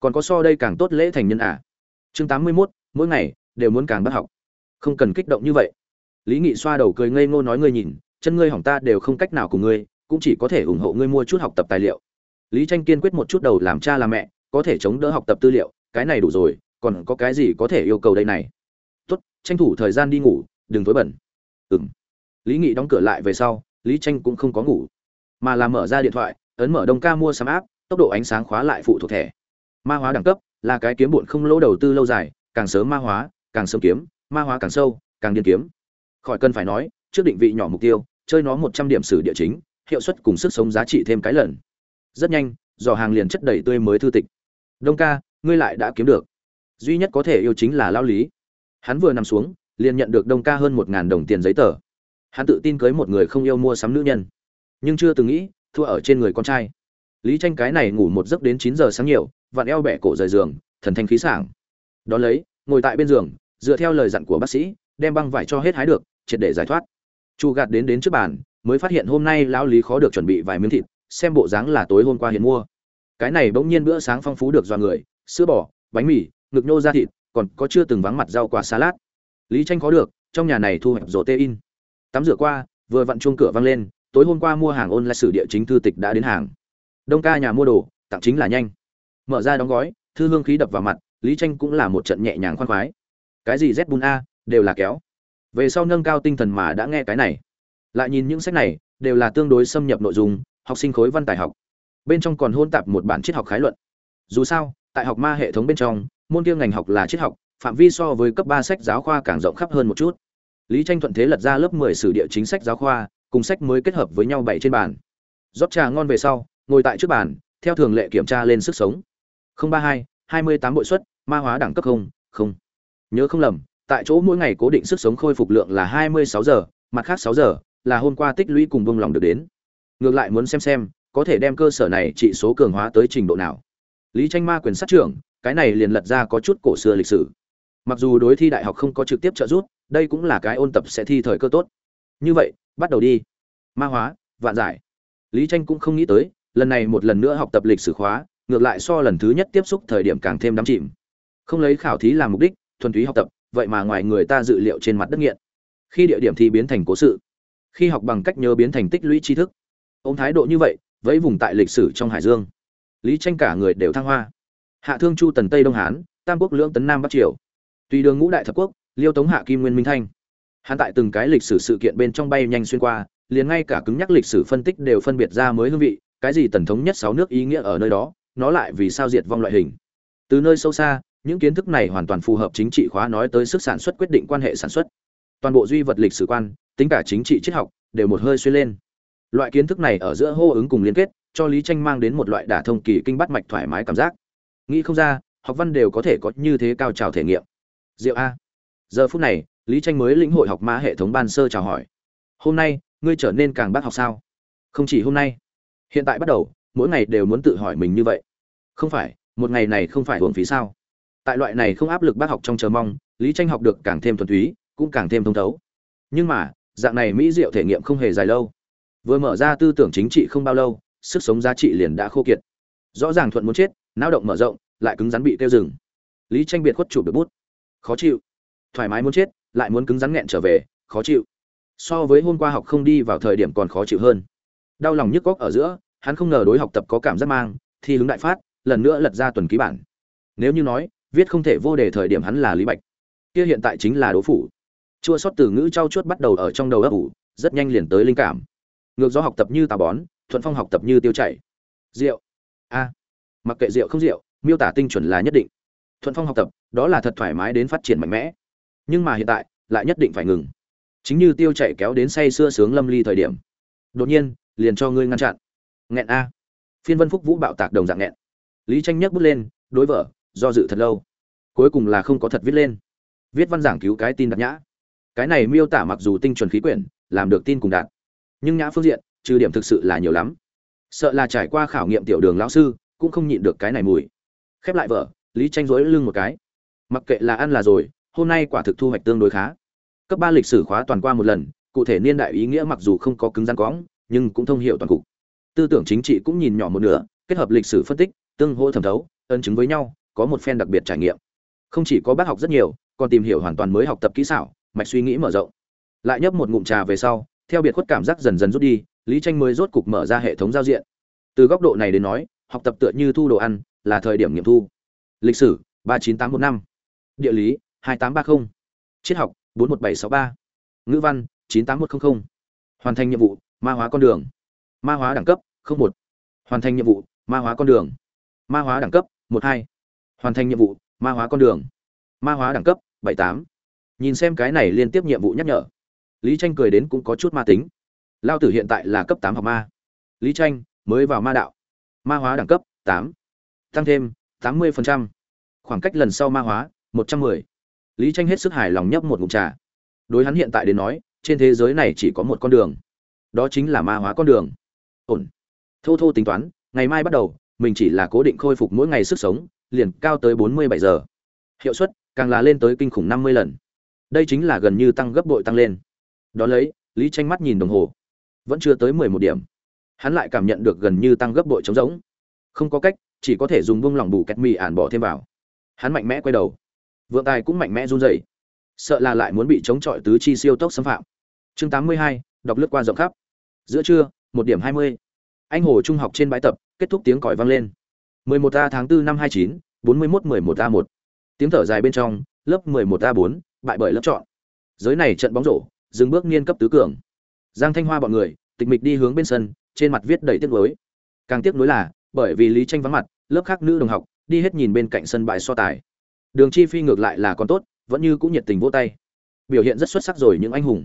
còn có so đây càng tốt lễ thành nhân à. Chương tám mươi 81, mỗi ngày đều muốn càng bắt học. Không cần kích động như vậy. Lý nghị xoa đầu cười ngây ngô nói ngươi nhìn chân ngươi hỏng ta đều không cách nào cùng ngươi cũng chỉ có thể ủng hộ ngươi mua chút học tập tài liệu. Lý tranh kiên quyết một chút đầu làm cha làm mẹ có thể chống đỡ học tập tư liệu cái này đủ rồi còn có cái gì có thể yêu cầu đây này? Tốt tranh thủ thời gian đi ngủ đừng tối bẩn. Ừm. Lý nghị đóng cửa lại về sau lý tranh cũng không có ngủ mà là mở ra điện thoại ấn mở đông ca mua sắm áp tốc độ ánh sáng khóa lại phụ thuộc thẻ ma hóa đẳng cấp, là cái kiếm bụn không lỗ đầu tư lâu dài, càng sớm ma hóa, càng sớm kiếm, ma hóa càng sâu, càng điên kiếm. Khỏi cần phải nói, trước định vị nhỏ mục tiêu, chơi nó một trăm điểm sử địa chính, hiệu suất cùng sức sống giá trị thêm cái lần. Rất nhanh dò hàng liền chất đầy tươi mới thư tịch. Đông ca, ngươi lại đã kiếm được. Duy nhất có thể yêu chính là lao lý. Hắn vừa nằm xuống, liền nhận được đông ca hơn một ngàn đồng tiền giấy tờ. Hắn tự tin cưới một người không yêu mua sắm nữ nhân. Nhưng chưa từng nghĩ, thua ở trên người con trai. Lý tranh cái này ngủ một giấc đến chín giờ sáng nhiều vặn eo bẻ cổ rời giường, thần thanh khí sảng. Đón lấy, ngồi tại bên giường, dựa theo lời dặn của bác sĩ, đem băng vải cho hết hái được, triệt để giải thoát. Chu gạt đến đến trước bàn, mới phát hiện hôm nay lão lý khó được chuẩn bị vài miếng thịt, xem bộ dáng là tối hôm qua hiện mua. Cái này bỗng nhiên bữa sáng phong phú được do người, sữa bò, bánh mì, ngực nhô ra thịt, còn có chưa từng vắng mặt rau quả salad. Lý tranh khó được, trong nhà này thu hoạch rổ tê in tắm rửa qua, vừa vặn chuông cửa vang lên, tối hôm qua mua hàng ôn lại sử địa chính thư tịch đã đến hàng. Đông ca nhà mua đồ, tặng chính là nhanh mở ra đóng gói, thư hương khí đập vào mặt, lý tranh cũng là một trận nhẹ nhàng khoan khoái. Cái gì z bun a, đều là kéo. Về sau nâng cao tinh thần mà đã nghe cái này. Lại nhìn những sách này, đều là tương đối xâm nhập nội dung, học sinh khối văn tài học. Bên trong còn hôn tạp một bản triết học khái luận. Dù sao, tại học ma hệ thống bên trong, môn kia ngành học là triết học, phạm vi so với cấp ba sách giáo khoa càng rộng khắp hơn một chút. Lý tranh thuận thế lật ra lớp mười sử địa chính sách giáo khoa, cùng sách mới kết hợp với nhau bảy trên bàn. Rót trà ngon về sau, ngồi tại trước bàn, theo thường lệ kiểm tra lên sức sống ba hai hai mươi tám bội suất, ma hóa đẳng cấp không không. Nhớ không lầm, tại chỗ mỗi ngày cố định sức sống khôi phục lượng là hai mươi sáu giờ, mặt khác sáu giờ là hôm qua tích lũy cùng bông lòng được đến. Ngược lại muốn xem xem, có thể đem cơ sở này trị số cường hóa tới trình độ nào. Lý tranh ma quyền sát trưởng, cái này liền lật ra có chút cổ xưa lịch sử. Mặc dù đối thi đại học không có trực tiếp trợ giúp, đây cũng là cái ôn tập sẽ thi thời cơ tốt. Như vậy, bắt đầu đi. Ma hóa, vạn giải. Lý tranh cũng không nghĩ tới, lần này một lần nữa học tập lịch sử khóa ngược lại so lần thứ nhất tiếp xúc thời điểm càng thêm đắm chìm. Không lấy khảo thí làm mục đích, thuần túy học tập, vậy mà ngoài người ta dự liệu trên mặt đất nghiện. Khi địa điểm thi biến thành cố sự. Khi học bằng cách nhớ biến thành tích lũy tri thức. Ông thái độ như vậy, vẫy vùng tại lịch sử trong hải dương. Lý tranh cả người đều thăng hoa. Hạ thương chu tần tây đông hán, tam quốc lưỡng tấn nam bắc triều. Tùy đường ngũ đại thập quốc, liêu tống hạ kim nguyên minh thanh. Hắn tại từng cái lịch sử sự kiện bên trong bay nhanh xuyên qua, liền ngay cả cứng nhắc lịch sử phân tích đều phân biệt ra mới hương vị, cái gì tần thống nhất sáu nước ý nghĩa ở nơi đó nó lại vì sao diệt vong loại hình. Từ nơi sâu xa, những kiến thức này hoàn toàn phù hợp chính trị khóa nói tới sức sản xuất quyết định quan hệ sản xuất. Toàn bộ duy vật lịch sử quan, tính cả chính trị triết học, đều một hơi xuyên lên. Loại kiến thức này ở giữa hô ứng cùng liên kết, cho lý tranh mang đến một loại đả thông kỳ kinh bắt mạch thoải mái cảm giác. Nghĩ không ra, học văn đều có thể có như thế cao trào thể nghiệm. Diệu a. Giờ phút này, lý tranh mới lĩnh hội học mã hệ thống ban sơ chào hỏi. Hôm nay, ngươi trở nên càng bác học sao? Không chỉ hôm nay. Hiện tại bắt đầu mỗi ngày đều muốn tự hỏi mình như vậy. Không phải, một ngày này không phải hưởng phí sao? Tại loại này không áp lực bác học trong chờ mong, lý tranh học được càng thêm thuần túy, cũng càng thêm thông thấu. Nhưng mà, dạng này mỹ diệu thể nghiệm không hề dài lâu. Vừa mở ra tư tưởng chính trị không bao lâu, sức sống giá trị liền đã khô kiệt. Rõ ràng thuận muốn chết, não động mở rộng, lại cứng rắn bị tiêu dừng. Lý tranh biệt khuất chụp được bút. Khó chịu. Thoải mái muốn chết, lại muốn cứng rắn nghẹn trở về, khó chịu. So với hôm qua học không đi vào thời điểm còn khó chịu hơn. Đau lòng nhức góc ở giữa hắn không ngờ đối học tập có cảm giác mang, thi hứng đại phát, lần nữa lật ra tuần ký bản. Nếu như nói, viết không thể vô đề thời điểm hắn là lý bạch. Kia hiện tại chính là đố phủ. Chua sót từ ngữ trau chuốt bắt đầu ở trong đầu ấp ủ, rất nhanh liền tới linh cảm. Ngược do học tập như tà bón, thuận phong học tập như tiêu chảy. Rượu. A. À. Mặc kệ rượu không rượu, miêu tả tinh chuẩn là nhất định. Thuận phong học tập, đó là thật thoải mái đến phát triển mạnh mẽ. Nhưng mà hiện tại, lại nhất định phải ngừng. Chính như tiêu chạy kéo đến say sưa sướng lâm ly thời điểm. Đột nhiên, liền cho ngươi ngăn chặn nghẹn a. Phiên vân phúc vũ bạo tạc đồng dạng nghẹn. Lý tranh nhấc bút lên, đối vợ, do dự thật lâu. Cuối cùng là không có thật viết lên. Viết văn giảng cứu cái tin đặt nhã. Cái này miêu tả mặc dù tinh chuẩn khí quyển, làm được tin cùng đạt. Nhưng nhã phương diện, trừ điểm thực sự là nhiều lắm. Sợ là trải qua khảo nghiệm tiểu đường lão sư, cũng không nhịn được cái này mùi. Khép lại vợ, lý tranh rối lưng một cái. Mặc kệ là ăn là rồi, hôm nay quả thực thu hoạch tương đối khá. Cấp ba lịch sử khóa toàn qua một lần, cụ thể niên đại ý nghĩa mặc dù không có cứng rắn cõng, nhưng cũng thông hiểu toàn cục tư tưởng chính trị cũng nhìn nhỏ một nửa, kết hợp lịch sử phân tích, tương hỗ thẩm thấu ân chứng với nhau, có một phen đặc biệt trải nghiệm. Không chỉ có bác học rất nhiều, còn tìm hiểu hoàn toàn mới học tập kỹ xảo, mạch suy nghĩ mở rộng. Lại nhấp một ngụm trà về sau, theo biệt khuất cảm giác dần dần rút đi, lý tranh mới rốt cục mở ra hệ thống giao diện. Từ góc độ này đến nói, học tập tựa như thu đồ ăn, là thời điểm nghiệm thu. Lịch sử, ba chín tám một năm. Địa lý, hai tám ba mươi triết học, bốn một bảy sáu ba. Ngữ văn, chín tám một trăm linh hoàn thành nhiệm vụ, ma hóa con đường ma hóa đẳng cấp một. Hoàn thành nhiệm vụ, ma hóa con đường. Ma hóa đẳng cấp, một hai. Hoàn thành nhiệm vụ, ma hóa con đường. Ma hóa đẳng cấp, bảy tám. Nhìn xem cái này liên tiếp nhiệm vụ nhắc nhở. Lý tranh cười đến cũng có chút ma tính. Lao tử hiện tại là cấp tám học ma. Lý tranh mới vào ma đạo. Ma hóa đẳng cấp, tám. Tăng thêm, tám mươi khoảng cách lần sau ma hóa, một trăm mười. Lý tranh hết sức hài lòng nhấp một ngụm trà. Đối hắn hiện tại đến nói, trên thế giới này chỉ có một con đường. Đó chính là ma hóa con đường ổn. Thô thô tính toán, ngày mai bắt đầu, mình chỉ là cố định khôi phục mỗi ngày sức sống, liền cao tới bốn mươi bảy giờ. Hiệu suất, càng là lên tới kinh khủng năm mươi lần. Đây chính là gần như tăng gấp bội tăng lên. Đó lấy, lý tranh mắt nhìn đồng hồ. Vẫn chưa tới mười một điểm. Hắn lại cảm nhận được gần như tăng gấp bội trống rỗng. Không có cách, chỉ có thể dùng bông lỏng bù kẹt mì ản bỏ thêm vào. Hắn mạnh mẽ quay đầu. Vượng tài cũng mạnh mẽ run rẩy. Sợ là lại muốn bị chống chọi tứ chi siêu tốc xâm phạm. Chương tám mươi hai, đọc lướt qua rộng khắp. Giữa trưa một điểm hai mươi. Anh hồ trung học trên bãi tập kết thúc tiếng còi vang lên. 11 a tháng 4 năm 29, 41 11 a 1 tiếng thở dài bên trong lớp 11 a 4 bại bởi lớp chọn. Giới này trận bóng rổ dừng bước niên cấp tứ cường. Giang thanh hoa bọn người tịch mịch đi hướng bên sân trên mặt viết đầy tiếc nuối. Càng tiếc nuối là bởi vì lý tranh vắng mặt lớp khác nữ đồng học đi hết nhìn bên cạnh sân bãi so tài. Đường chi phi ngược lại là còn tốt vẫn như cũng nhiệt tình vỗ tay. Biểu hiện rất xuất sắc rồi những anh hùng.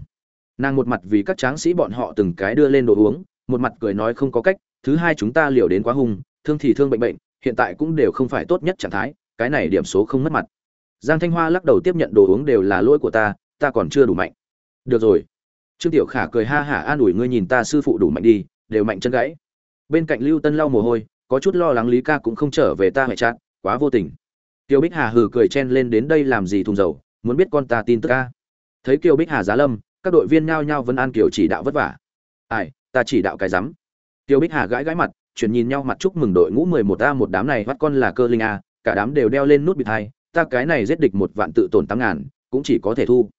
Nàng một mặt vì các tráng sĩ bọn họ từng cái đưa lên đồ uống một mặt cười nói không có cách, thứ hai chúng ta liều đến quá hung, thương thì thương bệnh bệnh, hiện tại cũng đều không phải tốt nhất trạng thái, cái này điểm số không mất mặt. Giang thanh hoa lắc đầu tiếp nhận đồ uống đều là lỗi của ta ta còn chưa đủ mạnh. Được rồi. Trương tiểu khả cười ha hả an ủi ngươi nhìn ta sư phụ đủ mạnh đi, đều mạnh chân gãy. Bên cạnh lưu tân lau mồ hôi, có chút lo lắng lý ca cũng không trở về ta hệ chát quá vô tình. Tiêu bích hà hừ cười chen lên đến đây làm gì thùng dầu, muốn biết con ta tin tức ca. Thấy kiều bích hà giá lâm, các đội viên nhao nhao vẫn an kiều chỉ đạo vất vả. Ai ta chỉ đạo cái rắm. Tiêu bích hà gãi gãi mặt, chuyển nhìn nhau mặt chúc mừng đội ngũ mười một a một đám này bắt con là cơ linh a, cả đám đều đeo lên nút bịt hai, ta cái này giết địch một vạn tự tổn tám ngàn, cũng chỉ có thể thu.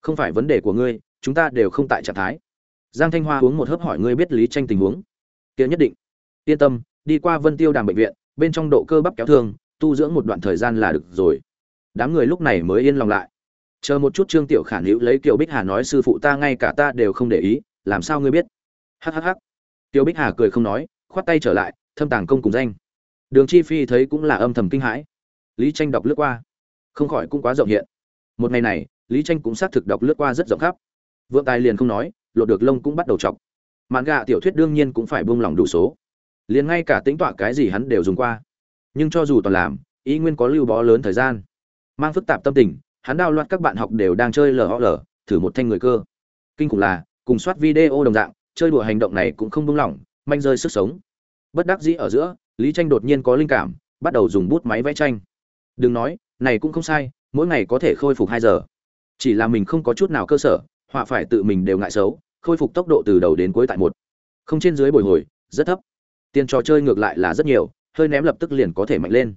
Không phải vấn đề của ngươi, chúng ta đều không tại trạng thái. Giang thanh hoa uống một hớp hỏi ngươi biết lý tranh tình huống. Kia nhất định. Yên tâm, đi qua vân tiêu đàm bệnh viện, bên trong độ cơ bắp kéo thương, tu dưỡng một đoạn thời gian là được rồi. Đám người lúc này mới yên lòng lại. Chờ một chút trương tiểu khả hữu lấy kiều bích hà nói sư phụ ta ngay cả ta đều không để ý, làm sao ngươi biết? Hhh tiêu bích hà cười không nói, khoát tay trở lại, thâm tàng công cùng danh. Đường chi phi thấy cũng là âm thầm kinh hãi. Lý tranh đọc lướt qua, không khỏi cũng quá rộng hiện. Một ngày này, lý tranh cũng xác thực đọc lướt qua rất rộng khắp. Vượng tài liền không nói, lột được lông cũng bắt đầu chọc. Mạn gạ tiểu thuyết đương nhiên cũng phải buông lỏng đủ số. Liền ngay cả tính tọa cái gì hắn đều dùng qua. Nhưng cho dù toàn làm, ý nguyên có lưu bó lớn thời gian. Mang phức tạp tâm tình, hắn đao loạt các bạn học đều đang chơi lhl thử một thanh người cơ. Kinh khủng là, cùng soát video đồng dạng chơi đùa hành động này cũng không buông lỏng, manh rơi sức sống. Bất đắc dĩ ở giữa, lý tranh đột nhiên có linh cảm, bắt đầu dùng bút máy vẽ tranh. Đừng nói, này cũng không sai, mỗi ngày có thể khôi phục hai giờ. Chỉ là mình không có chút nào cơ sở, họa phải tự mình đều ngại xấu, khôi phục tốc độ từ đầu đến cuối tại một. Không trên dưới bồi hồi, rất thấp. Tiền trò chơi ngược lại là rất nhiều, hơi ném lập tức liền có thể mạnh lên.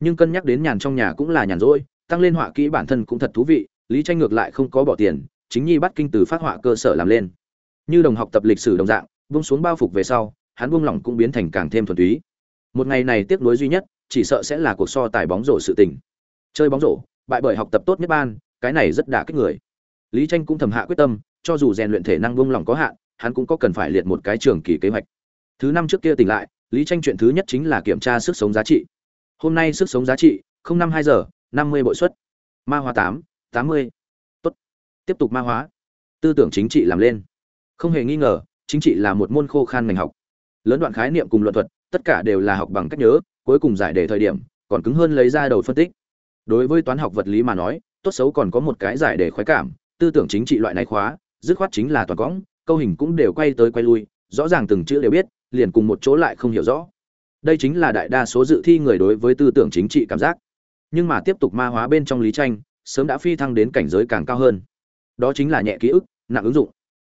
Nhưng cân nhắc đến nhàn trong nhà cũng là nhàn rỗi, tăng lên họa kỹ bản thân cũng thật thú vị, lý tranh ngược lại không có bỏ tiền, chính nhi bắt kinh từ phát họa cơ sở làm lên như đồng học tập lịch sử đồng dạng, buông xuống bao phục về sau, hắn buông lỏng cũng biến thành càng thêm thuần túy. Một ngày này tiếc nuối duy nhất, chỉ sợ sẽ là cuộc so tài bóng rổ sự tình. Chơi bóng rổ, bại bởi học tập tốt nhất ban, cái này rất đả kích người. Lý tranh cũng thầm hạ quyết tâm, cho dù rèn luyện thể năng buông lỏng có hạn, hắn cũng có cần phải liệt một cái trường kỳ kế hoạch. Thứ năm trước kia tỉnh lại, lý tranh chuyện thứ nhất chính là kiểm tra sức sống giá trị. Hôm nay sức sống giá trị, không năm hai giờ, năm mươi bội suất. Ma hóa tám tám mươi. Tốt. Tiếp tục ma hóa. Tư tưởng chính trị làm lên không hề nghi ngờ, chính trị là một môn khô khan ngành học. Lớn đoạn khái niệm cùng luận thuật, tất cả đều là học bằng cách nhớ, cuối cùng giải đề thời điểm, còn cứng hơn lấy ra đầu phân tích. Đối với toán học vật lý mà nói, tốt xấu còn có một cái giải đề khoái cảm, tư tưởng chính trị loại này khóa, dứt khoát chính là toàn cõng, câu hình cũng đều quay tới quay lui, rõ ràng từng chữ đều biết, liền cùng một chỗ lại không hiểu rõ. Đây chính là đại đa số dự thi người đối với tư tưởng chính trị cảm giác. Nhưng mà tiếp tục ma hóa bên trong lý tranh, sớm đã phi thăng đến cảnh giới càng cao hơn. Đó chính là nhẹ ký ức, nặng ứng dụng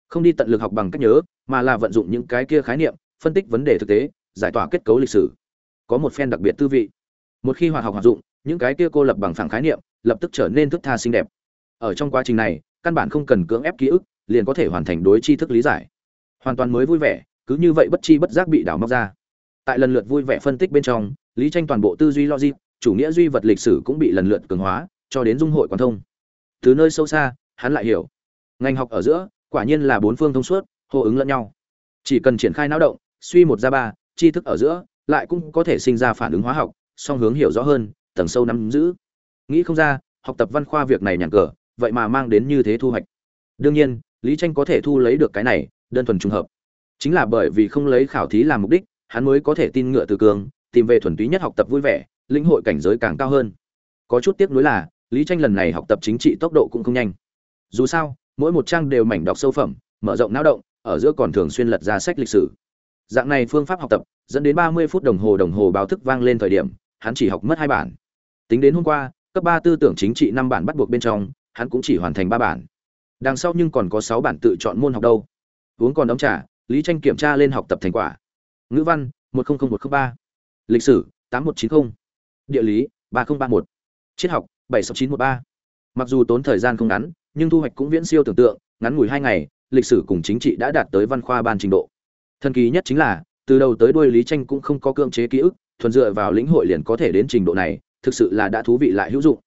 không đi tận lực học bằng cách nhớ, mà là vận dụng những cái kia khái niệm, phân tích vấn đề thực tế, giải tỏa kết cấu lịch sử. Có một phen đặc biệt tư vị. Một khi hoạt học hoạt dụng, những cái kia cô lập bằng phẳng khái niệm, lập tức trở nên thức tha xinh đẹp. Ở trong quá trình này, căn bản không cần cưỡng ép ký ức, liền có thể hoàn thành đối tri thức lý giải. Hoàn toàn mới vui vẻ, cứ như vậy bất chi bất giác bị đảo móc ra. Tại lần lượt vui vẻ phân tích bên trong, lý tranh toàn bộ tư duy logic, chủ nghĩa duy vật lịch sử cũng bị lần lượt cường hóa, cho đến dung hội quan thông. Từ nơi sâu xa, hắn lại hiểu. Ngành học ở giữa quả nhiên là bốn phương thông suốt, hô ứng lẫn nhau. Chỉ cần triển khai não động, suy một ra ba, tri thức ở giữa, lại cũng có thể sinh ra phản ứng hóa học, song hướng hiểu rõ hơn, tầng sâu nắm giữ. Nghĩ không ra, học tập văn khoa việc này nhàn cờ, vậy mà mang đến như thế thu hoạch. Đương nhiên, lý tranh có thể thu lấy được cái này, đơn thuần trùng hợp. Chính là bởi vì không lấy khảo thí làm mục đích, hắn mới có thể tin ngựa từ cường, tìm về thuần túy nhất học tập vui vẻ, lĩnh hội cảnh giới càng cao hơn. Có chút tiếc nuối là, lý tranh lần này học tập chính trị tốc độ cũng không nhanh. Dù sao mỗi một trang đều mảnh đọc sâu phẩm, mở rộng não động, ở giữa còn thường xuyên lật ra sách lịch sử. Dạng này phương pháp học tập, dẫn đến ba mươi phút đồng hồ đồng hồ báo thức vang lên thời điểm, hắn chỉ học mất hai bản. Tính đến hôm qua, cấp ba tư tưởng chính trị năm bản bắt buộc bên trong, hắn cũng chỉ hoàn thành ba bản. Đằng sau nhưng còn có sáu bản tự chọn môn học đâu. Uống còn đóng trả lý tranh kiểm tra lên học tập thành quả. Ngữ văn, một trăm linh một trăm ba. Lịch sử, tám một chín mươi địa lý, ba nghìn ba mươi một. Triết học, bảy sáu chín một ba. Mặc dù tốn thời gian không ngắn nhưng thu hoạch cũng viễn siêu tưởng tượng, ngắn ngủi hai ngày, lịch sử cùng chính trị đã đạt tới văn khoa ban trình độ. Thần kỳ nhất chính là, từ đầu tới đuôi lý tranh cũng không có cưỡng chế ký ức, thuần dựa vào lĩnh hội liền có thể đến trình độ này, thực sự là đã thú vị lại hữu dụng.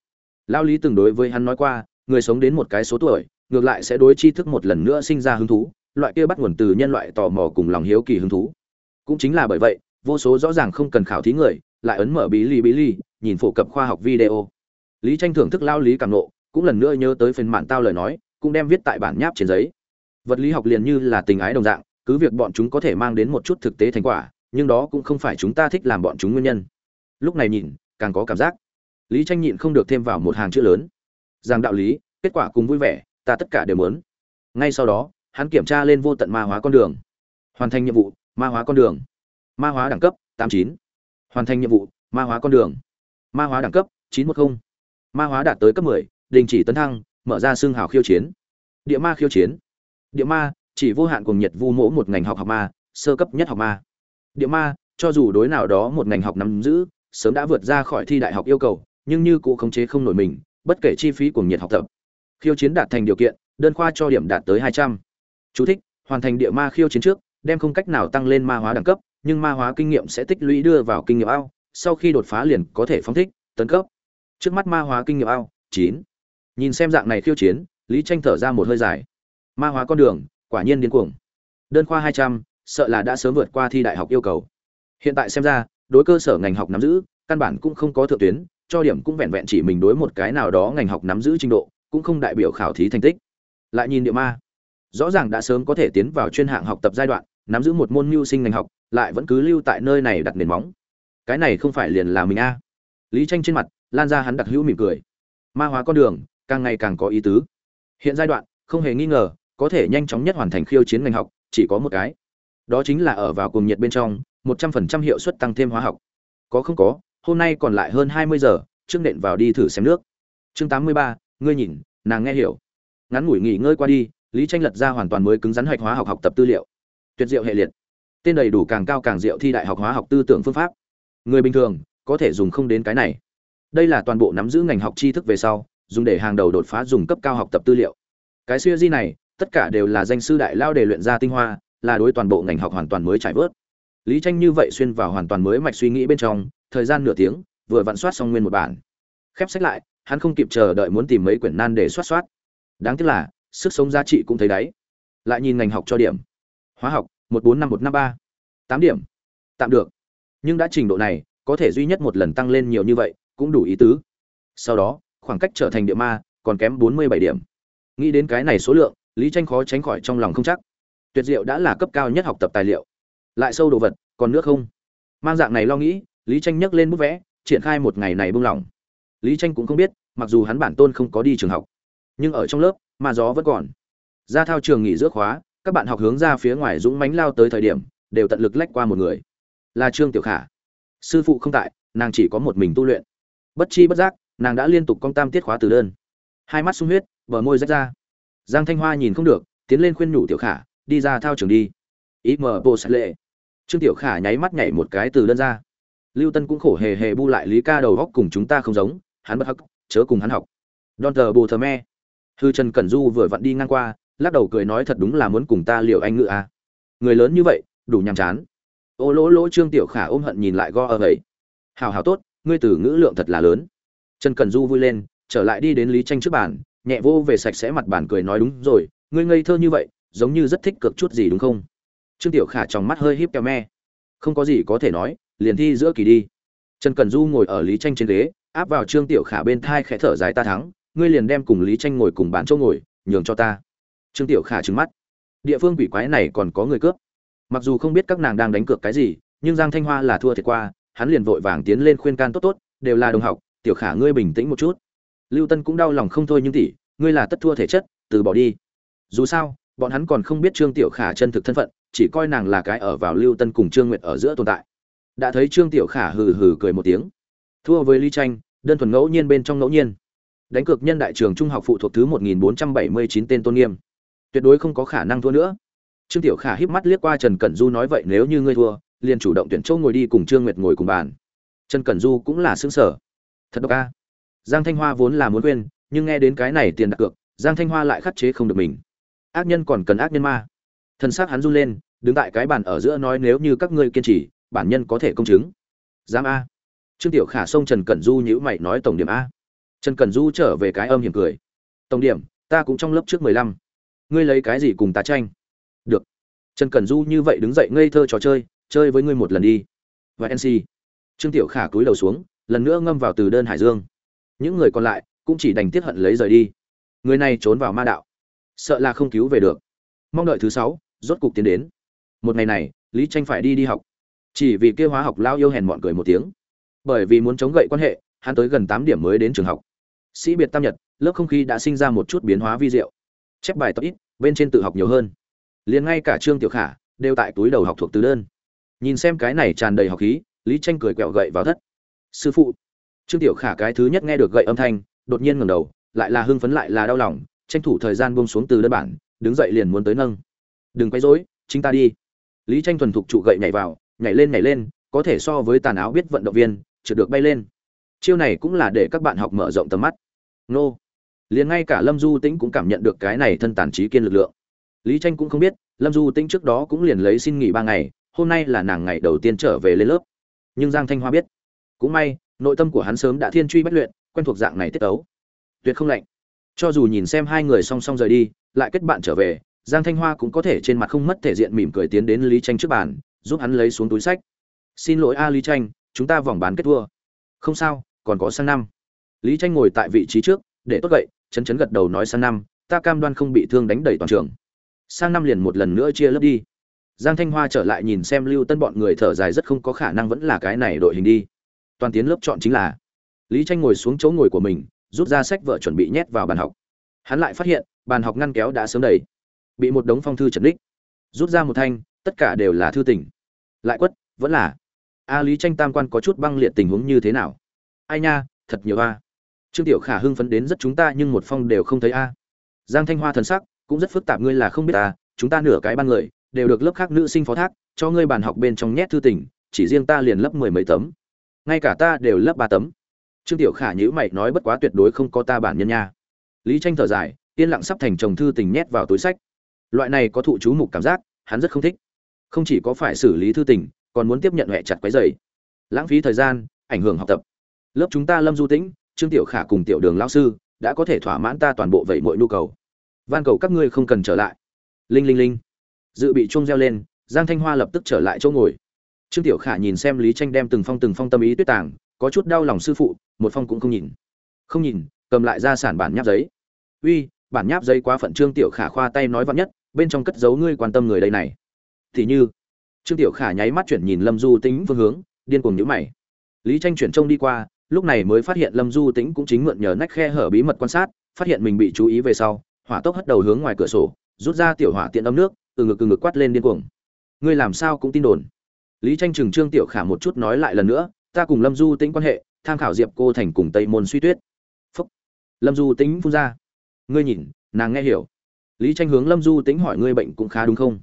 Lao lý từng đối với hắn nói qua, người sống đến một cái số tuổi, ngược lại sẽ đối tri thức một lần nữa sinh ra hứng thú, loại kia bắt nguồn từ nhân loại tò mò cùng lòng hiếu kỳ hứng thú. Cũng chính là bởi vậy, vô số rõ ràng không cần khảo thí người, lại ấn mở bí ly bí ly nhìn phổ cập khoa học video. Lý tranh thưởng thức lao lý cảm nộ cũng lần nữa nhớ tới phần mạn tao lời nói cũng đem viết tại bản nháp trên giấy. Vật lý học liền như là tình ái đồng dạng cứ việc bọn chúng có thể mang đến một chút thực tế thành quả nhưng đó cũng không phải chúng ta thích làm bọn chúng nguyên nhân. Lúc này nhìn càng có cảm giác. Lý tranh nhịn không được thêm vào một hàng chữ lớn. Rằng đạo lý kết quả cùng vui vẻ ta tất cả đều muốn. Ngay sau đó hắn kiểm tra lên vô tận ma hóa con đường. Hoàn thành nhiệm vụ ma hóa con đường. Ma hóa đẳng cấp 89. hoàn thành nhiệm vụ ma hóa con đường. Ma hóa đẳng cấp 910. ma hóa đạt tới cấp 10, đình chỉ tấn thăng mở ra xương hào khiêu chiến. Địa ma khiêu chiến. Địa ma chỉ vô hạn cùng nhiệt vu mỗ một ngành học học ma sơ cấp nhất học ma. Địa ma cho dù đối nào đó một ngành học nắm giữ sớm đã vượt ra khỏi thi đại học yêu cầu nhưng như cụ khống chế không nổi mình bất kể chi phí cùng nhiệt học tập. Khiêu chiến đạt thành điều kiện đơn khoa cho điểm đạt tới hai trăm. Chú thích, hoàn thành địa ma khiêu chiến trước đem không cách nào tăng lên ma hóa đẳng cấp nhưng ma hóa kinh nghiệm sẽ tích lũy đưa vào kinh nghiệm ao sau khi đột phá liền có thể phóng thích tấn cấp. Trước mắt ma hóa kinh nghiệm ao chín nhìn xem dạng này khiêu chiến, lý tranh thở ra một hơi dài. Ma hóa con đường, quả nhiên điên cuồng. Đơn khoa hai trăm, sợ là đã sớm vượt qua thi đại học yêu cầu. Hiện tại xem ra, đối cơ sở ngành học nắm giữ, căn bản cũng không có thượng tuyến, cho điểm cũng vẹn vẹn chỉ mình đối một cái nào đó ngành học nắm giữ trình độ, cũng không đại biểu khảo thí thành tích. Lại nhìn địa ma. Rõ ràng đã sớm có thể tiến vào chuyên hạng học tập giai đoạn, nắm giữ một môn mưu sinh ngành học, lại vẫn cứ lưu tại nơi này đặt nền móng. Cái này không phải liền là mình a. Lý tranh trên mặt, lan ra hắn đặc hữu mỉm cười. Ma hóa con đường càng ngày càng có ý tứ. Hiện giai đoạn, không hề nghi ngờ, có thể nhanh chóng nhất hoàn thành khiêu chiến ngành học, chỉ có một cái. Đó chính là ở vào cùng nhiệt bên trong, một trăm phần trăm hiệu suất tăng thêm hóa học. Có không có, hôm nay còn lại hơn hai mươi giờ, trước nện vào đi thử xem nước. Chương tám mươi ba, ngươi nhìn, nàng nghe hiểu. Ngắn ngủi nghỉ ngơi qua đi, lý tranh lật ra hoàn toàn mới cứng rắn hạch hóa học học tập tư liệu. Tuyệt diệu hệ liệt. Tên đầy đủ càng cao càng diệu thi đại học hóa học tư tưởng phương pháp. Người bình thường, có thể dùng không đến cái này. Đây là toàn bộ nắm giữ ngành học tri thức về sau dùng để hàng đầu đột phá dùng cấp cao học tập tư liệu. Cái siêu di này, tất cả đều là danh sư đại lao để luyện ra tinh hoa, là đối toàn bộ ngành học hoàn toàn mới trải vớt. Lý tranh như vậy xuyên vào hoàn toàn mới mạch suy nghĩ bên trong, thời gian nửa tiếng, vừa vặn soát xong nguyên một bản. Khép sách lại, hắn không kịp chờ đợi muốn tìm mấy quyển nan để soát soát. Đáng tiếc là, sức sống giá trị cũng thấy đấy. lại nhìn ngành học cho điểm. Hóa học, một bốn năm một năm ba. Tám điểm. Tạm được. Nhưng đã trình độ này, có thể duy nhất một lần tăng lên nhiều như vậy, cũng đủ ý tứ. Sau đó khoảng cách trở thành địa ma, còn kém bốn mươi bảy điểm. Nghĩ đến cái này số lượng, lý tranh khó tránh khỏi trong lòng không chắc. Tuyệt diệu đã là cấp cao nhất học tập tài liệu. Lại sâu đồ vật, còn nước không? Mang dạng này lo nghĩ, lý tranh nhấc lên bút vẽ, triển khai một ngày này buông lỏng. Lý tranh cũng không biết, mặc dù hắn bản tôn không có đi trường học, nhưng ở trong lớp mà gió vẫn còn. Ra thao trường nghỉ giữa khóa, các bạn học hướng ra phía ngoài dũng mánh lao tới thời điểm, đều tận lực lách qua một người. Là trương tiểu khả. Sư phụ không tại, nàng chỉ có một mình tu luyện. Bất chi bất giác nàng đã liên tục cong tam tiết khóa từ đơn. Hai mắt sung huyết, bờ môi rách ra. Giang thanh hoa nhìn không được, tiến lên khuyên nhủ tiểu khả, đi ra thao trường đi. Ý mờ bộ sạch lệ. Trương tiểu khả nháy mắt nhảy một cái từ đơn ra. Lưu tân cũng khổ hề hề bu lại lý ca đầu góc cùng chúng ta không giống, hắn bất hắc, chớ cùng hắn học. Đòn tờ bồ thờ me. Hư trần cẩn du vừa vặn đi ngang qua, lắc đầu cười nói thật đúng là muốn cùng ta liệu anh ngự à. người lớn như vậy, đủ nhàm chán. Ô lỗ lỗ trương tiểu khả ôm hận nhìn lại go ở vậy hào hào tốt, ngươi từ ngữ lượng thật là lớn trần cẩn du vui lên, trở lại đi đến lý tranh trước bàn, nhẹ vô về sạch sẽ mặt bàn cười nói đúng rồi, ngươi ngây thơ như vậy, giống như rất thích cực chút gì đúng không? Trương tiểu khả trong mắt hơi híp keo me. Không có gì có thể nói, liền thi giữa kỳ đi. Trần cẩn du ngồi ở lý tranh trên ghế, áp vào trương tiểu khả bên thai khẽ thở dài ta thắng, ngươi liền đem cùng lý tranh ngồi cùng bàn chỗ ngồi, nhường cho ta. Trương tiểu khả trừng mắt. Địa phương quỷ quái này còn có người cướp. Mặc dù không biết các nàng đang đánh cược cái gì, nhưng giang thanh hoa là thua thiệt qua, hắn liền vội vàng tiến lên khuyên can tốt tốt, đều là đồng học tiểu khả ngươi bình tĩnh một chút. Lưu tân cũng đau lòng không thôi nhưng tỷ, ngươi là tất thua thể chất, từ bỏ đi. Dù sao, bọn hắn còn không biết trương tiểu khả chân thực thân phận, chỉ coi nàng là cái ở vào lưu tân cùng trương nguyệt ở giữa tồn tại. Đã thấy trương tiểu khả hừ hừ cười một tiếng. Thua với ly tranh, đơn thuần ngẫu nhiên bên trong ngẫu nhiên. Đánh cược nhân đại trường trung học phụ thuộc thứ 1479 tên tôn nghiêm. Tuyệt đối không có khả năng thua nữa. Trương tiểu khả híp mắt liếc qua trần cẩn du nói vậy nếu như ngươi thua, liền chủ động tuyển châu ngồi đi cùng trương nguyệt ngồi cùng bàn. Trần cẩn du cũng là xứng sở thật độc a. Giang thanh hoa vốn là muốn quên, nhưng nghe đến cái này tiền đặt cược, giang thanh hoa lại khắt chế không được mình. Ác nhân còn cần ác nhân ma. Thân xác hắn run lên, đứng tại cái bàn ở giữa nói nếu như các ngươi kiên trì, bản nhân có thể công chứng. Giang a. Trương tiểu khả xông trần cẩn du nhữ mày nói tổng điểm a. Trần cẩn du trở về cái âm hiểm cười. Tổng điểm, ta cũng trong lớp trước mười lăm. Ngươi lấy cái gì cùng ta tranh? Được. Trần cẩn du như vậy đứng dậy ngây thơ trò chơi chơi với ngươi một lần đi. Và nc trương tiểu khả cúi đầu xuống lần nữa ngâm vào từ đơn hải dương. Những người còn lại cũng chỉ đành tiết hận lấy rời đi. Người này trốn vào ma đạo. Sợ là không cứu về được. Mong đợi thứ sáu, rốt cục tiến đến. Một ngày này, lý tranh phải đi đi học. Chỉ vì kia hóa học lao yêu hèn mọn cười một tiếng. Bởi vì muốn chống gậy quan hệ, hắn tới gần tám điểm mới đến trường học. Sĩ biệt tam nhật, lớp không khí đã sinh ra một chút biến hóa vi diệu. Chép bài tập ít, bên trên tự học nhiều hơn. Liền ngay cả trương tiểu khả đều tại túi đầu học thuộc từ đơn. Nhìn xem cái này tràn đầy học khí, lý tranh cười quẹo gậy vào thất sư phụ. Trương tiểu khả cái thứ nhất nghe được gậy âm thanh, đột nhiên ngẩng đầu, lại là hưng phấn lại là đau lòng, tranh thủ thời gian buông xuống từ đơn bản, đứng dậy liền muốn tới nâng. Đừng quấy rối, chính ta đi. Lý tranh thuần thục trụ gậy nhảy vào, nhảy lên nhảy lên, có thể so với tàn áo biết vận động viên, trượt được bay lên. Chiêu này cũng là để các bạn học mở rộng tầm mắt. Nô. Liền ngay cả lâm du tĩnh cũng cảm nhận được cái này thân tàn trí kiên lực lượng. Lý tranh cũng không biết, lâm du tĩnh trước đó cũng liền lấy xin nghỉ ba ngày, hôm nay là nàng ngày đầu tiên trở về lên lớp. Nhưng giang thanh hoa biết cũng may, nội tâm của hắn sớm đã thiên truy bách luyện, quen thuộc dạng này tiết tấu. Tuyệt không lạnh. Cho dù nhìn xem hai người song song rời đi, lại kết bạn trở về, giang thanh hoa cũng có thể trên mặt không mất thể diện mỉm cười tiến đến lý tranh trước bàn, giúp hắn lấy xuống túi sách. Xin lỗi a lý tranh chúng ta vòng bán kết thua. Không sao, còn có sang năm. Lý tranh ngồi tại vị trí trước, để tốt gậy chấn chấn gật đầu nói sang năm, ta cam đoan không bị thương đánh đẩy toàn trường. Sang năm liền một lần nữa chia lớp đi. Giang thanh hoa trở lại nhìn xem lưu tân bọn người thở dài rất không có khả năng vẫn là cái này đội hình đi toàn tiến lớp chọn chính là. Lý tranh ngồi xuống chỗ ngồi của mình, rút ra sách vợ chuẩn bị nhét vào bàn học. Hắn lại phát hiện, bàn học ngăn kéo đã sớm đầy. Bị một đống phong thư chật ních. Rút ra một thanh, tất cả đều là thư tình. Lại quất, vẫn là. A lý tranh tam quan có chút băng liệt tình huống như thế nào? Ai nha, thật nhiều a. Trương tiểu khả hưng phấn đến rất chúng ta nhưng một phong đều không thấy a. Giang thanh hoa thần sắc, cũng rất phức tạp ngươi là không biết ta chúng ta nửa cái ban người, đều được lớp khác nữ sinh phó thác, cho ngươi bàn học bên trong nhét thư tình, chỉ riêng ta liền lấp mười mấy tấm ngay cả ta đều lấp ba tấm. Trương tiểu khả nhữ mày nói bất quá tuyệt đối không có ta bản nhân nha. Lý tranh thở dài, yên lặng sắp thành chồng thư tình nhét vào túi sách. Loại này có thụ chú mục cảm giác, hắn rất không thích. Không chỉ có phải xử lý thư tình, còn muốn tiếp nhận hệ chặt quấy dày lãng phí thời gian, ảnh hưởng học tập. Lớp chúng ta lâm du tĩnh, trương tiểu khả cùng tiểu đường lão sư đã có thể thỏa mãn ta toàn bộ vậy mọi nhu cầu. Van cầu các ngươi không cần trở lại. Linh linh linh. Dự bị chuông reo lên, giang thanh hoa lập tức trở lại chỗ ngồi trương tiểu khả nhìn xem lý tranh đem từng phong từng phong tâm ý tuyết tàng, có chút đau lòng sư phụ, một phong cũng không nhìn. Không nhìn, cầm lại ra sản bản nháp giấy. Uy, bản nháp giấy quá phận trương tiểu khả khoa tay nói vắn nhất, bên trong cất giấu ngươi quan tâm người đây này. Thì như, trương tiểu khả nháy mắt chuyển nhìn lâm du tính phương hướng, điên cuồng nhíu mày. Lý tranh chuyển trông đi qua, lúc này mới phát hiện lâm du tính cũng chính mượn nhờ nách khe hở bí mật quan sát, phát hiện mình bị chú ý về sau, hỏa tốc hất đầu hướng ngoài cửa sổ, rút ra tiểu hỏa tiện âm nước, từ ngực từ ngực quát lên điên cuồng. Ngươi làm sao cũng tin đồn lý tranh trừng trương tiểu khả một chút nói lại lần nữa ta cùng lâm du Tĩnh quan hệ tham khảo diệp cô thành cùng tây môn suy tuyết. Phúc. Lâm du Tĩnh phun ra. Ngươi nhìn nàng nghe hiểu. Lý tranh hướng lâm du Tĩnh hỏi ngươi bệnh cũng khá đúng không?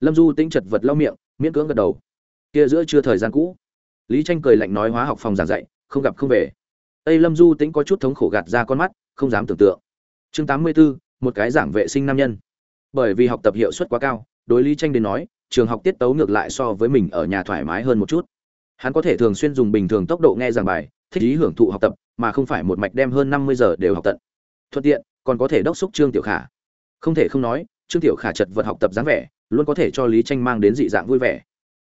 Lâm du Tĩnh chật vật lau miệng miễn cưỡng gật đầu. Kia giữa chưa thời gian cũ. Lý tranh cười lạnh nói hóa học phòng giảng dạy không gặp không về. Tây lâm du tĩnh có chút thống khổ gạt ra con mắt không dám tưởng tượng. Chương 84, một cái giảng vệ sinh nam nhân. Bởi vì học tập hiệu suất quá cao đối lý tranh đến nói, trường học tiết tấu ngược lại so với mình ở nhà thoải mái hơn một chút. Hắn có thể thường xuyên dùng bình thường tốc độ nghe giảng bài, thích ý hưởng thụ học tập, mà không phải một mạch đem hơn 50 giờ đều học tận. Thuận tiện, còn có thể đốc xúc trương tiểu khả. Không thể không nói, trương tiểu khả chật vật học tập dáng vẻ, luôn có thể cho lý tranh mang đến dị dạng vui vẻ.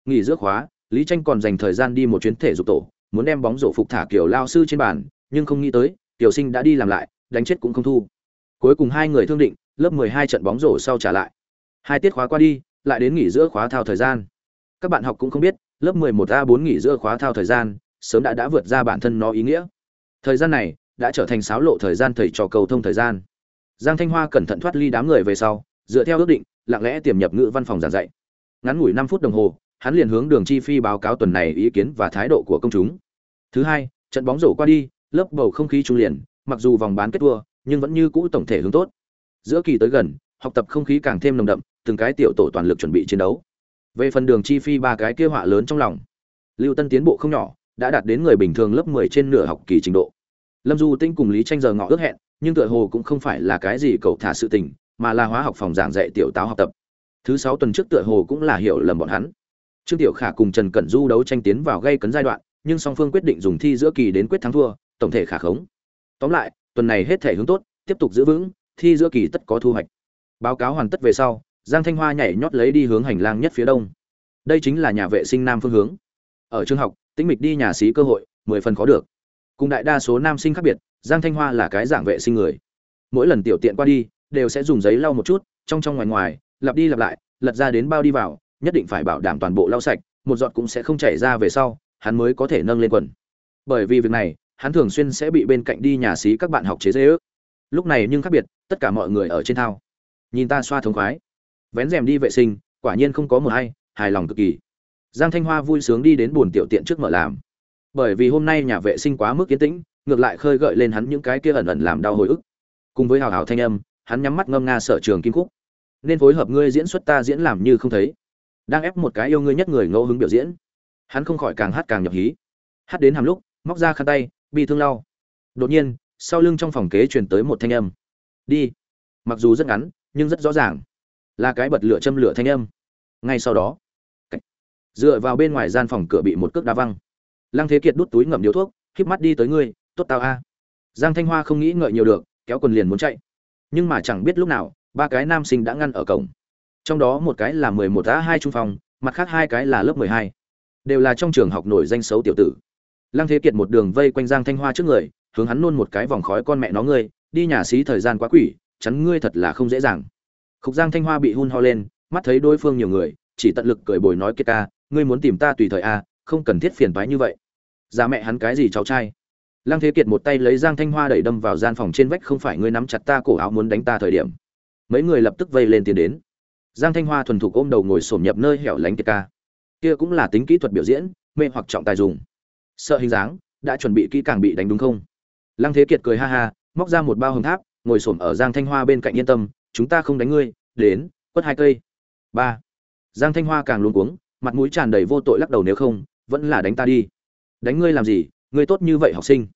Nghỉ giữa khóa, lý tranh còn dành thời gian đi một chuyến thể dục tổ, muốn đem bóng rổ phục thả kiểu lao sư trên bàn, nhưng không nghĩ tới, tiểu sinh đã đi làm lại, đánh chết cũng không thu. Cuối cùng hai người thương định, lớp 12 trận bóng rổ sau trả lại hai tiết khóa qua đi, lại đến nghỉ giữa khóa thao thời gian. Các bạn học cũng không biết, lớp 11 a 4 nghỉ giữa khóa thao thời gian, sớm đã đã vượt ra bản thân nó ý nghĩa. Thời gian này, đã trở thành sáo lộ thời gian thầy trò cầu thông thời gian. Giang thanh hoa cẩn thận thoát ly đám người về sau, dựa theo ước định, lặng lẽ tiềm nhập ngữ văn phòng giảng dạy. Ngắn ngủi năm phút đồng hồ, hắn liền hướng đường chi phi báo cáo tuần này ý kiến và thái độ của công chúng. Thứ hai, trận bóng rổ qua đi, lớp bầu không khí trung liền, mặc dù vòng bán kết thua, nhưng vẫn như cũ tổng thể hướng tốt. Giữa kỳ tới gần học tập không khí càng thêm nồng đậm, từng cái tiểu tổ toàn lực chuẩn bị chiến đấu. Về phần đường chi phi ba cái kia họa lớn trong lòng, lưu tân tiến bộ không nhỏ, đã đạt đến người bình thường lớp 10 trên nửa học kỳ trình độ. Lâm du tinh cùng lý tranh giờ ngọ ước hẹn, nhưng tựa hồ cũng không phải là cái gì cậu thả sự tình, mà là hóa học phòng giảng dạy tiểu táo học tập. Thứ sáu tuần trước tựa hồ cũng là hiểu lầm bọn hắn. Trương tiểu khả cùng trần cẩn du đấu tranh tiến vào gây cấn giai đoạn, nhưng song phương quyết định dùng thi giữa kỳ đến quyết thắng thua, tổng thể khả khống. Tóm lại, tuần này hết thể hướng tốt, tiếp tục giữ vững, thi giữa kỳ tất có thu hoạch báo cáo hoàn tất về sau, giang thanh hoa nhảy nhót lấy đi hướng hành lang nhất phía đông. Đây chính là nhà vệ sinh nam phương hướng. Ở trường học, tĩnh mịch đi nhà xí cơ hội, mười phần khó được. Cùng đại đa số nam sinh khác biệt, giang thanh hoa là cái dạng vệ sinh người. Mỗi lần tiểu tiện qua đi, đều sẽ dùng giấy lau một chút, trong trong ngoài ngoài, lặp đi lặp lại, lật ra đến bao đi vào, nhất định phải bảo đảm toàn bộ lau sạch, một giọt cũng sẽ không chảy ra về sau, hắn mới có thể nâng lên quần. Bởi vì việc này, hắn thường xuyên sẽ bị bên cạnh đi nhà xí các bạn học chế dễ ước. Lúc này nhưng khác biệt, tất cả mọi người ở trên thao nhìn ta xoa thống khoái. Vén rèm đi vệ sinh, quả nhiên không có một hay, hài lòng cực kỳ. Giang thanh hoa vui sướng đi đến buồn tiểu tiện trước mở làm. Bởi vì hôm nay nhà vệ sinh quá mức yên tĩnh, ngược lại khơi gợi lên hắn những cái kia ẩn ẩn làm đau hồi ức. Cùng với hào hào thanh âm, hắn nhắm mắt ngâm nga sở trường kim khúc. Nên phối hợp ngươi diễn xuất ta diễn làm như không thấy. Đang ép một cái yêu ngươi nhất người ngẫu hứng biểu diễn. Hắn không khỏi càng hát càng nhập hí. Hát đến hàm lúc, móc ra khăn tay bị thương lau. Đột nhiên, sau lưng trong phòng kế truyền tới một thanh âm. Đi. Mặc dù rất ngắn nhưng rất rõ ràng là cái bật lửa châm lửa thanh âm. Ngay sau đó dựa vào bên ngoài gian phòng cửa bị một cước đá văng. Lăng thế kiệt đút túi ngậm điếu thuốc, híp mắt đi tới ngươi, tốt tao a. Giang thanh hoa không nghĩ ngợi nhiều được, kéo quần liền muốn chạy. Nhưng mà chẳng biết lúc nào, ba cái nam sinh đã ngăn ở cổng. Trong đó một cái là mười một a hai trung phòng, mặt khác hai cái là lớp mười hai. Đều là trong trường học nổi danh xấu tiểu tử. Lăng thế kiệt một đường vây quanh giang thanh hoa trước người, hướng hắn nôn một cái vòng khói con mẹ nó ngươi, đi nhà xí thời gian quá quỷ chắn ngươi thật là không dễ dàng. Khúc giang thanh hoa bị hun ho lên, mắt thấy đối phương nhiều người, chỉ tận lực cười bồi nói kiệt ca, ngươi muốn tìm ta tùy thời a không cần thiết phiền toái như vậy. Ra mẹ hắn cái gì cháu trai? Lăng thế kiệt một tay lấy giang thanh hoa đẩy đâm vào gian phòng trên vách, không phải ngươi nắm chặt ta cổ áo muốn đánh ta thời điểm. Mấy người lập tức vây lên tiến đến. Giang thanh hoa thuần thục ôm đầu ngồi xổm nhập nơi hẻo lánh kiệt ca. Kia cũng là tính kỹ thuật biểu diễn, mê hoặc trọng tài dùng. Sợ hình dáng, đã chuẩn bị kỹ càng bị đánh đúng không? Lăng thế kiệt cười ha ha, móc ra một bao hồng tháp ngồi xổm ở giang thanh hoa bên cạnh yên tâm, chúng ta không đánh ngươi, đến, quất hai cây. Ba. Giang thanh hoa càng luống cuống, mặt mũi tràn đầy vô tội lắc đầu nếu không, vẫn là đánh ta đi. Đánh ngươi làm gì, ngươi tốt như vậy học sinh.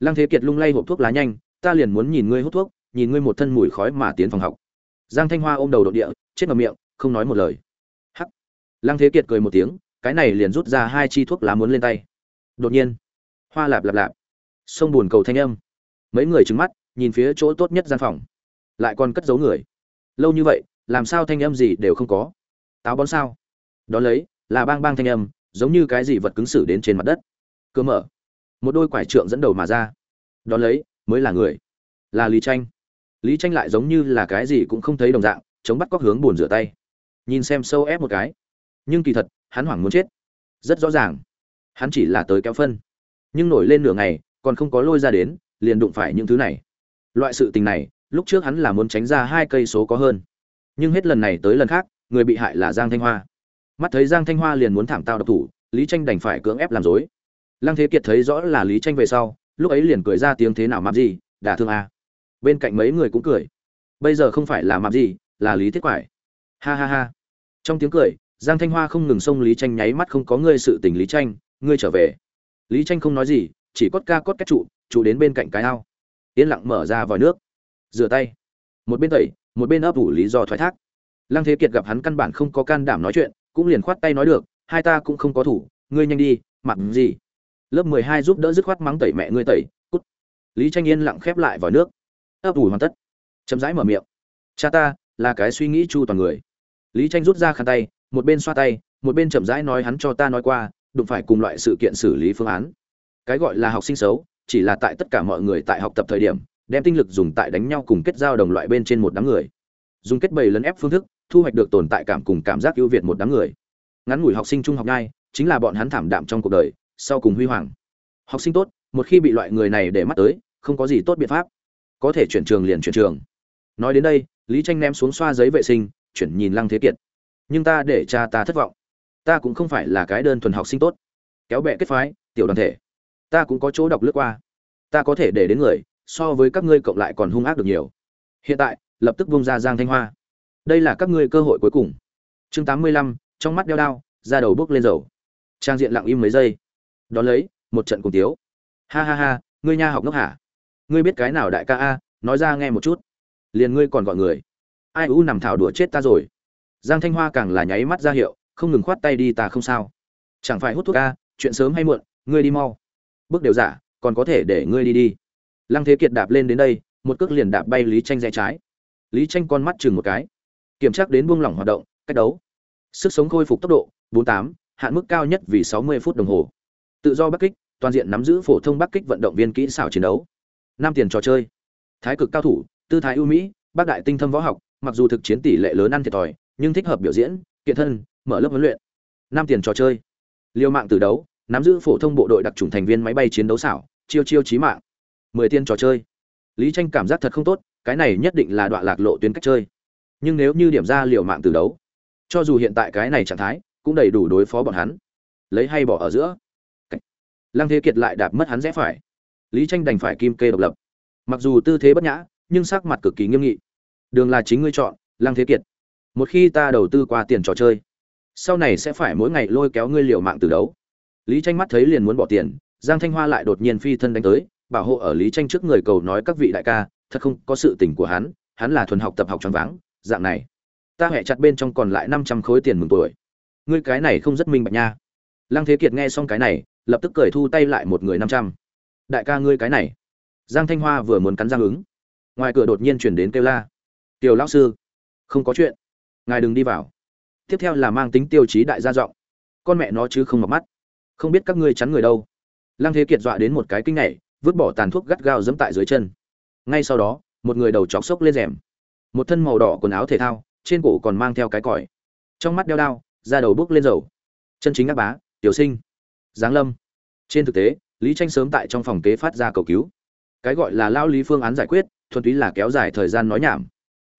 Lăng thế kiệt lung lay hộp thuốc lá nhanh, ta liền muốn nhìn ngươi hút thuốc, nhìn ngươi một thân mùi khói mà tiến phòng học. Giang thanh hoa ôm đầu đột địa, chết ngậm miệng, không nói một lời. Hắc. Lăng thế kiệt cười một tiếng, cái này liền rút ra hai chi thuốc lá muốn lên tay. Đột nhiên, hoa lạp lạp lạp. Sông buồn cầu thanh âm. Mấy người trừng mắt nhìn phía chỗ tốt nhất gian phòng. Lại còn cất giấu người. Lâu như vậy, làm sao thanh âm gì đều không có? Táo bón sao? Đó lấy, là bang bang thanh âm, giống như cái gì vật cứng xử đến trên mặt đất. Cơ mở. Một đôi quải trượng dẫn đầu mà ra. Đón lấy, mới là người. Là lý tranh lý tranh lại giống như là cái gì cũng không thấy đồng dạng, chống bắt cóc hướng buồn rửa tay. Nhìn xem sâu ép một cái. Nhưng kỳ thật, hắn hoảng muốn chết. Rất rõ ràng. Hắn chỉ là tới kéo phân. Nhưng nổi lên nửa ngày, còn không có lôi ra đến, liền đụng phải những thứ này loại sự tình này, lúc trước hắn là muốn tránh ra hai cây số có hơn. Nhưng hết lần này tới lần khác, người bị hại là giang thanh hoa. Mắt thấy giang thanh hoa liền muốn thảm tao độc thủ, lý tranh đành phải cưỡng ép làm dối lăng thế kiệt thấy rõ là lý tranh về sau, lúc ấy liền cười ra tiếng thế nào mạp gì, đả thương à. bên cạnh mấy người cũng cười. Bây giờ không phải là mạp gì, là lý thiết quải. Ha ha ha. Trong tiếng cười, giang thanh hoa không ngừng xông lý tranh nháy mắt không có ngươi sự tình lý tranh, ngươi trở về. Lý tranh không nói gì, chỉ cốt ca cốt cách trụ trụ đến bên cạnh cái ao yên lặng mở ra vòi nước. Rửa tay. Một bên tẩy, một bên ấp ủ lý do thoái thác. Lăng thế kiệt gặp hắn căn bản không có can đảm nói chuyện, cũng liền khoát tay nói được, hai ta cũng không có thủ, ngươi nhanh đi, mặc gì? Lớp mười hai giúp đỡ dứt khoát mắng tẩy mẹ ngươi tẩy, cút. Lý tranh yên lặng khép lại vòi nước. Ấp ủ hoàn tất. Chậm rãi mở miệng. Cha ta, là cái suy nghĩ chu toàn người. Lý tranh rút ra khăn tay, một bên xoa tay, một bên chậm rãi nói hắn cho ta nói qua, đụng phải cùng loại sự kiện xử lý phương án. Cái gọi là học sinh xấu chỉ là tại tất cả mọi người tại học tập thời điểm, đem tinh lực dùng tại đánh nhau cùng kết giao đồng loại bên trên một đám người. Dùng kết bầy lấn ép phương thức, thu hoạch được tồn tại cảm cùng cảm giác ưu việt một đám người. Ngắn ngủi học sinh trung học ngay, chính là bọn hắn thảm đạm trong cuộc đời, sau cùng huy hoàng. Học sinh tốt, một khi bị loại người này để mắt tới, không có gì tốt biện pháp. Có thể chuyển trường liền chuyển trường. Nói đến đây, lý tranh ném xuống xoa giấy vệ sinh, chuyển nhìn lăng thế kiệt. Nhưng ta để cha ta thất vọng. Ta cũng không phải là cái đơn thuần học sinh tốt. Kéo bè kết phái, tiểu đoàn thể ta cũng có chỗ đọc lướt qua. Ta có thể để đến người, so với các ngươi cộng lại còn hung ác được nhiều. Hiện tại, lập tức vung ra giang thanh hoa. Đây là các ngươi cơ hội cuối cùng. Chương tám mươi lăm, trong mắt đeo đao, ra đầu bước lên dầu. Trang diện lặng im mấy giây. Đón lấy, một trận cùng tiếu. Ha ha ha, ngươi nha học ngốc hả? Ngươi biết cái nào đại ca a, nói ra nghe một chút. Liền ngươi còn gọi người. Ai u nằm thảo đùa chết ta rồi. Giang thanh hoa càng là nháy mắt ra hiệu, không ngừng khoát tay đi ta không sao. Chẳng phải hút thuốc a, chuyện sớm hay muộn, ngươi đi mau bước đều giả còn có thể để ngươi đi đi. Lăng thế kiệt đạp lên đến đây một cước liền đạp bay lý tranh rẽ trái. Lý tranh con mắt chừng một cái kiểm tra đến buông lỏng hoạt động cách đấu. Sức sống khôi phục tốc độ 48, hạn mức cao nhất vì 60 phút đồng hồ. Tự do bắc kích toàn diện nắm giữ phổ thông bắc kích vận động viên kỹ xảo chiến đấu. Năm tiền trò chơi. Thái cực cao thủ tư thái ưu mỹ bác đại tinh thâm võ học mặc dù thực chiến tỷ lệ lớn ăn thiệt thòi nhưng thích hợp biểu diễn kiện thân mở lớp huấn luyện. Năm tiền trò chơi. Liều mạng từ đấu nắm giữ phổ thông bộ đội đặc trùng thành viên máy bay chiến đấu xảo, chiêu chiêu chí mạng. Mười tiên trò chơi. Lý tranh cảm giác thật không tốt, cái này nhất định là đoạn lạc lộ tuyến cách chơi. Nhưng nếu như điểm ra liều mạng từ đấu, cho dù hiện tại cái này trạng thái, cũng đầy đủ đối phó bọn hắn. Lấy hay bỏ ở giữa. Lăng thế kiệt lại đạp mất hắn rẽ phải. Lý tranh đành phải kim kê độc lập. Mặc dù tư thế bất nhã, nhưng sắc mặt cực kỳ nghiêm nghị. Đường là chính ngươi chọn, lăng thế kiệt. Một khi ta đầu tư qua tiền trò chơi, sau này sẽ phải mỗi ngày lôi kéo ngươi liều mạng từ đấu lý tranh mắt thấy liền muốn bỏ tiền, giang thanh hoa lại đột nhiên phi thân đánh tới, bảo hộ ở lý tranh trước người cầu nói các vị đại ca, thật không có sự tình của hắn hắn là thuần học tập học tròn vắng dạng này. Ta hẹ chặt bên trong còn lại năm trăm khối tiền mừng tuổi. Ngươi cái này không rất minh bạch nha. Lăng thế kiệt nghe xong cái này, lập tức cười thu tay lại một người năm trăm. Đại ca ngươi cái này. Giang thanh hoa vừa muốn cắn răng ứng. Ngoài cửa đột nhiên chuyển đến kêu la. Tiểu lão sư, không có chuyện. Ngài đừng đi vào. Tiếp theo là mang tính tiêu chí đại gia giọng. Con mẹ nó chứ không mở mắt không biết các ngươi chắn người đâu. Lăng thế kiệt dọa đến một cái kinh nhảy vứt bỏ tàn thuốc gắt gao dẫm tại dưới chân. Ngay sau đó, một người đầu chọc xốc lên rèm. Một thân màu đỏ quần áo thể thao, trên cổ còn mang theo cái còi. Trong mắt đeo đao ra đầu bước lên dầu. Chân chính ác bá, tiểu sinh. Giáng lâm. Trên thực tế, lý tranh sớm tại trong phòng kế phát ra cầu cứu. Cái gọi là lao lý phương án giải quyết, thuần túy là kéo dài thời gian nói nhảm.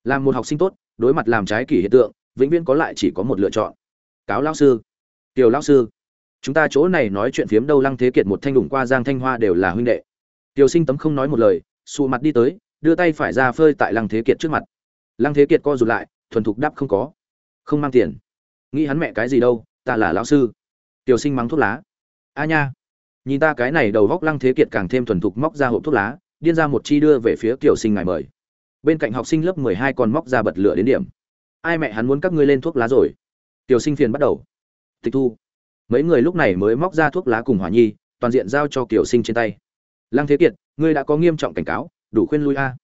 Làm một học sinh tốt, đối mặt làm trái kỷ hiện tượng, vĩnh viễn có lại chỉ có một lựa chọn. Cáo lao sư. Tiểu lao sư chúng ta chỗ này nói chuyện phiếm đâu lăng thế kiệt một thanh đủng qua giang thanh hoa đều là huynh đệ. Tiểu sinh tấm không nói một lời xù mặt đi tới, đưa tay phải ra phơi tại lăng thế kiệt trước mặt. Lăng thế kiệt co rụt lại, thuần thục đáp không có. Không mang tiền. Nghĩ hắn mẹ cái gì đâu, ta là lão sư. Tiểu sinh mắng thuốc lá. A nha. Nhìn ta cái này đầu góc lăng thế kiệt càng thêm thuần thục móc ra hộp thuốc lá, điên ra một chi đưa về phía tiểu sinh ngài mời. Bên cạnh học sinh lớp mười hai còn móc ra bật lửa đến điểm. Ai mẹ hắn muốn các ngươi lên thuốc lá rồi? Tiểu sinh phiền bắt đầu. Tịch thu mấy người lúc này mới móc ra thuốc lá cùng hỏa nhi, toàn diện giao cho tiểu sinh trên tay. Lăng thế kiệt, ngươi đã có nghiêm trọng cảnh cáo, đủ khuyên lui a.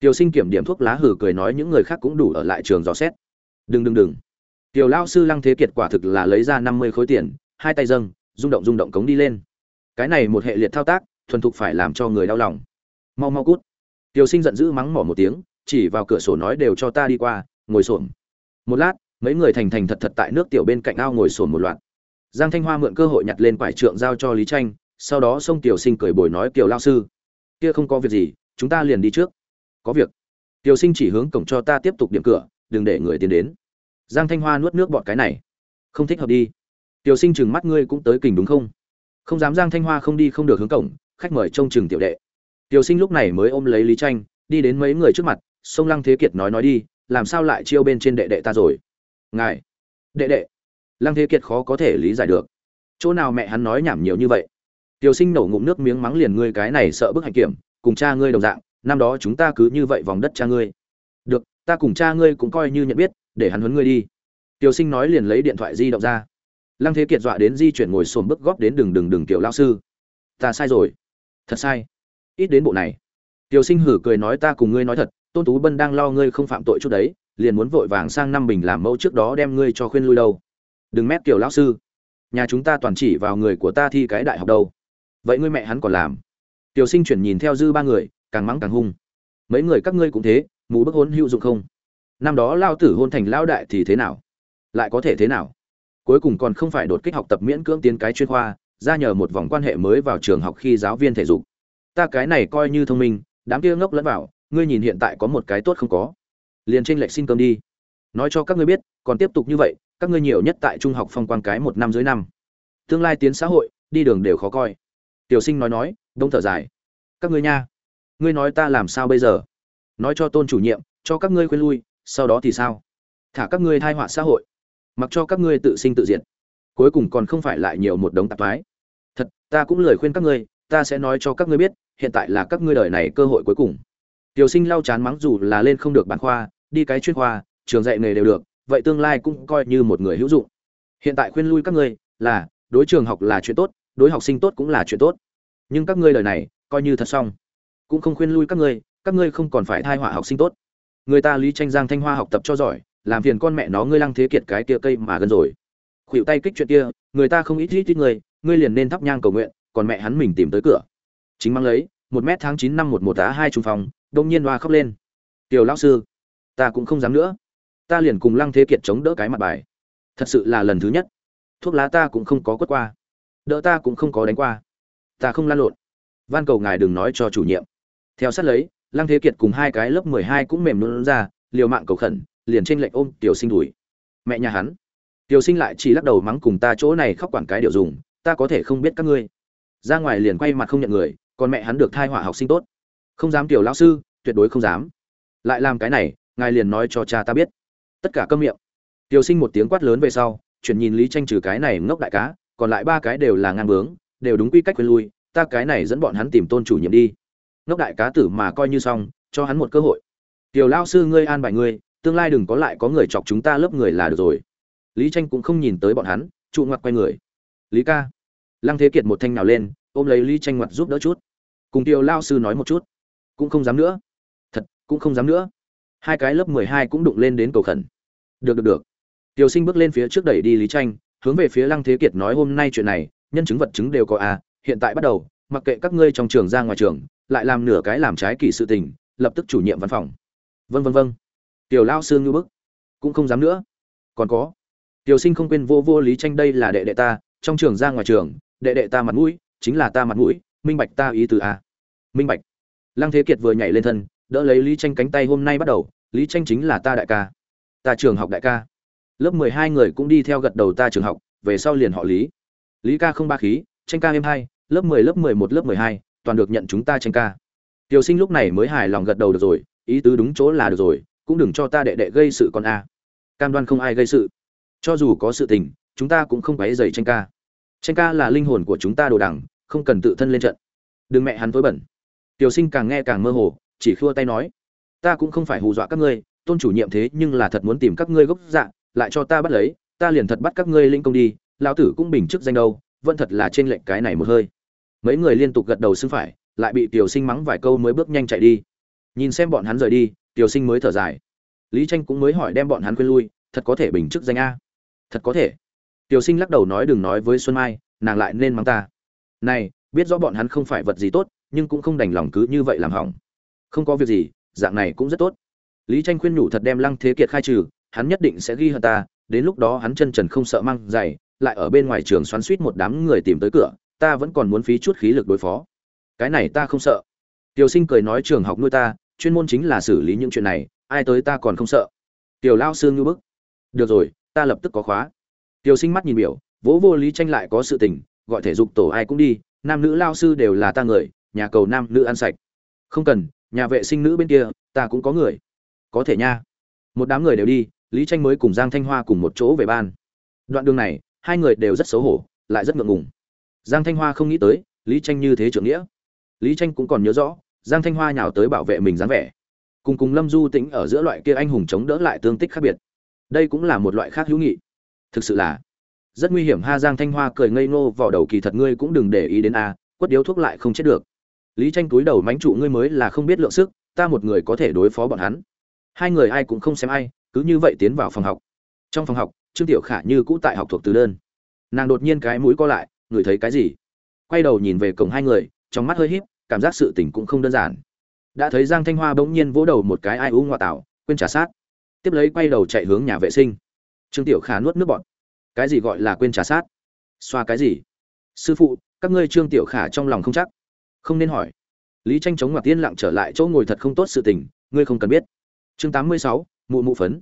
Tiểu sinh kiểm điểm thuốc lá hử cười nói những người khác cũng đủ ở lại trường dò xét. Đừng đừng đừng. Tiểu lao sư lăng thế kiệt quả thực là lấy ra năm mươi khối tiền, hai tay dâng, rung động rung động cống đi lên. Cái này một hệ liệt thao tác, thuần thục phải làm cho người đau lòng. Mau mau cút. Tiểu sinh giận dữ mắng mỏ một tiếng, chỉ vào cửa sổ nói đều cho ta đi qua, ngồi xổm. Một lát, mấy người thành thành thật thật tại nước tiểu bên cạnh ao ngồi xổm một loạt giang thanh hoa mượn cơ hội nhặt lên quải trượng giao cho lý tranh, sau đó xông tiểu sinh cười bồi nói kiều lao sư, kia không có việc gì, chúng ta liền đi trước. Có việc. Tiểu sinh chỉ hướng cổng cho ta tiếp tục điểm cửa, đừng để người tiến đến. Giang thanh hoa nuốt nước bọt cái này. Không thích hợp đi. Tiểu sinh chừng mắt, ngươi cũng tới kình đúng không? Không dám. Giang thanh hoa không đi không được hướng cổng, khách mời trông chừng tiểu đệ. Tiểu sinh lúc này mới ôm lấy lý tranh, đi đến mấy người trước mặt sông lăng thế kiệt nói nói đi, làm sao lại chiêu bên trên đệ đệ ta rồi? Ngài, đệ đệ lăng thế kiệt khó có thể lý giải được. Chỗ nào mẹ hắn nói nhảm nhiều như vậy? Tiểu sinh nổ ngụm nước miếng mắng liền ngươi cái này sợ bức hạnh kiểm, cùng cha ngươi đồng dạng, năm đó chúng ta cứ như vậy vòng đất cha ngươi. Được, ta cùng cha ngươi cũng coi như nhận biết, để hắn huấn ngươi đi. Tiểu sinh nói liền lấy điện thoại di động ra. Lăng thế kiệt dọa đến di chuyển ngồi xổm bước góp đến đường đường đường tiểu lao sư. Ta sai rồi. Thật sai. Ít đến bộ này. Tiểu sinh hử cười nói ta cùng ngươi nói thật, tôn tú bân đang lo ngươi không phạm tội chút đấy, liền muốn vội vàng sang năm bình làm mẫu trước đó đem ngươi cho khuyên lui đâu đừng mép kiểu lão sư. Nhà chúng ta toàn chỉ vào người của ta thi cái đại học đâu. Vậy ngươi mẹ hắn còn làm. Tiểu sinh chuyển nhìn theo dư ba người, càng mắng càng hung. Mấy người các ngươi cũng thế, mù bức hôn hữu dụng không? Năm đó lao tử hôn thành lao đại thì thế nào? Lại có thể thế nào? Cuối cùng còn không phải đột kích học tập miễn cưỡng tiến cái chuyên khoa, ra nhờ một vòng quan hệ mới vào trường học khi giáo viên thể dục. Ta cái này coi như thông minh, đám kia ngốc lẫn vào, ngươi nhìn hiện tại có một cái tốt không có? Liền tranh lệch xin cơm đi. Nói cho các ngươi biết, còn tiếp tục như vậy các ngươi nhiều nhất tại trung học phong quan cái một năm dưới năm. Tương lai tiến xã hội, đi đường đều khó coi. Tiểu sinh nói nói đông thở dài. Các ngươi nha, ngươi nói ta làm sao bây giờ? Nói cho tôn chủ nhiệm, cho các ngươi khuyên lui, sau đó thì sao? Thả các ngươi thai họa xã hội. Mặc cho các ngươi tự sinh tự diệt. Cuối cùng còn không phải lại nhiều một đống tạp thoái. Thật, ta cũng lời khuyên các ngươi, ta sẽ nói cho các ngươi biết, hiện tại là các ngươi đời này cơ hội cuối cùng. Tiểu sinh lau chán mắng dù là lên không được bản khoa, đi cái chuyên khoa, trường dạy nghề đều được vậy tương lai cũng coi như một người hữu dụng. Hiện tại khuyên lui các ngươi là, đối trường học là chuyện tốt, đối học sinh tốt cũng là chuyện tốt. Nhưng các ngươi lời này, coi như thật xong. Cũng không khuyên lui các ngươi các ngươi không còn phải thai họa học sinh tốt. Người ta lý tranh giang thanh hoa học tập cho giỏi, làm phiền con mẹ nó ngươi lăng thế kiệt cái kia cây mà gần rồi. Khuỵu tay kích chuyện kia, người ta không ít ít ít người, ngươi liền nên thắp nhang cầu nguyện, còn mẹ hắn mình tìm tới cửa. Chính mang lấy, một mét tháng chín năm một một tá hai trung phòng đông nhiên hoa khóc lên. Tiểu lão sư, ta cũng không dám nữa ta liền cùng lăng thế kiệt chống đỡ cái mặt bài. Thật sự là lần thứ nhất. Thuốc lá ta cũng không có quất qua. Đỡ ta cũng không có đánh qua. Ta không lan lộn. Van cầu ngài đừng nói cho chủ nhiệm. Theo sát lấy, lăng thế kiệt cùng hai cái lớp mười hai cũng mềm luôn ra, liều mạng cầu khẩn, liền trên lệnh ôm tiểu sinh đuổi. Mẹ nhà hắn. Tiểu sinh lại chỉ lắc đầu mắng cùng ta chỗ này khóc quản cái điều dùng, ta có thể không biết các ngươi. Ra ngoài liền quay mặt không nhận người, còn mẹ hắn được thai họa học sinh tốt. Không dám tiểu lão sư, tuyệt đối không dám. Lại làm cái này, ngài liền nói cho cha ta biết tất cả câm miệng. Tiểu sinh một tiếng quát lớn về sau, chuyển nhìn lý tranh trừ cái này ngốc đại cá, còn lại ba cái đều là ngang bướng, đều đúng quy cách quên lui, ta cái này dẫn bọn hắn tìm tôn chủ nhiệm đi. Ngốc đại cá tử mà coi như xong, cho hắn một cơ hội. Tiểu lao sư ngươi an bài ngươi, tương lai đừng có lại có người chọc chúng ta lớp người là được rồi. Lý tranh cũng không nhìn tới bọn hắn, trụ ngoặt quay người. Lý ca. Lăng thế kiệt một thanh nào lên, ôm lấy lý tranh ngoặt giúp đỡ chút. Cùng tiểu lao sư nói một chút. Cũng không dám nữa. Thật, cũng không dám nữa hai cái lớp mười hai cũng đụng lên đến cầu khẩn. Được được được. Tiểu sinh bước lên phía trước đẩy đi lý tranh, hướng về phía lăng thế kiệt nói hôm nay chuyện này, nhân chứng vật chứng đều có à hiện tại bắt đầu, mặc kệ các ngươi trong trường ra ngoài trường, lại làm nửa cái làm trái kỷ sự tình, lập tức chủ nhiệm văn phòng. Vân vân vân tiểu lao sư như bức. Cũng không dám nữa. Còn có. Tiểu sinh không quên vô vô lý tranh đây là đệ đệ ta, trong trường ra ngoài trường, đệ đệ ta mặt mũi, chính là ta mặt mũi, minh bạch ta ý từ a à. minh bạch. Lăng thế kiệt vừa nhảy lên thân đỡ lấy lý tranh cánh tay hôm nay bắt đầu, lý tranh chính là ta đại ca. Ta trường học đại ca. Lớp mười hai người cũng đi theo gật đầu ta trường học, về sau liền họ lý. Lý ca không ba khí tranh ca em hai lớp mười lớp mười một, lớp mười hai, toàn được nhận chúng ta tranh ca. Tiểu sinh lúc này mới hài lòng gật đầu được rồi, ý tứ đúng chỗ là được rồi, cũng đừng cho ta đệ đệ gây sự con a. Cam đoan không ai gây sự. Cho dù có sự tình, chúng ta cũng không quấy dày tranh ca. Tranh ca là linh hồn của chúng ta đồ đẳng không cần tự thân lên trận. Đừng mẹ hắn tối bẩn. Tiểu sinh càng nghe càng mơ hồ chỉ khua tay nói, ta cũng không phải hù dọa các ngươi, tôn chủ nhiệm thế nhưng là thật muốn tìm các ngươi gốc dạ lại cho ta bắt lấy, ta liền thật bắt các ngươi linh công đi, lão tử cũng bình chức danh đâu, vẫn thật là trên lệnh cái này một hơi. Mấy người liên tục gật đầu xưng phải, lại bị tiểu sinh mắng vài câu mới bước nhanh chạy đi. Nhìn xem bọn hắn rời đi, tiểu sinh mới thở dài. Lý tranh cũng mới hỏi đem bọn hắn quên lui, thật có thể bình chức danh a? Thật có thể. Tiểu sinh lắc đầu nói, đừng nói với xuân mai, nàng lại nên mắng ta. Này, biết rõ bọn hắn không phải vật gì tốt, nhưng cũng không đành lòng cứ như vậy làm hỏng không có việc gì, dạng này cũng rất tốt. Lý tranh khuyên nhủ thật đem lăng thế kiệt khai trừ, hắn nhất định sẽ ghi hận ta, đến lúc đó hắn chân trần không sợ mang giày, lại ở bên ngoài trường xoắn suýt một đám người tìm tới cửa, ta vẫn còn muốn phí chút khí lực đối phó. Cái này ta không sợ. Tiểu sinh cười nói trường học nuôi ta, chuyên môn chính là xử lý những chuyện này, ai tới ta còn không sợ. Tiểu lao sư ngưu bức. Được rồi, ta lập tức có khóa. Tiểu sinh mắt nhìn biểu, vỗ vô lý tranh lại có sự tình, gọi thể dục tổ ai cũng đi, nam nữ lao sư đều là ta người, nhà cầu nam nữ ăn sạch. Không cần nhà vệ sinh nữ bên kia, ta cũng có người. Có thể nha. Một đám người đều đi, lý tranh mới cùng giang thanh hoa cùng một chỗ về ban. Đoạn đường này, hai người đều rất xấu hổ, lại rất ngượng ngùng. Giang thanh hoa không nghĩ tới, lý tranh như thế trưởng nghĩa. Lý tranh cũng còn nhớ rõ, giang thanh hoa nhào tới bảo vệ mình dáng vẻ. Cùng cùng lâm du tĩnh ở giữa loại kia anh hùng chống đỡ lại tương tích khác biệt. Đây cũng là một loại khác hữu nghị. Thực sự là rất nguy hiểm ha, giang thanh hoa cười ngây ngô vào đầu kỳ thật ngươi cũng đừng để ý đến a, quất điếu thuốc lại không chết được lý tranh túi đầu mánh trụ, ngươi mới là không biết lượng sức, ta một người có thể đối phó bọn hắn. Hai người ai cũng không xem ai, cứ như vậy tiến vào phòng học. Trong phòng học, trương tiểu khả như cũ tại học thuộc từ đơn. Nàng đột nhiên cái mũi co lại ngửi thấy cái gì? Quay đầu nhìn về cổng hai người, trong mắt hơi híp, cảm giác sự tình cũng không đơn giản. Đã thấy giang thanh hoa bỗng nhiên vỗ đầu một cái ai u ngoại tảo, quên trả sát. Tiếp lấy quay đầu chạy hướng nhà vệ sinh. Trương tiểu khả nuốt nước bọt. Cái gì gọi là quên trả sát? Xoa cái gì? Sư phụ, các ngươi trương tiểu khả trong lòng không chắc không nên hỏi. Lý tranh chống ngoặt tiên lặng trở lại chỗ ngồi thật không tốt sự tình, ngươi không cần biết. Chương tám mươi sáu, mụ mụ phấn.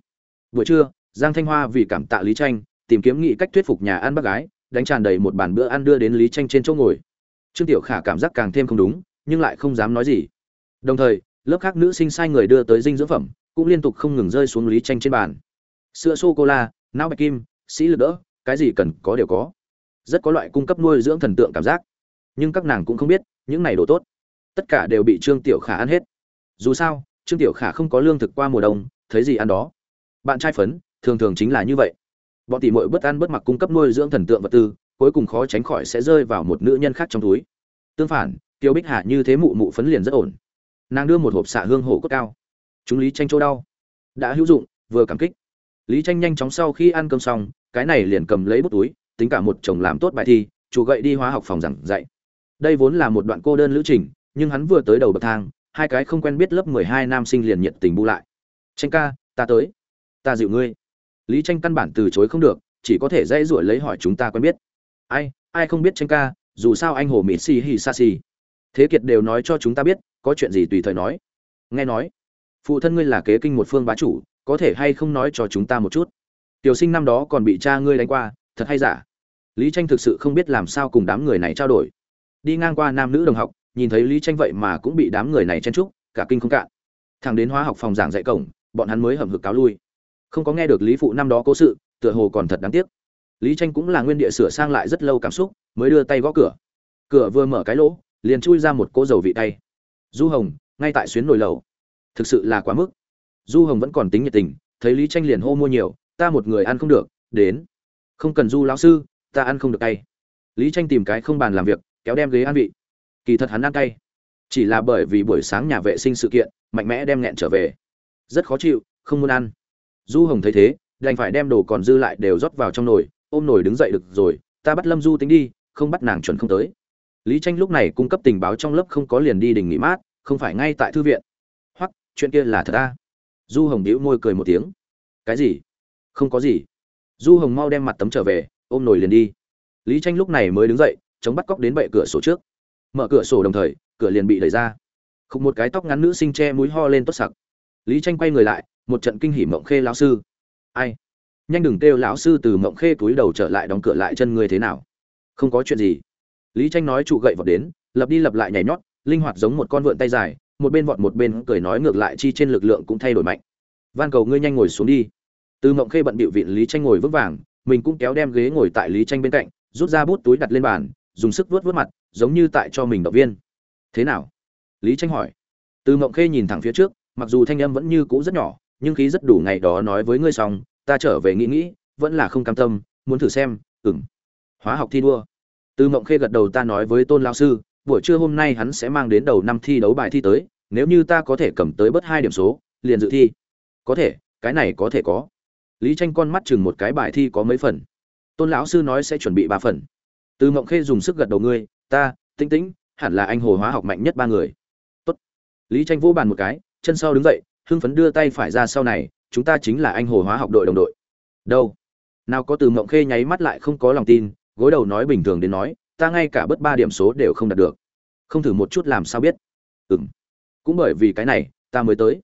Buổi trưa, giang thanh hoa vì cảm tạ lý tranh, tìm kiếm nghị cách thuyết phục nhà ăn bác gái, đánh tràn đầy một bàn bữa ăn đưa đến lý tranh trên chỗ ngồi. Trương tiểu khả cảm giác càng thêm không đúng, nhưng lại không dám nói gì. Đồng thời, lớp khác nữ sinh sai người đưa tới dinh dưỡng phẩm, cũng liên tục không ngừng rơi xuống lý tranh trên bàn. Sữa sô cô la não bạch kim, sĩ lực đỡ, cái gì cần có đều có. Rất có loại cung cấp nuôi dưỡng thần tượng cảm giác. Nhưng các nàng cũng không biết những này đồ tốt. Tất cả đều bị trương tiểu khả ăn hết. Dù sao, trương tiểu khả không có lương thực qua mùa đông, thấy gì ăn đó? Bạn trai phấn, thường thường chính là như vậy. Bọn tỷ muội bất ăn bất mặc cung cấp nuôi dưỡng thần tượng vật tư, cuối cùng khó tránh khỏi sẽ rơi vào một nữ nhân khác trong túi. Tương phản tiêu bích hạ như thế mụ mụ phấn liền rất ổn. Nàng đưa một hộp xạ hương hổ cốt cao. Chúng lý tranh chỗ đau. Đã hữu dụng, vừa cảm kích. Lý tranh nhanh chóng sau khi ăn cơm xong, cái này liền cầm lấy bút túi, tính cả một chồng làm tốt bài thi, chủ gậy đi hóa học phòng giảng dạy đây vốn là một đoạn cô đơn lữ trình, nhưng hắn vừa tới đầu bậc thang, hai cái không quen biết lớp mười hai nam sinh liền nhiệt tình bu lại. Tranh ca, ta tới. Ta dịu ngươi. Lý tranh căn bản từ chối không được, chỉ có thể dễ dỗi lấy hỏi chúng ta quen biết. Ai ai không biết tranh ca, dù sao anh hồ mỹ xi hi sa si thế kiệt đều nói cho chúng ta biết, có chuyện gì tùy thời nói. Nghe nói, phụ thân ngươi là kế kinh một phương bá chủ, có thể hay không nói cho chúng ta một chút? Tiểu sinh năm đó còn bị cha ngươi đánh qua, thật hay giả? Lý tranh thực sự không biết làm sao cùng đám người này trao đổi đi ngang qua nam nữ đồng học, nhìn thấy lý tranh vậy mà cũng bị đám người này chen chúc, cả kinh không cạn. Thằng đến hóa học phòng giảng dạy cổng, bọn hắn mới hầm hực cáo lui. Không có nghe được lý phụ năm đó cố sự, tựa hồ còn thật đáng tiếc. Lý tranh cũng là nguyên địa sửa sang lại rất lâu cảm xúc, mới đưa tay gõ cửa. Cửa vừa mở cái lỗ, liền chui ra một cỗ dầu vị tay. Du hồng, ngay tại xuyến nồi lầu thực sự là quá mức. Du hồng vẫn còn tính nhiệt tình, thấy lý tranh liền hô mua nhiều, ta một người ăn không được, đến. Không cần du lão sư, ta ăn không được tay lý tranh tìm cái không bàn làm việc kéo đem ghế ăn vị. Kỳ thật hắn ăn cay. Chỉ là bởi vì buổi sáng nhà vệ sinh sự kiện, mạnh mẽ đem nghẹn trở về. Rất khó chịu, không muốn ăn. Du hồng thấy thế, đành phải đem đồ còn dư lại đều rót vào trong nồi, ôm nồi đứng dậy được rồi, ta bắt lâm du tính đi, không bắt nàng chuẩn không tới. Lý tranh lúc này cung cấp tình báo trong lớp không có liền đi đình nghỉ mát, không phải ngay tại thư viện. Hoặc chuyện kia là thật ta du hồng đĩu môi cười một tiếng. Cái gì? Không có gì. Du hồng mau đem mặt tấm trở về, ôm nồi liền đi. Lý tranh lúc này mới đứng dậy chống bắt cóc đến bệ cửa sổ trước. Mở cửa sổ đồng thời, cửa liền bị đẩy ra. Khúc một cái tóc ngắn nữ sinh che mũi ho lên tốt sặc. Lý tranh quay người lại, một trận kinh hỉ mộng khê lão sư. Ai? Nhanh đừng kêu lão sư từ mộng khê túi đầu trở lại đóng cửa lại chân ngươi thế nào. Không có chuyện gì. Lý tranh nói trụ gậy vọt đến, lập đi lập lại nhảy nhót, linh hoạt giống một con vượn tay dài, một bên vọt một bên cười nói ngược lại chi trên lực lượng cũng thay đổi mạnh. Van cầu ngươi nhanh ngồi xuống đi. Từ mộng khê bận bịu viện lý tranh ngồi vững vàng, mình cũng kéo đem ghế ngồi tại lý tranh bên cạnh, rút ra bút túi đặt lên bàn dùng sức vuốt vuốt mặt, giống như tại cho mình động viên. Thế nào? Lý tranh hỏi. Từ mộng khê nhìn thẳng phía trước, mặc dù thanh âm vẫn như cũ rất nhỏ, nhưng khí rất đủ ngày đó nói với ngươi xong, ta trở về nghĩ nghĩ, vẫn là không cam tâm, muốn thử xem, Ừm. hóa học thi đua. Từ mộng khê gật đầu ta nói với tôn lão sư, buổi trưa hôm nay hắn sẽ mang đến đầu năm thi đấu bài thi tới, nếu như ta có thể cầm tới bất hai điểm số, liền dự thi. Có thể, cái này có thể có. Lý tranh con mắt chừng một cái bài thi có mấy phần. Tôn lão sư nói sẽ chuẩn bị ba phần từ mộng khê dùng sức gật đầu ngươi, ta tinh tĩnh, hẳn là anh hồ hóa học mạnh nhất ba người. Tốt. lý tranh vỗ bàn một cái, chân sau đứng dậy, hưng phấn đưa tay phải ra sau này, chúng ta chính là anh hồ hóa học đội đồng đội. Đâu? Nào có từ mộng khê nháy mắt lại không có lòng tin, gối đầu nói bình thường đến nói, ta ngay cả bớt ba điểm số đều không đạt được. Không thử một chút làm sao biết? Ừm. cũng bởi vì cái này, ta mới tới.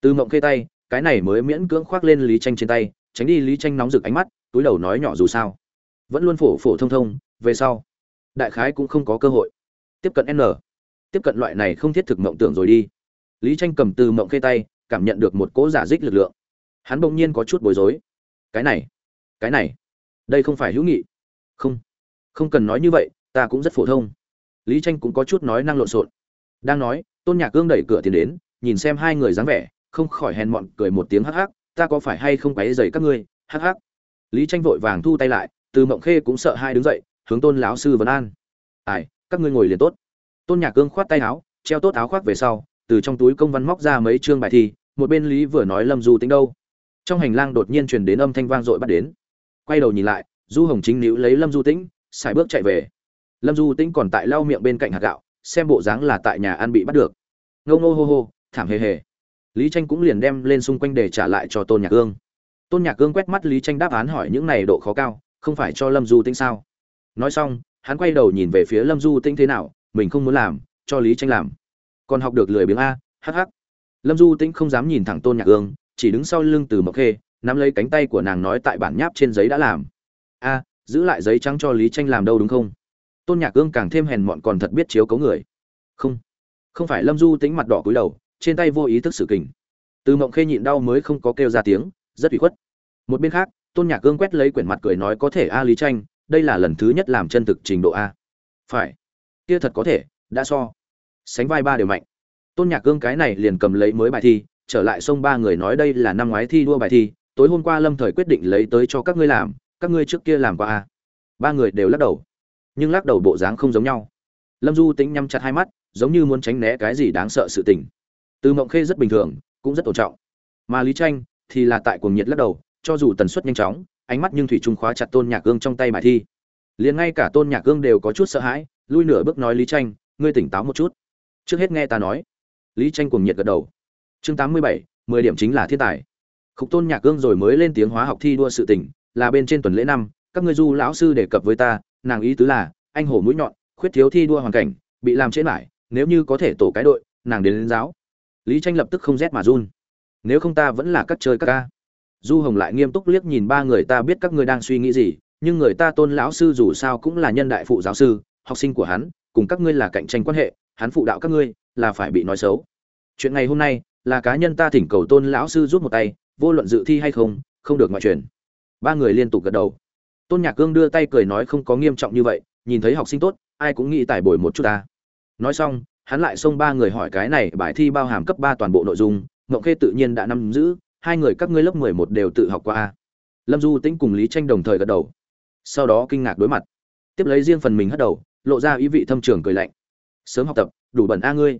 Từ mộng khê tay, cái này mới miễn cưỡng khoác lên lý tranh trên tay, tránh đi lý tranh nóng rực ánh mắt, túi đầu nói nhỏ dù sao. Vẫn luôn phổ phổ thông thông về sau, đại khái cũng không có cơ hội. Tiếp cận n, tiếp cận loại này không thiết thực mộng tưởng rồi đi. Lý tranh cầm từ mộng khê tay, cảm nhận được một cỗ giả dích lực lượng. Hắn bỗng nhiên có chút bối rối. Cái này cái này, đây không phải hữu nghị. Không không cần nói như vậy, ta cũng rất phổ thông. Lý tranh cũng có chút nói năng lộn xộn. Đang nói, tôn nhạc gương đẩy cửa tiến đến, nhìn xem hai người dáng vẻ, không khỏi hèn mọn cười một tiếng hắc hắc, ta có phải hay không quấy rầy các ngươi? Hắc hắc. Lý tranh vội vàng thu tay lại, từ mộng khê cũng sợ hai đứng dậy hướng tôn lão sư vấn an. Ai, các ngươi ngồi liền tốt. Tôn nhạc cương khoát tay áo, treo tốt áo khoác về sau, từ trong túi công văn móc ra mấy chương bài thi, một bên lý vừa nói lâm du tính đâu. Trong hành lang đột nhiên truyền đến âm thanh vang dội bắt đến. Quay đầu nhìn lại, du hồng chính níu lấy lâm du tĩnh xài bước chạy về. Lâm du tĩnh còn tại lau miệng bên cạnh hạt gạo, xem bộ dáng là tại nhà ăn bị bắt được. Ngâu ngô hô hô, thảm hề hề. Lý tranh cũng liền đem lên xung quanh để trả lại cho tôn nhạc cương. tôn nhạc cương quét mắt lý tranh đáp án hỏi những này độ khó cao, không phải cho lâm du tĩnh sao? Nói xong, hắn quay đầu nhìn về phía lâm du tĩnh thế nào, mình không muốn làm, cho lý tranh làm. Còn học được lười biếng a hh lâm du tĩnh không dám nhìn thẳng tôn nhạc ương, chỉ đứng sau lưng từ mộc khê, nắm lấy cánh tay của nàng nói tại bản nháp trên giấy đã làm. A, giữ lại giấy trắng cho lý tranh làm đâu đúng không? Tôn nhạc ương càng thêm hèn mọn còn thật biết chiếu cấu người. Không. Không phải lâm du tính mặt đỏ cúi đầu, trên tay vô ý thức sự kình. Từ mộng khê nhịn đau mới không có kêu ra tiếng, rất bị khuất. Một bên khác, tôn nhạc ương quét lấy quyển mặt cười nói có thể a lý tranh đây là lần thứ nhất làm chân thực trình độ a. Phải. Kia thật có thể, đã so. Sánh vai ba đều mạnh. Tôn nhạc gương cái này liền cầm lấy mới bài thi, trở lại sông ba người nói đây là năm ngoái thi đua bài thi, tối hôm qua lâm thời quyết định lấy tới cho các ngươi làm, các ngươi trước kia làm qua a. Ba người đều lắc đầu. Nhưng lắc đầu bộ dáng không giống nhau. Lâm du tính nhắm chặt hai mắt, giống như muốn tránh né cái gì đáng sợ sự tình. Từ mộng khê rất bình thường, cũng rất tôn trọng. Mà lý tranh thì là tại cuồng nhiệt lắc đầu, cho dù tần suất nhanh chóng ánh mắt nhưng thủy trung khóa chặt tôn nhạc gương trong tay bài thi. Liền ngay cả tôn nhạc gương đều có chút sợ hãi, lui nửa bước nói lý tranh, ngươi tỉnh táo một chút. Trước hết nghe ta nói. Lý tranh cuồng nhiệt gật đầu. Chương tám mươi bảy, mười điểm chính là thiên tài. Khúc tôn nhạc gương rồi mới lên tiếng hóa học thi đua sự tỉnh là bên trên tuần lễ năm, các ngươi du lão sư đề cập với ta, nàng ý tứ là, anh hổ mũi nhọn, khuyết thiếu thi đua hoàn cảnh, bị làm chết lại nếu như có thể tổ cái đội, nàng đến lên giáo. Lý tranh lập tức không rét mà run. Nếu không ta vẫn là các chơi các ca du hồng lại nghiêm túc liếc nhìn ba người, ta biết các ngươi đang suy nghĩ gì, nhưng người ta tôn lão sư dù sao cũng là nhân đại phụ giáo sư, học sinh của hắn, cùng các ngươi là cạnh tranh quan hệ, hắn phụ đạo các ngươi là phải bị nói xấu. Chuyện ngày hôm nay là cá nhân ta thỉnh cầu tôn lão sư rút một tay, vô luận dự thi hay không không được ngoại truyền. Ba người liên tục gật đầu. Tôn nhạc cương đưa tay cười nói không có nghiêm trọng như vậy, nhìn thấy học sinh tốt, ai cũng nghĩ tải bồi một chút ta. Nói xong, hắn lại xông ba người hỏi cái này, bài thi bao hàm cấp ba toàn bộ nội dung, ngộng khê tự nhiên đã nắm giữ hai người các ngươi lớp mười một đều tự học qua a. Lâm du tĩnh cùng lý tranh đồng thời gật đầu. Sau đó kinh ngạc đối mặt. Tiếp lấy riêng phần mình hất đầu, lộ ra ý vị thâm trường cười lạnh. Sớm học tập, đủ bẩn a ngươi.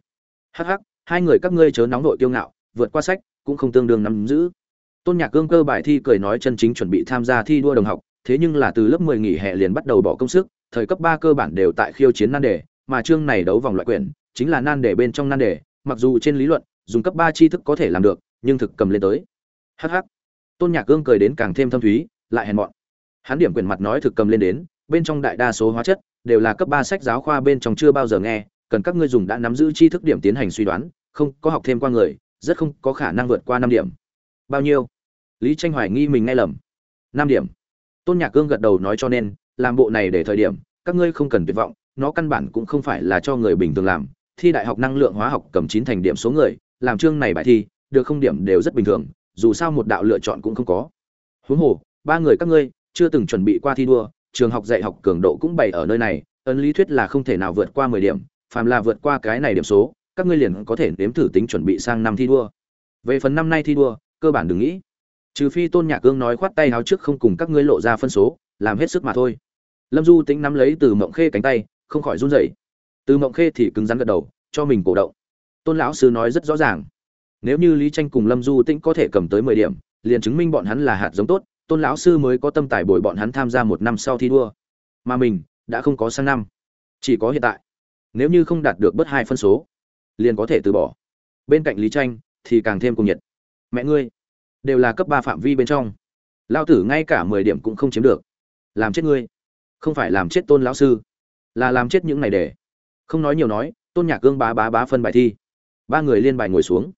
Hắc hắc, hai người các ngươi chớ nóng nội kiêu ngạo, vượt qua sách cũng không tương đương nắm giữ. Tôn nhạc cương cơ bài thi cười nói chân chính chuẩn bị tham gia thi đua đồng học, thế nhưng là từ lớp 10 nghỉ hè liền bắt đầu bỏ công sức, thời cấp 3 cơ bản đều tại khiêu chiến nan đề, mà chương này đấu vòng loại quyển chính là nan đề bên trong nan đề, mặc dù trên lý luận, dùng cấp 3 tri thức có thể làm được, nhưng thực cầm lên tới hắc hắc. Tôn nhạc cương cười đến càng thêm thâm thúy, lại hèn mọn. Hắn điểm quyền mặt nói thực cầm lên đến, bên trong đại đa số hóa chất đều là cấp ba sách giáo khoa bên trong chưa bao giờ nghe, cần các ngươi dùng đã nắm giữ tri thức điểm tiến hành suy đoán, không có học thêm qua người, rất không có khả năng vượt qua năm điểm. Bao nhiêu? Lý tranh hoài nghi mình nghe lầm. Năm điểm. Tôn nhạc cương gật đầu nói cho nên, làm bộ này để thời điểm, các ngươi không cần tuyệt vọng, nó căn bản cũng không phải là cho người bình thường làm. Thi đại học năng lượng hóa học cầm chín thành điểm số người, làm chương này bài thi, được không điểm đều rất bình thường dù sao một đạo lựa chọn cũng không có. Huống hồ, ba người các ngươi chưa từng chuẩn bị qua thi đua, trường học dạy học cường độ cũng bày ở nơi này, ấn lý thuyết là không thể nào vượt qua mười điểm, phàm là vượt qua cái này điểm số, các ngươi liền có thể nếm thử tính chuẩn bị sang năm thi đua. Về phần năm nay thi đua, cơ bản đừng nghĩ. Trừ phi tôn nhạc cương nói khoát tay háo trước không cùng các ngươi lộ ra phân số, làm hết sức mà thôi. Lâm du tính nắm lấy từ mộng khê cánh tay, không khỏi run rẩy. Từ mộng khê thì cứng rắn gật đầu, cho mình cổ động. Tôn lão sư nói rất rõ ràng nếu như lý tranh cùng lâm du tĩnh có thể cầm tới mười điểm, liền chứng minh bọn hắn là hạt giống tốt, tôn lão sư mới có tâm tài bồi bọn hắn tham gia một năm sau thi đua. Mà mình, đã không có sang năm. Chỉ có hiện tại. Nếu như không đạt được bất hai phân số, liền có thể từ bỏ. Bên cạnh lý tranh, thì càng thêm cùng nhiệt. Mẹ ngươi, đều là cấp ba phạm vi bên trong. Lao tử ngay cả mười điểm cũng không chiếm được. Làm chết ngươi. Không phải làm chết tôn lão sư, là làm chết những này để. Không nói nhiều nói, tôn nhạc cương bá bá bá phân bài thi. Ba người liên bài ngồi xuống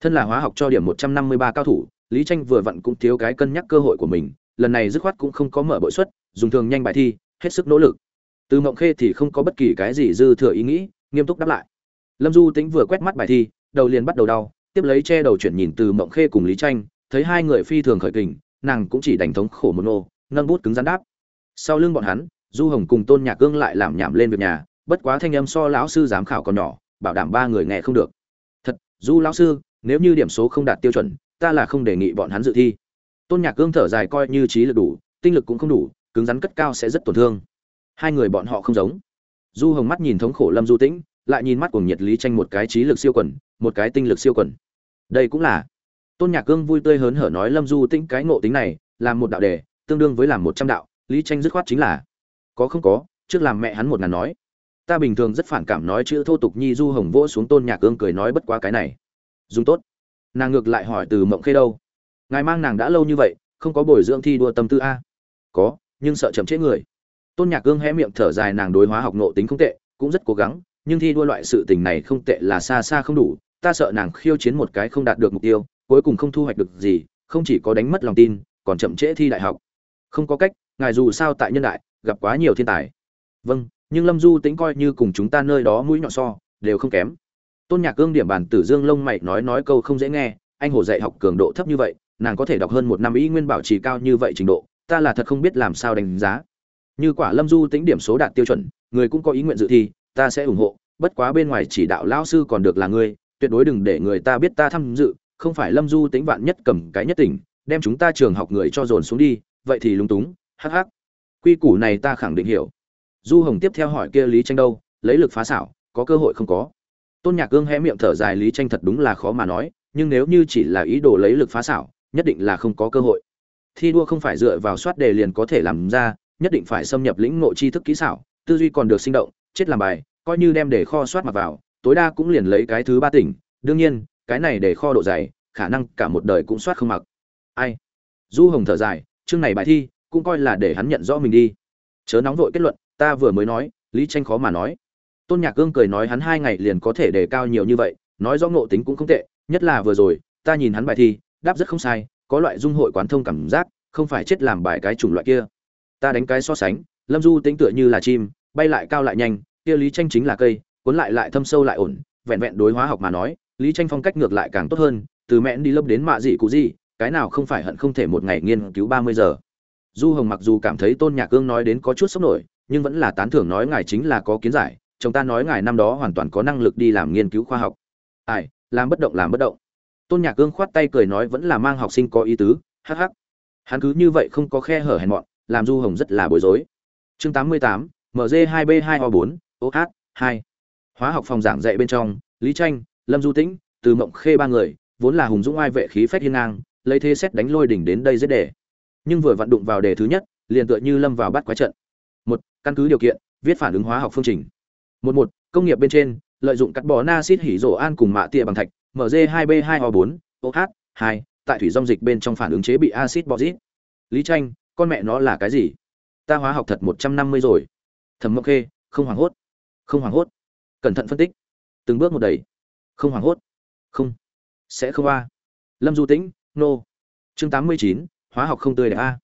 thân là hóa học cho điểm một trăm năm mươi ba cao thủ, lý tranh vừa vặn cũng thiếu cái cân nhắc cơ hội của mình, lần này dứt khoát cũng không có mở bội suất, dùng thường nhanh bài thi, hết sức nỗ lực. Từ mộng khê thì không có bất kỳ cái gì dư thừa ý nghĩ, nghiêm túc đáp lại. Lâm du tính vừa quét mắt bài thi, đầu liền bắt đầu đau, tiếp lấy che đầu chuyển nhìn từ mộng khê cùng lý tranh, thấy hai người phi thường khởi kình, nàng cũng chỉ đành thống khổ một nô, nâng bút cứng rắn đáp. Sau lưng bọn hắn, du hồng cùng tôn nhạc cương lại làm nhảm lên việc nhà, bất quá thanh âm so lão sư giám khảo còn nhỏ, bảo đảm ba người nghe không được. Thật, du lão sư nếu như điểm số không đạt tiêu chuẩn, ta là không đề nghị bọn hắn dự thi. Tôn nhạc cương thở dài coi như trí lực đủ, tinh lực cũng không đủ, cứng rắn cất cao sẽ rất tổn thương. Hai người bọn họ không giống. Du hồng mắt nhìn thống khổ lâm du tĩnh, lại nhìn mắt của nhiệt lý tranh một cái trí lực siêu quần, một cái tinh lực siêu quần. Đây cũng là. Tôn nhạc cương vui tươi hớn hở nói lâm du tĩnh cái ngộ tính này làm một đạo đề, tương đương với làm một trăm đạo, lý tranh dứt khoát chính là. Có không có, trước làm mẹ hắn một ngàn nói. Ta bình thường rất phản cảm nói chữ thô tục nhi du hồng vỗ xuống tôn nhạc cương cười nói bất quá cái này dùng tốt. Nàng ngược lại hỏi từ mộng khê đâu? Ngài mang nàng đã lâu như vậy, không có bồi dưỡng thi đua tâm tư a? Có, nhưng sợ chậm trễ người. Tôn nhạc cương hé miệng thở dài nàng đối hóa học nộ tính không tệ, cũng rất cố gắng, nhưng thi đua loại sự tình này không tệ là xa xa không đủ, ta sợ nàng khiêu chiến một cái không đạt được mục tiêu, cuối cùng không thu hoạch được gì, không chỉ có đánh mất lòng tin, còn chậm trễ thi đại học. Không có cách, ngài dù sao tại nhân đại, gặp quá nhiều thiên tài. Vâng nhưng lâm du tính coi như cùng chúng ta nơi đó mũi nhọn so, đều không kém tôn nhạc cương điểm bàn tử dương lông mày nói nói câu không dễ nghe, anh hồ dạy học cường độ thấp như vậy, nàng có thể đọc hơn một năm ý nguyên bảo trì cao như vậy trình độ, ta là thật không biết làm sao đánh giá. Như quả lâm du tính điểm số đạt tiêu chuẩn, người cũng có ý nguyện dự thi, ta sẽ ủng hộ, bất quá bên ngoài chỉ đạo lão sư còn được là ngươi, tuyệt đối đừng để người ta biết ta tham dự, không phải lâm du tính vạn nhất cầm cái nhất tỉnh đem chúng ta trường học người cho dồn xuống đi, vậy thì lúng túng, hắc hắc. Quy củ này ta khẳng định hiểu. Du hồng tiếp theo hỏi kia lý tranh đâu, lấy lực phá xảo, có cơ hội không có tôn nhạc cương hé miệng thở dài, lý tranh thật đúng là khó mà nói, nhưng nếu như chỉ là ý đồ lấy lực phá xảo, nhất định là không có cơ hội. Thi đua không phải dựa vào soát đề liền có thể làm ra, nhất định phải xâm nhập lĩnh ngộ tri thức kỹ xảo, tư duy còn được sinh động, chết làm bài, coi như đem để kho soát mặt vào, tối đa cũng liền lấy cái thứ ba tỉnh. Đương nhiên, cái này để kho độ dày, khả năng cả một đời cũng soát không mặc. Ai? Du hồng thở dài, chương này bài thi, cũng coi là để hắn nhận rõ mình đi. Chớ nóng vội kết luận, ta vừa mới nói, lý tranh khó mà nói tôn nhạc cương cười nói hắn hai ngày liền có thể đề cao nhiều như vậy, nói rõ ngộ tính cũng không tệ, nhất là vừa rồi, ta nhìn hắn bài thi, đáp rất không sai, có loại dung hội quán thông cảm giác, không phải chết làm bài cái chủng loại kia. Ta đánh cái so sánh, lâm du tính tựa như là chim, bay lại cao lại nhanh, kia lý tranh chính là cây, cuốn lại lại thâm sâu lại ổn, vẹn vẹn đối hóa học mà nói, lý tranh phong cách ngược lại càng tốt hơn, từ mẹn đi lớp đến mạ dị cụ gì cái nào không phải hận không thể một ngày nghiên cứu ba mươi giờ. Du hồng mặc dù cảm thấy tôn nhạc cương nói đến có chút sốc nổi, nhưng vẫn là tán thưởng nói ngài chính là có kiến giải chồng ta nói ngài năm đó hoàn toàn có năng lực đi làm nghiên cứu khoa học. Ai, làm bất động, làm bất động. Tôn nhạc cương khoát tay cười nói vẫn là mang học sinh có ý tứ, hắc hắc. Hắn cứ như vậy không có khe hở hèn mọn, làm du hồng rất là bối rối. Chương tám mươi tám mg 2 b 2 o 4 oh hai. Hóa học phòng giảng dạy bên trong, lý tranh, lâm du tĩnh, từ mộng khê ba người, vốn là hùng dũng ai vệ khí phách hiên ngang, lấy thế xét đánh lôi đỉnh đến đây giết đề nhưng vừa vặn đụng vào đề thứ nhất, liền tựa như lâm vào bắt quái trận. Một, căn cứ điều kiện, viết phản ứng hóa học phương trình một một công nghiệp bên trên lợi dụng cắt bò xít hỉ rổ an cùng mạ tịa bằng thạch mg 2 b 2 o 4 oh 2 tại thủy dung dịch bên trong phản ứng chế bị acid boric lý tranh con mẹ nó là cái gì? Ta hóa học thật một trăm năm mươi rồi. Thẩm mộng khê không hoảng hốt. Không hoảng hốt. Cẩn thận phân tích. Từng bước một đẩy, không hoảng hốt. Không. Sẽ không a. Lâm du tĩnh nô. Chương tám mươi chín hóa học không tươi đẹp a.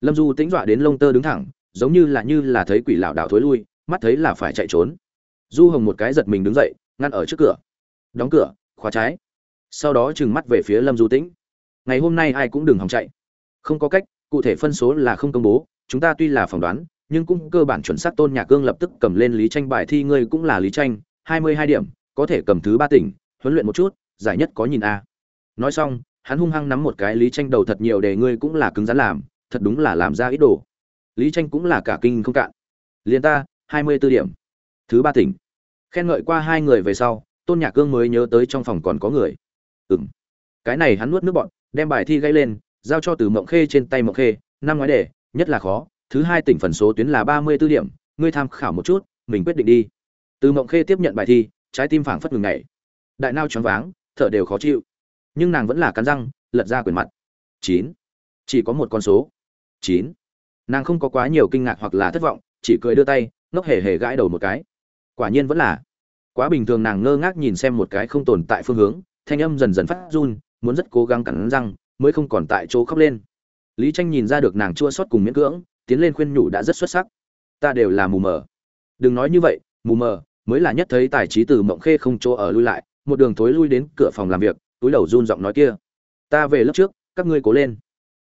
Lâm du tĩnh dọa đến lông tơ đứng thẳng giống như là như là thấy quỷ lão đảo thối lui mắt thấy là phải chạy trốn du hồng một cái giật mình đứng dậy, ngăn ở trước cửa. Đóng cửa, khóa trái. Sau đó trừng mắt về phía lâm du tĩnh. Ngày hôm nay ai cũng đừng hòng chạy. Không có cách, cụ thể phân số là không công bố, chúng ta tuy là phỏng đoán, nhưng cũng cơ bản chuẩn xác tôn nhạc cương lập tức cầm lên lý tranh bài thi ngươi cũng là lý tranh, hai mươi hai điểm, có thể cầm thứ ba tỉnh, huấn luyện một chút, giải nhất có nhìn a. Nói xong, hắn hung hăng nắm một cái lý tranh đầu thật nhiều để ngươi cũng là cứng rắn làm, thật đúng là làm ra ít đồ. Lý tranh cũng là cả kinh không cạn. Liền ta, hai mươi 24 điểm thứ ba tỉnh. Khen ngợi qua hai người về sau, tôn nhạc cương mới nhớ tới trong phòng còn có người. Ừng cái này hắn nuốt nước bọn đem bài thi gây lên, giao cho từ mộng khê trên tay mộng khê, năm ngoái đề, nhất là khó, thứ hai tỉnh phần số tuyến là ba mươi 34 điểm, ngươi tham khảo một chút, mình quyết định đi. Từ mộng khê tiếp nhận bài thi, trái tim phảng phất ngừng ngày đại nao choáng váng, thở đều khó chịu. Nhưng nàng vẫn là cắn răng, lật ra quyển mặt. Chín. Chỉ có một con số. Chín. Nàng không có quá nhiều kinh ngạc hoặc là thất vọng, chỉ cười đưa tay, ngốc hề hề gãi đầu một cái quả nhiên vẫn là. Quá bình thường nàng ngơ ngác nhìn xem một cái không tồn tại phương hướng, thanh âm dần dần phát run, muốn rất cố gắng cắn răng, mới không còn tại chỗ khóc lên. Lý tranh nhìn ra được nàng chua xót cùng miễn cưỡng, tiến lên khuyên nhủ đã rất xuất sắc. Ta đều là mù mờ. Đừng nói như vậy, mù mờ, mới là nhất thấy tài trí từ mộng khê không chỗ ở lui lại, một đường thối lui đến cửa phòng làm việc, túi đầu run giọng nói kia. Ta về lớp trước, các ngươi cố lên.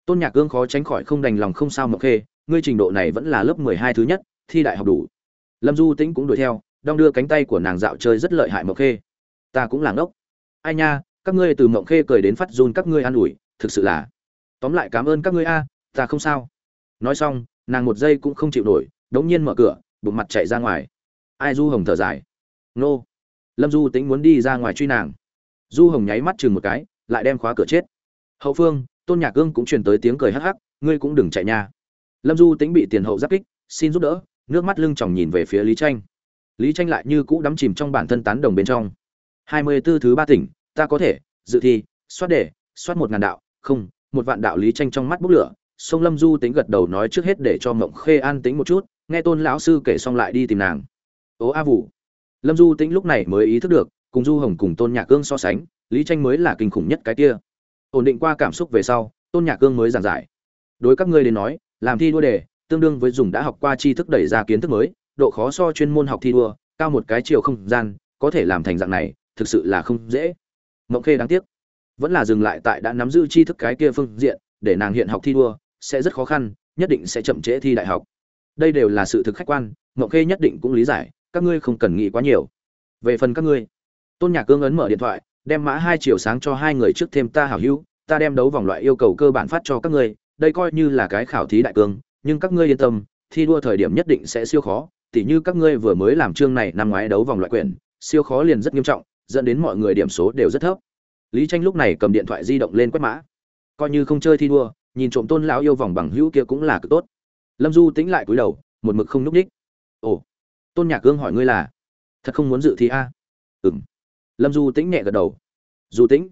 Tôn nhạc gương khó tránh khỏi không đành lòng không sao mộng khê, ngươi trình độ này vẫn là lớp mười hai thứ nhất, thi đại học đủ. Lâm du tĩnh cũng đuổi theo đong đưa cánh tay của nàng dạo chơi rất lợi hại mộng khê. Ta cũng là ngốc. Ai nha, các ngươi từ mộng khê cười đến phát run các ngươi an ủi, thực sự là. Tóm lại cảm ơn các ngươi a, ta không sao. Nói xong, nàng một giây cũng không chịu nổi, đống nhiên mở cửa, bụng mặt chạy ra ngoài. Ai du hồng thở dài. Nô. Lâm du tính muốn đi ra ngoài truy nàng. Du hồng nháy mắt chừng một cái, lại đem khóa cửa chết. Hậu phương, tôn nhạc cương cũng truyền tới tiếng cười hắc hắc, ngươi cũng đừng chạy nha. Lâm du tính bị tiền hậu giáp kích, xin giúp đỡ, nước mắt lưng chòng nhìn về phía lý tranh lý tranh lại như cũ đắm chìm trong bản thân tán đồng bên trong. Hai mươi 24 thứ ba tỉnh, ta có thể, dự thi, soát đề, soát một ngàn đạo, không, một vạn đạo lý tranh trong mắt bốc lửa, sông lâm du tính gật đầu nói trước hết để cho mộng khê an tính một chút, nghe tôn lão sư kể xong lại đi tìm nàng. Ố a vũ. lâm du tính lúc này mới ý thức được, cùng du hồng cùng tôn nhạc cương so sánh, lý tranh mới là kinh khủng nhất cái kia. Ổn định qua cảm xúc về sau, tôn nhạc cương mới giảng giải. Đối các ngươi đến nói, làm thi đua đề, tương đương với dùng đã học qua tri thức đẩy ra kiến thức mới độ khó so chuyên môn học thi đua, cao một cái chiều không gian, có thể làm thành dạng này, thực sự là không dễ. Mộng khê đáng tiếc. Vẫn là dừng lại tại đã nắm giữ tri thức cái kia phương diện, để nàng hiện học thi đua, sẽ rất khó khăn, nhất định sẽ chậm trễ thi đại học. Đây đều là sự thực khách quan, mộng khê nhất định cũng lý giải, các ngươi không cần nghĩ quá nhiều. Về phần các ngươi, tôn nhạc cương ấn mở điện thoại, đem mã hai chiều sáng cho hai người trước thêm ta hảo hữu, ta đem đấu vòng loại yêu cầu cơ bản phát cho các ngươi, đây coi như là cái khảo thí đại cương, nhưng các ngươi yên tâm, thi đua thời điểm nhất định sẽ siêu khó tỉ như các ngươi vừa mới làm chương này năm ngoái đấu vòng loại quyển, siêu khó liền rất nghiêm trọng, dẫn đến mọi người điểm số đều rất thấp. Lý tranh lúc này cầm điện thoại di động lên quét mã. Coi như không chơi thi đua, nhìn trộm tôn lão yêu vòng bằng hữu kia cũng là cực tốt. Lâm du tính lại cúi đầu, một mực không núp đích. ồ, tôn nhạc Cương hỏi ngươi là, thật không muốn dự thi a? À? lâm du tĩnh nhẹ gật đầu. Du tĩnh.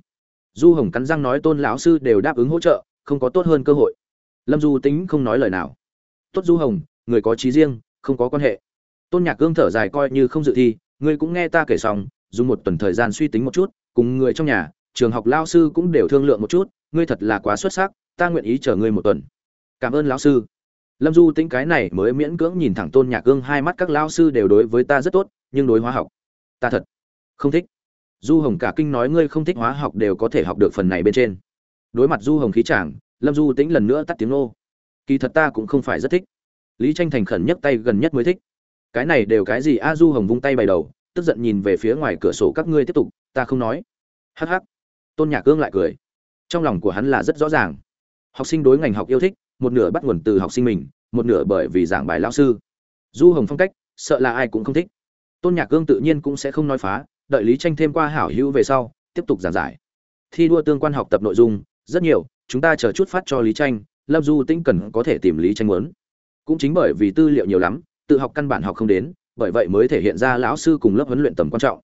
Du hồng cắn răng nói tôn lão sư đều đáp ứng hỗ trợ, không có tốt hơn cơ hội. Lâm du tĩnh không nói lời nào. Tốt du hồng, người có trí riêng, không có quan hệ tôn nhạc cương thở dài coi như không dự thi ngươi cũng nghe ta kể xong dùng một tuần thời gian suy tính một chút cùng người trong nhà trường học lao sư cũng đều thương lượng một chút ngươi thật là quá xuất sắc ta nguyện ý chờ ngươi một tuần. Cảm ơn lão sư. Lâm du tính cái này mới miễn cưỡng nhìn thẳng tôn nhạc cương, hai mắt các lao sư đều đối với ta rất tốt nhưng đối hóa học ta thật không thích. Du hồng cả kinh nói ngươi không thích hóa học đều có thể học được phần này bên trên. Đối mặt du hồng khí chàng lâm du tĩnh lần nữa tắt tiếng nô. Kỳ thật ta cũng không phải rất thích. Lý tranh thành khẩn nhất tay gần nhất mới thích cái này đều cái gì? A du hồng vung tay bày đầu, tức giận nhìn về phía ngoài cửa sổ các ngươi tiếp tục, ta không nói. Hắc hắc. Tôn nhạc cương lại cười. Trong lòng của hắn là rất rõ ràng. Học sinh đối ngành học yêu thích, một nửa bắt nguồn từ học sinh mình, một nửa bởi vì giảng bài lao sư. Du hồng phong cách, sợ là ai cũng không thích. Tôn nhạc cương tự nhiên cũng sẽ không nói phá, đợi lý tranh thêm qua hảo hữu về sau, tiếp tục giảng giải. Thi đua tương quan học tập nội dung, rất nhiều, chúng ta chờ chút phát cho lý tranh, lâm du tĩnh cần có thể tìm lý tranh muốn. Cũng chính bởi vì tư liệu nhiều lắm tự học căn bản học không đến, bởi vậy mới thể hiện ra lão sư cùng lớp huấn luyện tầm quan trọng.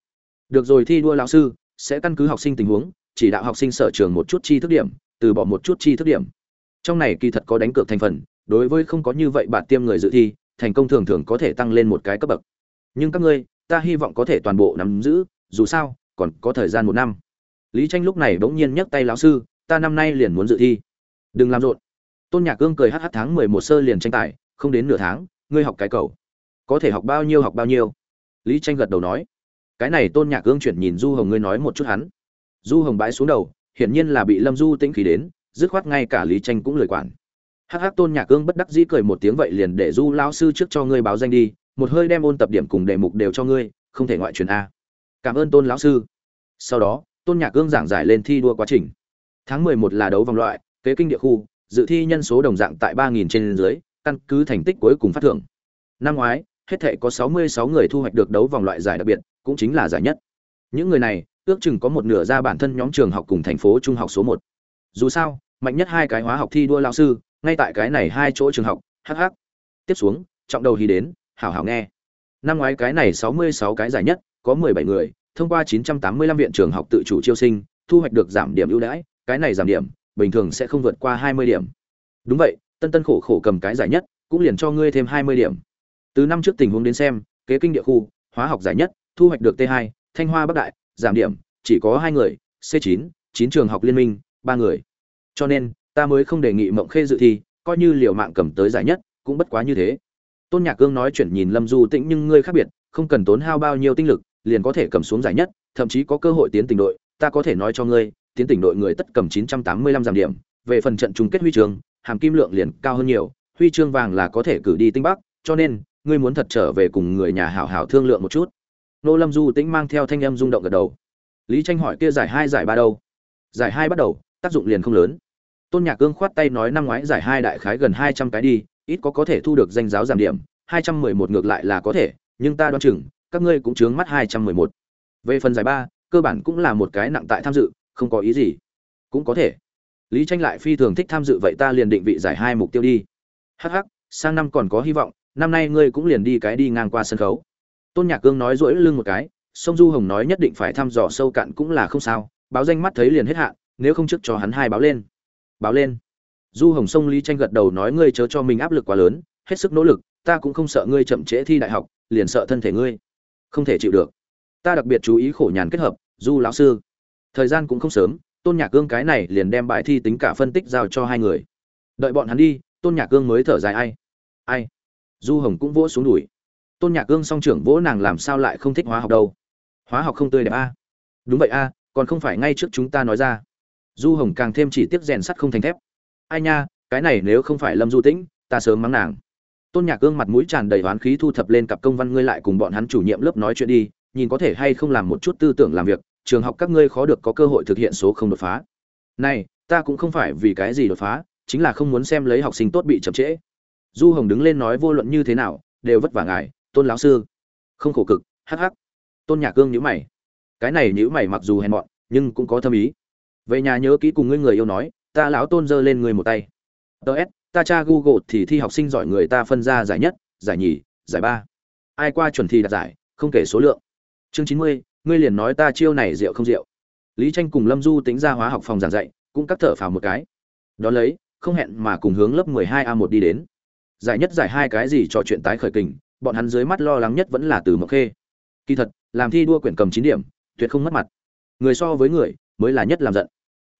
Được rồi thi đua lão sư, sẽ căn cứ học sinh tình huống, chỉ đạo học sinh sở trường một chút chi thức điểm, từ bỏ một chút chi thức điểm. Trong này kỳ thật có đánh cược thành phần, đối với không có như vậy bạn tiêm người dự thi, thành công thường thường có thể tăng lên một cái cấp bậc. Nhưng các ngươi, ta hy vọng có thể toàn bộ nắm giữ, dù sao, còn có thời gian một năm. Lý tranh lúc này bỗng nhiên nhấc tay lão sư, ta năm nay liền muốn dự thi. Đừng làm rộn. Tôn nhạc cương cười hh tháng mười một sơ liền tranh tài, không đến nửa tháng ngươi học cái cầu. Có thể học bao nhiêu học bao nhiêu. Lý tranh gật đầu nói. Cái này tôn nhạc cương chuyển nhìn du hồng ngươi nói một chút hắn. Du hồng bãi xuống đầu, hiển nhiên là bị lâm du tĩnh khí đến, dứt khoát ngay cả lý tranh cũng lười quản. Hắc hắc tôn nhạc cương bất đắc dĩ cười một tiếng vậy liền để du lão sư trước cho ngươi báo danh đi, một hơi đem ôn tập điểm cùng đề mục đều cho ngươi, không thể ngoại truyền a. Cảm ơn tôn lão sư. Sau đó, tôn nhạc cương giảng giải lên thi đua quá trình. Tháng mười một là đấu vòng loại, kế kinh địa khu, dự thi nhân số đồng dạng tại ba nghìn trên dưới căn cứ thành tích cuối cùng phát thưởng. Năm ngoái, hết thảy có sáu mươi sáu người thu hoạch được đấu vòng loại giải đặc biệt, cũng chính là giải nhất. Những người này, ước chừng có một nửa ra bản thân nhóm trường học cùng thành phố trung học số một. Dù sao, mạnh nhất hai cái hóa học thi đua lao sư, ngay tại cái này hai chỗ trường học, hắc hắc. tiếp xuống, trọng đầu hí đến, hảo hảo nghe. Năm ngoái cái này sáu mươi sáu cái giải nhất, có mười bảy người, thông qua chín trăm tám mươi lăm viện trường học tự chủ chiêu sinh, thu hoạch được giảm điểm ưu đãi, cái này giảm điểm, bình thường sẽ không vượt qua hai mươi điểm. Đúng vậy tân tân khổ khổ cầm cái giải nhất, cũng liền cho ngươi thêm hai mươi điểm từ năm trước tình huống đến xem, kế kinh địa khu, hóa học giải nhất, thu hoạch được t hai, thanh hoa bắc đại, giảm điểm, chỉ có hai người, c chín chín trường học liên minh, ba người cho nên, ta mới không đề nghị mộng khê dự thi, coi như liều mạng cầm tới giải nhất, cũng bất quá như thế tôn nhạc cương nói chuyển nhìn lâm du tĩnh nhưng ngươi khác biệt, không cần tốn hao bao nhiêu tinh lực, liền có thể cầm xuống giải nhất, thậm chí có cơ hội tiến tỉnh đội, ta có thể nói cho ngươi, tiến tỉnh đội người tất cầm 985 giảm điểm, về phần trận chung kết huy trường hàm kim lượng liền cao hơn nhiều, huy chương vàng là có thể cử đi tinh bắc, cho nên, ngươi muốn thật trở về cùng người nhà hảo hảo thương lượng một chút. Nô lâm du tĩnh mang theo thanh âm rung động gật đầu. Lý tranh hỏi kia giải hai giải ba đâu? Giải hai bắt đầu, tác dụng liền không lớn. Tôn nhạc cương khoát tay nói năm ngoái giải hai đại khái gần hai trăm cái đi, ít có có thể thu được danh giáo giảm điểm, hai trăm mười một ngược lại là có thể, nhưng ta đoán chừng, các ngươi cũng chướng mắt hai trăm mười một. Về phần giải ba, cơ bản cũng là một cái nặng tại tham dự, không có ý gì. Cũng có thể lý tranh lại phi thường thích tham dự vậy ta liền định vị giải hai mục tiêu đi. Hắc hắc, sang năm còn có hy vọng, năm nay ngươi cũng liền đi cái đi ngang qua sân khấu. Tôn nhạc cương nói rỗi lưng một cái sông du hồng nói nhất định phải thăm dò sâu cạn cũng là không sao, báo danh mắt thấy liền hết hạn, nếu không trước cho hắn hai báo lên. Báo lên. Du hồng sông lý tranh gật đầu nói ngươi chớ cho mình áp lực quá lớn, hết sức nỗ lực, ta cũng không sợ ngươi chậm trễ thi đại học, liền sợ thân thể ngươi. Không thể chịu được. Ta đặc biệt chú ý khổ nhàn kết hợp, du lão sư. Thời gian cũng không sớm tôn nhạc cương cái này liền đem bài thi tính cả phân tích giao cho hai người. Đợi bọn hắn đi, tôn nhạc cương mới thở dài ai. Ai? Du hồng cũng vỗ xuống đùi. Tôn nhạc cương song trưởng vỗ nàng làm sao lại không thích hóa học đâu? Hóa học không tươi đẹp a. Đúng vậy a, còn không phải ngay trước chúng ta nói ra. Du hồng càng thêm chỉ tiếp rèn sắt không thành thép. Ai nha, cái này nếu không phải lâm du tĩnh, ta sớm mắng nàng. Tôn nhạc cương mặt mũi tràn đầy oán khí thu thập lên cặp công văn, ngươi lại cùng bọn hắn chủ nhiệm lớp nói chuyện đi, nhìn có thể hay không làm một chút tư tưởng làm việc trường học các ngươi khó được có cơ hội thực hiện số không đột phá. Này, ta cũng không phải vì cái gì đột phá, chính là không muốn xem lấy học sinh tốt bị chậm trễ. Du hồng đứng lên nói vô luận như thế nào, đều vất vả ngài, tôn lão sư. Không khổ cực, hắc hắc. Tôn nhạc cương nhữ mày. Cái này nhữ mày mặc dù hèn mọn, nhưng cũng có thâm ý. Về nhà nhớ kỹ cùng ngươi người yêu nói, ta lão tôn giơ lên người một tay. Ts ta tra google thì thi học sinh giỏi người ta phân ra giải nhất, giải nhì, giải ba. Ai qua chuẩn thi đạt giải, không kể số lượng. Chương chín mươi ngươi liền nói ta chiêu này rượu không rượu. Lý tranh cùng lâm du tính ra hóa học phòng giảng dạy cũng cắt thở phào một cái. Đón lấy không hẹn mà cùng hướng lớp 12 a 1 đi đến. Giải nhất giải hai cái gì trò chuyện tái khởi kình bọn hắn dưới mắt lo lắng nhất vẫn là từ mộc khê. Kỳ thật làm thi đua quyển cầm chín điểm tuyệt không mất mặt. Người so với người mới là nhất làm giận.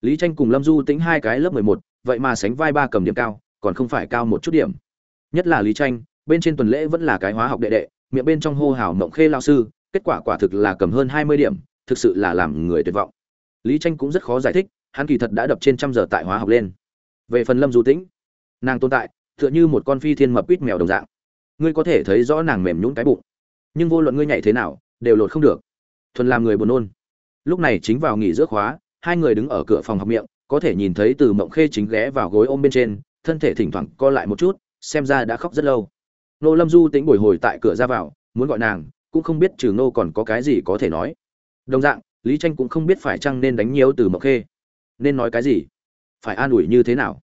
Lý tranh cùng lâm du tính hai cái lớp 11, vậy mà sánh vai ba cầm điểm cao còn không phải cao một chút điểm. Nhất là lý tranh bên trên tuần lễ vẫn là cái hóa học đệ đệ miệng bên trong hô hào mộng khê lao sư kết quả quả thực là cầm hơn 20 điểm, thực sự là làm người tuyệt vọng. Lý tranh cũng rất khó giải thích, hắn kỳ thật đã đập trên trăm giờ tại hóa học lên. Về phần lâm du tĩnh, nàng tồn tại, tựa như một con phi thiên mập quýt mèo đồng dạng. Ngươi có thể thấy rõ nàng mềm nhũn cái bụng, nhưng vô luận ngươi nhảy thế nào, đều lột không được. Thuần làm người buồn nôn. Lúc này chính vào nghỉ giữa khóa, hai người đứng ở cửa phòng học miệng, có thể nhìn thấy từ mộng khê chính ghé vào gối ôm bên trên, thân thể thỉnh thoảng co lại một chút, xem ra đã khóc rất lâu. Nô lâm du Tĩnh bồi hồi tại cửa ra vào, muốn gọi nàng cũng không biết trừ nô còn có cái gì có thể nói. Đồng dạng, lý tranh cũng không biết phải chăng nên đánh nhiều từ mộc khê. Nên nói cái gì? Phải an ủi như thế nào?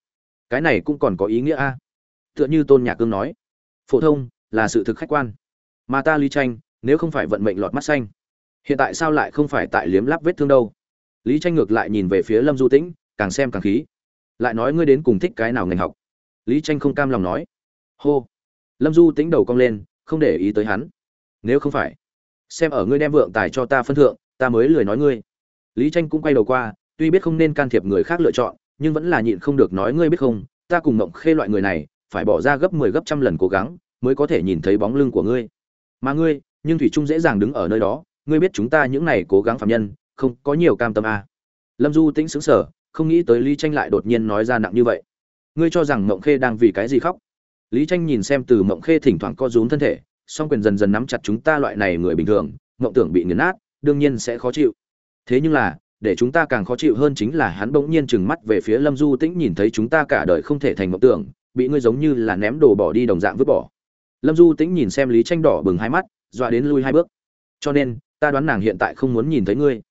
Cái này cũng còn có ý nghĩa a. Tựa như tôn nhạc cương nói, phổ thông là sự thực khách quan, mà ta lý tranh, nếu không phải vận mệnh lọt mắt xanh, hiện tại sao lại không phải tại liếm lắp vết thương đâu? Lý tranh ngược lại nhìn về phía lâm du tĩnh, càng xem càng khí. Lại nói, ngươi đến cùng thích cái nào ngành học? Lý tranh không cam lòng nói. Hô. Lâm du tĩnh đầu cong lên, không để ý tới hắn nếu không phải. Xem ở ngươi đem vượng tài cho ta phân thượng, ta mới lười nói ngươi. Lý tranh cũng quay đầu qua, tuy biết không nên can thiệp người khác lựa chọn, nhưng vẫn là nhịn không được nói ngươi biết không, ta cùng mộng khê loại người này, phải bỏ ra gấp 10 gấp trăm lần cố gắng, mới có thể nhìn thấy bóng lưng của ngươi. Mà ngươi, nhưng thủy trung dễ dàng đứng ở nơi đó, ngươi biết chúng ta những này cố gắng phạm nhân, không có nhiều cam tâm à. lâm du tĩnh sững sờ, không nghĩ tới lý tranh lại đột nhiên nói ra nặng như vậy. Ngươi cho rằng mộng khê đang vì cái gì khóc? Lý tranh nhìn xem từ mộng khê thỉnh thoảng co rúm thân thể song quyền dần dần nắm chặt chúng ta loại này người bình thường, mộng tưởng bị nghiền nát, đương nhiên sẽ khó chịu. Thế nhưng là, để chúng ta càng khó chịu hơn chính là hắn bỗng nhiên trừng mắt về phía lâm du tĩnh nhìn thấy chúng ta cả đời không thể thành mộng tưởng, bị ngươi giống như là ném đồ bỏ đi đồng dạng vứt bỏ. Lâm du tĩnh nhìn xem lý tranh đỏ bừng hai mắt, dọa đến lui hai bước. Cho nên, ta đoán nàng hiện tại không muốn nhìn thấy ngươi.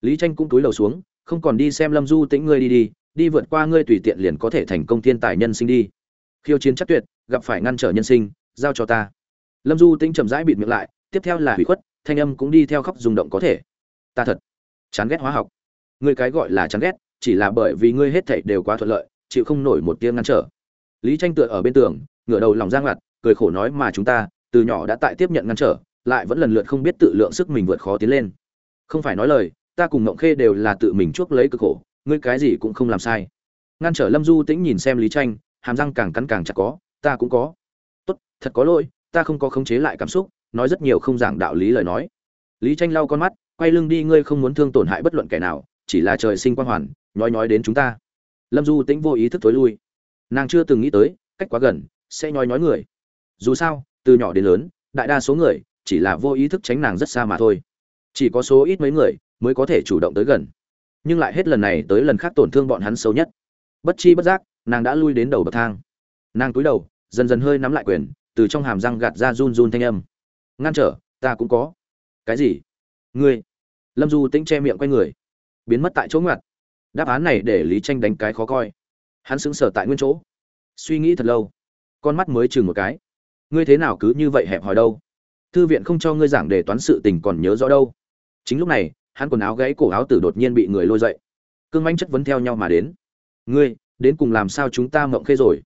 Lý tranh cũng túi lầu xuống, không còn đi xem lâm du tĩnh ngươi đi đi đi vượt qua ngươi tùy tiện liền có thể thành công thiên tài nhân sinh đi. Khiêu chiến chắc tuyệt, gặp phải ngăn trở nhân sinh, giao cho ta lâm du tĩnh chậm rãi bịt miệng lại, tiếp theo là hủy khuất, thanh âm cũng đi theo khóc rung động có thể. Ta thật chán ghét hóa học. Ngươi cái gọi là chán ghét, chỉ là bởi vì ngươi hết thảy đều quá thuận lợi, chịu không nổi một tiếng ngăn trở. Lý tranh tựa ở bên tường, ngửa đầu lòng giang ngặt cười khổ nói mà chúng ta, từ nhỏ đã tại tiếp nhận ngăn trở, lại vẫn lần lượt không biết tự lượng sức mình vượt khó tiến lên. Không phải nói lời, ta cùng ngộng khê đều là tự mình chuốc lấy cực khổ, ngươi cái gì cũng không làm sai. Ngăn trở lâm du tĩnh nhìn xem lý tranh, hàm răng càng cắn càng chặt có, ta cũng có. Tốt, thật có lỗi ta không có khống chế lại cảm xúc, nói rất nhiều không giảng đạo lý lời nói. Lý tranh lau con mắt, quay lưng đi, ngươi không muốn thương tổn hại bất luận kẻ nào, chỉ là trời sinh quang hoàn, nói nói đến chúng ta. Lâm du tĩnh vô ý thức thối lui. Nàng chưa từng nghĩ tới, cách quá gần, sẽ nhói nhói người. Dù sao, từ nhỏ đến lớn, đại đa số người, chỉ là vô ý thức tránh nàng rất xa mà thôi. Chỉ có số ít mấy người, mới có thể chủ động tới gần. Nhưng lại hết lần này tới lần khác tổn thương bọn hắn sâu nhất. Bất chi bất giác, nàng đã lui đến đầu bậc thang. Nàng cúi đầu, dần dần hơi nắm lại quyền từ trong hàm răng gạt ra run run thanh âm. Ngăn trở, ta cũng có. Cái gì? Ngươi. Lâm du tĩnh che miệng quay người. Biến mất tại chỗ ngoặt. Đáp án này để lý tranh đánh cái khó coi. Hắn sững sờ tại nguyên chỗ. Suy nghĩ thật lâu. Con mắt mới chừng một cái. Ngươi thế nào cứ như vậy hẹp hòi đâu? Thư viện không cho ngươi giảng để toán sự tình còn nhớ rõ đâu. Chính lúc này, hắn quần áo gãy cổ áo tử đột nhiên bị người lôi dậy. Cương manh chất vấn theo nhau mà đến. Ngươi, đến cùng làm sao chúng ta mộng khê rồi?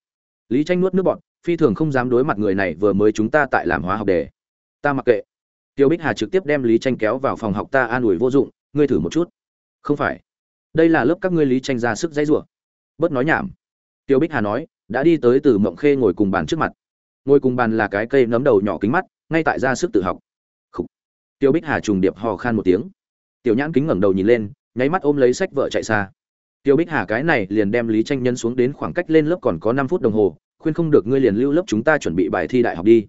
Lý tranh nuốt nước bọn phi thường không dám đối mặt người này vừa mới chúng ta tại làm hóa học đề. Ta mặc kệ. Tiêu bích hà trực tiếp đem lý tranh kéo vào phòng học ta an ủi vô dụng, ngươi thử một chút. Không phải. Đây là lớp các ngươi lý tranh ra sức dãy rủa. Bớt nói nhảm. Tiêu bích hà nói, đã đi tới từ mộng khê ngồi cùng bàn trước mặt. Ngồi cùng bàn là cái cây nấm đầu nhỏ kính mắt, ngay tại ra sức tự học. Khủ. tiêu bích hà trùng điệp hò khan một tiếng. Tiểu nhãn kính ngẩng đầu nhìn lên, nháy mắt ôm lấy sách vợ chạy xa. Tiêu bích hà cái này liền đem lý tranh nhân xuống đến khoảng cách lên lớp còn có năm phút đồng hồ khuyên không được ngươi liền lưu lớp chúng ta chuẩn bị bài thi đại học đi.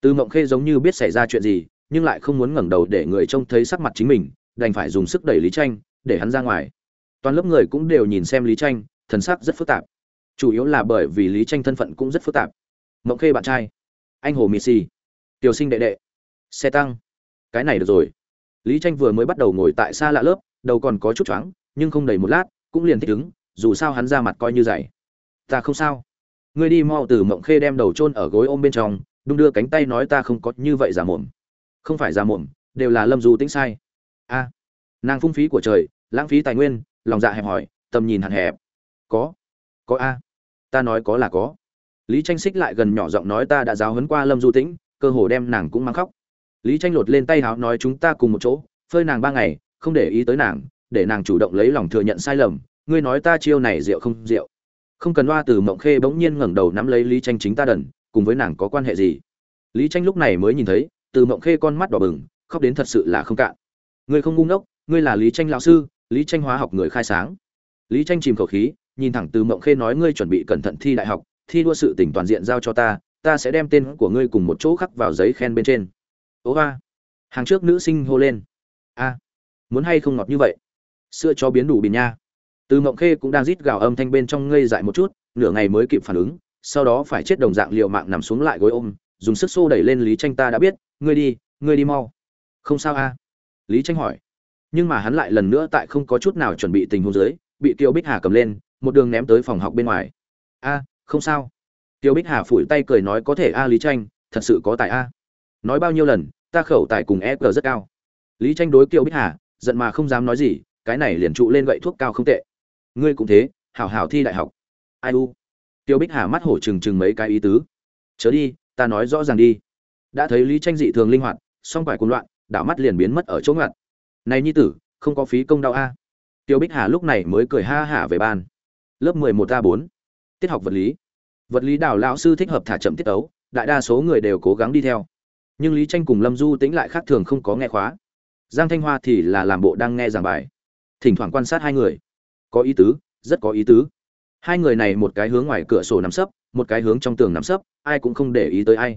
Từ mộng khê giống như biết xảy ra chuyện gì, nhưng lại không muốn ngẩng đầu để người trông thấy sắc mặt chính mình, đành phải dùng sức đẩy lý tranh, để hắn ra ngoài. Toàn lớp người cũng đều nhìn xem lý tranh, thần sắc rất phức tạp. Chủ yếu là bởi vì lý tranh thân phận cũng rất phức tạp. Mộng khê bạn trai. Anh hồ mì xì. Tiểu sinh đệ đệ. Xe tăng. Cái này được rồi. Lý tranh vừa mới bắt đầu ngồi tại xa lạ lớp, đầu còn có chút choáng, nhưng không đầy một lát, cũng liền thích ứng, dù sao hắn ra mặt coi như dày. Ta không sao ngươi đi mau từ mộng khê đem đầu chôn ở gối ôm bên trong, đung đưa cánh tay nói ta không có như vậy giả mồm. Không phải giả mồm, đều là lâm du tính sai. A à, nàng phung phí của trời, lãng phí tài nguyên, lòng dạ hẹp hòi, tầm nhìn hạn hẹp. Có có a à. ta nói có là có. Lý tranh xích lại gần nhỏ giọng nói ta đã giáo huấn qua lâm du tĩnh, cơ hồ đem nàng cũng mang khóc. Lý tranh lột lên tay háo nói chúng ta cùng một chỗ, phơi nàng ba ngày, không để ý tới nàng, để nàng chủ động lấy lòng thừa nhận sai lầm. Ngươi nói ta chiêu này rượu không rượu không cần loa từ mộng khê bỗng nhiên ngẩng đầu nắm lấy lý tranh chính ta đần, cùng với nàng có quan hệ gì? Lý tranh lúc này mới nhìn thấy, từ mộng khê con mắt đỏ bừng, khóc đến thật sự là không cạn. Ngươi không ngu ngốc, ngươi là lý tranh lão sư, lý tranh hóa học người khai sáng. Lý tranh chìm khẩu khí, nhìn thẳng từ mộng khê nói ngươi chuẩn bị cẩn thận thi đại học, thi đua sự tỉnh toàn diện giao cho ta ta sẽ đem tên của ngươi cùng một chỗ khắc vào giấy khen bên trên. Ố ba hàng trước nữ sinh hô lên. A. Muốn hay không ngọt như vậy? Sữa cho biến đủ bình nha từ mộng khê cũng đang rít gào âm thanh bên trong ngây dại một chút, nửa ngày mới kịp phản ứng, sau đó phải chết đồng dạng liều mạng nằm xuống lại gối ôm, dùng sức xô đẩy lên lý tranh ta đã biết, ngươi đi ngươi đi mau. Không sao a. Lý tranh hỏi. Nhưng mà hắn lại lần nữa tại không có chút nào chuẩn bị tình huống dưới, bị tiêu bích hà cầm lên, một đường ném tới phòng học bên ngoài. A, không sao. Tiêu bích hà phủi tay cười nói, có thể a lý tranh thật sự có tài a. Nói bao nhiêu lần, ta khẩu tài cùng e rất cao. Lý tranh đối Tiêu bích hà, giận mà không dám nói gì, cái này liền trụ lên gậy thuốc cao không tệ ngươi cũng thế, hảo hảo thi đại học. Ai u? Tiêu bích hà mắt hổ trừng trừng mấy cái ý tứ. Chớ đi, ta nói rõ ràng đi. Đã thấy lý tranh dị thường linh hoạt, song phải cuốn loạn, đảo mắt liền biến mất ở chỗ ngặt. Này nhi tử, không có phí công đau a. Tiêu bích hà lúc này mới cười ha hả về ban. Lớp mười một a bốn. Tiết học vật lý. Vật lý đào lão sư thích hợp thả chậm tiết tấu, đại đa số người đều cố gắng đi theo. Nhưng lý tranh cùng lâm du tĩnh lại khác thường không có nghe khóa. Giang thanh hoa thì là làm bộ đang nghe giảng bài. Thỉnh thoảng quan sát hai người có ý tứ, rất có ý tứ. Hai người này một cái hướng ngoài cửa sổ nằm sấp, một cái hướng trong tường nằm sấp, ai cũng không để ý tới ai.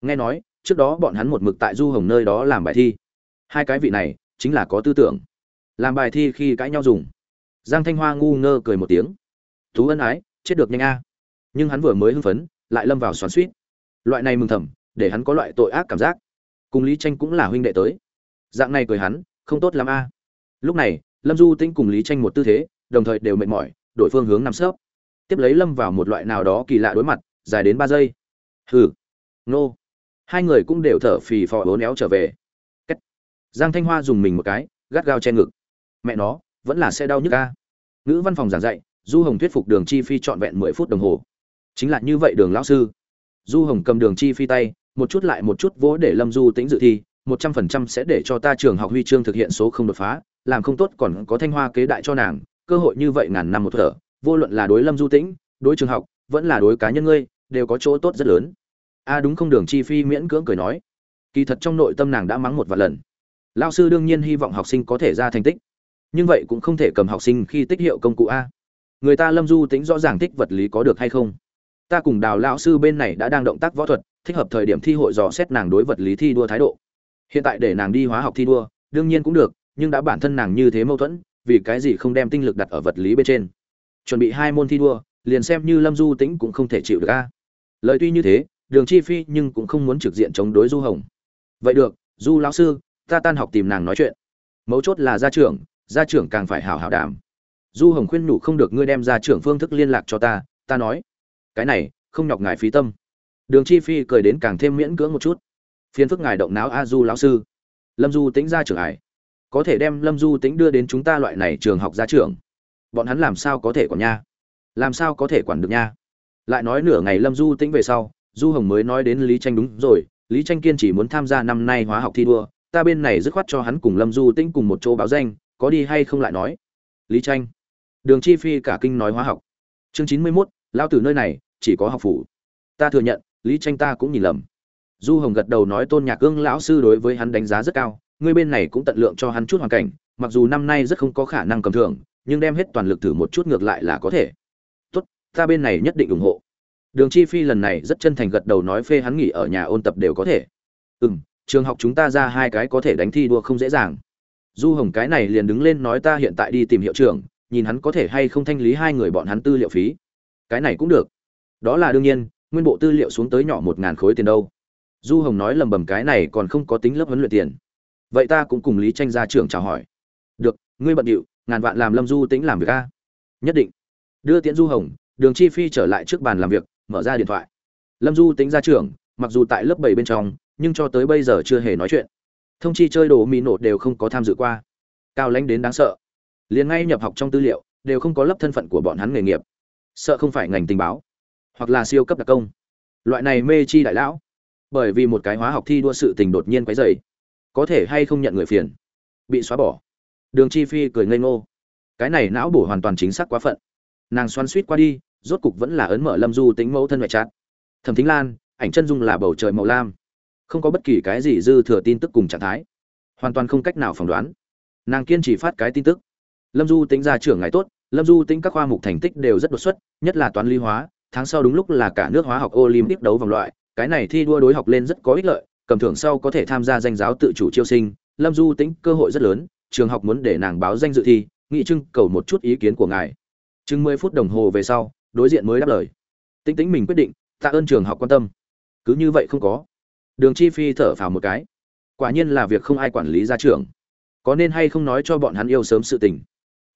Nghe nói, trước đó bọn hắn một mực tại du hồng nơi đó làm bài thi. Hai cái vị này, chính là có tư tưởng. Làm bài thi khi cãi nhau dùng. Giang thanh hoa ngu ngơ cười một tiếng. Thú ân ái, chết được nhanh a. Nhưng hắn vừa mới hưng phấn, lại lâm vào xoắn suýt loại này mừng thầm, để hắn có loại tội ác cảm giác. Cùng lý tranh cũng là huynh đệ tới. Dạng này cười hắn, không tốt lắm a. Lúc này, lâm du tĩnh cùng lý tranh một tư thế đồng thời đều mệt mỏi, đổi phương hướng nằm sấp. Tiếp lấy lâm vào một loại nào đó kỳ lạ đối mặt, dài đến ba giây. Hừ. Nô. Hai người cũng đều thở phì phò bố néo trở về. Cách. giang thanh hoa dùng mình một cái, gắt gao che ngực. Mẹ nó, vẫn là xe đau nhức ca ngữ văn phòng giảng dạy, du hồng thuyết phục đường chi phi trọn vẹn mười phút đồng hồ. Chính là như vậy đường lão sư. Du hồng cầm đường chi phi tay, một chút lại một chút vỗ để lâm du tính dự thi, một trăm phần trăm sẽ để cho ta trường học huy chương thực hiện số không đột phá, làm không tốt còn có thanh hoa kế đại cho nàng cơ hội như vậy ngàn năm một thở, vô luận là đối lâm du tĩnh, đối trường học, vẫn là đối cá nhân ngươi, đều có chỗ tốt rất lớn. A đúng không đường chi phi miễn cưỡng cười nói. Kỳ thật trong nội tâm nàng đã mắng một vài lần. Lao sư đương nhiên hy vọng học sinh có thể ra thành tích. Nhưng vậy cũng không thể cầm học sinh khi tích hiệu công cụ a. Người ta lâm du tính rõ ràng thích vật lý có được hay không? Ta cùng đào lão sư bên này đã đang động tác võ thuật, thích hợp thời điểm thi hội dò xét nàng đối vật lý thi đua thái độ. Hiện tại để nàng đi hóa học thi đua, đương nhiên cũng được, nhưng đã bản thân nàng như thế mâu thuẫn vì cái gì không đem tinh lực đặt ở vật lý bên trên? Chuẩn bị hai môn thi đua, liền xem như lâm du tĩnh cũng không thể chịu được a. Lời tuy như thế, đường chi phi nhưng cũng không muốn trực diện chống đối du hồng. Vậy được, du lão sư, ta tan học tìm nàng nói chuyện. Mấu chốt là gia trưởng gia trưởng càng phải hảo hảo đảm. Du hồng khuyên nhủ không được ngươi đem gia trưởng phương thức liên lạc cho ta ta nói. Cái này, không nhọc ngài phí tâm. Đường chi phi cười đến càng thêm miễn cưỡng một chút. Phiền phức ngài động não a, du lão sư. Lâm du tính ra trưởng ải có thể đem lâm du tính đưa đến chúng ta loại này trường học gia trưởng. Bọn hắn làm sao có thể quản nha? Làm sao có thể quản được nha? Lại nói nửa ngày lâm du tính về sau, du hồng mới nói đến lý tranh đúng rồi, lý tranh kiên chỉ muốn tham gia năm nay hóa học thi đua, ta bên này dứt khoát cho hắn cùng lâm du tĩnh cùng một chỗ báo danh, có đi hay không lại nói. Lý tranh. Đường chi phi cả kinh nói hóa học. Chương chín mươi mốt lao từ nơi này, chỉ có học phủ. Ta thừa nhận, lý tranh ta cũng nhìn lầm. Du hồng gật đầu nói tôn nhạc ương lão sư đối với hắn đánh giá rất cao ngươi bên này cũng tận lượng cho hắn chút hoàn cảnh, mặc dù năm nay rất không có khả năng cầm thưởng, nhưng đem hết toàn lực thử một chút ngược lại là có thể. Tốt, ta bên này nhất định ủng hộ. Đường chi phi lần này rất chân thành gật đầu nói phê hắn nghỉ ở nhà ôn tập đều có thể. Ừ trường học chúng ta ra hai cái có thể đánh thi đua không dễ dàng. Du hồng cái này liền đứng lên nói ta hiện tại đi tìm hiệu trưởng, nhìn hắn có thể hay không thanh lý hai người bọn hắn tư liệu phí. Cái này cũng được. Đó là đương nhiên, nguyên bộ tư liệu xuống tới nhỏ một ngàn khối tiền đâu. Du hồng nói lầm bầm cái này còn không có tính lớp huấn luyện tiền vậy ta cũng cùng lý tranh gia trưởng chào hỏi. Được, ngươi bận điệu, ngàn vạn làm lâm du tính làm việc a. Nhất định. Đưa tiễn du hồng, đường chi phi trở lại trước bàn làm việc, mở ra điện thoại. Lâm du tính ra trưởng, mặc dù tại lớp bảy bên trong, nhưng cho tới bây giờ chưa hề nói chuyện. Thông chi chơi đồ mỹ nổ đều không có tham dự qua. Cao lãnh đến đáng sợ. Liền ngay nhập học trong tư liệu, đều không có lấp thân phận của bọn hắn nghề nghiệp. Sợ không phải ngành tình báo, hoặc là siêu cấp đặc công. Loại này mê chi đại lão. Bởi vì một cái hóa học thi đua sự tình đột nhiên quấy dày có thể hay không nhận người phiền? Bị xóa bỏ. Đường chi phi cười ngây ngô. Cái này não bổ hoàn toàn chính xác quá phận. Nàng xoắn suýt qua đi, rốt cục vẫn là ấn mở lâm du tính mẫu thân mẹ chát. Thẩm thính lan, ảnh chân dung là bầu trời màu lam. Không có bất kỳ cái gì dư thừa tin tức cùng trạng thái. Hoàn toàn không cách nào phỏng đoán. Nàng kiên trì phát cái tin tức. Lâm du tính ra trưởng ngày tốt, lâm du tính các khoa mục thành tích đều rất đột xuất, nhất là toán lý hóa, tháng sau đúng lúc là cả nước hóa học olympic đấu vòng loại, cái này thi đua đối học lên rất có ích lợi cầm thưởng sau có thể tham gia danh giáo tự chủ chiêu sinh, lâm du tính cơ hội rất lớn, trường học muốn để nàng báo danh dự thi nghị trưng cầu một chút ý kiến của ngài. Chừng mười phút đồng hồ về sau, đối diện mới đáp lời. Tính tính mình quyết định, tạ ơn trường học quan tâm. Cứ như vậy không có. Đường chi phi thở phào một cái. Quả nhiên là việc không ai quản lý ra trường. Có nên hay không nói cho bọn hắn yêu sớm sự tình.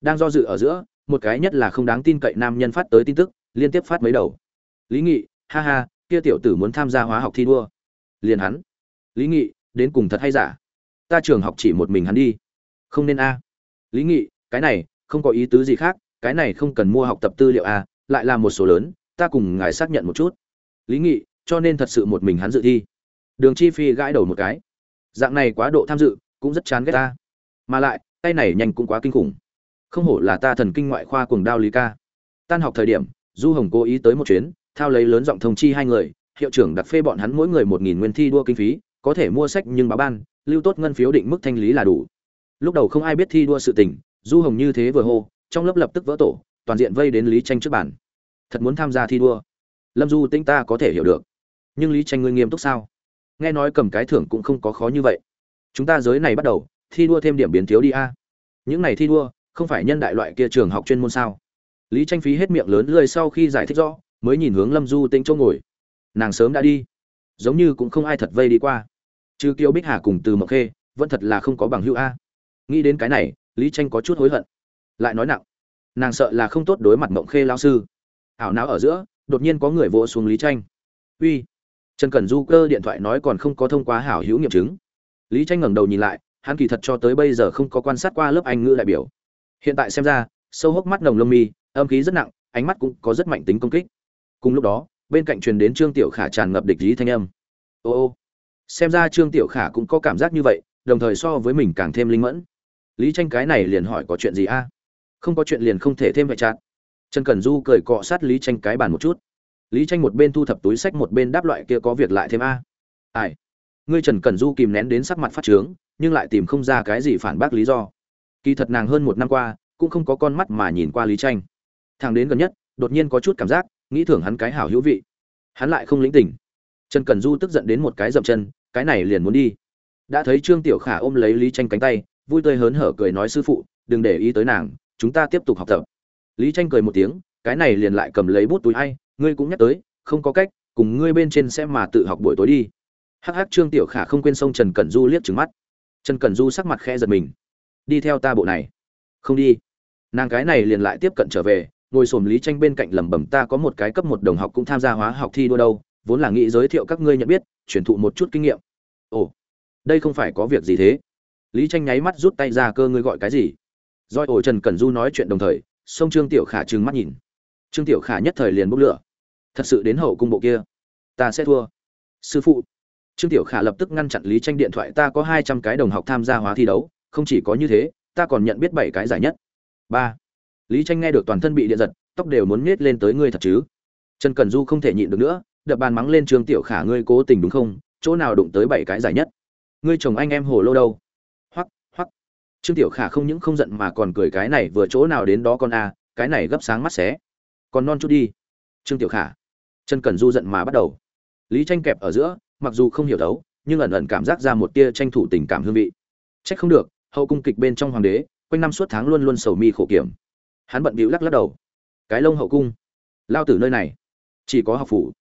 Đang do dự ở giữa, một cái nhất là không đáng tin cậy nam nhân phát tới tin tức, liên tiếp phát mấy đầu. Lý nghị, ha ha, kia tiểu tử muốn tham gia hóa học thi đua. Liền hắn lý nghị, đến cùng thật hay giả? Ta trường học chỉ một mình hắn đi. Không nên a. Lý nghị, cái này, không có ý tứ gì khác, cái này không cần mua học tập tư liệu a, lại là một số lớn, ta cùng ngài xác nhận một chút. Lý nghị, cho nên thật sự một mình hắn dự thi. Đường chi phi gãi đầu một cái. Dạng này quá độ tham dự, cũng rất chán ghét ta. Mà lại, tay này nhanh cũng quá kinh khủng. Không hổ là ta thần kinh ngoại khoa cuồng đao lý ca. Tan học thời điểm, du hồng cố ý tới một chuyến, thao lấy lớn giọng thông chi hai người, hiệu trưởng đặt phê bọn hắn mỗi người một nghìn nguyên thi đua kinh phí có thể mua sách nhưng báo ban, lưu tốt ngân phiếu định mức thanh lý là đủ. Lúc đầu không ai biết thi đua sự tình, du hồng như thế vừa hô, trong lớp lập tức vỡ tổ, toàn diện vây đến lý tranh trước bàn. Thật muốn tham gia thi đua. Lâm du tinh ta có thể hiểu được. Nhưng lý tranh ngươi nghiêm túc sao? Nghe nói cầm cái thưởng cũng không có khó như vậy. Chúng ta giới này bắt đầu, thi đua thêm điểm biến thiếu đi a. Những này thi đua, không phải nhân đại loại kia trường học chuyên môn sao? Lý tranh phí hết miệng lớn lười sau khi giải thích rõ, mới nhìn hướng lâm du tĩnh chỗ ngồi. Nàng sớm đã đi. Giống như cũng không ai thật vây đi qua trừ kiều bích hà cùng từ mộc khê, vẫn thật là không có bằng hữu a. Nghĩ đến cái này, lý tranh có chút hối hận. Lại nói nặng, nàng sợ là không tốt đối mặt mộng khê lao sư. Ảo não ở giữa, đột nhiên có người vỗ xuống lý tranh. Uy. Trần cẩn du cơ điện thoại nói còn không có thông qua hảo hữu nghiệm chứng. Lý tranh ngẩng đầu nhìn lại, hắn kỳ thật cho tới bây giờ không có quan sát qua lớp anh ngữ đại biểu. Hiện tại xem ra, sâu hốc mắt nồng lông mi, âm khí rất nặng, ánh mắt cũng có rất mạnh tính công kích. Cùng lúc đó, bên cạnh truyền đến trương tiểu khả tràn ngập địch lý thanh âm. Ô ô xem ra trương tiểu khả cũng có cảm giác như vậy, đồng thời so với mình càng thêm linh mẫn. Lý tranh cái này liền hỏi có chuyện gì a? Không có chuyện liền không thể thêm vệ chặt. Trần cẩn du cười cọ sát lý tranh cái bàn một chút. Lý tranh một bên thu thập túi sách một bên đáp loại kia có việc lại thêm a. Ai? Ngươi trần cẩn du kìm nén đến sắc mặt phát trướng, nhưng lại tìm không ra cái gì phản bác lý do. Kỳ thật nàng hơn một năm qua, cũng không có con mắt mà nhìn qua lý tranh. Thằng đến gần nhất, đột nhiên có chút cảm giác, nghĩ thưởng hắn cái hảo hữu vị. Hắn lại không lĩnh tình trần cẩn du tức giận đến một cái dậm chân, cái này liền muốn đi. Đã thấy trương tiểu khả ôm lấy lý tranh cánh tay, vui tươi hớn hở cười nói sư phụ, đừng để ý tới nàng, chúng ta tiếp tục học tập. Lý tranh cười một tiếng, cái này liền lại cầm lấy bút túi ai, ngươi cũng nhắc tới, không có cách, cùng ngươi bên trên sẽ mà tự học buổi tối đi. Hắc hắc trương tiểu khả không quên sông trần cẩn du liếc trừng mắt. Trần cẩn du sắc mặt khẽ giật mình. Đi theo ta bộ này. Không đi. Nàng cái này liền lại tiếp cận trở về, ngồi xổm lý tranh bên cạnh lẩm bẩm ta có một cái cấp một đồng học cũng tham gia hóa học thi đua đâu vốn là nghĩ giới thiệu các ngươi nhận biết, truyền thụ một chút kinh nghiệm. Ồ, đây không phải có việc gì thế? Lý tranh nháy mắt rút tay ra cơ ngươi gọi cái gì? Doi ổ trần cẩn du nói chuyện đồng thời, sông trương tiểu khả trừng mắt nhìn. Trương tiểu khả nhất thời liền bốc lửa. Thật sự đến hậu cung bộ kia, ta sẽ thua. Sư phụ. Trương tiểu khả lập tức ngăn chặn lý tranh điện thoại, ta có hai trăm cái đồng học tham gia hóa thi đấu, không chỉ có như thế, ta còn nhận biết bảy cái giải nhất. Ba. Lý tranh nghe được toàn thân bị điện giật, tóc đều muốn nhét lên tới ngươi thật chứ? Trần cẩn du không thể nhịn được nữa đập bàn mắng lên trương tiểu khả, ngươi cố tình đúng không? Chỗ nào đụng tới bảy cái giải nhất? Ngươi chồng anh em hồ lô đâu? Hoắc hoắc. Trương tiểu khả không những không giận mà còn cười, cái này vừa chỗ nào đến đó con a, cái này gấp sáng mắt xé. Còn non chút đi. Trương tiểu khả. Chân cẩn du giận mà bắt đầu. Lý tranh kẹp ở giữa, mặc dù không hiểu thấu nhưng ẩn ẩn cảm giác ra một tia tranh thủ tình cảm hương vị. Trách không được, hậu cung kịch bên trong hoàng đế, quanh năm suốt tháng luôn luôn sầu mi khổ kiểm. Hắn bận bịu lắc lắc đầu. Cái lông hậu cung? Lao tử nơi này, chỉ có học phủ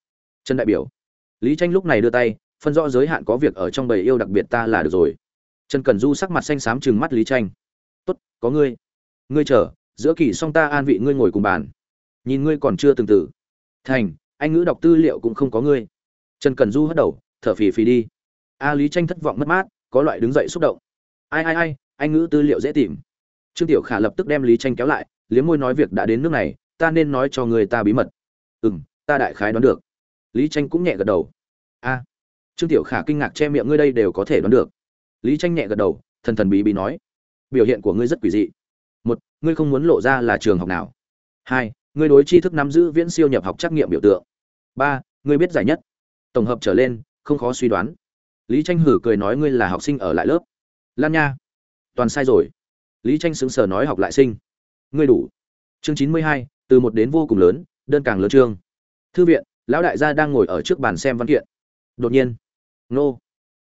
trần đại biểu, lý tranh lúc này đưa tay, phân rõ giới hạn có việc ở trong bầy yêu đặc biệt ta là được rồi. Trần cẩn du sắc mặt xanh xám chừng mắt lý tranh tốt, có ngươi. Ngươi chờ, giữa kỳ song ta an vị ngươi ngồi cùng bàn. Nhìn ngươi còn chưa từng tử. Thành, anh ngữ đọc tư liệu cũng không có ngươi. Trần cẩn du hất đầu, thở phì phì đi. A lý tranh thất vọng mất mát, có loại đứng dậy xúc động. Ai ai ai, anh ngữ tư liệu dễ tìm. Trương tiểu khả lập tức đem lý tranh kéo lại, liếm môi nói việc đã đến nước này, ta nên nói cho người ta bí mật. Ừ m ta đại khái đoán được lý tranh cũng nhẹ gật đầu. A, trương tiểu khả kinh ngạc che miệng, ngươi đây đều có thể đoán được. Lý tranh nhẹ gật đầu, thần thần bí bí nói, biểu hiện của ngươi rất quỷ dị. Một, ngươi không muốn lộ ra là trường học nào. Hai, ngươi đối tri thức nắm giữ viễn siêu nhập học trắc nghiệm biểu tượng. Ba, ngươi biết giải nhất. Tổng hợp trở lên, không khó suy đoán. Lý tranh hử cười nói, ngươi là học sinh ở lại lớp. Lan nha, toàn sai rồi. Lý tranh sững sờ nói, học lại sinh. Ngươi đủ. Chương chín mươi hai, từ một đến vô cùng lớn, đơn càng lớn chương. Thư viện lão đại gia đang ngồi ở trước bàn xem văn kiện. Đột nhiên, nô,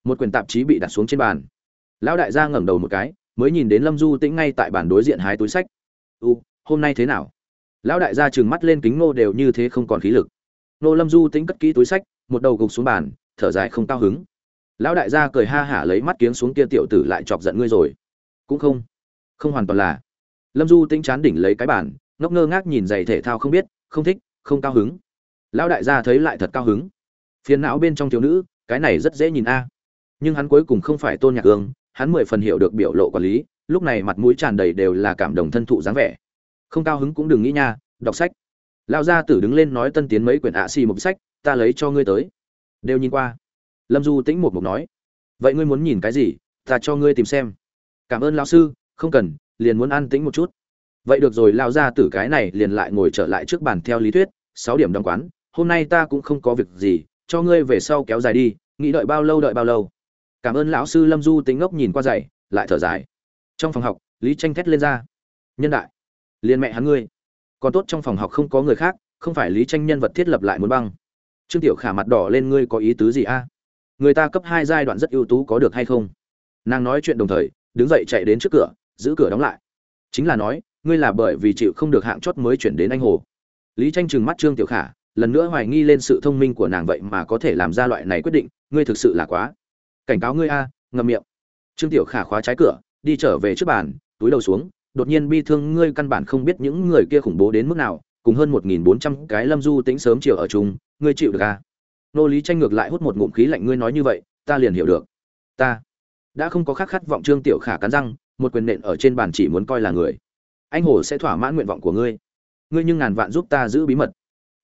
một quyển tạp chí bị đặt xuống trên bàn. Lão đại gia ngẩng đầu một cái, mới nhìn đến lâm du tĩnh ngay tại bàn đối diện hái túi sách. U, hôm nay thế nào? Lão đại gia trừng mắt lên kính nô đều như thế không còn khí lực. Nô lâm du tĩnh cất kỹ túi sách, một đầu gục xuống bàn, thở dài không cao hứng. Lão đại gia cười ha hả lấy mắt kiếng xuống kia tiểu tử lại chọc giận ngươi rồi. Cũng không không hoàn toàn là. Lâm du tĩnh chán đỉnh lấy cái bàn, ngốc ngơ ngác nhìn giày thể thao không biết, không thích, không cao hứng lão đại gia thấy lại thật cao hứng. Phiền não bên trong thiếu nữ, cái này rất dễ nhìn a. Nhưng hắn cuối cùng không phải tôn nhạc ương hắn mười phần hiểu được biểu lộ quản lý, lúc này mặt mũi tràn đầy đều là cảm động thân thụ dáng vẻ. Không cao hứng cũng đừng nghĩ nha, đọc sách. Lão gia tử đứng lên nói tân tiến mấy quyển ạ xì một sách, ta lấy cho ngươi tới. Đều nhìn qua. Lâm du tĩnh một mục nói. Vậy ngươi muốn nhìn cái gì, ta cho ngươi tìm xem. Cảm ơn lão sư, không cần, liền muốn ăn tĩnh một chút. Vậy được rồi lao ra tử cái này liền lại ngồi trở lại trước bàn theo lý thuyết, sáu điểm đóng quán hôm nay ta cũng không có việc gì, cho ngươi về sau kéo dài đi, nghĩ đợi bao lâu đợi bao lâu. Cảm ơn lão sư lâm du tính ngốc nhìn qua dạy, lại thở dài. Trong phòng học, lý tranh thét lên ra. Nhân đại liên mẹ hắn ngươi. Còn tốt trong phòng học không có người khác, không phải lý tranh nhân vật thiết lập lại muốn băng. Trương tiểu khả mặt đỏ lên ngươi có ý tứ gì a? Người ta cấp hai giai đoạn rất ưu tú có được hay không? Nàng nói chuyện đồng thời, đứng dậy chạy đến trước cửa, giữ cửa đóng lại. Chính là nói, ngươi là bởi vì chịu không được hạng chót mới chuyển đến anh hồ. Lý tranh trừng mắt trương tiểu khả lần nữa hoài nghi lên sự thông minh của nàng vậy mà có thể làm ra loại này quyết định, ngươi thực sự là quá. Cảnh cáo ngươi a, ngậm miệng. Trương tiểu khả khóa trái cửa, đi trở về trước bàn, túi đầu xuống, đột nhiên bi thương ngươi căn bản không biết những người kia khủng bố đến mức nào, cùng hơn một nghìn bốn trăm cái lâm du tính sớm chiều ở chung, ngươi chịu được à? nô lý tranh ngược lại hút một ngụm khí lạnh, ngươi nói như vậy, ta liền hiểu được. Ta đã không có khát khát vọng trương tiểu khả cắn răng, một quyền nện ở trên bàn chỉ muốn coi là người. Anh hồ sẽ thỏa mãn nguyện vọng của ngươi. Ngươi nhưng ngàn vạn giúp ta giữ bí mật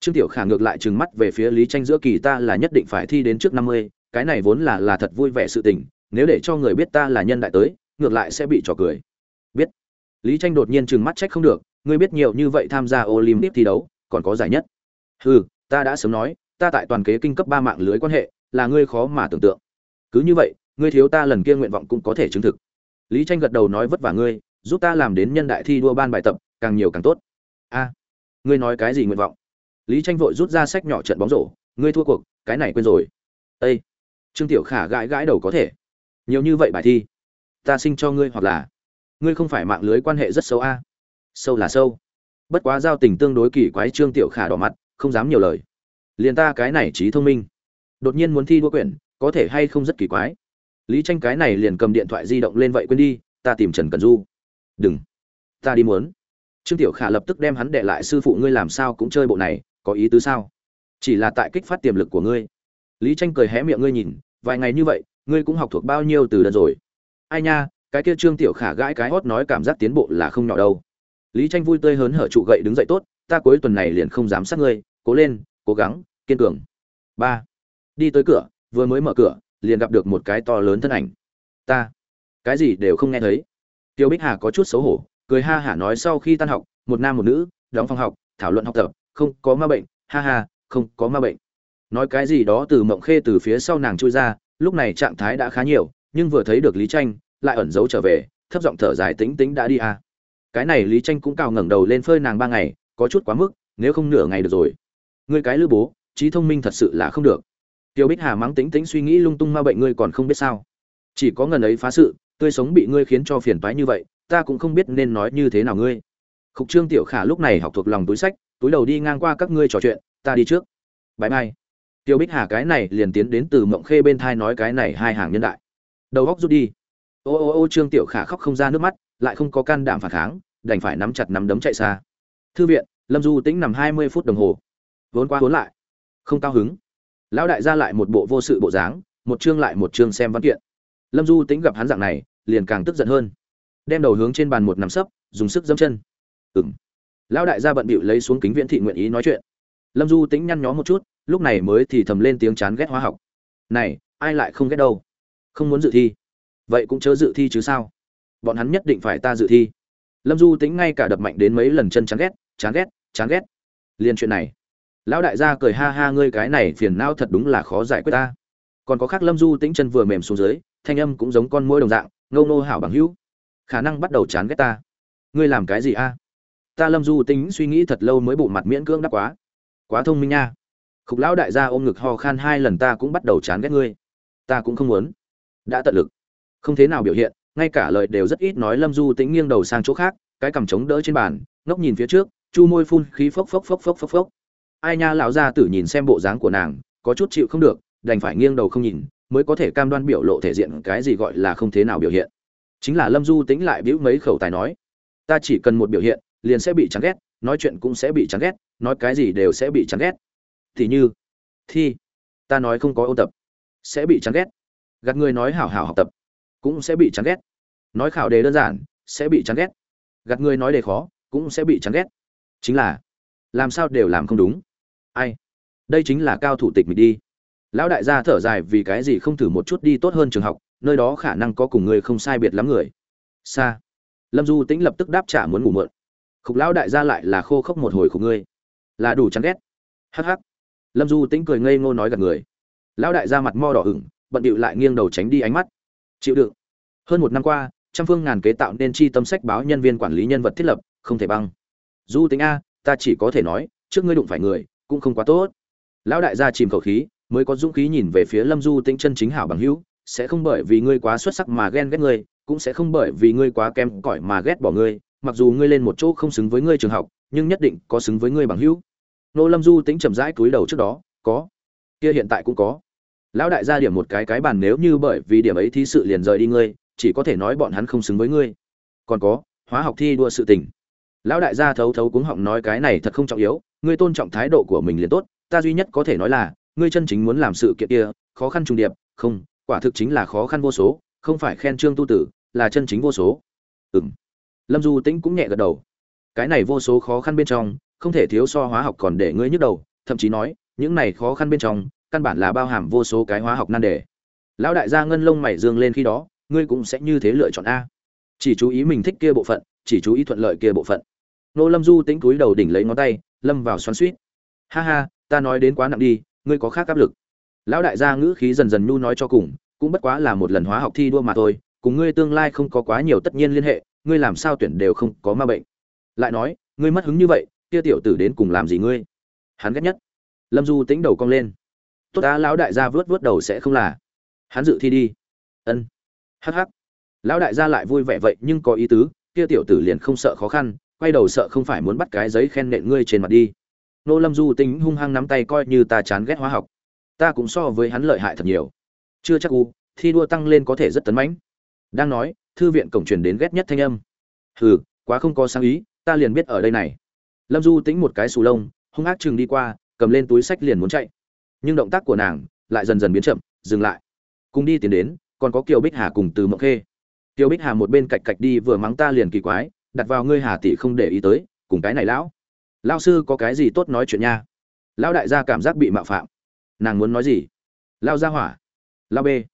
trương tiểu khả ngược lại trừng mắt về phía lý tranh giữa kỳ ta là nhất định phải thi đến trước năm mươi, cái này vốn là là thật vui vẻ sự tình, nếu để cho người biết ta là nhân đại tới, ngược lại sẽ bị trò cười. Biết. Lý tranh đột nhiên trừng mắt trách không được, ngươi biết nhiều như vậy tham gia olympic thi đấu, còn có giải nhất. Hừ, ta đã sớm nói, ta tại toàn kế kinh cấp ba mạng lưới quan hệ, là ngươi khó mà tưởng tượng. Cứ như vậy, ngươi thiếu ta lần kia nguyện vọng cũng có thể chứng thực. Lý tranh gật đầu nói vất vả ngươi, giúp ta làm đến nhân đại thi đua ban bài tập, càng nhiều càng tốt. A, ngươi nói cái gì nguyện vọng? Lý tranh vội rút ra sách nhỏ trận bóng rổ, ngươi thua cuộc, cái này quên rồi. Ê! trương tiểu khả gãi gãi đầu có thể. Nhiều như vậy bài thi, ta sinh cho ngươi hoặc là, ngươi không phải mạng lưới quan hệ rất xấu a? Sâu là sâu. Bất quá giao tình tương đối kỳ quái, trương tiểu khả đỏ mặt, không dám nhiều lời. Liền ta cái này trí thông minh, đột nhiên muốn thi đua quyển, có thể hay không rất kỳ quái? Lý tranh cái này liền cầm điện thoại di động lên vậy quên đi, ta tìm trần cần du. Đừng, ta đi muốn. Trương tiểu khả lập tức đem hắn để lại, sư phụ ngươi làm sao cũng chơi bộ này có ý tứ sao? Chỉ là tại kích phát tiềm lực của ngươi. Lý tranh cười hé miệng ngươi nhìn, vài ngày như vậy, ngươi cũng học thuộc bao nhiêu từ đơn rồi? Ai nha, cái kia trương tiểu khả gãi cái hót nói cảm giác tiến bộ là không nhỏ đâu. Lý tranh vui tươi hớn hở trụ gậy đứng dậy tốt, ta cuối tuần này liền không dám sát ngươi, cố lên, cố gắng, kiên cường. Ba. Đi tới cửa, vừa mới mở cửa, liền gặp được một cái to lớn thân ảnh. Ta. Cái gì đều không nghe thấy. Tiêu bích hà có chút xấu hổ, cười ha hả nói sau khi tan học, một nam một nữ, đóng phòng học, thảo luận học tập không có ma bệnh, ha ha, không có ma bệnh. Nói cái gì đó từ mộng khê từ phía sau nàng chui ra, lúc này trạng thái đã khá nhiều, nhưng vừa thấy được lý tranh lại ẩn giấu trở về, thấp giọng thở dài tính tính đã đi à. cái này lý tranh cũng cào ngẩng đầu lên phơi nàng ba ngày, có chút quá mức, nếu không nửa ngày được rồi. Ngươi cái lữ bố, trí thông minh thật sự là không được. Tiêu bích hà mắng tính tính suy nghĩ lung tung ma bệnh ngươi còn không biết sao. Chỉ có ngần ấy phá sự, tươi sống bị ngươi khiến cho phiền toái như vậy, ta cũng không biết nên nói như thế nào ngươi. Khục trương tiểu khả lúc này học thuộc lòng túi sách túi đầu đi ngang qua các ngươi trò chuyện, ta đi trước. Bãi mai. Tiêu bích hà cái này liền tiến đến từ mộng khê bên thai nói cái này hai hàng nhân đại. Đầu góc rút đi. Ô ô ô trương tiểu khả khóc không ra nước mắt, lại không có can đảm phản kháng, đành phải nắm chặt nắm đấm chạy xa. Thư viện, lâm du tĩnh nằm hai mươi phút đồng hồ. Vốn qua vốn lại. Không cao hứng. Lão đại ra lại một bộ vô sự bộ dáng, một chương lại một chương xem văn kiện. Lâm du tĩnh gặp hắn dạng này, liền càng tức giận hơn. Đem đầu hướng trên bàn một nằm sấp, dùng sức dâm chân. Ừng lão đại gia bận bịu lấy xuống kính viễn thị nguyện ý nói chuyện. Lâm du tĩnh nhăn nhó một chút, lúc này mới thì thầm lên tiếng chán ghét hóa học. Này, ai lại không ghét đâu? Không muốn dự thi. Vậy cũng chớ dự thi chứ sao? Bọn hắn nhất định phải ta dự thi. Lâm du tính ngay cả đập mạnh đến mấy lần chân chán ghét chán ghét chán ghét. Liên chuyện này. Lão đại gia cười ha ha ngươi cái này phiền não thật đúng là khó giải quyết ta. Còn có khác lâm du tĩnh chân vừa mềm xuống dưới, thanh âm cũng giống con môi đồng dạng, ngâu nô hảo bằng hữu. Khả năng bắt đầu chán ghét ta. Ngươi làm cái gì a? Ta lâm du tính suy nghĩ thật lâu mới bộ mặt miễn cưỡng đắc quá. Quá thông minh nha. Khục lão đại gia ôm ngực ho khan hai lần ta cũng bắt đầu chán ghét ngươi. Ta cũng không muốn. Đã tận lực. Không thế nào biểu hiện, ngay cả lời đều rất ít nói lâm du tính nghiêng đầu sang chỗ khác, cái cằm trống đỡ trên bàn, ngốc nhìn phía trước, chu môi phun khí phốc phốc phốc phốc phốc phốc. Ai nha lão gia tử nhìn xem bộ dáng của nàng, có chút chịu không được, đành phải nghiêng đầu không nhìn, mới có thể cam đoan biểu lộ thể diện cái gì gọi là không thế nào biểu hiện. Chính là lâm du tính lại bĩu mấy khẩu tài nói, ta chỉ cần một biểu hiện liền sẽ bị chán ghét, nói chuyện cũng sẽ bị chán ghét, nói cái gì đều sẽ bị chán ghét. Thì như, thi, ta nói không có ôn tập, sẽ bị chán ghét. Gạt người nói hảo hảo học tập, cũng sẽ bị chán ghét. Nói khảo đề đơn giản, sẽ bị chán ghét. Gạt người nói đề khó, cũng sẽ bị chán ghét. Chính là, làm sao đều làm không đúng. Ai, đây chính là cao thủ tịch mình đi. Lão đại gia thở dài vì cái gì không thử một chút đi tốt hơn trường học, nơi đó khả năng có cùng người không sai biệt lắm người. Xa lâm du tĩnh lập tức đáp trả muốn ngủ mượn khục lão đại gia lại là khô khốc một hồi khục ngươi. Là đủ chán ghét. Hắc hắc. Lâm du tĩnh cười ngây ngô nói gạt người. Lão đại gia mặt mo đỏ ửng, bận điệu lại nghiêng đầu tránh đi ánh mắt. Chịu đựng. Hơn một năm qua, trăm phương ngàn kế tạo nên chi tâm sách báo nhân viên quản lý nhân vật thiết lập, không thể băng. Du tính a, ta chỉ có thể nói, trước ngươi đụng phải người, cũng không quá tốt. Lão đại gia chìm khẩu khí, mới có dũng khí nhìn về phía lâm du tĩnh chân chính hảo bằng hữu, sẽ không bởi vì ngươi quá xuất sắc mà ghen ghét ngươi, cũng sẽ không bởi vì ngươi quá kém cỏi mà ghét bỏ ngươi mặc dù ngươi lên một chỗ không xứng với ngươi trường học, nhưng nhất định có xứng với ngươi bằng hữu. Nô lâm du tính chậm rãi cúi đầu trước đó, có. Kia hiện tại cũng có. Lão đại gia điểm một cái cái bàn nếu như bởi vì điểm ấy thí sự liền rời đi ngươi, chỉ có thể nói bọn hắn không xứng với ngươi. Còn có, hóa học thi đua sự tình. Lão đại gia thấu thấu cuống họng nói, cái này thật không trọng yếu, ngươi tôn trọng thái độ của mình liền tốt, ta duy nhất có thể nói là, ngươi chân chính muốn làm sự kiện kia, khó khăn trùng điệp, không, quả thực chính là khó khăn vô số, không phải khen trương tu tử, là chân chính vô số. Ừm lâm du tĩnh cũng nhẹ gật đầu. Cái này vô số khó khăn bên trong, không thể thiếu so hóa học còn để ngươi nhức đầu, thậm chí nói, những này khó khăn bên trong, căn bản là bao hàm vô số cái hóa học nan đề. Lão đại gia ngân lông mày dương lên khi đó, ngươi cũng sẽ như thế lựa chọn a. Chỉ chú ý mình thích kia bộ phận, chỉ chú ý thuận lợi kia bộ phận. Nô lâm du tính túi đầu đỉnh lấy ngón tay, lâm vào xoắn suýt ha ha, ta nói đến quá nặng đi, ngươi có khác áp lực. Lão đại gia ngữ khí dần dần nhu nói cho cùng, cũng bất quá là một lần hóa học thi đua mà thôi, cùng ngươi tương lai không có quá nhiều tất nhiên liên hệ ngươi làm sao tuyển đều không có ma bệnh? Lại nói, ngươi mất hứng như vậy, kia tiểu tử đến cùng làm gì ngươi? Hắn ghét nhất. Lâm du tính đầu cong lên. Tốt đá lão đại gia vớt vớt đầu sẽ không là. Hắn dự thi đi. Ân. Hắc hắc. Lão đại gia lại vui vẻ vậy, nhưng có ý tứ, kia tiểu tử liền không sợ khó khăn, quay đầu sợ không phải muốn bắt cái giấy khen nện ngươi trên mặt đi. Nô lâm du tính hung hăng nắm tay coi như ta chán ghét hóa học. Ta cũng so với hắn lợi hại thật nhiều. Chưa chắc u, thi đua tăng lên có thể rất tấn mãnh. Đang nói thư viện cổng truyền đến ghét nhất thanh âm. Hừ, quá không có sáng ý, ta liền biết ở đây này. Lâm du tính một cái sù lông, hung ác chừng đi qua, cầm lên túi sách liền muốn chạy. Nhưng động tác của nàng lại dần dần biến chậm, dừng lại. Cùng đi tiến đến, còn có kiều bích hà cùng từ mộng khê. Kiều bích hà một bên cạch cạch đi vừa mắng ta liền kỳ quái, đặt vào ngươi hà tỷ không để ý tới, cùng cái này lão. Lão sư có cái gì tốt nói chuyện nha? Lão đại gia cảm giác bị mạo phạm. Nàng muốn nói gì? Lao ra hỏa. Lao bê.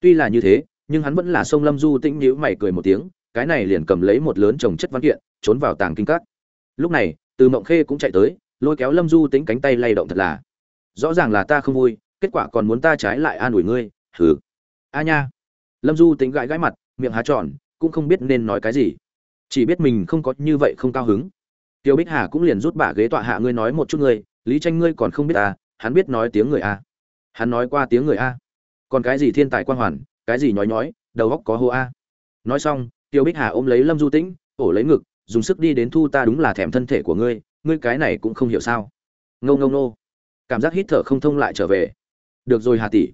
Tuy là như thế nhưng hắn vẫn là sông lâm du tĩnh nhíu mày cười một tiếng, cái này liền cầm lấy một lớn chồng chất văn kiện, trốn vào tàng kinh các. Lúc này, từ mộng khê cũng chạy tới, lôi kéo lâm du tĩnh cánh tay lay động thật là. Rõ ràng là ta không vui, kết quả còn muốn ta trái lại an ủi ngươi, hừ. A nha. Lâm du tĩnh gãi gãi mặt, miệng há tròn, cũng không biết nên nói cái gì. Chỉ biết mình không có như vậy không cao hứng. Tiêu bích hà cũng liền rút bả ghế tọa hạ ngươi nói một chút ngươi, lý tranh ngươi còn không biết à hắn biết nói tiếng người a hắn nói qua tiếng người a còn cái gì thiên tài quan hoàn cái gì nhói nhói, đầu góc có hô a. Nói xong, tiêu bích hà ôm lấy lâm du tĩnh, ổ lấy ngực, dùng sức đi đến thu ta đúng là thèm thân thể của ngươi ngươi cái này cũng không hiểu sao. Ngâu ngâu nô cảm giác hít thở không thông lại trở về. Được rồi hà tỷ.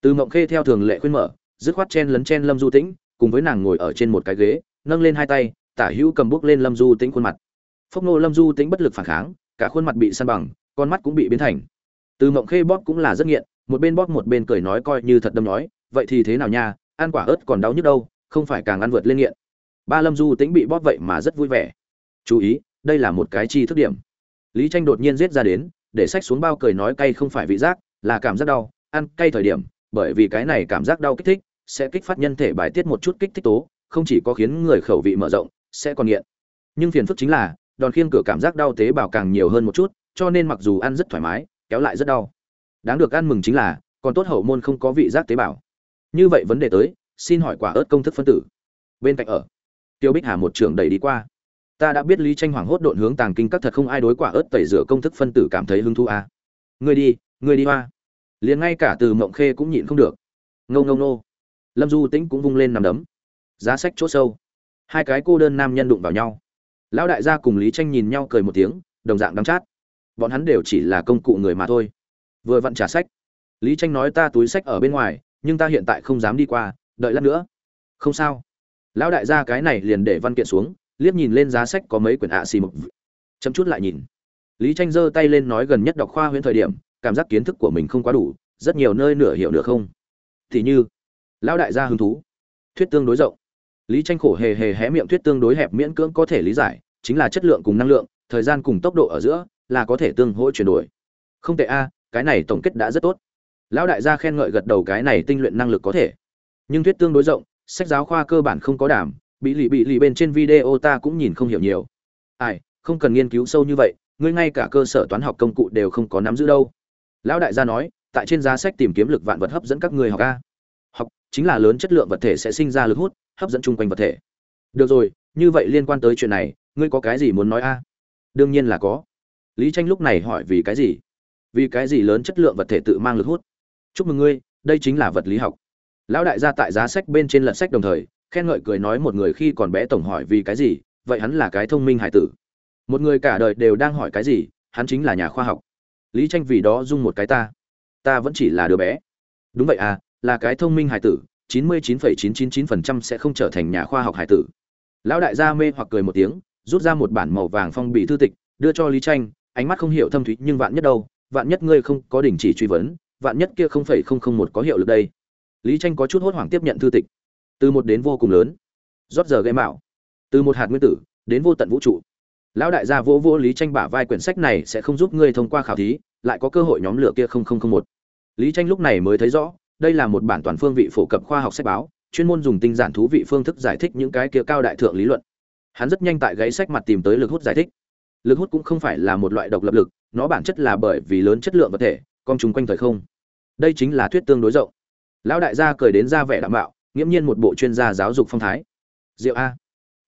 Từ mộng khê theo thường lệ khuyên mở, dứt khoát chen lấn chen lâm du tĩnh, cùng với nàng ngồi ở trên một cái ghế, nâng lên hai tay, tả hữu cầm bước lên lâm du tĩnh khuôn mặt. Phốc nô lâm du tĩnh bất lực phản kháng, cả khuôn mặt bị săn bằng, con mắt cũng bị biến thành. Từ mộng khê bóp cũng là rất nghiện, một bên bóp một bên cười nói coi như thật đâm nói vậy thì thế nào nha, ăn quả ớt còn đau nhức đâu, không phải càng ăn vượt lên nghiện. Ba lâm du tính bị bóp vậy mà rất vui vẻ. Chú ý, đây là một cái chi thức điểm. Lý tranh đột nhiên giết ra đến, để sách xuống bao cười nói cay không phải vị giác, là cảm giác đau, ăn cay thời điểm, bởi vì cái này cảm giác đau kích thích, sẽ kích phát nhân thể bài tiết một chút kích thích tố, không chỉ có khiến người khẩu vị mở rộng, sẽ còn nghiện. Nhưng phiền phức chính là, đòn khiên cửa cảm giác đau tế bào càng nhiều hơn một chút, cho nên mặc dù ăn rất thoải mái, kéo lại rất đau. Đáng được ăn mừng chính là, còn tốt hậu môn không có vị giác tế bào như vậy vấn đề tới, xin hỏi quả ớt công thức phân tử. Bên cạnh ở, tiêu bích hà một trường đẩy đi qua. Ta đã biết lý tranh hoàng hốt độn hướng tàng kinh các thật không ai đối quả ớt tẩy rửa công thức phân tử cảm thấy hứng thú à. người đi người đi hoa. Liền ngay cả từ mộng khê cũng nhịn không được. Ngâu ngâu nô lâm du tĩnh cũng vung lên nằm đấm. Giá sách chỗ sâu. Hai cái cô đơn nam nhân đụng vào nhau. Lão đại gia cùng lý tranh nhìn nhau cười một tiếng, đồng dạng đắng chát. Bọn hắn đều chỉ là công cụ người mà thôi. Vừa vặn trả sách. Lý tranh nói ta túi sách ở bên ngoài nhưng ta hiện tại không dám đi qua, đợi lát nữa. Không sao. Lão đại gia cái này liền để văn kiện xuống, liếc nhìn lên giá sách có mấy quyển ạ xì mục chấm chút lại nhìn. Lý tranh giơ tay lên nói gần nhất đọc khoa huyễn thời điểm, cảm giác kiến thức của mình không quá đủ, rất nhiều nơi nửa hiểu nửa không. Thì như, lão đại gia hứng thú. Thuyết tương đối rộng. Lý tranh khổ hề hề hé miệng thuyết tương đối hẹp miễn cưỡng có thể lý giải, chính là chất lượng cùng năng lượng, thời gian cùng tốc độ ở giữa là có thể tương hỗ chuyển đổi. Không tệ a, cái này tổng kết đã rất tốt lão đại gia khen ngợi gật đầu cái này tinh luyện năng lực có thể. Nhưng thuyết tương đối rộng, sách giáo khoa cơ bản không có đảm, bị lì bị lì bên trên video ta cũng nhìn không hiểu nhiều. Ai, không cần nghiên cứu sâu như vậy, ngươi ngay cả cơ sở toán học công cụ đều không có nắm giữ đâu. Lão đại gia nói, tại trên giá sách tìm kiếm lực vạn vật hấp dẫn các người học a. Học, chính là lớn chất lượng vật thể sẽ sinh ra lực hút, hấp dẫn chung quanh vật thể. Được rồi, như vậy liên quan tới chuyện này, ngươi có cái gì muốn nói a? Đương nhiên là có. Lý tranh lúc này hỏi vì cái gì? Vì cái gì lớn chất lượng vật thể tự mang lực hút? Chúc mừng ngươi, đây chính là vật lý học. Lão đại gia tại giá sách bên trên lật sách đồng thời, khen ngợi cười nói một người khi còn bé tổng hỏi vì cái gì, vậy hắn là cái thông minh hải tử. Một người cả đời đều đang hỏi cái gì, hắn chính là nhà khoa học. Lý tranh vì đó dung một cái ta. Ta vẫn chỉ là đứa bé. Đúng vậy à là cái thông minh hải tử, chín mươi chín phẩy chín chín chín phần trăm sẽ không trở thành nhà khoa học hải tử. Lão đại gia mê hoặc cười một tiếng, rút ra một bản màu vàng phong bì thư tịch, đưa cho lý tranh, ánh mắt không hiểu thâm thúy nhưng vạn nhất đâu, vạn nhất ngươi không có đình chỉ truy vấn vạn nhất kia không phẩy không không một có hiệu lực đây. Lý tranh có chút hốt hoảng tiếp nhận thư tịch. Từ một đến vô cùng lớn. Rót giờ gây mạo từ một hạt nguyên tử, đến vô tận vũ trụ. Lão đại gia vỗ vỗ lý tranh bả vai quyển sách này sẽ không giúp ngươi thông qua khảo thí, lại có cơ hội nhóm lửa kia không không không một. Lý tranh lúc này mới thấy rõ, đây là một bản toàn phương vị phổ cập khoa học sách báo, chuyên môn dùng tinh giản thú vị phương thức giải thích những cái kia cao đại thượng lý luận. Hắn rất nhanh tại gáy sách mặt tìm tới lực hút giải thích. Lực hút cũng không phải là một loại độc lập lực, nó bản chất là bởi vì lớn chất lượng vật thể, con chúng quanh thời không đây chính là thuyết tương đối rộng. Lão đại gia cười đến ra vẻ đạm bạo nghiễm nhiên một bộ chuyên gia giáo dục phong thái. Diệu a.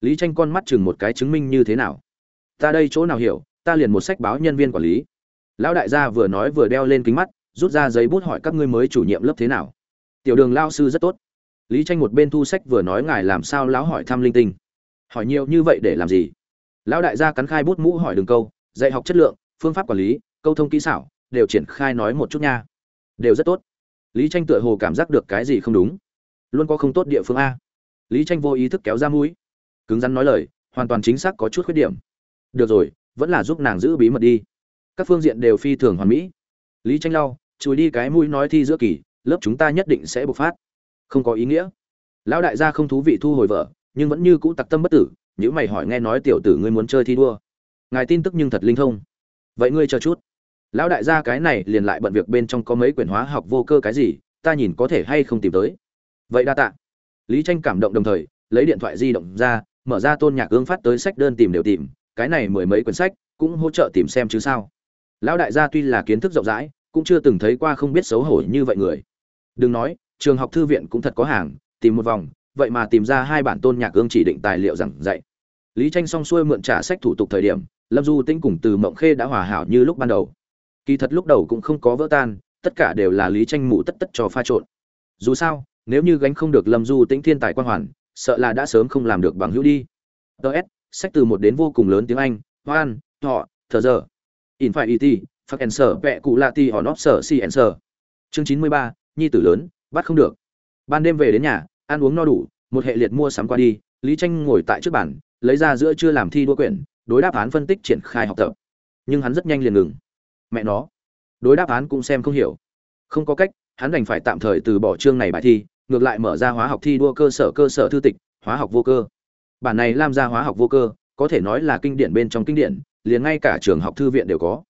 Lý tranh con mắt chừng một cái chứng minh như thế nào? Ta đây chỗ nào hiểu, ta liền một sách báo nhân viên quản lý. Lão đại gia vừa nói vừa đeo lên kính mắt, rút ra giấy bút hỏi các ngươi mới chủ nhiệm lớp thế nào? Tiểu đường lao sư rất tốt. Lý tranh một bên thu sách vừa nói ngài làm sao lão hỏi thăm linh tinh. Hỏi nhiều như vậy để làm gì? Lão đại gia cắn khai bút mũ hỏi đường câu, dạy học chất lượng, phương pháp quản lý, câu thông kỹ xảo, đều triển khai nói một chút nha đều rất tốt. Lý tranh tựa hồ cảm giác được cái gì không đúng. Luôn có không tốt địa phương a. Lý tranh vô ý thức kéo ra mũi. Cứng rắn nói lời, hoàn toàn chính xác có chút khuyết điểm. Được rồi, vẫn là giúp nàng giữ bí mật đi. Các phương diện đều phi thường hoàn mỹ. Lý tranh lau, chùi đi cái mũi nói thi giữa kỳ, lớp chúng ta nhất định sẽ bộc phát. Không có ý nghĩa. Lão đại gia không thú vị thu hồi vợ, nhưng vẫn như cũ tặc tâm bất tử nếu mày hỏi nghe nói tiểu tử ngươi muốn chơi thi đua. Ngài tin tức nhưng thật linh thông. Vậy ngươi chờ chút lão đại gia cái này liền lại bận việc bên trong có mấy quyển hóa học vô cơ cái gì, ta nhìn có thể hay không tìm tới. Vậy đa tạ. Lý tranh cảm động đồng thời, lấy điện thoại di động ra, mở ra tôn nhạc ương phát tới sách đơn tìm đều tìm, cái này mười mấy quyển sách cũng hỗ trợ tìm xem chứ sao. Lão đại gia tuy là kiến thức rộng rãi, cũng chưa từng thấy qua không biết xấu hổ như vậy người. Đừng nói, trường học thư viện cũng thật có hàng, tìm một vòng, vậy mà tìm ra hai bản tôn nhạc ương chỉ định tài liệu giảng dạy. Lý tranh xong xuôi mượn trả sách thủ tục thời điểm, lâm du tĩnh cùng từ mộng khê đã hòa hảo như lúc ban đầu kỳ thật lúc đầu cũng không có vỡ tan, tất cả đều là lý tranh mụ tất tất cho pha trộn. Dù sao, nếu như gánh không được lâm du tĩnh thiên tài quan hoàn, sợ là đã sớm không làm được bằng hữu đi. Ts sách từ một đến vô cùng lớn tiếng anh, hoan họ thờ giờ. In phải it phát en sở vẹ cụ lạ ti họ nóp sở si en sở chương chín mươi ba, nhi tử lớn, bắt không được. Ban đêm về đến nhà, ăn uống no đủ, một hệ liệt mua sắm qua đi, lý tranh ngồi tại trước bàn, lấy ra giữa chưa làm thi đua quyển, đối đáp án phân tích triển khai học tập. Nhưng hắn rất nhanh liền ngừng mẹ nó. Đối đáp án cũng xem không hiểu. Không có cách, hắn đành phải tạm thời từ bỏ chương này bài thi, ngược lại mở ra hóa học thi đua cơ sở cơ sở thư tịch, hóa học vô cơ. Bản này làm ra hóa học vô cơ, có thể nói là kinh điển bên trong kinh điển, liền ngay cả trường học thư viện đều có.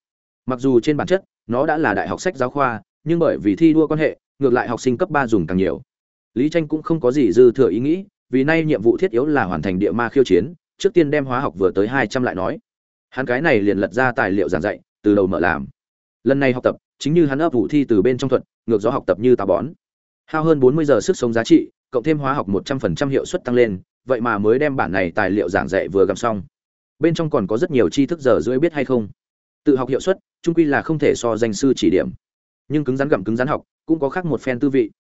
Mặc dù trên bản chất, nó đã là đại học sách giáo khoa, nhưng bởi vì thi đua quan hệ, ngược lại học sinh cấp ba dùng càng nhiều. Lý tranh cũng không có gì dư thừa ý nghĩ, vì nay nhiệm vụ thiết yếu là hoàn thành địa ma khiêu chiến, trước tiên đem hóa học vừa tới hai trăm lại nói. Hắn cái này liền lật ra tài liệu giảng dạy từ đầu mở làm. Lần này học tập, chính như hắn ấp vụ thi từ bên trong thuật, ngược gió học tập như tà bón. Hao hơn bốn mươi giờ sức sống giá trị, cộng thêm hóa học một trăm phần trăm hiệu suất tăng lên, vậy mà mới đem bản này tài liệu giảng dạy vừa gặm xong. Bên trong còn có rất nhiều tri thức giờ rưỡi biết hay không. Tự học hiệu suất trung quy là không thể so danh sư chỉ điểm. Nhưng cứng rắn gặm cứng rắn học, cũng có khác một phen tư vị.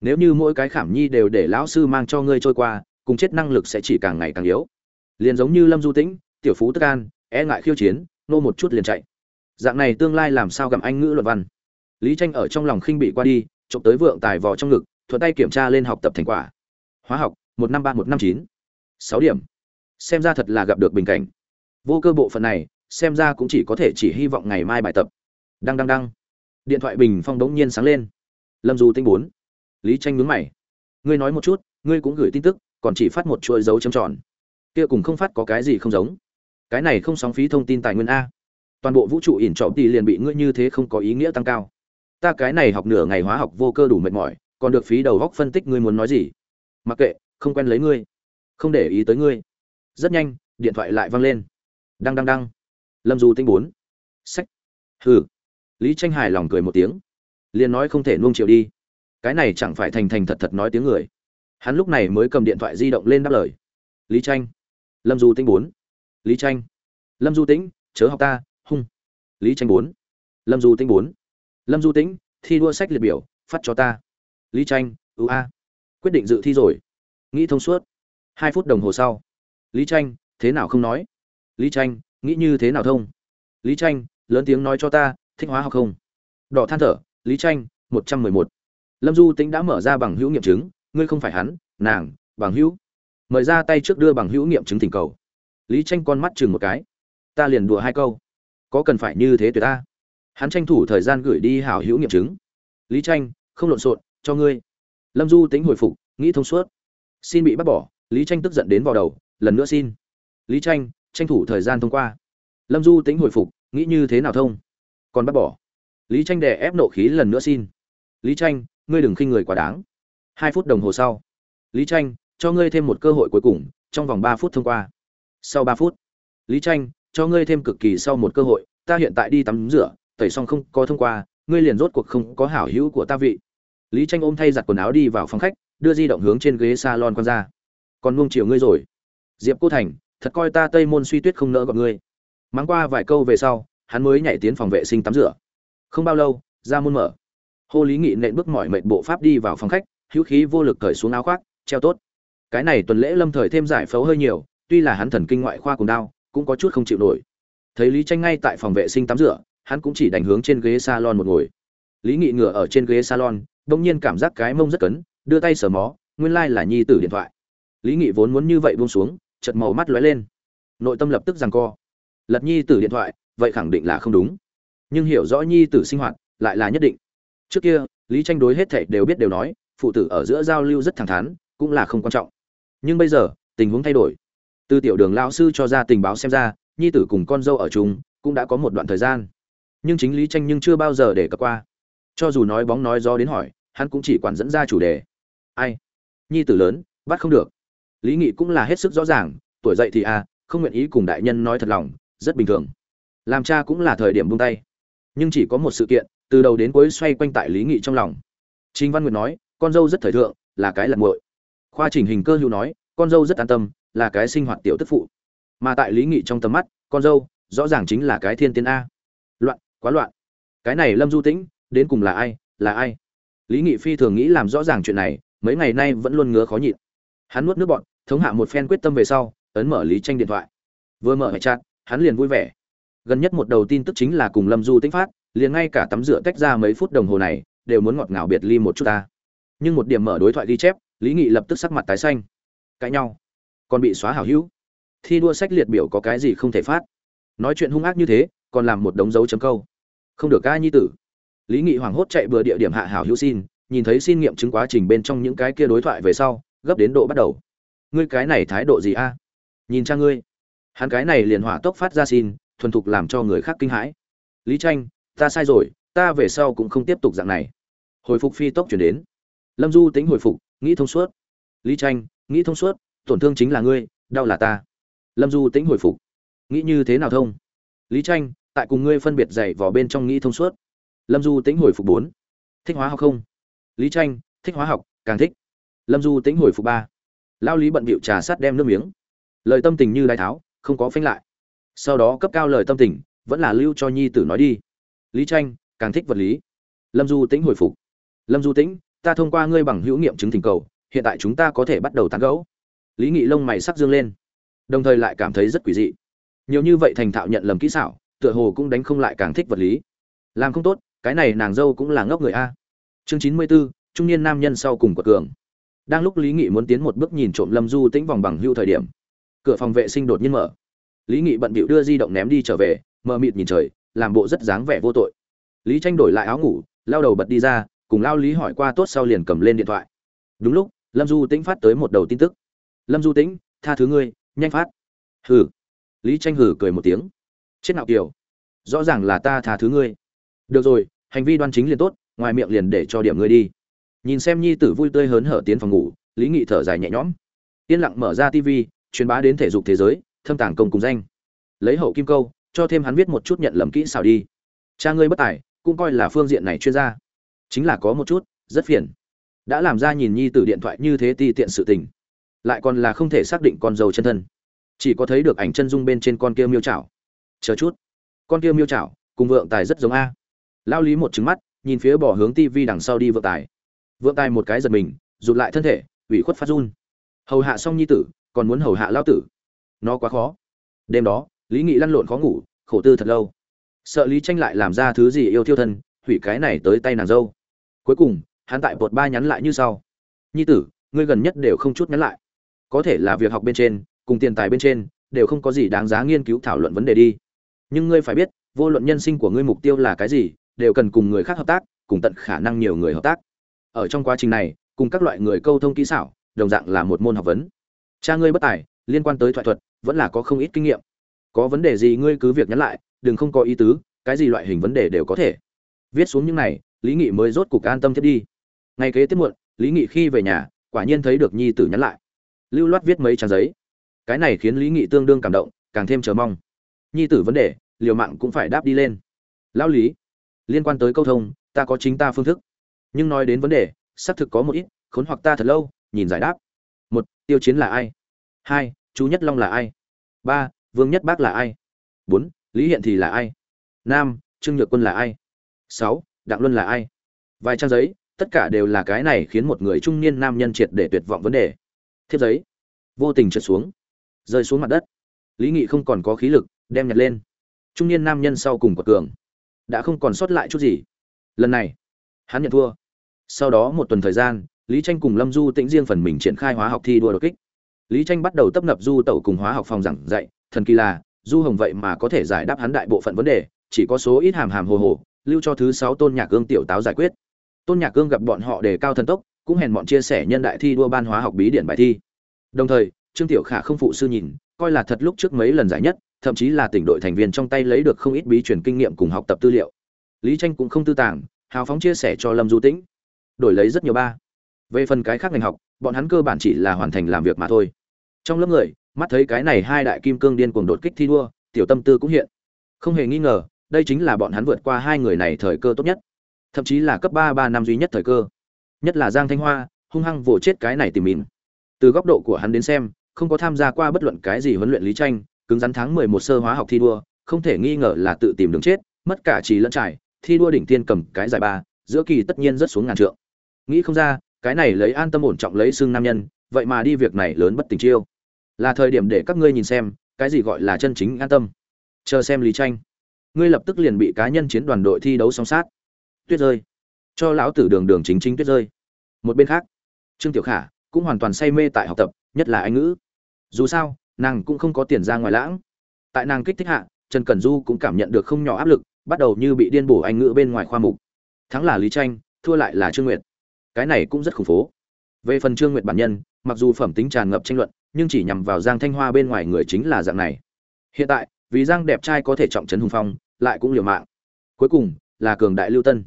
Nếu như mỗi cái khảm nhi đều để lão sư mang cho ngươi trôi qua, cùng chết năng lực sẽ chỉ càng ngày càng yếu. Liền giống như lâm du tĩnh, tiểu phú tức an e ngại khiêu chiến, nô một chút liền chạy dạng này tương lai làm sao gặm anh ngữ luật văn? Lý tranh ở trong lòng khinh bị qua đi trộm tới vượng tài vò trong ngực, thuận tay kiểm tra lên học tập thành quả. Hóa học, một năm ba, một năm chín. Sáu điểm. Xem ra thật là gặp được bình cảnh. Vô cơ bộ phận này, xem ra cũng chỉ có thể chỉ hy vọng ngày mai bài tập. Đăng đăng đăng. Điện thoại bình phong đống nhiên sáng lên. Lâm du tinh bốn. Lý tranh nhướng mày. Ngươi nói một chút, ngươi cũng gửi tin tức, còn chỉ phát một chuỗi dấu chấm tròn. Kia cùng không phát có cái gì không giống. Cái này không sóng phí thông tin tài nguyên a toàn bộ vũ trụ ỉn trọ tỷ liền bị ngươi như thế không có ý nghĩa tăng cao. Ta cái này học nửa ngày hóa học vô cơ đủ mệt mỏi, còn được phí đầu góc phân tích ngươi muốn nói gì. Mặc kệ, không quen lấy ngươi. Không để ý tới ngươi. Rất nhanh, điện thoại lại vang lên. Đăng đăng đăng. Lâm du tinh bốn. Sách. Hừ. Lý tranh hài lòng cười một tiếng. Liền nói không thể nuông chiều đi. Cái này chẳng phải thành thành thật thật nói tiếng người. Hắn lúc này mới cầm điện thoại di động lên đáp lời. Lý tranh. Lâm du tinh bốn. Lý tranh. Lâm du tĩnh, chớ học ta hung. Lý tranh bốn. Lâm du tĩnh bốn. Lâm du tĩnh, thi đua sách liệt biểu, phát cho ta. Lý tranh ưu a. Quyết định dự thi rồi. Nghĩ thông suốt. Hai phút đồng hồ sau. Lý tranh thế nào không nói? Lý tranh nghĩ như thế nào thông? Lý tranh lớn tiếng nói cho ta, thích hóa học không? Đỏ than thở, lý tranh một trăm mười một. Lâm du tĩnh đã mở ra bằng hữu nghiệm chứng, ngươi không phải hắn, nàng, bằng hữu. Mời ra tay trước đưa bằng hữu nghiệm chứng thỉnh cầu. Lý tranh con mắt chừng một cái. Ta liền đùa hai câu có cần phải như thế tuyệt ta? Hắn tranh thủ thời gian gửi đi hảo hữu nghiệm chứng. Lý tranh, không lộn xộn, cho ngươi. Lâm du tính hồi phục, nghĩ thông suốt. Xin bị bắt bỏ, lý tranh tức giận đến vào đầu, lần nữa xin. Lý tranh tranh thủ thời gian thông qua. Lâm du tính hồi phục, nghĩ như thế nào thông? Còn bắt bỏ. Lý tranh đè ép nộ khí lần nữa xin. Lý tranh, ngươi đừng khinh người quá đáng. Hai phút đồng hồ sau. Lý tranh, cho ngươi thêm một cơ hội cuối cùng, trong vòng ba phút thông qua. Sau ba phút, lý tranh cho ngươi thêm cực kỳ sau một cơ hội, ta hiện tại đi tắm rửa, tẩy xong không có thông qua, ngươi liền rốt cuộc không có hảo hữu của ta vị. Lý tranh ôm thay giặt quần áo đi vào phòng khách, đưa di động hướng trên ghế salon con ra. Còn nuông chiều ngươi rồi. Diệp cô thành, thật coi ta tây môn suy tuyết không nỡ gọi ngươi. Mắng qua vài câu về sau, hắn mới nhảy tiến phòng vệ sinh tắm rửa. Không bao lâu, ra môn mở. Hô lý nghị nện bước mỏi mệt bộ pháp đi vào phòng khách, hữu khí vô lực cởi xuống áo khoác, treo tốt. Cái này tuần lễ lâm thời thêm giải phẫu hơi nhiều, tuy là hắn thần kinh ngoại khoa cùng đau cũng có chút không chịu nổi. Thấy lý tranh ngay tại phòng vệ sinh tắm rửa, hắn cũng chỉ đành hướng trên ghế salon một ngồi. Lý nghị ngửa ở trên ghế salon, đông nhiên cảm giác cái mông rất cấn, đưa tay sờ mó, nguyên lai là nhi tử điện thoại. Lý nghị vốn muốn như vậy buông xuống chật màu mắt lóe lên. Nội tâm lập tức giằng co. Lật nhi tử điện thoại, vậy khẳng định là không đúng. Nhưng hiểu rõ nhi tử sinh hoạt, lại là nhất định. Trước kia, lý tranh đối hết thảy đều biết đều nói, phụ tử ở giữa giao lưu rất thẳng thắn, cũng là không quan trọng. Nhưng bây giờ, tình huống thay đổi từ tiểu đường lão sư cho ra tình báo xem ra nhi tử cùng con dâu ở chung cũng đã có một đoạn thời gian. Nhưng chính lý tranh nhưng chưa bao giờ để cập qua. Cho dù nói bóng nói gió đến hỏi hắn cũng chỉ quản dẫn ra chủ đề. Ai? Nhi tử lớn bắt không được. Lý nghị cũng là hết sức rõ ràng tuổi dậy thì à không nguyện ý cùng đại nhân nói thật lòng rất bình thường. Làm cha cũng là thời điểm buông tay. Nhưng chỉ có một sự kiện từ đầu đến cuối xoay quanh tại lý nghị trong lòng. Trình Văn Nguyệt nói, con dâu rất thời thượng, là cái lật muội. Khoa chỉnh Hình Cơ hữu nói, con dâu rất an tâm, là cái sinh hoạt tiểu tức phụ. Mà tại Lý Nghị trong tầm mắt, con dâu rõ ràng chính là cái thiên tiến a. Loạn, quá loạn. Cái này Lâm Du Tĩnh, đến cùng là ai, là ai? Lý Nghị phi thường nghĩ làm rõ ràng chuyện này, mấy ngày nay vẫn luôn ngứa khó nhịn. Hắn nuốt nước bọt, thống hạ một phen quyết tâm về sau, ấn mở Lý Tranh điện thoại. Vừa mở hệ chat, hắn liền vui vẻ. Gần nhất một đầu tin tức chính là cùng Lâm Du Tĩnh phát, liền ngay cả tắm rửa tách ra mấy phút đồng hồ này, đều muốn ngọt ngào biệt ly một chút ta nhưng một điểm mở đối thoại ghi chép lý nghị lập tức sắc mặt tái xanh cãi nhau còn bị xóa hảo hữu. Thi đua sách liệt biểu có cái gì không thể phát? Nói chuyện hung ác như thế, còn làm một đống dấu chấm câu. Không được ca nhi tử. Lý nghị hoảng hốt chạy bừa địa điểm hạ hảo hữu xin, nhìn thấy xin nghiệm chứng quá trình bên trong những cái kia đối thoại về sau, gấp đến độ bắt đầu. Ngươi cái này thái độ gì a? Nhìn cha ngươi. Hắn cái này liền hỏa tốc phát ra xin, thuần thục làm cho người khác kinh hãi. Lý tranh, ta sai rồi, ta về sau cũng không tiếp tục dạng này. Hồi phục phi tốc chuyển đến. Lâm du tính hồi phục, nghĩ thông suốt. Lý tranh, nghĩ thông suốt tổn thương chính là ngươi, đau là ta. Lâm du Tĩnh hồi phục. Nghĩ như thế nào thông? Lý tranh, tại cùng ngươi phân biệt dày vỏ bên trong nghĩ thông suốt. Lâm du Tĩnh hồi phục bốn. Thích hóa học không? Lý tranh, thích hóa học, càng thích. Lâm du Tĩnh hồi phục ba. Lao lý bận bịu trà sát đem nước miếng. Lời tâm tình như đai tháo, không có phanh lại. Sau đó cấp cao lời tâm tình, vẫn là lưu cho nhi tử nói đi. Lý tranh, càng thích vật lý. Lâm du tĩnh hồi phục. Lâm du tĩnh, ta thông qua ngươi bằng hữu nghiệm chứng thỉnh cầu, hiện tại chúng ta có thể bắt đầu tán gẫu lý nghị lông mày sắc dương lên. Đồng thời lại cảm thấy rất quỷ dị. Nhiều như vậy thành thạo nhận lầm kỹ xảo tựa hồ cũng đánh không lại càng thích vật lý. Làm không tốt cái này nàng dâu cũng là ngốc người a. Chương chín mươi 94, trung niên nam nhân sau cùng của cường. Đang lúc lý nghị muốn tiến một bước nhìn trộm lâm du tĩnh vòng bằng hưu thời điểm cửa phòng vệ sinh đột nhiên mở. Lý nghị bận bịu đưa di động ném đi trở về mờ mịt nhìn trời làm bộ rất dáng vẻ vô tội. Lý tranh đổi lại áo ngủ lao đầu bật đi ra cùng lao lý hỏi qua tốt sau liền cầm lên điện thoại. Đúng lúc lâm du tĩnh phát tới một đầu tin tức lâm du tĩnh, tha thứ ngươi, nhanh phát. Hừ. Lý tranh hừ cười một tiếng. Chết nào kiểu. Rõ ràng là ta tha thứ ngươi. Được rồi, hành vi đoan chính liền tốt, ngoài miệng liền để cho điểm ngươi đi. Nhìn xem nhi tử vui tươi hớn hở tiến phòng ngủ, lý nghị thở dài nhẹ nhõm. Yên lặng mở ra tv truyền bá đến thể dục thế giới, thâm tàng công cùng danh. Lấy hậu kim câu, cho thêm hắn viết một chút nhận lầm kỹ xảo đi. Cha ngươi bất tài, cũng coi là phương diện này chuyên gia. Chính là có một chút, rất phiền. Đã làm ra nhìn nhi tử điện thoại như thế ti tiện sự tình lại còn là không thể xác định con dâu chân thân. Chỉ có thấy được ảnh chân dung bên trên con kia miêu chảo. Chờ chút. Con kia miêu chảo, cùng vượng tài rất giống a. Lao lý một trứng mắt, nhìn phía bỏ hướng tivi đằng sau đi vượng tài. Vượng tài một cái giật mình, rụt lại thân thể, ủy khuất phát run. Hầu hạ xong nhi tử, còn muốn hầu hạ lao tử. Nó quá khó. Đêm đó, lý nghị lăn lộn khó ngủ, khổ tư thật lâu. Sợ lý tranh lại làm ra thứ gì yêu thiêu thân, hủy cái này tới tay nàng dâu. Cuối cùng, hắn tại bột ba nhắn lại như sau. Nhi tử, ngươi gần nhất đều không chút nhắn lại có thể là việc học bên trên, cùng tiền tài bên trên, đều không có gì đáng giá nghiên cứu thảo luận vấn đề đi. Nhưng ngươi phải biết, vô luận nhân sinh của ngươi mục tiêu là cái gì, đều cần cùng người khác hợp tác, cùng tận khả năng nhiều người hợp tác. Ở trong quá trình này, cùng các loại người câu thông kỹ xảo, đồng dạng là một môn học vấn. Cha ngươi bất tài, liên quan tới thoại thuật, vẫn là có không ít kinh nghiệm. Có vấn đề gì ngươi cứ việc nhắn lại, đừng không có ý tứ, cái gì loại hình vấn đề đều có thể. Viết xuống những này, lý nghị mới rốt cục an tâm thiết đi. Ngày kế tiếp muộn, lý nghị khi về nhà, quả nhiên thấy được nhi tử nhắn lại lưu loát viết mấy trang giấy. Cái này khiến lý nghị tương đương cảm động, càng thêm chờ mong. Nhi tử vấn đề, liều mạng cũng phải đáp đi lên. Lão lý, liên quan tới câu thông, ta có chính ta phương thức. Nhưng nói đến vấn đề, xác thực có một ít, khốn hoặc ta thật lâu, nhìn giải đáp. Một, tiêu chiến là ai? Hai, chú nhất long là ai? Ba, vương nhất bác là ai? Bốn, lý hiện thì là ai? Năm trương nhược quân là ai? Sáu, đặng luân là ai? Vài trang giấy, tất cả đều là cái này khiến một người trung niên nam nhân triệt để tuyệt vọng vấn đề thiếp giấy. Vô tình trượt xuống, rơi xuống mặt đất. Lý nghị không còn có khí lực, đem nhặt lên. Trung niên nam nhân sau cùng của cường, đã không còn sót lại chút gì. Lần này, hắn nhận thua. Sau đó một tuần thời gian, lý tranh cùng lâm du tĩnh riêng phần mình triển khai hóa học thi đua đột kích. Lý tranh bắt đầu tấp nập du tẩu cùng hóa học phòng giảng dạy, thần kỳ là, du hồng vậy mà có thể giải đáp hắn đại bộ phận vấn đề, chỉ có số ít hàm hàm hồ hồ, lưu cho thứ sáu tôn nhạc cương tiểu táo giải quyết. Tôn nhạc cương gặp bọn họ đề cao thần tốc cũng hèn bọn chia sẻ nhân đại thi đua ban hóa học bí điển bài thi. Đồng thời, trương tiểu khả không phụ sư nhìn, coi là thật lúc trước mấy lần giải nhất, thậm chí là tỉnh đội thành viên trong tay lấy được không ít bí truyền kinh nghiệm cùng học tập tư liệu. Lý tranh cũng không tư tàng, hào phóng chia sẻ cho lâm du tĩnh. Đổi lấy rất nhiều ba. Về phần cái khác ngành học, bọn hắn cơ bản chỉ là hoàn thành làm việc mà thôi. Trong lớp người, mắt thấy cái này hai đại kim cương điên cuồng đột kích thi đua, tiểu tâm tư cũng hiện. Không hề nghi ngờ, đây chính là bọn hắn vượt qua hai người này thời cơ tốt nhất. Thậm chí là cấp ba ba năm duy nhất thời cơ nhất là giang thanh hoa, hung hăng vồ chết cái này tìm mìn. Từ góc độ của hắn đến xem, không có tham gia qua bất luận cái gì huấn luyện lý tranh, cứng rắn tháng mười một sơ hóa học thi đua, không thể nghi ngờ là tự tìm đường chết, mất cả trí lẫn trải, thi đua đỉnh tiên cầm cái giải ba, giữa kỳ tất nhiên rất xuống ngàn trượng. Nghĩ không ra, cái này lấy an tâm ổn trọng lấy xương nam nhân, vậy mà đi việc này lớn bất tình chiêu. Là thời điểm để các ngươi nhìn xem, cái gì gọi là chân chính an tâm. Chờ xem lý tranh. Ngươi lập tức liền bị cá nhân chiến đoàn đội thi đấu song sát. Tuyết rơi cho lão tử đường đường chính chính tuyết rơi. Một bên khác, trương tiểu khả cũng hoàn toàn say mê tại học tập, nhất là anh ngữ. Dù sao, nàng cũng không có tiền ra ngoài lãng. Tại nàng kích thích hạ, trần cẩn du cũng cảm nhận được không nhỏ áp lực, bắt đầu như bị điên bổ anh ngữ bên ngoài khoa mục. Thắng là lý tranh, thua lại là trương nguyệt. Cái này cũng rất khủng phố. Về phần trương nguyệt bản nhân, mặc dù phẩm tính tràn ngập tranh luận, nhưng chỉ nhằm vào giang thanh hoa bên ngoài người chính là dạng này. Hiện tại, vì giang đẹp trai có thể trọng trấn hùng phong, lại cũng liều mạng. Cuối cùng, là cường đại lưu tân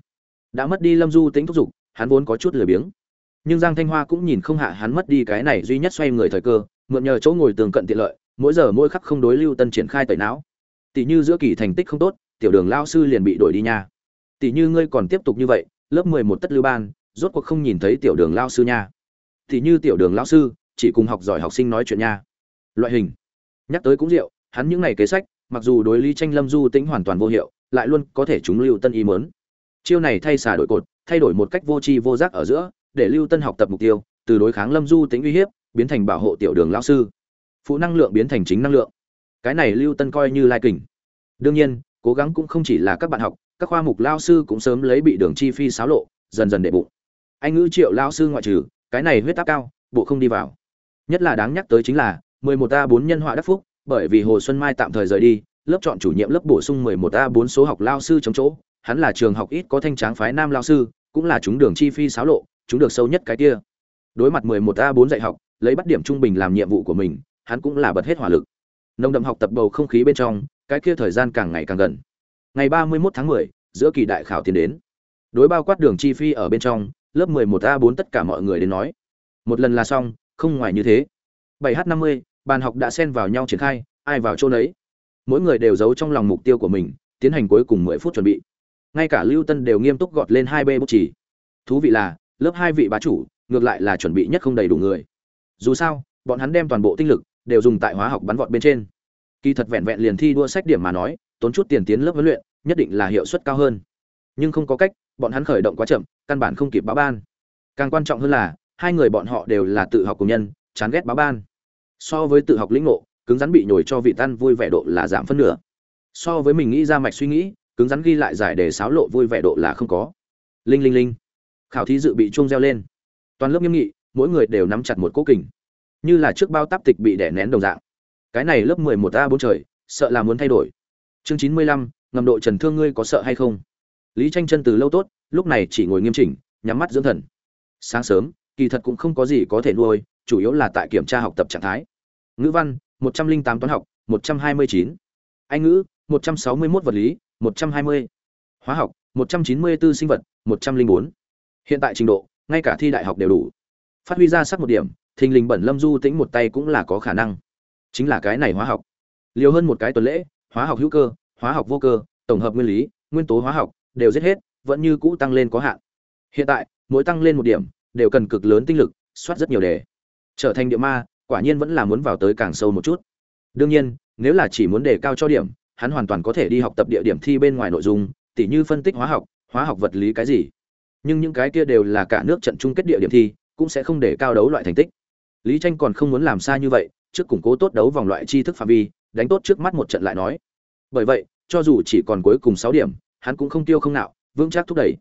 đã mất đi lâm du tính thúc giục, hắn vốn có chút lười biếng. Nhưng giang thanh hoa cũng nhìn không hạ hắn mất đi cái này duy nhất xoay người thời cơ, mượn nhờ chỗ ngồi tường cận tiện lợi, mỗi giờ mỗi khắc không đối lưu tân triển khai tẩy não. Tỷ như giữa kỳ thành tích không tốt, tiểu đường lao sư liền bị đổi đi nha. Tỷ như ngươi còn tiếp tục như vậy, lớp mười một tất lưu ban, rốt cuộc không nhìn thấy tiểu đường lao sư nha. Tỷ như tiểu đường lao sư, chỉ cùng học giỏi học sinh nói chuyện nha. Loại hình. Nhắc tới cũng rượu, hắn những ngày kế sách, mặc dù đối lý tranh lâm du tính hoàn toàn vô hiệu, lại luôn có thể chúng lưu tân ý mớn chiêu này thay xả đổi cột, thay đổi một cách vô tri vô giác ở giữa, để lưu tân học tập mục tiêu, từ đối kháng lâm du tính uy hiếp, biến thành bảo hộ tiểu đường lão sư. Phụ năng lượng biến thành chính năng lượng. Cái này lưu tân coi như lai kình. Đương nhiên, cố gắng cũng không chỉ là các bạn học, các khoa mục lao sư cũng sớm lấy bị đường chi phi xáo lộ, dần dần đệ bụng. Anh ngữ triệu lao sư ngoại trừ, cái này huyết áp cao, bộ không đi vào. Nhất là đáng nhắc tới chính là 11 a 4 nhân họa đắc phúc, bởi vì hồ xuân mai tạm thời rời đi, lớp chọn chủ nhiệm lớp bổ sung 11 a 4 số học lao sư chống chỗ hắn là trường học ít có thanh tráng phái nam lao sư cũng là chúng đường chi phi xáo lộ chúng được sâu nhất cái kia. Đối mặt 11 a 4 dạy học lấy bắt điểm trung bình làm nhiệm vụ của mình hắn cũng là bật hết hỏa lực. Nông đậm học tập bầu không khí bên trong cái kia thời gian càng ngày càng gần. Ngày 31 tháng 10, giữa kỳ đại khảo tiến đến. Đối bao quát đường chi phi ở bên trong lớp 11 a 4 tất cả mọi người đến nói một lần là xong không ngoài như thế. 7 h 50 bàn học đã xen vào nhau triển khai ai vào chỗ nấy. Mỗi người đều giấu trong lòng mục tiêu của mình tiến hành cuối cùng 10 phút chuẩn bị ngay cả lưu tân đều nghiêm túc gọt lên hai b bút chỉ thú vị là, lớp hai vị bá chủ, ngược lại là chuẩn bị nhất không đầy đủ người. Dù sao, bọn hắn đem toàn bộ tinh lực, đều dùng tại hóa học bắn vọt bên trên. Kỳ thật vẹn vẹn liền thi đua sách điểm mà nói, tốn chút tiền tiến lớp huấn luyện, nhất định là hiệu suất cao hơn. Nhưng không có cách, bọn hắn khởi động quá chậm, căn bản không kịp báo ban. Càng quan trọng hơn là, hai người bọn họ đều là tự học cùng nhân, chán ghét báo ban. So với tự học lĩnh ngộ, cứng rắn bị nhồi cho vị tan vui vẻ độ là giảm phân nửa. So với mình nghĩ ra mạch suy nghĩ cứng rắn ghi lại giải đề sáo lộ vui vẻ độ là không có. Linh linh linh. Khảo thí dự bị chuông reo lên. Toàn lớp nghiêm nghị, mỗi người đều nắm chặt một cố kình. Như là trước bao táp tịch bị đè nén đồng dạng. Cái này lớp mười một a bốn trời, sợ là muốn thay đổi. Chương chín mươi lăm, ngầm độ trần thương ngươi có sợ hay không? Lý tranh chân từ lâu tốt, lúc này chỉ ngồi nghiêm chỉnh, nhắm mắt dưỡng thần. Sáng sớm, kỳ thật cũng không có gì có thể nuôi, chủ yếu là tại kiểm tra học tập trạng thái. Ngữ văn, một trăm linh tám toán học, một trăm hai mươi chín. Anh ngữ, một trăm sáu mươi 161 vật lý một trăm hai mươi. Hóa học 194 sinh vật, một trăm linh bốn. Hiện tại trình độ, ngay cả thi đại học đều đủ. Phát huy ra sắc một điểm, thình lình bẩn lâm du tĩnh một tay cũng là có khả năng. Chính là cái này hóa học. Liều hơn một cái tuần lễ, hóa học hữu cơ, hóa học vô cơ, tổng hợp nguyên lý, nguyên tố hóa học, đều giết hết, vẫn như cũ tăng lên có hạn. Hiện tại, mỗi tăng lên một điểm, đều cần cực lớn tinh lực, soát rất nhiều đề. Trở thành địa ma, quả nhiên vẫn là muốn vào tới càng sâu một chút. Đương nhiên, nếu là chỉ muốn đề cao cho điểm hắn hoàn toàn có thể đi học tập địa điểm thi bên ngoài nội dung, tỉ như phân tích hóa học hóa học vật lý cái gì. Nhưng những cái kia đều là cả nước trận chung kết địa điểm thi, cũng sẽ không để cao đấu loại thành tích. Lý tranh còn không muốn làm xa như vậy, trước củng cố tốt đấu vòng loại tri thức phạm vi, đánh tốt trước mắt một trận lại nói. Bởi vậy, cho dù chỉ còn cuối cùng sáu điểm, hắn cũng không tiêu không nạo, vững chắc thúc đẩy.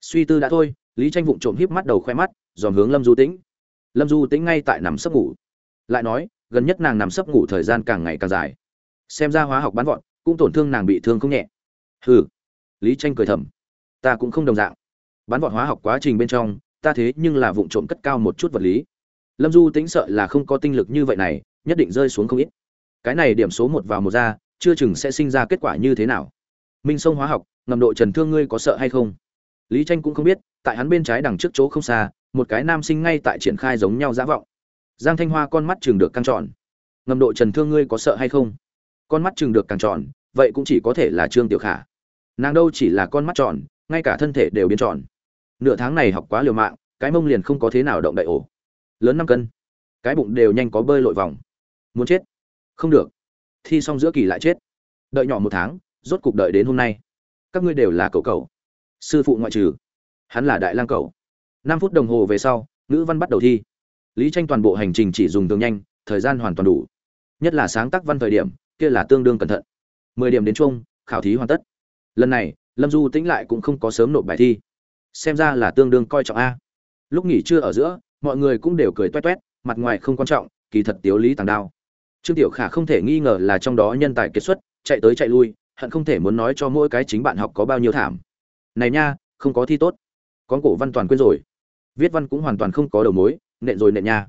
Suy tư đã thôi, lý tranh vụng trộm híp mắt đầu khoe mắt, dòm hướng lâm du tĩnh. Lâm du tĩnh ngay tại nằm sấp ngủ. Lại nói, gần nhất nàng nằm sấp ngủ thời gian càng ngày càng dài. Xem ra hóa học bán vọn cũng tổn thương nàng bị thương không nhẹ. Hừ, lý tranh cười thầm. Ta cũng không đồng dạng. Bán vọt hóa học quá trình bên trong, ta thế nhưng là vụng trộm cất cao một chút vật lý. Lâm du tính sợ là không có tinh lực như vậy này, nhất định rơi xuống không ít. Cái này điểm số một vào một ra, chưa chừng sẽ sinh ra kết quả như thế nào. Minh sông hóa học, ngầm độ trần thương ngươi có sợ hay không? Lý tranh cũng không biết, tại hắn bên trái đằng trước chỗ không xa, một cái nam sinh ngay tại triển khai giống nhau dã vọng. Giang thanh hoa con mắt chừng được căng tròn. Ngầm độ trần thương ngươi có sợ hay không? Con mắt chừng được càng tròn, vậy cũng chỉ có thể là trương tiểu khả. Nàng đâu chỉ là con mắt tròn, ngay cả thân thể đều biến tròn. Nửa tháng này học quá liều mạng, cái mông liền không có thế nào động đậy ổ. Lớn năm cân. Cái bụng đều nhanh có bơi lội vòng. Muốn chết? Không được. Thi xong giữa kỳ lại chết. Đợi nhỏ một tháng, rốt cục đợi đến hôm nay. Các ngươi đều là cậu cậu. Sư phụ ngoại trừ. Hắn là đại lang cậu. Năm phút đồng hồ về sau, ngữ văn bắt đầu thi. Lý tranh toàn bộ hành trình chỉ dùng tương nhanh, thời gian hoàn toàn đủ. Nhất là sáng tác văn thời điểm kia là tương đương cẩn thận. Mười điểm đến chung, khảo thí hoàn tất. Lần này, lâm du tĩnh lại cũng không có sớm nộp bài thi. Xem ra là tương đương coi trọng a. Lúc nghỉ trưa ở giữa, mọi người cũng đều cười toét toét, mặt ngoài không quan trọng, kỳ thật tiếu lý tàng đao. Trương tiểu khả không thể nghi ngờ là trong đó nhân tài kiệt xuất, chạy tới chạy lui, hận không thể muốn nói cho mỗi cái chính bạn học có bao nhiêu thảm. Này nha, không có thi tốt. Con cổ văn toàn quên rồi. Viết văn cũng hoàn toàn không có đầu mối, nện rồi nện nha.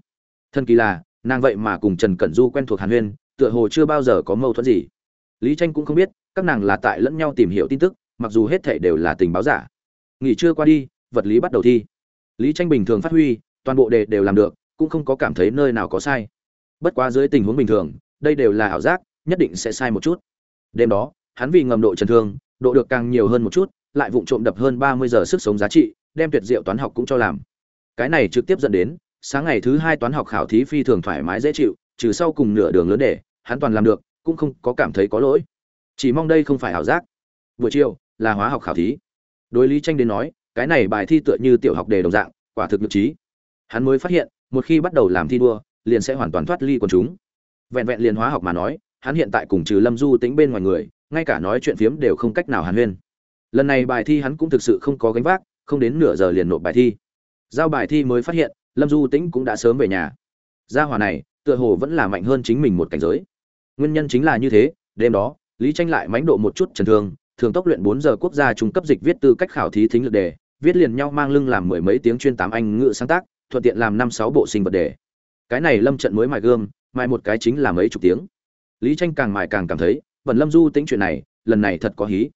Thân kỳ là, nàng vậy mà cùng trần cẩn du quen thuộc hàn huyên tựa hồ chưa bao giờ có mâu thuẫn gì. Lý tranh cũng không biết, các nàng là tại lẫn nhau tìm hiểu tin tức, mặc dù hết thảy đều là tình báo giả. Nghỉ trưa qua đi, vật lý bắt đầu thi. Lý tranh bình thường phát huy, toàn bộ đề đều làm được, cũng không có cảm thấy nơi nào có sai. Bất quá dưới tình huống bình thường, đây đều là ảo giác, nhất định sẽ sai một chút. Đêm đó, hắn vì ngầm độ trần thương, độ được càng nhiều hơn một chút, lại vụng trộm đập hơn ba mươi giờ sức sống giá trị, đem tuyệt diệu toán học cũng cho làm. Cái này trực tiếp dẫn đến, sáng ngày thứ hai toán học khảo thí phi thường thoải mái dễ chịu trừ sau cùng nửa đường lớn để, hắn toàn làm được, cũng không có cảm thấy có lỗi. Chỉ mong đây không phải ảo giác. Buổi chiều, là hóa học khảo thí. Đối lý tranh đến nói, cái này bài thi tựa như tiểu học đề đồng dạng, quả thực nhược trí. Hắn mới phát hiện, một khi bắt đầu làm thi đua, liền sẽ hoàn toàn thoát ly quần chúng. Vẹn vẹn liền hóa học mà nói, hắn hiện tại cùng trừ lâm du tính bên ngoài người, ngay cả nói chuyện phiếm đều không cách nào hàn huyên. Lần này bài thi hắn cũng thực sự không có gánh vác, không đến nửa giờ liền nộp bài thi. Giao bài thi mới phát hiện, lâm du tĩnh cũng đã sớm về nhà. Gia hỏa này tựa hồ vẫn là mạnh hơn chính mình một cảnh giới. Nguyên nhân chính là như thế đêm đó lý tranh lại mánh độ một chút trần thương thường tốc luyện bốn giờ quốc gia trung cấp dịch viết tư cách khảo thí thính lực đề viết liền nhau mang lưng làm mười mấy tiếng chuyên tám anh ngữ sáng tác thuận tiện làm năm sáu bộ sinh vật đề. Cái này lâm trận mới mài gương, mài một cái chính là mấy chục tiếng. Lý tranh càng mài càng cảm thấy vần lâm du tính chuyện này lần này thật có hí.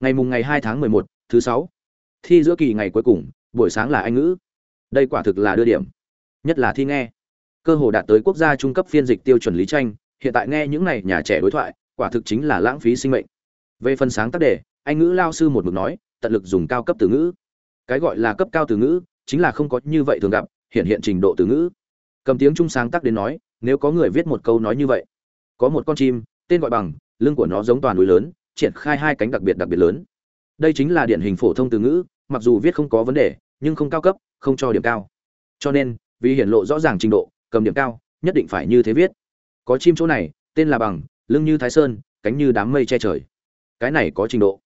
Ngày mùng ngày hai tháng mười một thứ sáu. Thi giữa kỳ ngày cuối cùng buổi sáng là anh ngữ. Đây quả thực là đưa điểm. Nhất là thi nghe cơ hồ đạt tới quốc gia trung cấp phiên dịch tiêu chuẩn lý tranh, hiện tại nghe những này nhà trẻ đối thoại, quả thực chính là lãng phí sinh mệnh. Về phần sáng tác đề, anh ngữ lao sư một mực nói, tận lực dùng cao cấp từ ngữ. Cái gọi là cấp cao từ ngữ, chính là không có như vậy thường gặp, hiện hiện trình độ từ ngữ. Cầm tiếng trung sáng tác đến nói, nếu có người viết một câu nói như vậy, có một con chim, tên gọi bằng, lưng của nó giống toàn núi lớn, triển khai hai cánh đặc biệt đặc biệt lớn. Đây chính là điển hình phổ thông từ ngữ, mặc dù viết không có vấn đề, nhưng không cao cấp, không cho điểm cao. Cho nên, vì hiển lộ rõ ràng trình độ cầm điểm cao, nhất định phải như thế viết. Có chim chỗ này, tên là bằng, lưng như thái sơn, cánh như đám mây che trời. Cái này có trình độ.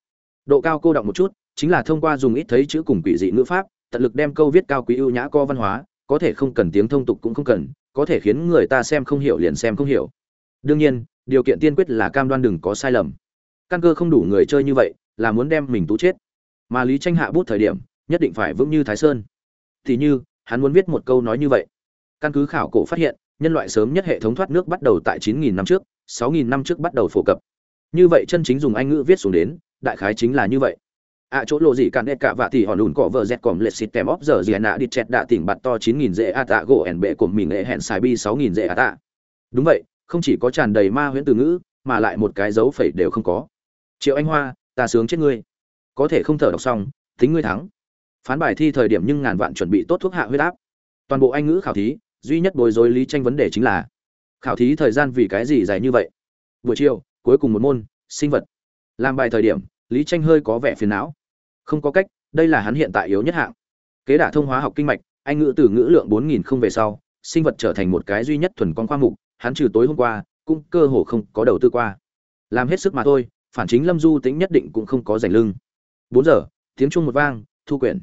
Độ cao cô động một chút, chính là thông qua dùng ít thấy chữ cùng quỷ dị ngữ pháp, tận lực đem câu viết cao quý ưu nhã co văn hóa, có thể không cần tiếng thông tục cũng không cần, có thể khiến người ta xem không hiểu liền xem không hiểu. Đương nhiên, điều kiện tiên quyết là cam đoan đừng có sai lầm. Căn cơ không đủ người chơi như vậy, là muốn đem mình tú chết. Mà lý tranh hạ bút thời điểm, nhất định phải vững như thái sơn. Thì như, hắn muốn viết một câu nói như vậy căn cứ khảo cổ phát hiện, nhân loại sớm nhất hệ thống thoát nước bắt đầu tại 9.000 năm trước 6.000 năm trước bắt đầu phổ cập. Như vậy chân chính dùng anh ngữ viết xuống đến, đại khái chính là như vậy. À chỗ lộ gì cản đẹp cả vạ thì hòn ùn cỏ vợ dẹt còm lệch xịt kèm óp giờ gì nạ đi chẹt đạ tỉnh bạt to 9.000 dễ a tạ gỗ ẻn bệ của mình lệ hẹn xài bi 6.000 dễ a tạ. Đúng vậy, không chỉ có tràn đầy ma huyễn từ ngữ, mà lại một cái dấu phẩy đều không có. Triệu anh hoa, ta sướng chết ngươi. Có thể không thở đọc xong, tính ngươi thắng. Phán bài thi thời điểm nhưng ngàn vạn chuẩn bị tốt thuốc hạ huyết áp. Toàn bộ anh ngữ khảo thí duy nhất bối rối lý tranh vấn đề chính là khảo thí thời gian vì cái gì dài như vậy. Buổi chiều, cuối cùng một môn, sinh vật. Làm bài thời điểm, lý tranh hơi có vẻ phiền não. Không có cách, đây là hắn hiện tại yếu nhất hạng. Kế đả thông hóa học kinh mạch, anh ngữ từ ngữ lượng bốn nghìn không về sau, sinh vật trở thành một cái duy nhất thuần con khoa mục, hắn trừ tối hôm qua, cũng cơ hồ không có đầu tư qua. Làm hết sức mà thôi, phản chính lâm du tính nhất định cũng không có giành lưng. Bốn giờ, tiếng chuông một vang, thu quyển.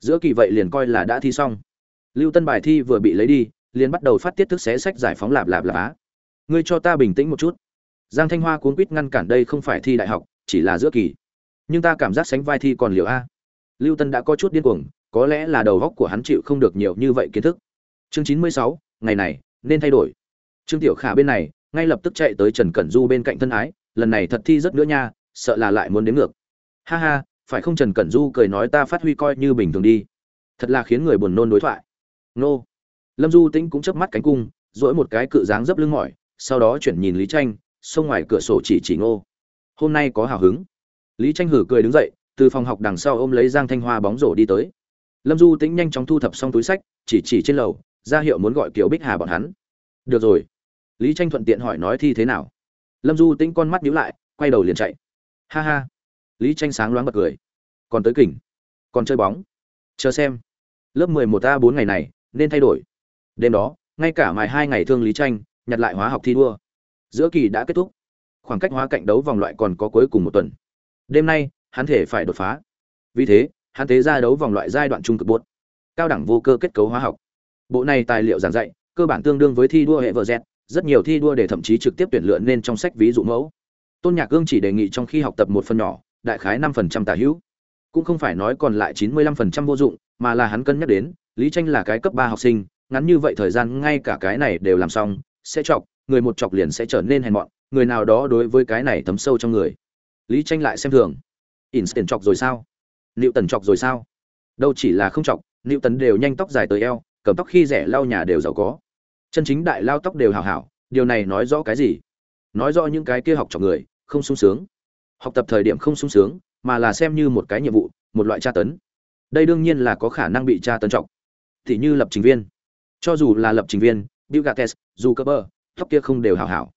Giữa kỳ vậy liền coi là đã thi xong. Lưu tân bài thi vừa bị lấy đi liền bắt đầu phát tiết thức xé sách giải phóng lạp lạp lạp á. Ngươi cho ta bình tĩnh một chút. Giang thanh hoa cuốn quýt ngăn cản đây không phải thi đại học, chỉ là giữa kỳ. Nhưng ta cảm giác sánh vai thi còn liệu a. Lưu tân đã có chút điên cuồng, có lẽ là đầu góc của hắn chịu không được nhiều như vậy kiến thức. Chương chín mươi sáu, ngày này, nên thay đổi. Trương tiểu khả bên này, ngay lập tức chạy tới trần cẩn du bên cạnh thân ái, lần này thật thi rất nữa nha, sợ là lại muốn đến ngược. Ha ha, phải không trần cẩn du cười nói ta phát huy coi như bình thường đi. Thật là khiến người buồn nôn đối thoại. Nô lâm du tĩnh cũng chớp mắt cánh cung dỗi một cái cự dáng dấp lưng mỏi, sau đó chuyển nhìn lý tranh, xông ngoài cửa sổ chỉ chỉ ngô. Hôm nay có hào hứng. Lý tranh hử cười đứng dậy, từ phòng học đằng sau ôm lấy giang thanh hoa bóng rổ đi tới. Lâm du tĩnh nhanh chóng thu thập xong túi sách, chỉ chỉ trên lầu, ra hiệu muốn gọi kiều bích hà bọn hắn. Được rồi. Lý tranh thuận tiện hỏi nói thi thế nào. Lâm du tĩnh con mắt nhíu lại, quay đầu liền chạy. Ha ha. Lý tranh sáng loáng bật cười. Còn tới kỉnh. Còn chơi bóng. Chờ xem. Lớp mười một a bốn ngày này, nên thay đổi đêm đó, ngay cả mài hai ngày thương lý tranh nhặt lại hóa học thi đua. Giữa kỳ đã kết thúc. Khoảng cách hóa cạnh đấu vòng loại còn có cuối cùng một tuần. Đêm nay, hắn thể phải đột phá. Vì thế, hắn tế ra đấu vòng loại giai đoạn trung cực bốt cao đẳng vô cơ kết cấu hóa học. Bộ này tài liệu giảng dạy, cơ bản tương đương với thi đua hệ vợ z rất nhiều thi đua để thậm chí trực tiếp tuyển lựa nên trong sách ví dụ mẫu. Tôn nhạc gương chỉ đề nghị trong khi học tập một phần nhỏ, đại khái năm phần trăm tả hữu. Cũng không phải nói còn lại chín mươi lăm phần trăm vô dụng, mà là hắn cân nhắc đến, lý tranh là cái cấp ba học sinh ngắn như vậy thời gian ngay cả cái này đều làm xong, sẽ chọc, người một chọc liền sẽ trở nên hèn mọn, người nào đó đối với cái này thấm sâu trong người. Lý tranh lại xem thường. Instant chọc rồi sao? Liệu tần chọc rồi sao? Đâu chỉ là không chọc liệu tần đều nhanh tóc dài tới eo, cầm tóc khi rẻ lau nhà đều giàu có. Chân chính đại lao tóc đều hảo hảo, điều này nói rõ cái gì? Nói rõ những cái kia học chọc người, không sung sướng. Học tập thời điểm không sung sướng, mà là xem như một cái nhiệm vụ, một loại tra tấn. Đây đương nhiên là có khả năng bị tra tấn trọng thì như lập trình viên cho dù là lập trình viên, bill gates dù cơ bơ tóc kia không đều hảo hảo.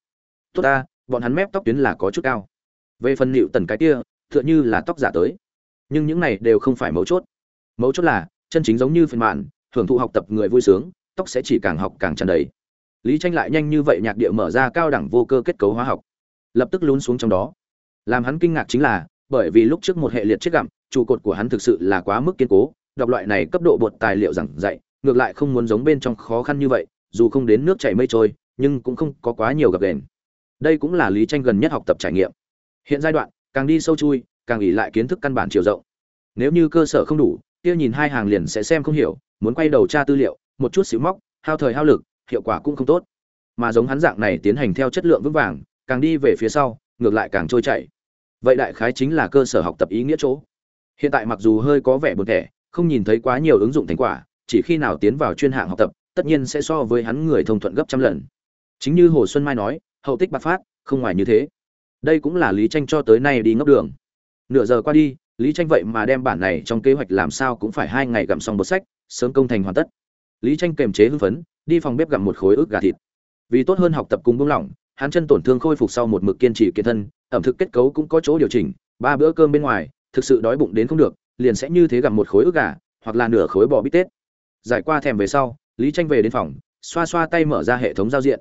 Tốt ta, bọn hắn mép tóc tuyến là có chút cao. Về phần liệu tần cái kia, tựa như là tóc giả tới. Nhưng những này đều không phải mấu chốt. Mấu chốt là, chân chính giống như phiên mạn hưởng thụ học tập người vui sướng, tóc sẽ chỉ càng học càng tràn đầy. Lý tranh lại nhanh như vậy nhạc địa mở ra cao đẳng vô cơ kết cấu hóa học. Lập tức lún xuống trong đó. Làm hắn kinh ngạc chính là, bởi vì lúc trước một hệ liệt chết gặm, trụ cột của hắn thực sự là quá mức kiên cố, đọc loại này cấp độ bột tài liệu giảng dạy ngược lại không muốn giống bên trong khó khăn như vậy, dù không đến nước chảy mây trôi, nhưng cũng không có quá nhiều gặp đèn đây cũng là lý tranh gần nhất học tập trải nghiệm. Hiện giai đoạn, càng đi sâu chui, càng ỉ lại kiến thức căn bản chiều rộng. Nếu như cơ sở không đủ, kia nhìn hai hàng liền sẽ xem không hiểu, muốn quay đầu tra tư liệu, một chút xíu móc, hao thời hao lực, hiệu quả cũng không tốt. Mà giống hắn dạng này tiến hành theo chất lượng vững vàng, càng đi về phía sau, ngược lại càng trôi chảy. Vậy đại khái chính là cơ sở học tập ý nghĩa chỗ. Hiện tại mặc dù hơi có vẻ buồn thẻ, không nhìn thấy quá nhiều ứng dụng thành quả chỉ khi nào tiến vào chuyên hạng học tập, tất nhiên sẽ so với hắn người thông thuận gấp trăm lần. Chính như hồ xuân mai nói, hậu tích bạc phát, không ngoài như thế. Đây cũng là lý tranh cho tới nay đi ngốc đường. Nửa giờ qua đi, lý tranh vậy mà đem bản này trong kế hoạch làm sao cũng phải hai ngày gặm xong bột sách, sớm công thành hoàn tất. Lý tranh kềm chế hưng phấn, đi phòng bếp gặm một khối ức gà thịt. Vì tốt hơn học tập cùng buông lỏng, hắn chân tổn thương khôi phục sau một mực kiên trì kiên thân, ẩm thực kết cấu cũng có chỗ điều chỉnh, ba bữa cơm bên ngoài, thực sự đói bụng đến không được, liền sẽ như thế gặm một khối ức gà, hoặc là nửa khối bò bít tết giải qua thèm về sau, lý tranh về đến phòng, xoa xoa tay mở ra hệ thống giao diện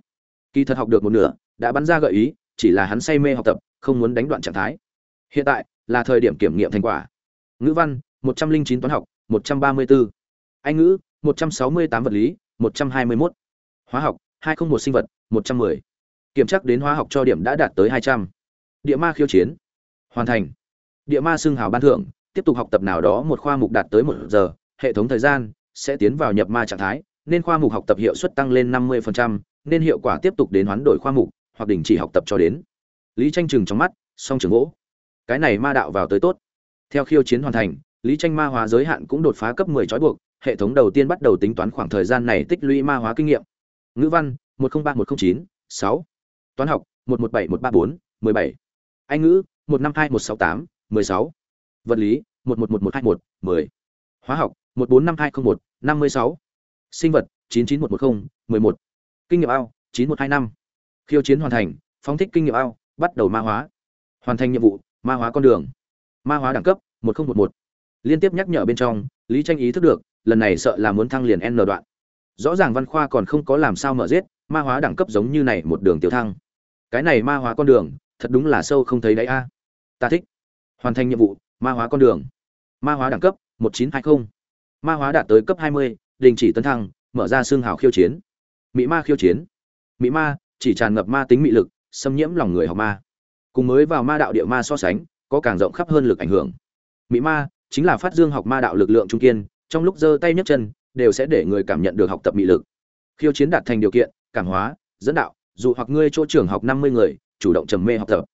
kỳ thật học được một nửa, đã bắn ra gợi ý, chỉ là hắn say mê học tập, không muốn đánh đoạn trạng thái hiện tại, là thời điểm kiểm nghiệm thành quả ngữ văn 109 toán học 134. anh ngữ 168 vật lý 121. hóa học 201 sinh vật 110. kiểm tra đến hóa học cho điểm đã đạt tới 200. địa ma khiêu chiến hoàn thành địa ma xưng hào ban thưởng, tiếp tục học tập nào đó một khoa mục đạt tới một giờ, hệ thống thời gian sẽ tiến vào nhập ma trạng thái nên khoa mục học tập hiệu suất tăng lên 50%, nên hiệu quả tiếp tục đến hoán đổi khoa mục hoặc đình chỉ học tập cho đến. Lý tranh chừng trong mắt song trường gỗ. Cái này ma đạo vào tới tốt. Theo khiêu chiến hoàn thành lý tranh ma hóa giới hạn cũng đột phá cấp 10 trói buộc hệ thống đầu tiên bắt đầu tính toán khoảng thời gian này tích lũy ma hóa kinh nghiệm. Ngữ văn 103109 6 toán học 117134 17 anh ngữ 152168 16 vật lý 111121 10 hóa học 145201 56 sinh vật 99110 11 kinh nghiệm ao 9125 khiêu chiến hoàn thành, phóng thích kinh nghiệm ao, bắt đầu ma hóa. Hoàn thành nhiệm vụ, ma hóa con đường. Ma hóa đẳng cấp 1011 liên tiếp nhắc nhở bên trong, lý tranh ý thức được, lần này sợ là muốn thăng liền n đoạn. Rõ ràng văn khoa còn không có làm sao mở giết, ma hóa đẳng cấp giống như này một đường tiểu thăng. Cái này ma hóa con đường, thật đúng là sâu không thấy đáy a. Ta thích. Hoàn thành nhiệm vụ, ma hóa con đường. Ma hóa đẳng cấp, một chín hai mươi ma hóa đạt tới cấp hai mươi đình chỉ tấn thăng mở ra xương hào khiêu chiến. Mỹ ma khiêu chiến. Mỹ ma chỉ tràn ngập ma tính mị lực xâm nhiễm lòng người học ma. Cùng mới vào ma đạo địa ma so sánh có càng rộng khắp hơn lực ảnh hưởng. Mỹ ma chính là phát dương học ma đạo lực lượng trung kiên trong lúc giơ tay nhấc chân đều sẽ để người cảm nhận được học tập mị lực. Khiêu chiến đạt thành điều kiện cảm hóa dẫn đạo dù hoặc ngươi chỗ trưởng học năm mươi người chủ động trầm mê học tập.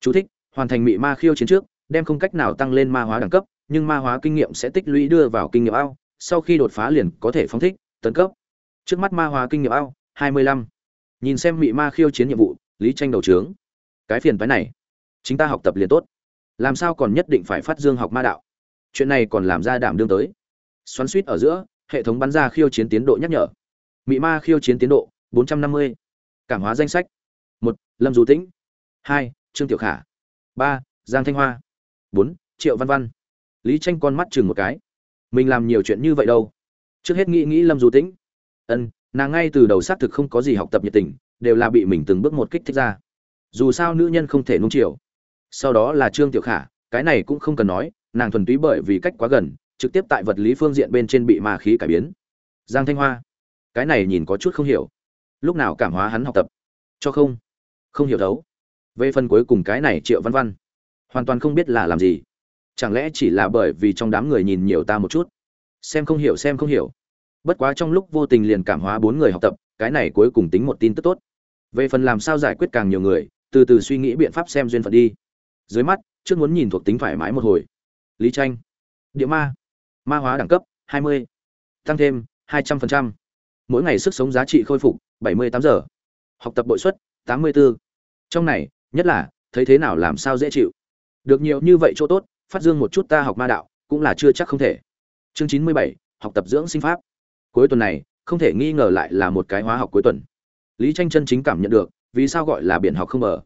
Chú thích, hoàn thành mị ma khiêu chiến trước đem không cách nào tăng lên ma hóa đẳng cấp nhưng ma hóa kinh nghiệm sẽ tích lũy đưa vào kinh nghiệm ao, sau khi đột phá liền có thể phóng thích, tấn cấp. Trước mắt ma hóa kinh nghiệm ao, hai mươi lăm. Nhìn xem mị ma khiêu chiến nhiệm vụ, lý tranh đầu trướng. Cái phiền phái này, chính ta học tập liền tốt. Làm sao còn nhất định phải phát dương học ma đạo? Chuyện này còn làm ra đảm đương tới. Xoắn suýt ở giữa, hệ thống bắn ra khiêu chiến tiến độ nhắc nhở. Mị ma khiêu chiến tiến độ 450. cảm hóa danh sách. Một, lâm du tĩnh. Hai, trương tiểu khả. Ba, giang thanh hoa. Bốn, triệu văn văn lý tranh con mắt chừng một cái. Mình làm nhiều chuyện như vậy đâu? Trước hết nghĩ nghĩ lâm du tĩnh. Ân, nàng ngay từ đầu xác thực không có gì học tập nhiệt tình, đều là bị mình từng bước một kích thích ra. Dù sao nữ nhân không thể nung chiều. Sau đó là trương tiểu khả, cái này cũng không cần nói, nàng thuần túy bởi vì cách quá gần, trực tiếp tại vật lý phương diện bên trên bị ma khí cải biến. Giang thanh hoa, cái này nhìn có chút không hiểu. Lúc nào cảm hóa hắn học tập? Cho không? Không hiểu thấu. Về phần cuối cùng cái này triệu văn văn, hoàn toàn không biết là làm gì chẳng lẽ chỉ là bởi vì trong đám người nhìn nhiều ta một chút? Xem không hiểu, xem không hiểu. Bất quá trong lúc vô tình liền cảm hóa bốn người học tập, cái này cuối cùng tính một tin tức tốt. Về phần làm sao giải quyết càng nhiều người, từ từ suy nghĩ biện pháp xem duyên phận đi. Dưới mắt, trước muốn nhìn thuộc tính thoải mái một hồi. Lý tranh. Địa ma. Ma hóa đẳng cấp 20. tăng thêm 200%. mỗi ngày sức sống giá trị khôi phục 78 giờ. Học tập bội suất 84. trong này, nhất là, thấy thế nào làm sao dễ chịu. Được nhiều như vậy chỗ tốt phát dương một chút ta học ma đạo cũng là chưa chắc không thể. Chương 97, học tập dưỡng sinh pháp. Cuối tuần này không thể nghi ngờ lại là một cái hóa học cuối tuần. Lý tranh chân chính cảm nhận được vì sao gọi là biển học không mở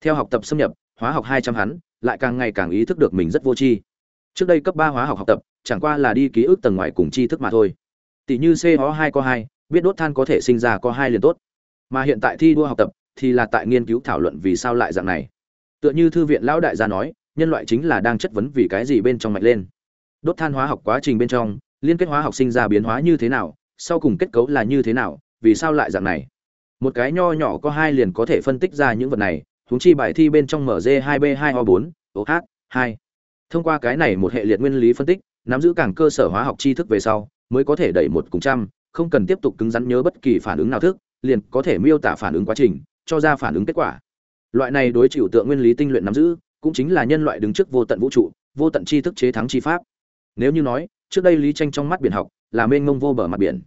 theo học tập xâm nhập hóa học 200 hắn lại càng ngày càng ý thức được mình rất vô tri. Trước đây cấp ba hóa học học tập chẳng qua là đi ký ức tầng ngoài cùng tri thức mà thôi. Tỷ như co hai co hai biết đốt than có thể sinh ra co hai liền tốt. Mà hiện tại thi đua học tập thì là tại nghiên cứu thảo luận vì sao lại dạng này. Tựa như thư viện lão đại gia nói nhân loại chính là đang chất vấn vì cái gì bên trong mạnh lên. Đốt than hóa học quá trình bên trong, liên kết hóa học sinh ra biến hóa như thế nào, sau cùng kết cấu là như thế nào, vì sao lại dạng này? Một cái nho nhỏ có hai liền có thể phân tích ra những vật này, huống chi bài thi bên trong mg 2 b 2 o 4 oh 2 thông qua cái này một hệ liệt nguyên lý phân tích, nắm giữ càng cơ sở hóa học tri thức về sau, mới có thể đẩy một cùng trăm, không cần tiếp tục cứng rắn nhớ bất kỳ phản ứng nào thức, liền có thể miêu tả phản ứng quá trình, cho ra phản ứng kết quả. Loại này đối chịu tượng nguyên lý tinh luyện nắm giữ cũng chính là nhân loại đứng trước vô tận vũ trụ, vô tận tri thức chế thắng chi pháp. Nếu như nói, trước đây lý tranh trong mắt biển học là mênh mông vô bờ mặt biển.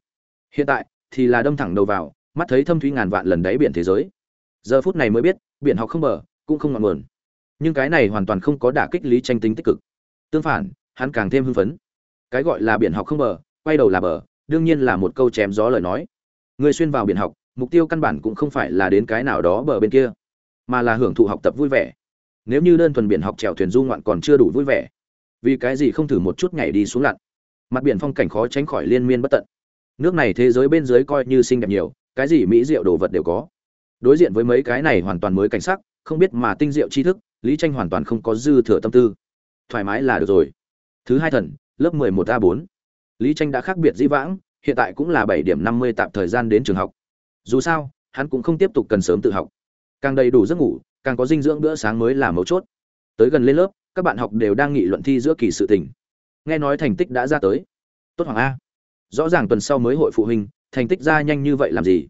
Hiện tại thì là đâm thẳng đầu vào, mắt thấy thâm thúy ngàn vạn lần đáy biển thế giới. Giờ phút này mới biết, biển học không bờ, cũng không ngọn nguồn. Nhưng cái này hoàn toàn không có đả kích lý tranh tính tích cực. Tương phản, hắn càng thêm hưng phấn. Cái gọi là biển học không bờ, quay đầu là bờ, đương nhiên là một câu chém gió lời nói. Người xuyên vào biển học, mục tiêu căn bản cũng không phải là đến cái nào đó bờ bên kia, mà là hưởng thụ học tập vui vẻ nếu như đơn thuần biển học trèo thuyền du ngoạn còn chưa đủ vui vẻ, vì cái gì không thử một chút ngày đi xuống lặn? Mặt biển phong cảnh khó tránh khỏi liên miên bất tận. Nước này thế giới bên dưới coi như xinh đẹp nhiều, cái gì mỹ diệu đồ vật đều có. Đối diện với mấy cái này hoàn toàn mới cảnh sắc, không biết mà tinh diệu tri thức, lý tranh hoàn toàn không có dư thừa tâm tư. Thoải mái là được rồi. Thứ hai thần, lớp 11 a 4 lý tranh đã khác biệt dĩ vãng, hiện tại cũng là 7 điểm 50 tạm thời gian đến trường học. Dù sao, hắn cũng không tiếp tục cần sớm tự học. Càng đầy đủ giấc ngủ càng có dinh dưỡng bữa sáng mới là mấu chốt. Tới gần lên lớp, các bạn học đều đang nghị luận thi giữa kỳ sự tình. Nghe nói thành tích đã ra tới. Tốt hoàng a. Rõ ràng tuần sau mới hội phụ huynh, thành tích ra nhanh như vậy làm gì?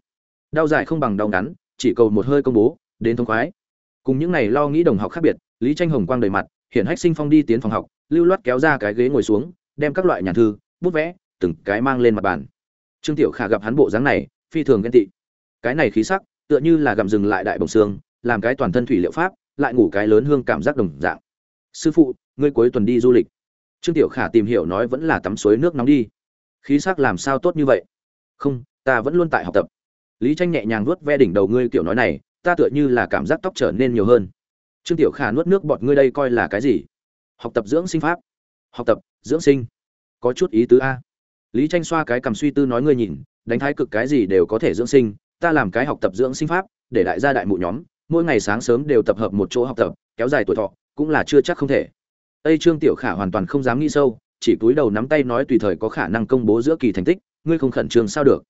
Đau dài không bằng đau ngắn, chỉ cầu một hơi công bố, đến thông khoái. Cùng những này lo nghĩ đồng học khác biệt, lý tranh hồng quang đầy mặt hiện hách sinh phong đi tiến phòng học, lưu loát kéo ra cái ghế ngồi xuống, đem các loại nhà thư, bút vẽ, từng cái mang lên mặt bàn. Trương tiểu khả gặp hắn bộ dáng này, phi thường ghen tị. Cái này khí sắc, tựa như là gặm dừng lại đại bồng xương làm cái toàn thân thủy liệu pháp, lại ngủ cái lớn hương cảm giác đồng dạng. Sư phụ, ngươi cuối tuần đi du lịch. Trương tiểu khả tìm hiểu nói vẫn là tắm suối nước nóng đi. Khí sắc làm sao tốt như vậy? Không, ta vẫn luôn tại học tập. Lý tranh nhẹ nhàng nuốt ve đỉnh đầu ngươi kiểu nói này, ta tựa như là cảm giác tóc trở nên nhiều hơn. Trương tiểu khả nuốt nước bọt ngươi đây coi là cái gì? Học tập dưỡng sinh pháp. Học tập, dưỡng sinh. Có chút ý tứ a. Lý tranh xoa cái cầm suy tư nói ngươi nhìn, đánh thái cực cái gì đều có thể dưỡng sinh, ta làm cái học tập dưỡng sinh pháp, để đại gia đại mụ nhóm mỗi ngày sáng sớm đều tập hợp một chỗ học tập, kéo dài tuổi thọ, cũng là chưa chắc không thể. Tây trương tiểu khả hoàn toàn không dám nghĩ sâu, chỉ cúi đầu nắm tay nói tùy thời có khả năng công bố giữa kỳ thành tích, ngươi không khẩn trương sao được?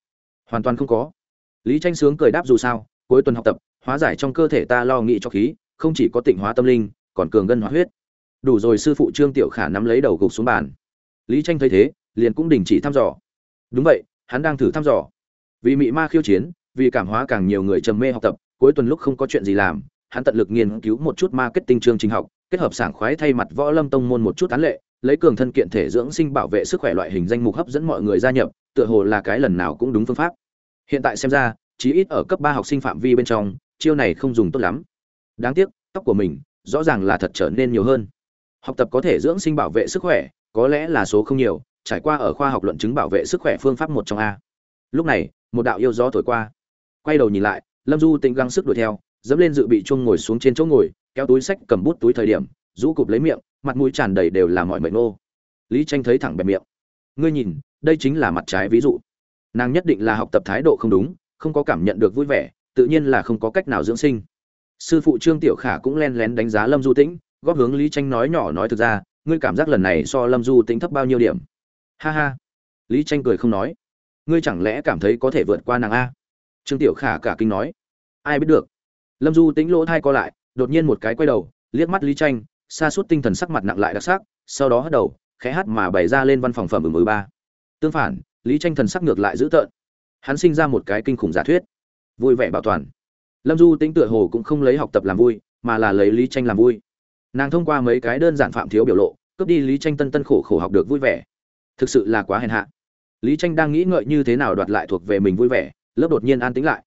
Hoàn toàn không có. Lý tranh sướng cười đáp dù sao, cuối tuần học tập, hóa giải trong cơ thể ta lo nghĩ cho khí, không chỉ có tịnh hóa tâm linh, còn cường ngân hóa huyết. Đủ rồi, sư phụ trương tiểu khả nắm lấy đầu gục xuống bàn. Lý tranh thấy thế, liền cũng đình chỉ thăm dò. Đúng vậy, hắn đang thử thăm dò. Vì mị ma khiêu chiến, vì cảm hóa càng nhiều người trầm mê học tập cuối tuần lúc không có chuyện gì làm, hắn tận lực nghiên cứu một chút marketing chương trình học, kết hợp sảng khoái thay mặt võ lâm tông môn một chút án lệ, lấy cường thân kiện thể dưỡng sinh bảo vệ sức khỏe loại hình danh mục hấp dẫn mọi người gia nhập, tựa hồ là cái lần nào cũng đúng phương pháp. Hiện tại xem ra, chí ít ở cấp ba học sinh phạm vi bên trong, chiêu này không dùng tốt lắm. Đáng tiếc, tóc của mình, rõ ràng là thật trở nên nhiều hơn. Học tập có thể dưỡng sinh bảo vệ sức khỏe, có lẽ là số không nhiều, trải qua ở khoa học luận chứng bảo vệ sức khỏe phương pháp một trong a. Lúc này, một đạo yêu gió thổi qua. Quay đầu nhìn lại lâm du tĩnh gắng sức đuổi theo, dẫm lên dự bị chung ngồi xuống trên chỗ ngồi, kéo túi sách cầm bút túi thời điểm, rũ cụp lấy miệng, mặt mũi tràn đầy đều là mọi mệnh nô lý tranh thấy thẳng bẹp miệng. Ngươi nhìn, đây chính là mặt trái ví dụ. Nàng nhất định là học tập thái độ không đúng, không có cảm nhận được vui vẻ, tự nhiên là không có cách nào dưỡng sinh. Sư phụ trương tiểu khả cũng len lén đánh giá lâm du tĩnh, góp hướng lý tranh nói nhỏ nói thực ra, ngươi cảm giác lần này so lâm du tĩnh thấp bao nhiêu điểm? Ha ha. Lý tranh cười không nói. Ngươi chẳng lẽ cảm thấy có thể vượt qua nàng a? Trương tiểu khả cả kinh nói. Ai biết được. Lâm du tính lỗ thai co lại, đột nhiên một cái quay đầu, liếc mắt lý tranh xa suốt tinh thần sắc mặt nặng lại đặc sắc, sau đó hất đầu, khẽ hát mà bày ra lên văn phòng phẩm ở mười ba. Tương phản, lý tranh thần sắc ngược lại dữ tợn. Hắn sinh ra một cái kinh khủng giả thuyết. Vui vẻ bảo toàn. Lâm du tính tựa hồ cũng không lấy học tập làm vui, mà là lấy lý tranh làm vui. Nàng thông qua mấy cái đơn giản phạm thiếu biểu lộ, cướp đi lý tranh tân tân khổ khổ học được vui vẻ. Thực sự là quá hèn hạ. Lý tranh đang nghĩ ngợi như thế nào đoạt lại thuộc về mình vui vẻ lớp đột nhiên an tĩnh lại.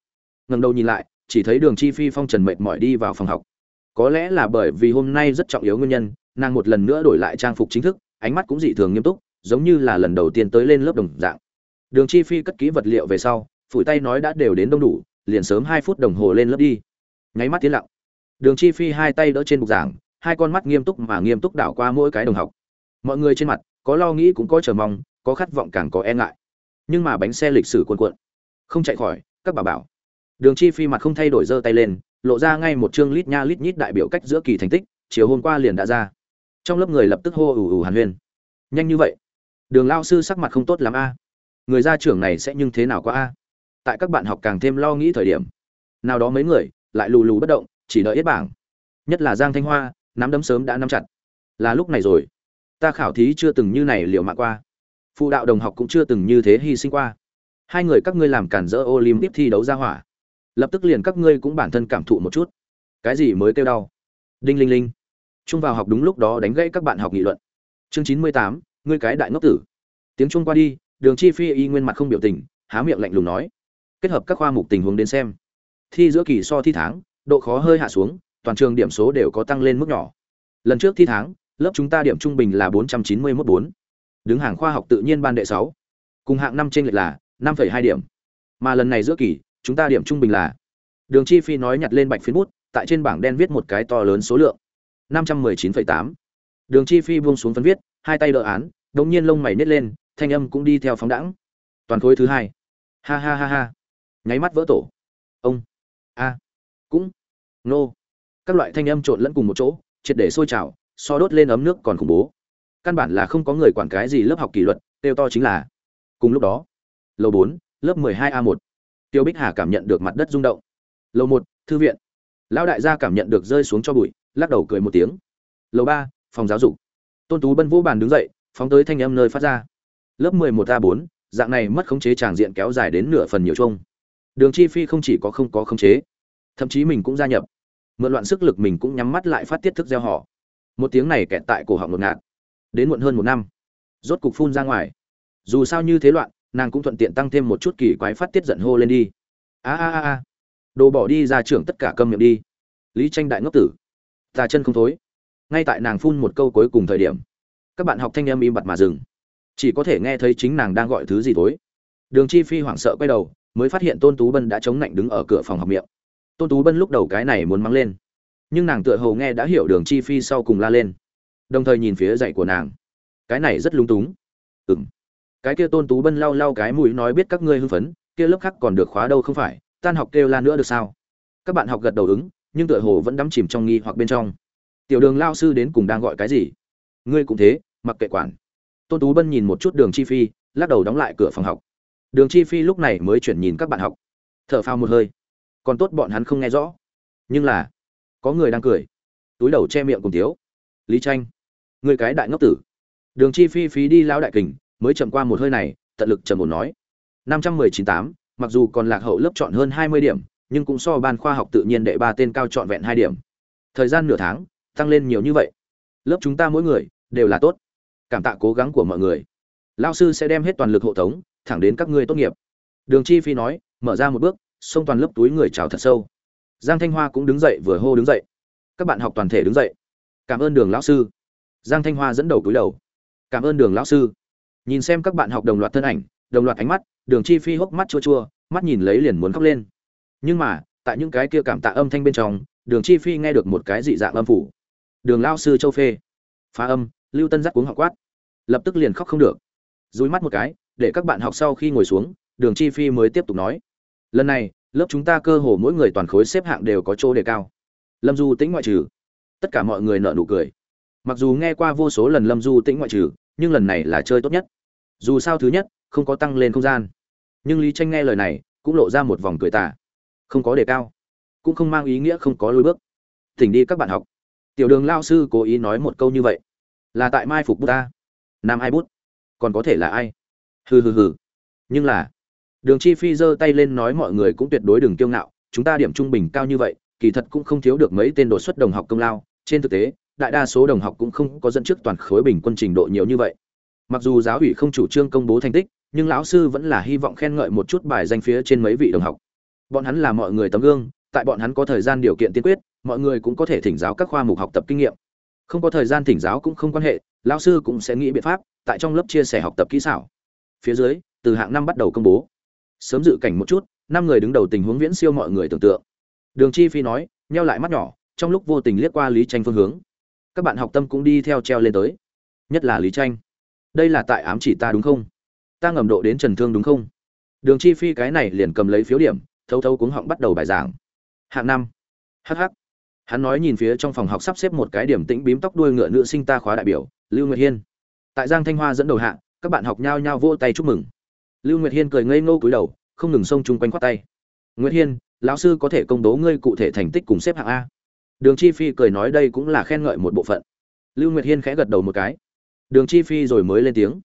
Ngẩng đầu nhìn lại, chỉ thấy đường chi phi phong trần mệt mỏi đi vào phòng học. Có lẽ là bởi vì hôm nay rất trọng yếu nguyên nhân, nàng một lần nữa đổi lại trang phục chính thức, ánh mắt cũng dị thường nghiêm túc, giống như là lần đầu tiên tới lên lớp đồng dạng. Đường chi phi cất kỹ vật liệu về sau, phủi tay nói đã đều đến đông đủ, liền sớm hai phút đồng hồ lên lớp đi. Nháy mắt tiến lặng. Đường chi phi hai tay đỡ trên bục giảng, hai con mắt nghiêm túc mà nghiêm túc đảo qua mỗi cái đồng học. Mọi người trên mặt, có lo nghĩ cũng có chờ mong, có khát vọng càng có e ngại. Nhưng mà bánh xe lịch sử cuồn cuộn không chạy khỏi, các bà bảo. Đường chi phi mặt không thay đổi giơ tay lên, lộ ra ngay một chương lít nha lít nhít đại biểu cách giữa kỳ thành tích, chiều hôm qua liền đã ra. Trong lớp người lập tức hô ù ù hàn huyên. Nhanh như vậy? Đường lao sư sắc mặt không tốt lắm a. Người gia trưởng này sẽ nhưng thế nào quá a? Tại các bạn học càng thêm lo nghĩ thời điểm. Nào đó mấy người, lại lù lù bất động, chỉ đợi ít bảng. Nhất là giang thanh hoa, nắm đấm sớm đã nắm chặt. Là lúc này rồi. Ta khảo thí chưa từng như này liệu mạng qua. Phụ đạo đồng học cũng chưa từng như thế hy sinh qua hai người các ngươi làm cản rỡ olympic thi đấu ra hỏa. Lập tức liền các ngươi cũng bản thân cảm thụ một chút. Cái gì mới kêu đau? Đinh linh linh. Trung vào học đúng lúc đó đánh gãy các bạn học nghị luận. Chương chín mươi tám, ngươi cái đại ngốc tử. Tiếng trung qua đi, đường chi phi y nguyên mặt không biểu tình, há miệng lạnh lùng nói. Kết hợp các khoa mục tình huống đến xem. Thi giữa kỳ so thi tháng, độ khó hơi hạ xuống, toàn trường điểm số đều có tăng lên mức nhỏ. Lần trước thi tháng, lớp chúng ta điểm trung bình là bốn trăm chín mươi mốt bốn. Đứng hàng khoa học tự nhiên ban đệ sáu. Cùng hạng năm trên lệch là năm hai điểm. Mà lần này giữa kỳ, chúng ta điểm trung bình là, đường chi phi nói nhặt lên bạch phiến bút, tại trên bảng đen viết một cái to lớn số lượng, năm trăm mười chín tám. Đường chi phi buông xuống phân viết, hai tay đỡ án đống nhiên lông mày nít lên, thanh âm cũng đi theo phóng đẳng toàn khối thứ hai. Ha ha ha ha. Nháy mắt vỡ tổ. Ông. A. Cũng. Nô. Các loại thanh âm trộn lẫn cùng một chỗ, triệt để sôi trào, so đốt lên ấm nước còn khủng bố. Căn bản là không có người quản cái gì lớp học kỷ luật, tiêu to chính là, cùng lúc đó lầu bốn, lớp mười hai a một. Tiêu bích hà cảm nhận được mặt đất rung động. Lầu một, thư viện. Lão đại gia cảm nhận được rơi xuống cho bụi, lắc đầu cười một tiếng. Lầu ba, phòng giáo dục. Tôn tú bân vũ bàn đứng dậy, phóng tới thanh âm nơi phát ra. Lớp mười một a bốn, dạng này mất khống chế tràng diện kéo dài đến nửa phần nhiều chung. Đường chi phi không chỉ có không có khống chế, thậm chí mình cũng gia nhập. Mượn loạn sức lực mình cũng nhắm mắt lại phát tiết thức gieo họ. Một tiếng này kẹt tại cổ họng ngột ngạt. Đến muộn hơn một năm, rốt cục phun ra ngoài. Dù sao như thế loạn nàng cũng thuận tiện tăng thêm một chút kỳ quái phát tiết giận hô lên đi. A a a a. Đồ bỏ đi ra trưởng tất cả câm miệng đi. Lý tranh đại ngốc tử. Ta chân không thối. Ngay tại nàng phun một câu cuối cùng thời điểm, các bạn học thanh em im bặt mà dừng. Chỉ có thể nghe thấy chính nàng đang gọi thứ gì thối. Đường chi phi hoảng sợ quay đầu, mới phát hiện tôn tú bân đã chống lạnh đứng ở cửa phòng học miệng. Tôn tú bân lúc đầu cái này muốn mắng lên, nhưng nàng tựa hồ nghe đã hiểu đường chi phi sau cùng la lên, đồng thời nhìn phía dạy của nàng. Cái này rất lung túng. Ừng cái kia tôn tú bân lau lau cái mũi nói biết các ngươi hưng phấn, kia lớp khác còn được khóa đâu không phải, tan học kêu la nữa được sao? Các bạn học gật đầu ứng, nhưng tựa hồ vẫn đắm chìm trong nghi hoặc bên trong. Tiểu đường lao sư đến cùng đang gọi cái gì? Ngươi cũng thế, mặc kệ quản. Tôn tú bân nhìn một chút đường chi phi, lắc đầu đóng lại cửa phòng học. Đường chi phi lúc này mới chuyển nhìn các bạn học. Thở phào một hơi. Còn tốt bọn hắn không nghe rõ. Nhưng là, có người đang cười. Túi đầu che miệng cùng tiếu. Lý tranh. Người cái đại ngốc tử. Đường chi phi phí đi lao đại kình mới chậm qua một hơi này, tận lực trầm ổn nói. năm trăm mười chín tám, mặc dù còn lạc hậu lớp chọn hơn hai mươi điểm, nhưng cũng so ban khoa học tự nhiên đệ ba tên cao trọn vẹn hai điểm. Thời gian nửa tháng, tăng lên nhiều như vậy. Lớp chúng ta mỗi người đều là tốt. Cảm tạ cố gắng của mọi người. Lão sư sẽ đem hết toàn lực hộ tống, thẳng đến các ngươi tốt nghiệp. Đường chi phi nói, mở ra một bước, xông toàn lớp túi người chào thật sâu. Giang thanh hoa cũng đứng dậy vừa hô đứng dậy. Các bạn học toàn thể đứng dậy. Cảm ơn đường lão sư. Giang thanh hoa dẫn đầu túi đầu. Cảm ơn đường lão sư nhìn xem các bạn học đồng loạt thân ảnh, đồng loạt ánh mắt, đường chi phi hốc mắt chua chua, mắt nhìn lấy liền muốn khóc lên. Nhưng mà, tại những cái kia cảm tạ âm thanh bên trong, đường chi phi nghe được một cái dị dạng âm phủ. Đường lao sư châu phê. Phá âm, lưu tân dắt cuống học quát. Lập tức liền khóc không được. Dúi mắt một cái, để các bạn học sau khi ngồi xuống, đường chi phi mới tiếp tục nói. Lần này, lớp chúng ta cơ hồ mỗi người toàn khối xếp hạng đều có chỗ đề cao. Lâm du tĩnh ngoại trừ. Tất cả mọi người nợ nụ cười. Mặc dù nghe qua vô số lần lâm du tĩnh ngoại trừ nhưng lần này là chơi tốt nhất. Dù sao thứ nhất, không có tăng lên không gian. Nhưng lý tranh nghe lời này, cũng lộ ra một vòng cười tà. Không có đề cao, cũng không mang ý nghĩa không có lối bước. Thỉnh đi các bạn học. Tiểu đường lao sư cố ý nói một câu như vậy. Là tại mai phục bút ta. Nam ai bút? Còn có thể là ai? Hừ hừ hừ. Nhưng là, đường chi phi giơ tay lên nói mọi người cũng tuyệt đối đừng kiêu ngạo. Chúng ta điểm trung bình cao như vậy, kỳ thật cũng không thiếu được mấy tên đột xuất đồng học công lao. Trên thực tế đại đa số đồng học cũng không có dẫn trước toàn khối bình quân trình độ nhiều như vậy. Mặc dù giáo ủy không chủ trương công bố thành tích, nhưng lão sư vẫn là hy vọng khen ngợi một chút bài danh phía trên mấy vị đồng học. Bọn hắn là mọi người tấm gương, tại bọn hắn có thời gian điều kiện tiên quyết, mọi người cũng có thể thỉnh giáo các khoa mục học tập kinh nghiệm. Không có thời gian thỉnh giáo cũng không quan hệ, lão sư cũng sẽ nghĩ biện pháp, tại trong lớp chia sẻ học tập kỹ xảo. Phía dưới, từ hạng năm bắt đầu công bố. Sớm dự cảnh một chút, năm người đứng đầu tình huống viễn siêu mọi người tưởng tượng. Đường chi phi nói, nheo lại mắt nhỏ, trong lúc vô tình liếc qua lý tranh phương hướng các bạn học tâm cũng đi theo treo lên tới. Nhất là lý tranh. Đây là tại ám chỉ ta đúng không? Ta ngầm độ đến trần thương đúng không? Đường chi phi cái này liền cầm lấy phiếu điểm thâu thâu cuống họng bắt đầu bài giảng. Hạng năm. Hh hắn nói nhìn phía trong phòng học sắp xếp một cái điểm tĩnh bím tóc đuôi ngựa nữ sinh ta khóa đại biểu, lưu nguyệt hiên. Tại giang thanh hoa dẫn đầu hạng các bạn học nhao nhao vỗ tay chúc mừng. Lưu nguyệt hiên cười ngây ngô cúi đầu, không ngừng xông chung quanh khoát tay. Nguyệt hiên, lão sư có thể công bố ngươi cụ thể thành tích cùng xếp hạng a. Đường Chi Phi cười nói đây cũng là khen ngợi một bộ phận. Lưu Nguyệt Hiên khẽ gật đầu một cái. Đường Chi Phi rồi mới lên tiếng.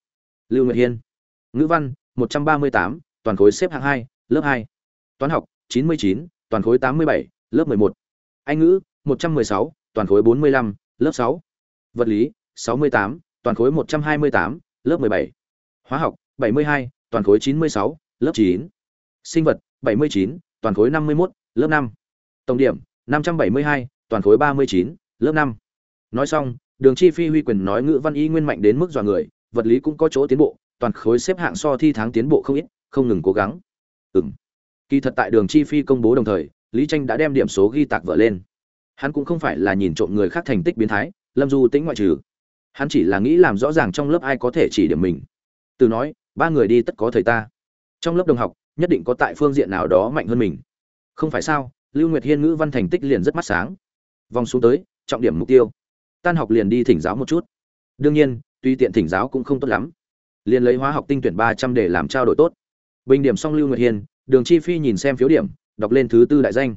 Lưu Nguyệt Hiên. Ngữ văn, 138, toàn khối xếp hạng 2, lớp 2. Toán học, 99, toàn khối 87, lớp 11. Anh ngữ, 116, toàn khối 45, lớp 6. Vật lý, 68, toàn khối 128, lớp 17. Hóa học, 72, toàn khối 96, lớp 9. Sinh vật, 79, toàn khối 51, lớp 5. Tổng điểm, 572, toàn khối ba mươi chín, lớp năm. Nói xong, đường chi phi huy quyền nói ngữ văn y nguyên mạnh đến mức dọa người, vật lý cũng có chỗ tiến bộ, toàn khối xếp hạng so thi tháng tiến bộ không ít, không ngừng cố gắng. Ừm. Kỳ thật tại đường chi phi công bố đồng thời, lý tranh đã đem điểm số ghi tạc vợ lên. Hắn cũng không phải là nhìn trộm người khác thành tích biến thái, lâm du tĩnh ngoại trừ. Hắn chỉ là nghĩ làm rõ ràng trong lớp ai có thể chỉ điểm mình. Từ nói, ba người đi tất có thầy ta. Trong lớp đồng học, nhất định có tại phương diện nào đó mạnh hơn mình. Không phải sao, lưu nguyệt hiên ngữ văn thành tích liền rất mắt sáng vòng xuống tới, trọng điểm mục tiêu. Tan học liền đi thỉnh giáo một chút. Đương nhiên, tuy tiện thỉnh giáo cũng không tốt lắm. Liền lấy hóa học tinh tuyển ba trăm để làm trao đổi tốt. Bình điểm song lưu nguyệt hiền đường chi phi nhìn xem phiếu điểm, đọc lên thứ tư đại danh.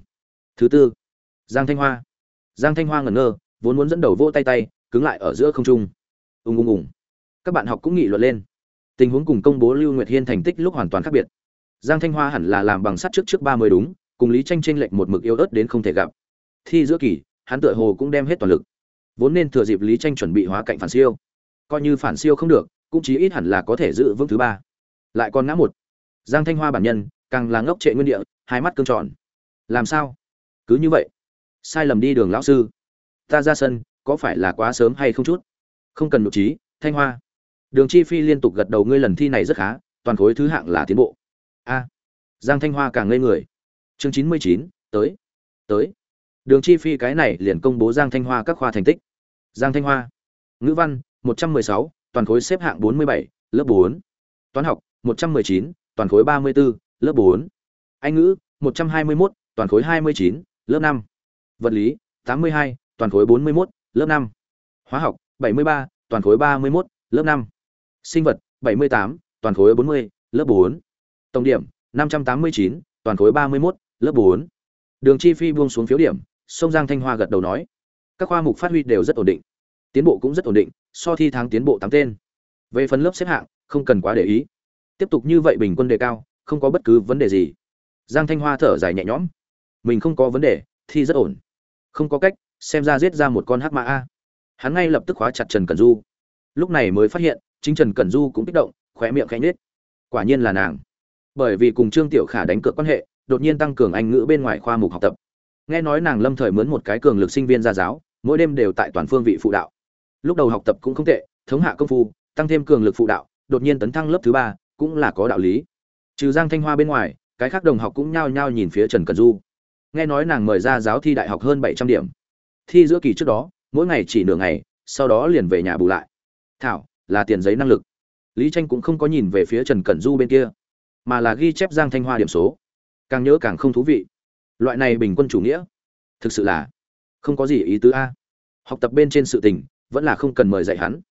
Thứ tư, giang thanh hoa. Giang thanh hoa ngẩn ngơ, vốn muốn dẫn đầu vỗ tay tay, cứng lại ở giữa không trung. Ùng ùng ùng các bạn học cũng nghị luận lên. Tình huống cùng công bố lưu nguyệt hiên thành tích lúc hoàn toàn khác biệt. Giang thanh hoa hẳn là làm bằng sắt trước trước ba mươi đúng, cùng lý tranh tranh lệch một mực yếu ớt đến không thể gặp. Thi giữa kỳ hắn tựa hồ cũng đem hết toàn lực. Vốn nên thừa dịp lý tranh chuẩn bị hóa cạnh phản siêu. Coi như phản siêu không được, cũng chí ít hẳn là có thể giữ vững thứ ba. Lại còn ngã một. Giang thanh hoa bản nhân, càng là ngốc trệ nguyên địa, hai mắt cương tròn. Làm sao? Cứ như vậy. Sai lầm đi đường lão sư. Ta ra sân, có phải là quá sớm hay không chút? Không cần nội trí, thanh hoa. Đường chi phi liên tục gật đầu, ngươi lần thi này rất khá, toàn khối thứ hạng là tiến bộ. A. Giang thanh hoa càng ngây người. Chương chín mươi chín, tới. Tới đường chi phi cái này liền công bố giang thanh hoa các khoa thành tích giang thanh hoa ngữ văn một trăm mười sáu toàn khối xếp hạng bốn mươi bảy lớp 4 toán học 119, toàn khối 34, lớp 4. anh ngữ 121, toàn khối 29, lớp 5. vật lý 82, toàn khối 41, lớp 5. hóa học 73, toàn khối 31, lớp 5. sinh vật 78, toàn khối 40, lớp 4. tổng điểm 589, toàn khối 31, lớp 4. đường chi phi buông xuống phiếu điểm sông giang thanh hoa gật đầu nói, các khoa mục phát huy đều rất ổn định, tiến bộ cũng rất ổn định, so thi tháng tiến bộ tám tên. Về phần lớp xếp hạng, không cần quá để ý. Tiếp tục như vậy bình quân đề cao, không có bất cứ vấn đề gì. Giang thanh hoa thở dài nhẹ nhõm. Mình không có vấn đề, thi rất ổn. Không có cách, xem ra giết ra một con hắc mã a. Hắn ngay lập tức khóa chặt trần cẩn du. Lúc này mới phát hiện, chính trần cẩn du cũng kích động, khóe miệng khẽ nhếch. Quả nhiên là nàng. Bởi vì cùng trương tiểu khả đánh cược quan hệ, đột nhiên tăng cường anh ngữ bên ngoài khoa mục học tập nghe nói nàng lâm thời mướn một cái cường lực sinh viên gia giáo, mỗi đêm đều tại toàn phương vị phụ đạo. Lúc đầu học tập cũng không tệ, thống hạ công phu, tăng thêm cường lực phụ đạo, đột nhiên tấn thăng lớp thứ ba, cũng là có đạo lý. Trừ giang thanh hoa bên ngoài, cái khác đồng học cũng nhao nhao nhìn phía trần cần du. Nghe nói nàng mời ra giáo thi đại học hơn bảy trăm điểm. Thi giữa kỳ trước đó, mỗi ngày chỉ nửa ngày, sau đó liền về nhà bù lại. Thảo, là tiền giấy năng lực. Lý tranh cũng không có nhìn về phía trần cẩn du bên kia, mà là ghi chép giang thanh hoa điểm số. Càng nhớ càng không thú vị loại này bình quân chủ nghĩa, thực sự là không có gì ý tứ a. Học tập bên trên sự tình, vẫn là không cần mời dạy hắn.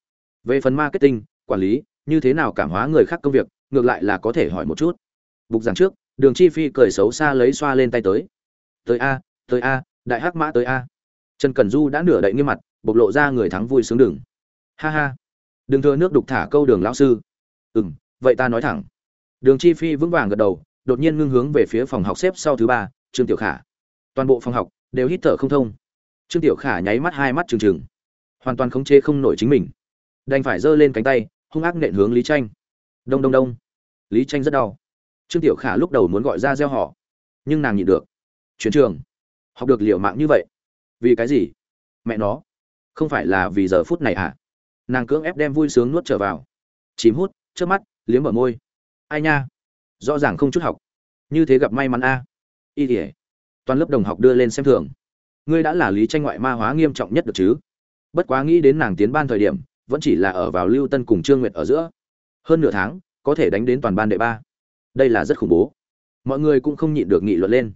Về phần marketing, quản lý, như thế nào cảm hóa người khác công việc, ngược lại là có thể hỏi một chút. Bục giảng trước, đường chi phi cười xấu xa lấy xoa lên tay tới. Tới a tới a, đại hắc mã tới a. Trần Cần du đã nửa đậy nghiêm mặt, bộc lộ ra người thắng vui sướng đừng. Ha ha. Đừng thừa nước đục thả câu đường lão sư. Ừ m vậy ta nói thẳng. Đường chi phi vững vàng gật đầu, đột nhiên ngưng hướng về phía phòng học xếp sau thứ ba trương tiểu khả. Toàn bộ phòng học đều hít thở không thông. Trương tiểu khả nháy mắt hai mắt trừng trừng, hoàn toàn khống chế không nổi chính mình. Đành phải giơ lên cánh tay, hung ác nện hướng lý tranh. Đông đông đông. Lý tranh rất đau. Trương tiểu khả lúc đầu muốn gọi ra gieo họ, nhưng nàng nhịn được. Chuyển trường. Học được liệu mạng như vậy. Vì cái gì? Mẹ nó. Không phải là vì giờ phút này à? Nàng cưỡng ép đem vui sướng nuốt trở vào. Chìm hút trước mắt, liếm ở môi. Ai nha? Rõ ràng không chút học. Như thế gặp may mắn a y ỉa. Toàn lớp đồng học đưa lên xem thường. Ngươi đã là lý tranh ngoại ma hóa nghiêm trọng nhất được chứ? Bất quá nghĩ đến nàng tiến ban thời điểm, vẫn chỉ là ở vào lưu tân cùng trương nguyệt ở giữa. Hơn nửa tháng, có thể đánh đến toàn ban đệ ba. Đây là rất khủng bố. Mọi người cũng không nhịn được nghị luận lên.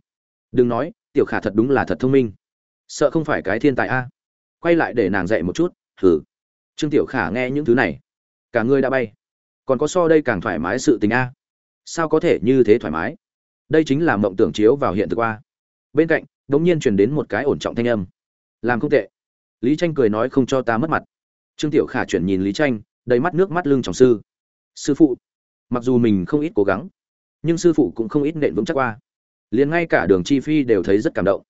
Đừng nói, tiểu khả thật đúng là thật thông minh. Sợ không phải cái thiên tài a. Quay lại để nàng dạy một chút thử trương tiểu khả nghe những thứ này. Cả người đã bay. Còn có so đây càng thoải mái sự tình a. Sao có thể như thế thoải mái? Đây chính là mộng tưởng chiếu vào hiện thực qua. Bên cạnh đ ỗ n g nhiên truyền đến một cái ổn trọng thanh âm. Làm không tệ. Lý tranh cười nói không cho ta mất mặt. Trương tiểu khả chuyển nhìn lý tranh, đầy mắt nước mắt lưng trọng sư. Sư phụ, mặc dù mình không ít cố gắng, nhưng sư phụ cũng không ít nện vững chắc qua. Liền ngay cả đường chi phi đều thấy rất cảm động.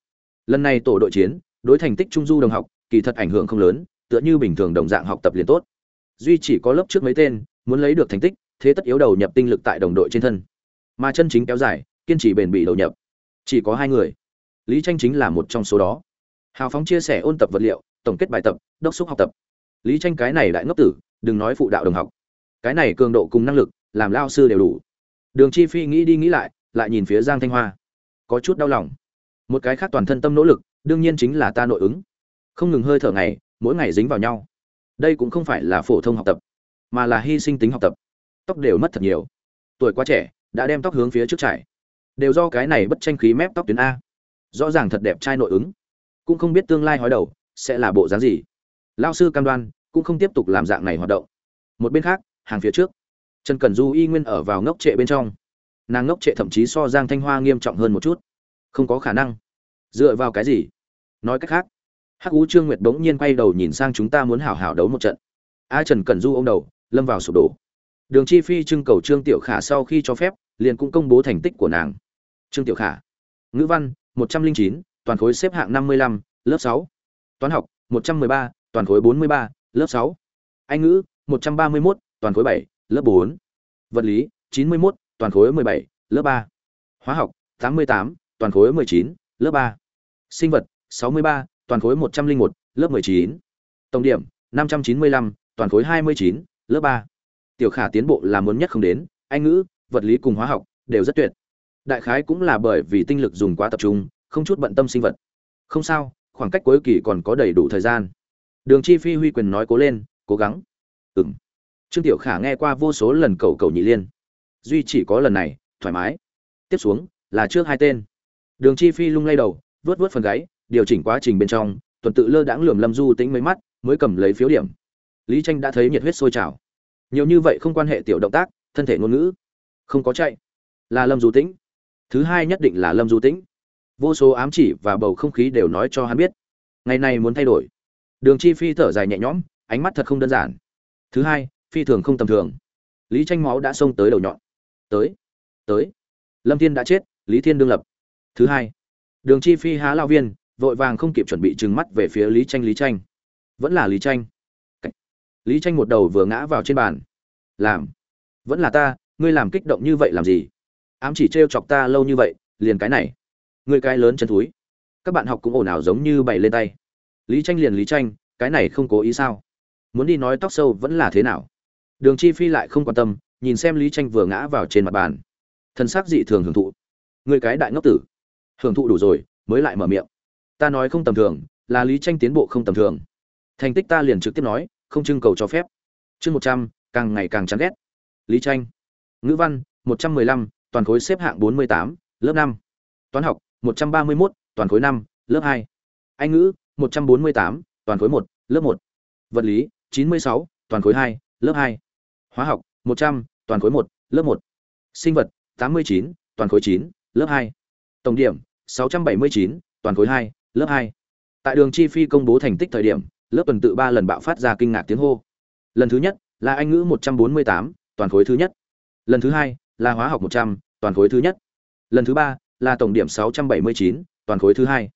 Lần này tổ đội chiến, đối thành tích trung du đồng học, kỳ thật ảnh hưởng không lớn, tựa như bình thường đồng dạng học tập liền tốt. Duy chỉ có lớp trước mấy tên, muốn lấy được thành tích, thế tất yếu đầu nhập tinh lực tại đồng đội trên thân. Mà chân chính kéo dài kiên trì bền bỉ đầu nhập. Chỉ có hai người. Lý tranh chính là một trong số đó. Hào phóng chia sẻ ôn tập vật liệu, tổng kết bài tập, đốc xúc học tập. Lý tranh cái này đại ngốc tử, đừng nói phụ đạo đồng học. Cái này cường độ cùng năng lực, làm lao sư đều đủ. Đường chi phi nghĩ đi nghĩ lại lại nhìn phía giang thanh hoa. Có chút đau lòng. Một cái khác toàn thân tâm nỗ lực, đương nhiên chính là ta nội ứng. Không ngừng hơi thở ngày, mỗi ngày dính vào nhau. Đây cũng không phải là phổ thông học tập, mà là hy sinh tính học tập. Tóc đều mất thật nhiều. Tuổi quá trẻ, đã đem tóc hướng phía trước trải đều do cái này bất tranh khí mép tóc tuyến a. Rõ ràng thật đẹp trai nội ứng. Cũng không biết tương lai hói đầu sẽ là bộ dáng gì. Lao sư cam đoan, cũng không tiếp tục làm dạng này hoạt động. Một bên khác, hàng phía trước, trần cẩn du y nguyên ở vào ngốc trệ bên trong. Nàng ngốc trệ thậm chí so giang thanh hoa nghiêm trọng hơn một chút. Không có khả năng. Dựa vào cái gì? Nói cách khác, hắc ú trương nguyệt bỗng nhiên quay đầu nhìn sang chúng ta muốn hảo hảo đấu một trận. A trần cẩn du ô m đầu, lâm vào sụp đổ. Đường chi phi trưng cầu trương tiểu khả sau khi cho phép, liền cũng công bố thành tích của nàng trương tiểu khả ngữ văn một trăm linh chín toàn khối xếp hạng năm mươi lăm lớp 6; toán học một trăm mười ba toàn khối bốn mươi ba lớp 6; anh ngữ một trăm ba mươi mốt toàn khối 7, lớp 4; vật lý chín mươi mốt toàn khối 17, lớp 3. Hóa học, 88, toàn khối 19, lớp 3. Sinh vật, 63, toàn khối 101, lớp 19. Tổng điểm, 595, toàn khối 29, lớp 3. Tiểu Khả tiến bộ là muốn nhất không đến, Anh ngữ, vật lý cùng hóa học đều rất tuyệt. Đại khái cũng là bởi vì tinh lực dùng quá tập trung, không chút bận tâm sinh vật. Không sao, khoảng cách cuối kỳ còn có đầy đủ thời gian. Đường Chi Phi huy quyền nói cố lên, cố gắng. Ừm. trương tiểu khả nghe qua vô số lần cầu cầu nhị liên duy chỉ có lần này thoải mái tiếp xuống là trước hai tên đường chi phi lung lay đầu vớt vớt phần gáy điều chỉnh quá trình bên trong tuần tự lơ đãng lườm lâm du tính mấy mắt mới cầm lấy phiếu điểm lý tranh đã thấy nhiệt huyết sôi trào nhiều như vậy không quan hệ tiểu động tác thân thể ngôn ngữ không có chạy là lâm du tĩnh thứ hai nhất định là lâm du tĩnh. Vô số ám chỉ và bầu không khí đều nói cho hắn biết. Ngày này muốn thay đổi. Đường chi phi thở dài nhẹ nhõm, ánh mắt thật không đơn giản. Thứ hai, phi thường không tầm thường. Lý tranh máu đã xông tới đầu nhọn. Tới tới. Lâm thiên đã chết, lý thiên đương lập. Thứ hai, đường chi phi há lao viên, vội vàng không kịp chuẩn bị trừng mắt về phía lý tranh lý tranh. Vẫn là lý tranh. Lý tranh một đầu vừa ngã vào trên bàn. Làm. Vẫn là ta, ngươi làm kích động như vậy làm gì? Ám chỉ trêu chọc ta lâu như vậy, liền cái này. Người cái lớn chân thúi. Các bạn học cũng ồn ào giống như bày lên tay. Lý tranh liền lý tranh, cái này không cố ý sao? Muốn đi nói tóc sâu vẫn là thế nào? Đường chi phi lại không quan tâm, nhìn xem lý tranh vừa ngã vào trên mặt bàn. Thân xác dị thường hưởng thụ. Người cái đại ngốc tử. Hưởng thụ đủ rồi, mới lại mở miệng. Ta nói không tầm thường, là lý tranh tiến bộ không tầm thường. Thành tích ta liền trực tiếp nói, không trưng cầu cho phép. Chương một trăm, càng ngày càng chán ghét. Lý tranh. Ngữ văn, một trăm mười lăm toàn khối xếp hạng bốn mươi tám, lớp năm. Toán học, một trăm ba mươi mốt, toàn khối năm, lớp hai. Anh ngữ, một trăm bốn mươi tám, toàn khối một, lớp một. Vật lý, chín mươi sáu, toàn khối hai, lớp hai. Hóa học, một trăm, toàn khối một, lớp một. Sinh vật, tám mươi chín, toàn khối chín, lớp hai. Tổng điểm, sáu trăm bảy mươi chín, toàn khối hai, lớp hai. Tại đường chi phi công bố thành tích thời điểm, lớp tuần tự ba lần bạo phát ra kinh ngạc tiếng hô. Lần thứ nhất là anh ngữ một trăm bốn mươi tám, toàn khối thứ nhất. Lần thứ hai là hóa học một trăm toàn khối thứ nhất. Lần thứ ba là tổng điểm sáu trăm bảy mươi chín, toàn khối thứ hai.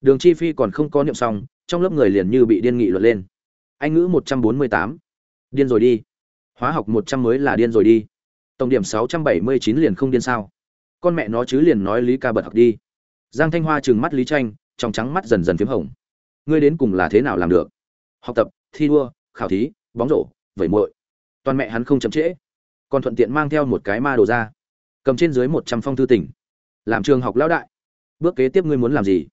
Đường chi phi còn không có niệm xong, trong lớp người liền như bị điên nghị luận lên. Anh ngữ một trăm bốn mươi tám. Điên rồi đi. Hóa học một trăm mới là điên rồi đi. Tổng điểm sáu trăm bảy mươi chín liền không điên sao? Con mẹ nó chứ liền nói lý ca bật học đi. Giang thanh hoa trừng mắt lý tranh, trong trắng mắt dần dần phím hồng. Ngươi đến cùng là thế nào làm được? Học tập, thi đua, khảo thí, bóng rổ, vẩy muội. Toàn mẹ hắn không chậm trễ. Còn thuận tiện mang theo một cái ma đồ ra cầm trên dưới một trăm phong thư tỉnh làm trường học lão đại. Bước kế tiếp ngươi muốn làm gì?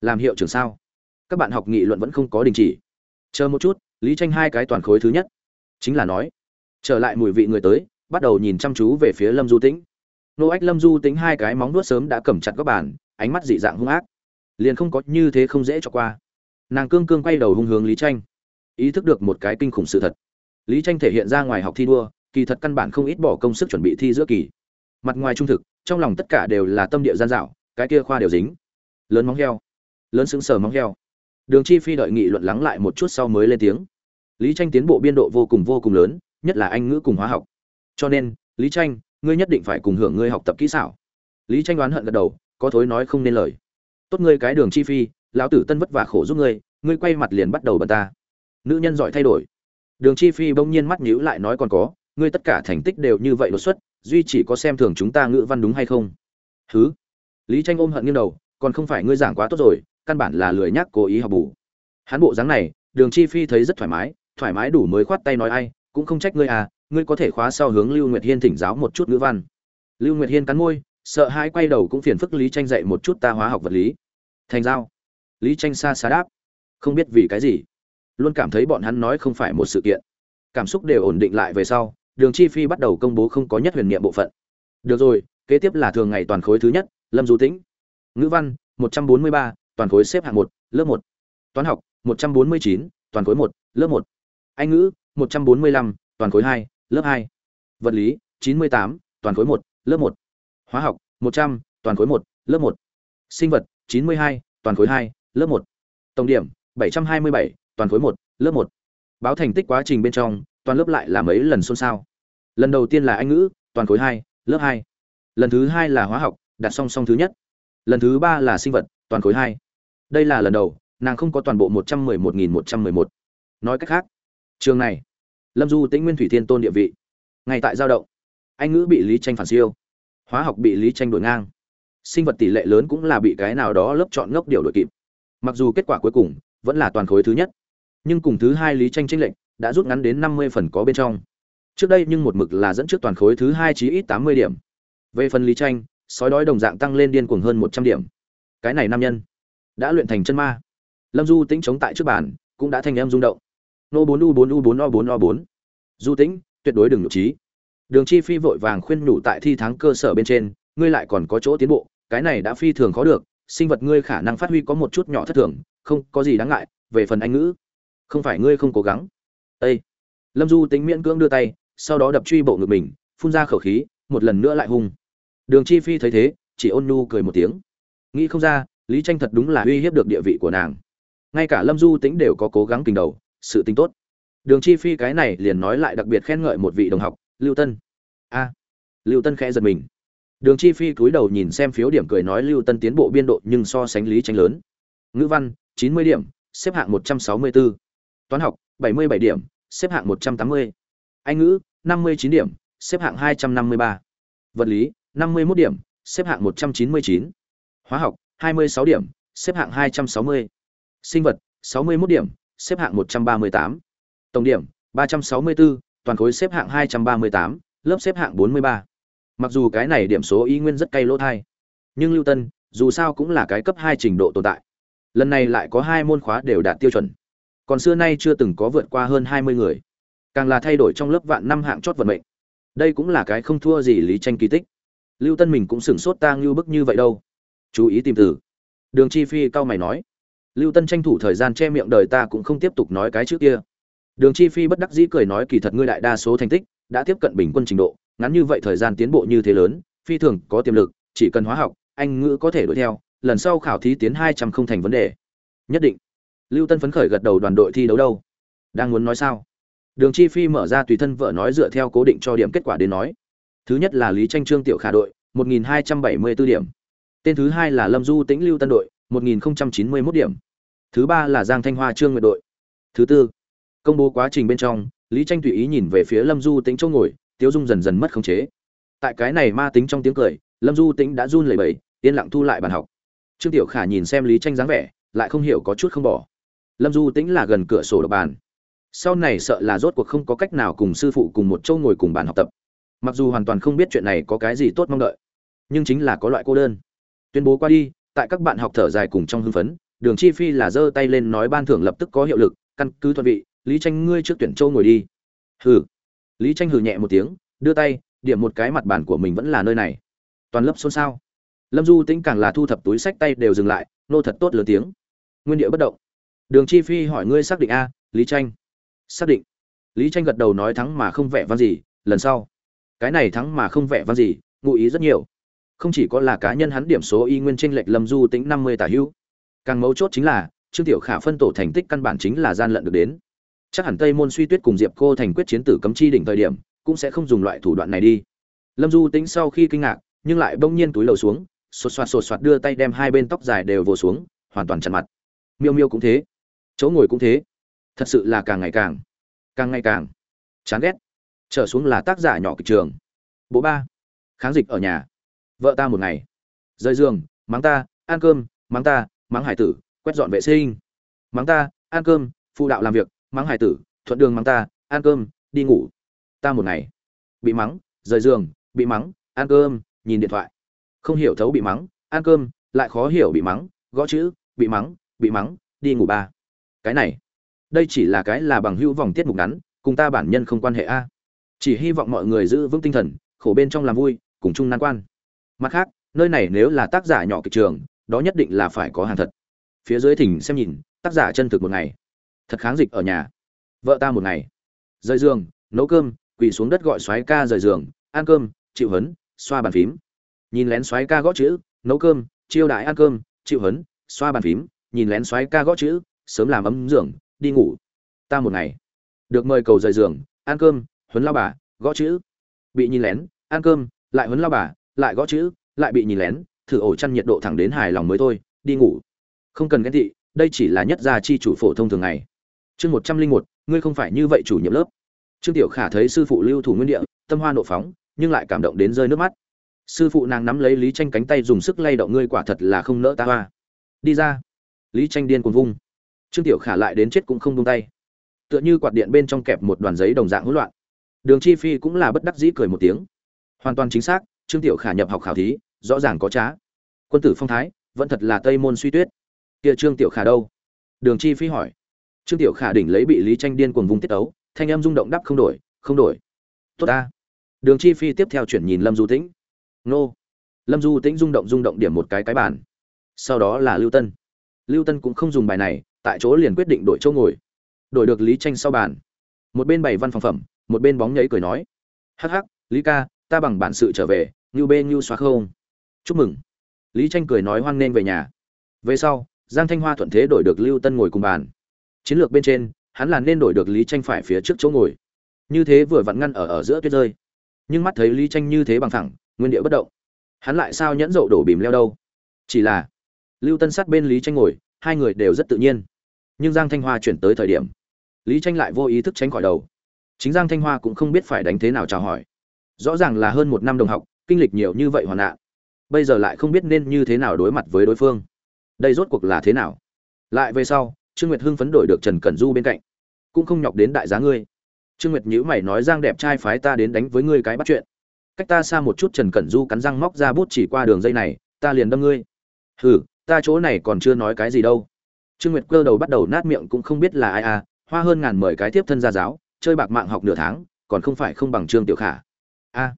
Làm hiệu trưởng sao? Các bạn học nghị luận vẫn không có đình chỉ. Chờ một chút, lý tranh hai cái toàn khối thứ nhất. Chính là nói, trở lại mùi vị người tới, bắt đầu nhìn chăm chú về phía lâm du tĩnh. Nô ách lâm du tính hai cái móng nuốt sớm đã cầm chặt các bàn, ánh mắt dị dạng hung ác. Liền không có như thế không dễ cho qua. Nàng cương cương quay đầu hung hướng lý tranh. Ý thức được một cái kinh khủng sự thật. Lý tranh thể hiện ra ngoài học thi đua, kỳ thật căn bản không ít bỏ công sức chuẩn bị thi giữa kỳ mặt ngoài trung thực, trong lòng tất cả đều là tâm địa gian dạo cái kia khoa đều dính. Lớn móng heo, lớn xứng sờ móng heo. Đường chi phi đợi nghị luận lắng lại một chút sau mới lên tiếng. Lý tranh tiến bộ biên độ vô cùng vô cùng lớn, nhất là anh ngữ cùng hóa học. Cho nên, lý tranh, ngươi nhất định phải cùng hưởng ngươi học tập kỹ xảo. Lý tranh đoán hận gật đầu, có thối nói không nên lời. Tốt ngươi cái đường chi phi, lão tử tân vất vả khổ giúp ngươi ngươi quay mặt liền bắt đầu bận ta. Nữ nhân giỏi thay đổi. Đường chi phi bỗng nhiên mắt nhíu lại nói còn có, ngươi tất cả thành tích đều như vậy đột xuất duy chỉ có xem thường chúng ta ngữ văn đúng hay không? Hứ? Lý tranh ôm hận nghiêng đầu, còn không phải ngươi giảng quá tốt rồi, căn bản là lười nhắc cố ý học bù. Hắn bộ dáng này, đường chi phi thấy rất thoải mái thoải mái đủ mới khoát tay nói ai, cũng không trách ngươi à ngươi có thể khóa sau hướng lưu nguyệt hiên thỉnh giáo một chút ngữ văn. Lưu nguyệt hiên cắn môi, sợ hãi quay đầu cũng phiền phức lý tranh dạy một chút ta hóa học vật lý. Thành giao. Lý tranh xa xa đáp. Không biết vì cái gì. Luôn cảm thấy bọn hắn nói không phải một sự kiện. Cảm xúc đều ổn định lại về sau đường chi phi bắt đầu công bố không có nhất huyền niệm bộ phận. Được rồi kế tiếp là thường ngày toàn khối thứ nhất lâm du tĩnh. Ngữ văn 143, toàn khối xếp hạng một lớp một. Toán học 149, toàn khối một lớp một. Anh ngữ 145, toàn khối hai lớp hai. Vật lý 98, toàn khối một lớp một. Hóa học 100, toàn khối một lớp một. Sinh vật 92, toàn khối hai lớp một. Tổng điểm 727, toàn khối một lớp một. Báo thành tích quá trình bên trong toàn lớp lại là mấy lần xôn xao. Lần đầu tiên là anh ngữ, toàn khối hai, lớp hai. Lần thứ hai là hóa học đạt song song thứ nhất. Lần thứ ba là sinh vật, toàn khối hai. Đây là lần đầu, nàng không có toàn bộ một trăm mười một nghìn một trăm mười một. Nói cách khác, trường này, lâm du tĩnh nguyên thủy thiên tôn địa vị, ngay tại giao động. Anh ngữ bị lý tranh phản siêu, hóa học bị lý tranh đổi ngang. Sinh vật tỷ lệ lớn cũng là bị cái nào đó lớp chọn ngốc điều đổi kịp. Mặc dù kết quả cuối cùng vẫn là toàn khối thứ nhất, nhưng cùng thứ hai lý tranh tranh lệnh đã rút ngắn đến năm mươi phần có bên trong. Trước đây nhưng một mực là dẫn trước toàn khối thứ hai chí ít tám mươi điểm. Về phần lý tranh, sói đói đồng dạng tăng lên điên cuồng hơn một trăm điểm. Cái này nam nhân đã luyện thành chân ma. Lâm du tĩnh chống tại trước bàn, cũng đã thành em rung động. Nô bốn u bốn u bốn o bốn o bốn. Du tĩnh, tuyệt đối đừng nhục trí. Đường chi phi vội vàng khuyên nhủ tại thi thắng cơ sở bên trên, ngươi lại còn có chỗ tiến bộ, cái này đã phi thường khó được, sinh vật ngươi khả năng phát huy có một chút nhỏ thất thường, không có gì đáng ngại, về phần anh ngữ, không phải ngươi không cố gắng. Ê! lâm du tính miễn cưỡng đưa tay, sau đó đập truy bộ ngực mình, phun ra khẩu khí, một lần nữa lại hung. Đường chi phi thấy thế, chỉ ôn nhu cười một tiếng. Nghĩ không ra, lý tranh thật đúng là uy hiếp được địa vị của nàng. Ngay cả lâm du tính đều có cố gắng tình đầu, sự tình tốt. Đường chi phi cái này liền nói lại đặc biệt khen ngợi một vị đồng học, lưu tân. A! Lưu tân khẽ giật mình. Đường chi phi cúi đầu nhìn xem phiếu điểm cười nói lưu tân tiến bộ biên độ nhưng so sánh lý tranh lớn. Ngữ văn 90 điểm, xếp hạng 164 toán học 77 điểm xếp hạng 180. anh ngữ 59 điểm xếp hạng 253. vật lý 51 điểm xếp hạng 199. hóa học 26 điểm xếp hạng 260. sinh vật 61 điểm xếp hạng 138. tổng điểm 364, toàn khối xếp hạng 238, lớp xếp hạng 43. Mặc dù cái này điểm số y nguyên rất cay lỗ thai, nhưng Lưu Tân, dù sao cũng là cái cấp 2 trình độ tồn tại. Lần này lại có hai môn khóa đều đạt tiêu chuẩn. Còn xưa nay chưa từng có vượt qua hơn 20 người. Càng là thay đổi trong lớp vạn năm hạng chót vận mệnh. Đây cũng là cái không thua gì lý tranh kỳ tích. Lưu Tân mình cũng sửng sốt ta lưu bức như vậy đâu. Chú ý tìm từ. Đường Chi Phi cao mày nói. Lưu Tân tranh thủ thời gian che miệng đời ta cũng không tiếp tục nói cái trước kia. Đường Chi Phi bất đắc dĩ cười nói kỳ thật ngươi đại đa số thành tích đã tiếp cận bình quân trình độ, ngắn như vậy thời gian tiến bộ như thế lớn, phi thường có tiềm lực, chỉ cần hóa học, anh ngữ có thể đuổi theo, lần sau khảo thí tiến 200 không thành vấn đề. Nhất định. Lưu Tân phấn khởi gật đầu đoàn đội thi đấu đâu? Đang muốn nói sao? Đường Chi Phi mở ra tùy thân vợ nói dựa theo cố định cho điểm kết quả đến nói. Thứ nhất là Lý Tranh Trương tiểu khả đội, 1274 điểm. Tên thứ hai là Lâm Du Tĩnh Lưu Tân đội, 1091 điểm. Thứ ba là Giang Thanh Hoa Trương Nguyệt đội. Thứ tư, công bố quá trình bên trong lý tranh tùy ý nhìn về phía lâm du Tĩnh chỗ ngồi tiếu dung dần dần mất khống chế tại cái này ma tính trong tiếng cười lâm du Tĩnh đã run lẩy bẩy yên lặng thu lại bàn học trương tiểu khả nhìn xem lý tranh dáng vẻ lại không hiểu có chút không bỏ lâm du tĩnh là gần cửa sổ độc bàn. Sau này sợ là rốt cuộc không có cách nào cùng sư phụ cùng một châu ngồi cùng bàn học tập. Mặc dù hoàn toàn không biết chuyện này có cái gì tốt mong đợi, nhưng chính là có loại cô đơn. Tuyên bố qua đi, tại các bạn học thở dài cùng trong hưng phấn, đường chi phi là giơ tay lên nói ban thưởng lập tức có hiệu lực, căn cứ thuận vị, lý tranh ngươi trước tuyển châu ngồi đi. Hừ. Lý tranh hừ nhẹ một tiếng, đưa tay, điểm một cái mặt bàn của mình vẫn là nơi này. Toàn lớp xôn xao. Lâm du tĩnh càng là thu thập túi sách tay đều dừng lại, nô thật tốt lớn tiếng. Nguyên địa bất động đường chi phi hỏi ngươi xác định a, lý tranh xác định. Lý tranh gật đầu nói thắng mà không vẻ vang gì, lần sau. Cái này thắng mà không vẻ vang gì, ngụ ý rất nhiều. Không chỉ có là cá nhân hắn điểm số y nguyên tranh lệch lâm du tĩnh năm mươi tả hữu. Càng mấu chốt chính là, trương tiểu khả phân tổ thành tích căn bản chính là gian lận được đến. Chắc hẳn tây môn suy tuyết cùng diệp cô thành quyết chiến tử cấm chi đỉnh thời điểm, cũng sẽ không dùng loại thủ đoạn này đi. Lâm du tính sau khi kinh ngạc, nhưng lại bỗng nhiên túi lầu xuống, sột soạt sột soạt đưa tay đem hai bên tóc dài đều vồ xuống, hoàn toàn chặn mặt. Miêu miêu cũng thế chỗ ngồi cũng thế. Thật sự là càng ngày càng càng ngày càng chán ghét. Trở xuống là tác giả nhỏ kịch trường. Bố ba, kháng dịch ở nhà. Vợ ta một ngày. Rời giường, mắng ta, ăn cơm, mắng ta, mắng hải tử, quét dọn vệ sinh. Mắng ta, ăn cơm, phụ đạo làm việc, mắng hải tử, thuận đường mắng ta, ăn cơm, đi ngủ. Ta một ngày. Bị mắng, rời giường, bị mắng, ăn cơm, nhìn điện thoại. Không hiểu thấu bị mắng, ăn cơm, lại khó hiểu bị mắng, gõ chữ, bị mắng bị mắng, đi ngủ ba cái này. Đây chỉ là cái là bằng hữu vòng tiết mục ngắn, cùng ta bản nhân không quan hệ a. Chỉ hy vọng mọi người giữ vững tinh thần, khổ bên trong làm vui, cùng chung nan quan. Mặt khác, nơi này nếu là tác giả nhỏ kịch trường, đó nhất định là phải có hàng thật. Phía dưới thỉnh xem nhìn, tác giả chân thực một ngày. Thật kháng dịch ở nhà. Vợ ta một ngày. Rời giường, nấu cơm, quỳ xuống đất gọi xoáy ca rời giường, ăn cơm, chịu hấn, xoa bàn phím. Nhìn lén xoáy ca gõ chữ, nấu cơm, chiêu đại ăn cơm, chịu hấn, xoa bàn phím. Nhìn lén xoáy ca gõ chữ sớm làm ấm giường, đi ngủ. Ta một ngày. Được mời cầu rời giường, ăn cơm, huấn lao bà, gõ chữ. Bị nhìn lén, ăn cơm, lại huấn lao bà, lại gõ chữ, lại bị nhìn lén, thử ổ chăn nhiệt độ thẳng đến hài lòng mới thôi, đi ngủ. Không cần ghen thị đây chỉ là nhất gia chi chủ phổ thông thường ngày. Chương một trăm linh một, ngươi không phải như vậy chủ nhiệm lớp. Trương tiểu khả thấy sư phụ lưu thủ nguyên địa, tâm hoa nộ phóng, nhưng lại cảm động đến rơi nước mắt. Sư phụ nàng nắm lấy lý tranh cánh tay dùng sức lay động, ngươi quả thật là không nỡ ta hoa. Đi ra. Lý tranh điên cuồng vung trương tiểu khả lại đến chết cũng không buông tay. Tựa như quạt điện bên trong kẹp một đoàn giấy đồng dạng hỗn loạn. Đường chi phi cũng là bất đắc dĩ cười một tiếng. Hoàn toàn chính xác, trương tiểu khả nhập học khảo thí, rõ ràng có trá. Quân tử phong thái, vẫn thật là tây môn suy tuyết. Kia trương tiểu khả đâu? Đường chi phi hỏi. Trương tiểu khả đỉnh lấy bị lý tranh điên cuồng vùng tiết ấu thanh em rung động đắp không đổi không đổi. Tốt ta. Đường chi phi tiếp theo chuyển nhìn lâm du tĩnh. Nô. Lâm du tĩnh rung động rung động điểm một cái cái bàn. Sau đó là lưu tân. Lưu tân cũng không dùng bài này tại chỗ liền quyết định đổi chỗ ngồi. Đổi được lý tranh sau bàn. Một bên bày văn phòng phẩm, một bên bóng nhảy cười nói. Hắc hắc, lý ca, ta bằng bản sự trở về như bê như xóa không? Chúc mừng. Lý tranh cười nói hoan nghênh về nhà. Về sau, giang thanh hoa thuận thế đổi được lưu tân ngồi cùng bàn. Chiến lược bên trên, hắn là nên đổi được lý tranh phải phía trước chỗ ngồi. Như thế vừa vặn ngăn ở ở giữa tuyết rơi. Nhưng mắt thấy lý tranh như thế bằng thẳng, nguyên địa bất động. Hắn lại sao nhẫn dậu đổ bìm leo đâu? Chỉ là, lưu tân sát bên lý tranh ngồi, hai người đều rất tự nhiên nhưng giang thanh hoa chuyển tới thời điểm, lý tranh lại vô ý thức tránh khỏi đầu. Chính giang thanh hoa cũng không biết phải đánh thế nào chào hỏi. Rõ ràng là hơn một năm đồng học, kinh lịch nhiều như vậy hoàn nạn bây giờ lại không biết nên như thế nào đối mặt với đối phương. Đây rốt cuộc là thế nào? Lại về sau, trương nguyệt hưng phấn đổi được trần cẩn du bên cạnh. Cũng không nhọc đến đại giá ngươi. Trương nguyệt nhữ mày nói giang đẹp trai phái ta đến đánh với ngươi cái bắt chuyện. Cách ta xa một chút trần cẩn du cắn răng móc ra bút chỉ qua đường dây này, ta liền đâm ngươi. Hừ, ta chỗ này còn chưa nói cái gì đâu trương nguyệt cơ đầu bắt đầu nát miệng cũng không biết là ai à hoa hơn ngàn mời cái tiếp thân gia giáo, chơi bạc mạng học nửa tháng, còn không phải không bằng trương tiểu khả. A,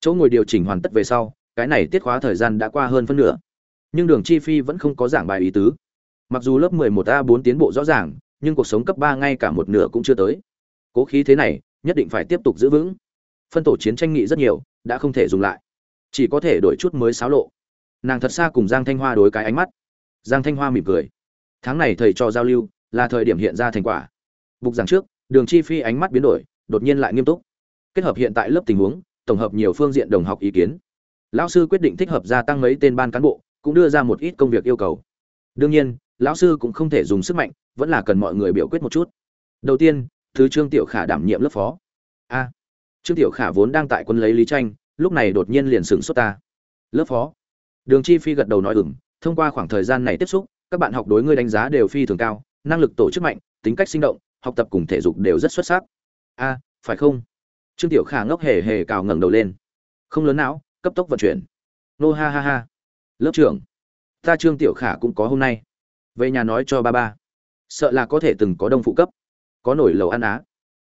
chỗ ngồi điều chỉnh hoàn tất về sau, cái này tiết khóa thời gian đã qua hơn phân nửa. Nhưng đường chi phi vẫn không có giảng bài ý tứ. Mặc dù lớp 11 a 4 tiến bộ rõ ràng, nhưng cuộc sống cấp 3 ngay cả một nửa cũng chưa tới. Cố khí thế này, nhất định phải tiếp tục giữ vững. Phân tổ chiến tranh nghị rất nhiều, đã không thể dùng lại. Chỉ có thể đổi chút mới xáo lộ. Nàng thật xa cùng giang thanh hoa đối cái ánh mắt. Giang thanh hoa mỉm cười tháng này thầy cho giao lưu, là thời điểm hiện ra thành quả. Bục giảng trước, đường chi phi ánh mắt biến đổi, đột nhiên lại nghiêm túc. Kết hợp hiện tại lớp tình huống, tổng hợp nhiều phương diện đồng học ý kiến. Lão sư quyết định thích hợp gia tăng mấy tên ban cán bộ, cũng đưa ra một ít công việc yêu cầu. Đương nhiên, lão sư cũng không thể dùng sức mạnh, vẫn là cần mọi người biểu quyết một chút. Đầu tiên, thứ trương tiểu khả đảm nhiệm lớp phó. A, trương tiểu khả vốn đang tại quân lấy lý tranh, lúc này đột nhiên liền sửng sốt ta. Lớp phó. Đường chi phi gật đầu nói ừng thông qua khoảng thời gian này tiếp xúc các bạn học đối ngươi đánh giá đều phi thường cao, năng lực tổ chức mạnh, tính cách sinh động, học tập cùng thể dục đều rất xuất sắc. A, phải không? Trương tiểu khả ngốc hề hề cào ngẩng đầu lên. Không lớn não, cấp tốc vận chuyển. Nô ha ha ha. Lớp trưởng, ta trương tiểu khả cũng có hôm nay. Về nhà nói cho ba ba. Sợ là có thể từng có đông phụ cấp. Có nổi lầu ăn á.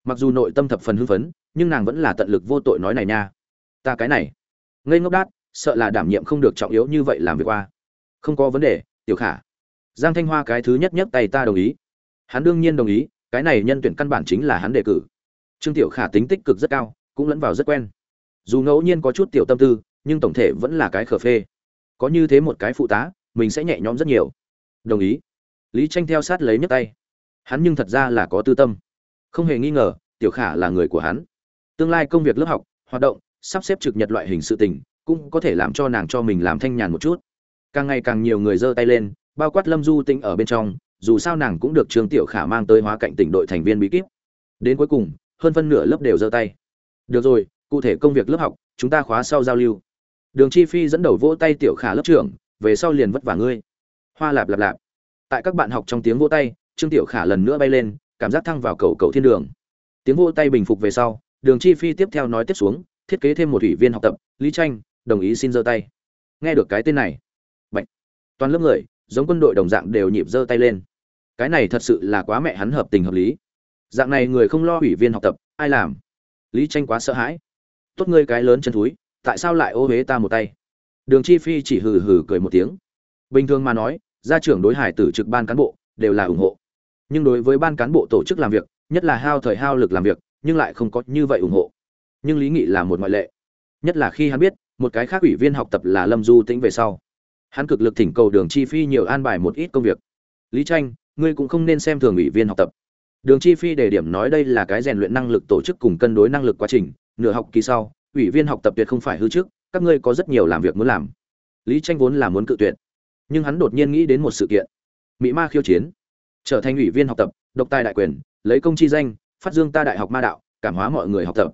Mặc dù nội tâm thập phần hưng phấn, nhưng nàng vẫn là tận lực vô tội nói này nha. Ta cái này. Ngây ngốc đát, sợ là đảm nhiệm không được trọng yếu như vậy làm việc qua. Không có vấn đề, tiểu khả giang thanh hoa cái thứ nhất nhất tay ta đồng ý. Hắn đương nhiên đồng ý, cái này nhân tuyển căn bản chính là hắn đề cử. Trương tiểu khả tính tích cực rất cao, cũng lẫn vào rất quen. Dù ngẫu nhiên có chút tiểu tâm tư, nhưng tổng thể vẫn là cái khờ phê. Có như thế một cái phụ tá, mình sẽ nhẹ nhõm rất nhiều. Đồng ý. Lý tranh theo sát lấy nhấc tay. Hắn nhưng thật ra là có tư tâm. Không hề nghi ngờ, tiểu khả là người của hắn. Tương lai công việc lớp học, hoạt động, sắp xếp trực nhật loại hình sự tình, cũng có thể làm cho nàng cho mình làm thanh nhàn một chút. Càng ngày càng nhiều người giơ tay lên bao quát lâm du tinh ở bên trong, dù sao nàng cũng được trương tiểu khả mang tới hóa cạnh tỉnh đội thành viên bí kíp. Đến cuối cùng, hơn phân nửa lớp đều giơ tay. Được rồi, cụ thể công việc lớp học, chúng ta khóa sau giao lưu. Đường chi phi dẫn đầu vỗ tay tiểu khả lớp trưởng, về sau liền vất vả ngươi. Hoa lạp lạp lạp. Tại các bạn học trong tiếng vỗ tay, trương tiểu khả lần nữa bay lên, cảm giác thăng vào cầu cầu thiên đường. Tiếng vỗ tay bình phục về sau, đường chi phi tiếp theo nói tiếp xuống, thiết kế thêm một ủy viên học tập, lý tranh, đồng ý xin giơ tay. Nghe được cái tên này. Bệnh toàn lớp người giống quân đội đồng dạng đều nhịp giơ tay lên. Cái này thật sự là quá mẹ hắn hợp tình hợp lý. Dạng này người không lo ủy viên học tập, ai làm? Lý tranh quá sợ hãi. Tốt ngươi cái lớn chân thúi, tại sao lại ô huế ta một tay? Đường chi phi chỉ hừ hừ cười một tiếng. Bình thường mà nói, gia trưởng đối hải tử trực ban cán bộ, đều là ủng hộ. Nhưng đối với ban cán bộ tổ chức làm việc, nhất là hao thời hao lực làm việc, nhưng lại không có như vậy ủng hộ. Nhưng lý nghị là một ngoại lệ. Nhất là khi hắn biết, một cái khác ủy viên học tập là lâm du tĩnh về sau hắn cực lực thỉnh cầu đường chi phi nhiều an bài một ít công việc. Lý tranh, ngươi cũng không nên xem thường ủy viên học tập. Đường chi phi đề điểm nói đây là cái rèn luyện năng lực tổ chức cùng cân đối năng lực quá trình, nửa học kỳ sau, ủy viên học tập tuyệt không phải hư trước, các ngươi có rất nhiều làm việc muốn làm. Lý tranh vốn là muốn cự tuyệt, nhưng hắn đột nhiên nghĩ đến một sự kiện. Mỹ ma khiêu chiến, trở thành ủy viên học tập, độc tài đại quyền, lấy công chi danh, phát dương ta đại học ma đạo, cảm hóa mọi người học tập.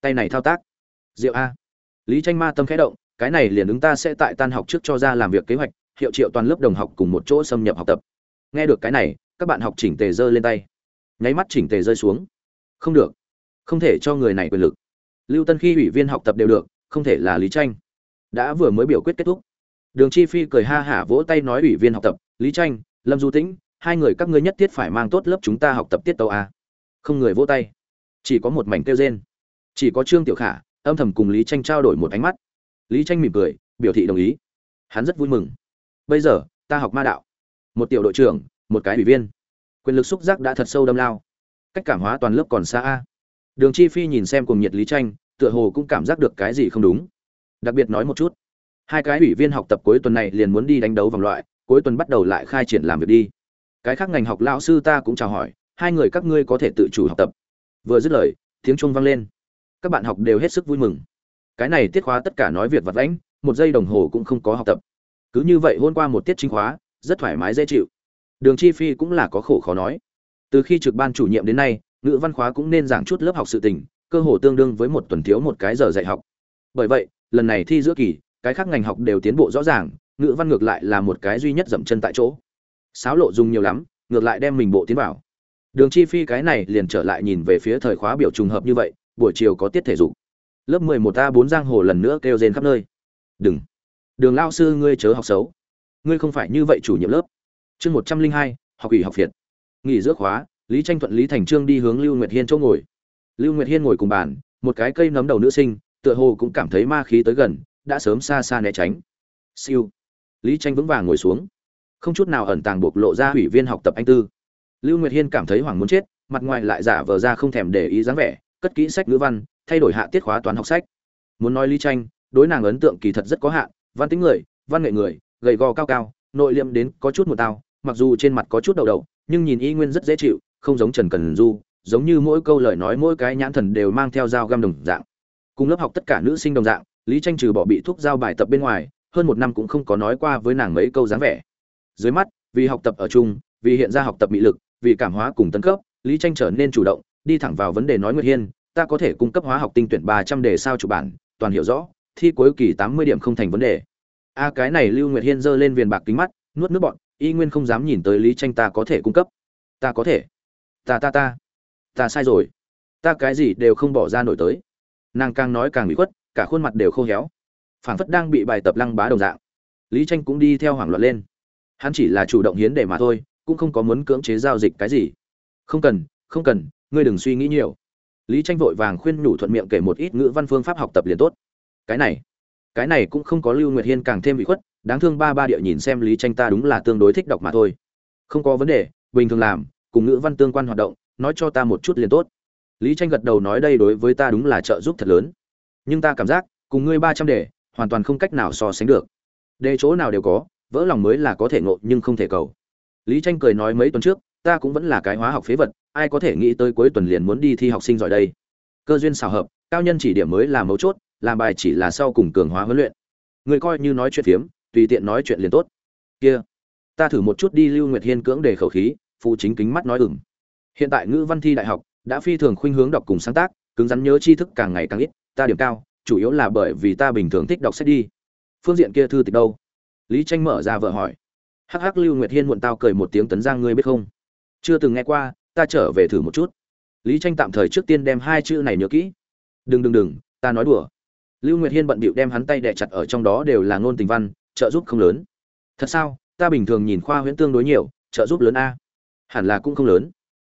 Tay này thao tác. Diệu a. Lý tranh ma tâm khẽ động cái này liền ứng ta sẽ tại tan học trước cho ra làm việc kế hoạch, hiệu triệu toàn lớp đồng học cùng một chỗ xâm nhập học tập. Nghe được cái này, các bạn học chỉnh tề giơ lên tay. Nháy mắt chỉnh tề rơi xuống. Không được. Không thể cho người này quyền lực. Lưu tân khi ủy viên học tập đều được, không thể là lý tranh. Đã vừa mới biểu quyết kết thúc. Đường chi phi cười ha hả vỗ tay nói ủy viên học tập, lý tranh, lâm du tĩnh, hai người các ngươi nhất thiết phải mang tốt lớp chúng ta học tập tiết tàu a. Không người vỗ tay. Chỉ có một mảnh kêu rên. Chỉ có trương tiểu khả, âm thầm cùng lý tranh trao đổi một ánh mắt lý tranh mỉm cười, biểu thị đồng ý. Hắn rất vui mừng. Bây giờ, ta học ma đạo. Một tiểu đội trưởng, một cái ủy viên. Quyền lực xúc giác đã thật sâu đâm lao. Cách cảm hóa toàn lớp còn xa a. Đường chi phi nhìn xem cùng nhiệt lý tranh, tựa hồ cũng cảm giác được cái gì không đúng. Đặc biệt nói một chút. Hai cái ủy viên học tập cuối tuần này liền muốn đi đánh đấu vòng loại, cuối tuần bắt đầu lại khai triển làm việc đi. Cái khác ngành học lão sư ta cũng chào hỏi, hai người các ngươi có thể tự chủ học tập. Vừa dứt lời, tiếng chuông vang lên. Các bạn học đều hết sức vui mừng cái này tiết khóa tất cả nói việc vặt lãnh một giây đồng hồ cũng không có học tập. Cứ như vậy hôm qua một tiết chính khóa, rất thoải mái dễ chịu. Đường chi phi cũng là có khổ khó nói. Từ khi trực ban chủ nhiệm đến nay, ngữ văn khóa cũng nên giảng chút lớp học sự tình, cơ hồ tương đương với một tuần thiếu một cái giờ dạy học. Bởi vậy, lần này thi giữa kỳ, cái khác ngành học đều tiến bộ rõ ràng, ngữ văn ngược lại là một cái duy nhất dậm chân tại chỗ. Sáo lộ dùng nhiều lắm, ngược lại đem mình bộ tiến vào. Đường chi phi cái này liền trở lại nhìn về phía thời khóa biểu trùng hợp như vậy, buổi chiều có tiết thể dục lớp mười một a bốn giang hồ lần nữa kêu rên khắp nơi. Đừng. Đường lao sư ngươi chớ học xấu. Ngươi không phải như vậy chủ nhiệm lớp. Chương một trăm linh hai, học ủy học việt nghỉ giữa khóa, lý tranh thuận, lý thành trương đi hướng lưu nguyệt hiên chỗ ngồi. Lưu nguyệt hiên ngồi cùng bàn, một cái cây nấm đầu nữ sinh, tựa hồ cũng cảm thấy ma khí tới gần, đã sớm xa xa né tránh. Siêu. Lý tranh vững vàng ngồi xuống. Không chút nào ẩn tàng bộc lộ ra ủy viên học tập anh tư. Lưu nguyệt hiên cảm thấy hoảng muốn chết, mặt ngoài lại giả vờ ra không thèm để ý dáng vẻ, cất kỹ sách ngữ văn thay đổi hạ tiết khóa toán học sách. Muốn nói lý tranh, đối nàng ấn tượng kỳ thật rất có hạn, văn tính người, văn nghệ người, gầy gò cao cao, nội liệm đến có chút một tao, mặc dù trên mặt có chút đầu đầu nhưng nhìn y nguyên rất dễ chịu, không giống trần cần du, giống như mỗi câu lời nói mỗi cái nhãn thần đều mang theo dao găm đồng dạng. Cùng lớp học tất cả nữ sinh đồng dạng, lý tranh trừ bỏ bị thuốc giao bài tập bên ngoài, hơn một năm cũng không có nói qua với nàng mấy câu dáng vẻ. Dưới mắt, vì học tập ở chung, vì hiện ra học tập bị lực, vì cảm hóa cùng tấn cấp, lý tranh trở nên chủ động, đi thẳng vào vấn đề nói nguyệt hiên ta có thể cung cấp hóa học tinh tuyển ba trăm đề sao chủ bản, toàn hiểu rõ, thi cuối kỳ tám mươi điểm không thành vấn đề. A cái này lưu nguyệt hiên giơ lên viền bạc kính mắt, nuốt nước bọn, y nguyên không dám nhìn tới lý tranh ta có thể cung cấp. Ta có thể. Ta ta ta. Ta sai rồi. Ta cái gì đều không bỏ ra nổi tới. Nàng càng nói càng bị khuất, cả khuôn mặt đều khô héo. Phảng phất đang bị bài tập lăng bá đồng dạng. Lý tranh cũng đi theo hoảng loạn lên. Hắn chỉ là chủ động hiến để mà thôi, cũng không có muốn cưỡng chế giao dịch cái gì. Không cần không cần, ngươi đừng suy nghĩ nhiều lý tranh vội vàng khuyên nhủ thuận miệng kể một ít ngữ văn phương pháp học tập liền tốt. Cái này cái này cũng không có lưu nguyệt hiên càng thêm bị khuất, đáng thương ba ba địa nhìn xem lý tranh ta đúng là tương đối thích đọc mà thôi. Không có vấn đề, bình thường làm, cùng ngữ văn tương quan hoạt động, nói cho ta một chút liền tốt. Lý tranh gật đầu nói đây đối với ta đúng là trợ giúp thật lớn. Nhưng ta cảm giác, cùng ngươi ba trăm đề, hoàn toàn không cách nào so sánh được. Đề chỗ nào đều có, vỡ lòng mới là có thể ngộ nhưng không thể cầu. Lý tranh cười nói mấy tuần trước ta cũng vẫn là cái hóa học phế vật, ai có thể nghĩ tới cuối tuần liền muốn đi thi học sinh giỏi đây. Cơ duyên xào hợp, cao nhân chỉ điểm mới là mấu chốt, làm bài chỉ là sau cùng cường hóa huấn luyện. Người coi như nói chuyện phiếm, tùy tiện nói chuyện liền tốt. Kia, ta thử một chút đi lưu nguyệt hiên cưỡng để khẩu khí, phụ chính kính mắt nói ừng hiện tại ngữ văn thi đại học đã phi thường khuynh hướng đọc cùng sáng tác, cứng rắn nhớ tri thức càng ngày càng ít, ta điểm cao, chủ yếu là bởi vì ta bình thường thích đọc sách đi. Phương diện kia thư tịch đâu? Lý tranh mở ra vợ hỏi. Hắc hắc lưu nguyệt hiên muộn tao cười một tiếng tấn giang ngươi biết không? Chưa từng nghe qua, ta trở về thử một chút. Lý tranh tạm thời trước tiên đem hai chữ này nhớ kỹ. Đừng đừng đừng, ta nói đùa. Lưu nguyệt hiên bận bịu đem hắn tay đè chặt ở trong đó đều là ngôn tình văn, trợ giúp không lớn. Thật sao? Ta bình thường nhìn khoa huyễn tương đối nhiều, trợ giúp lớn a? Hẳn là cũng không lớn.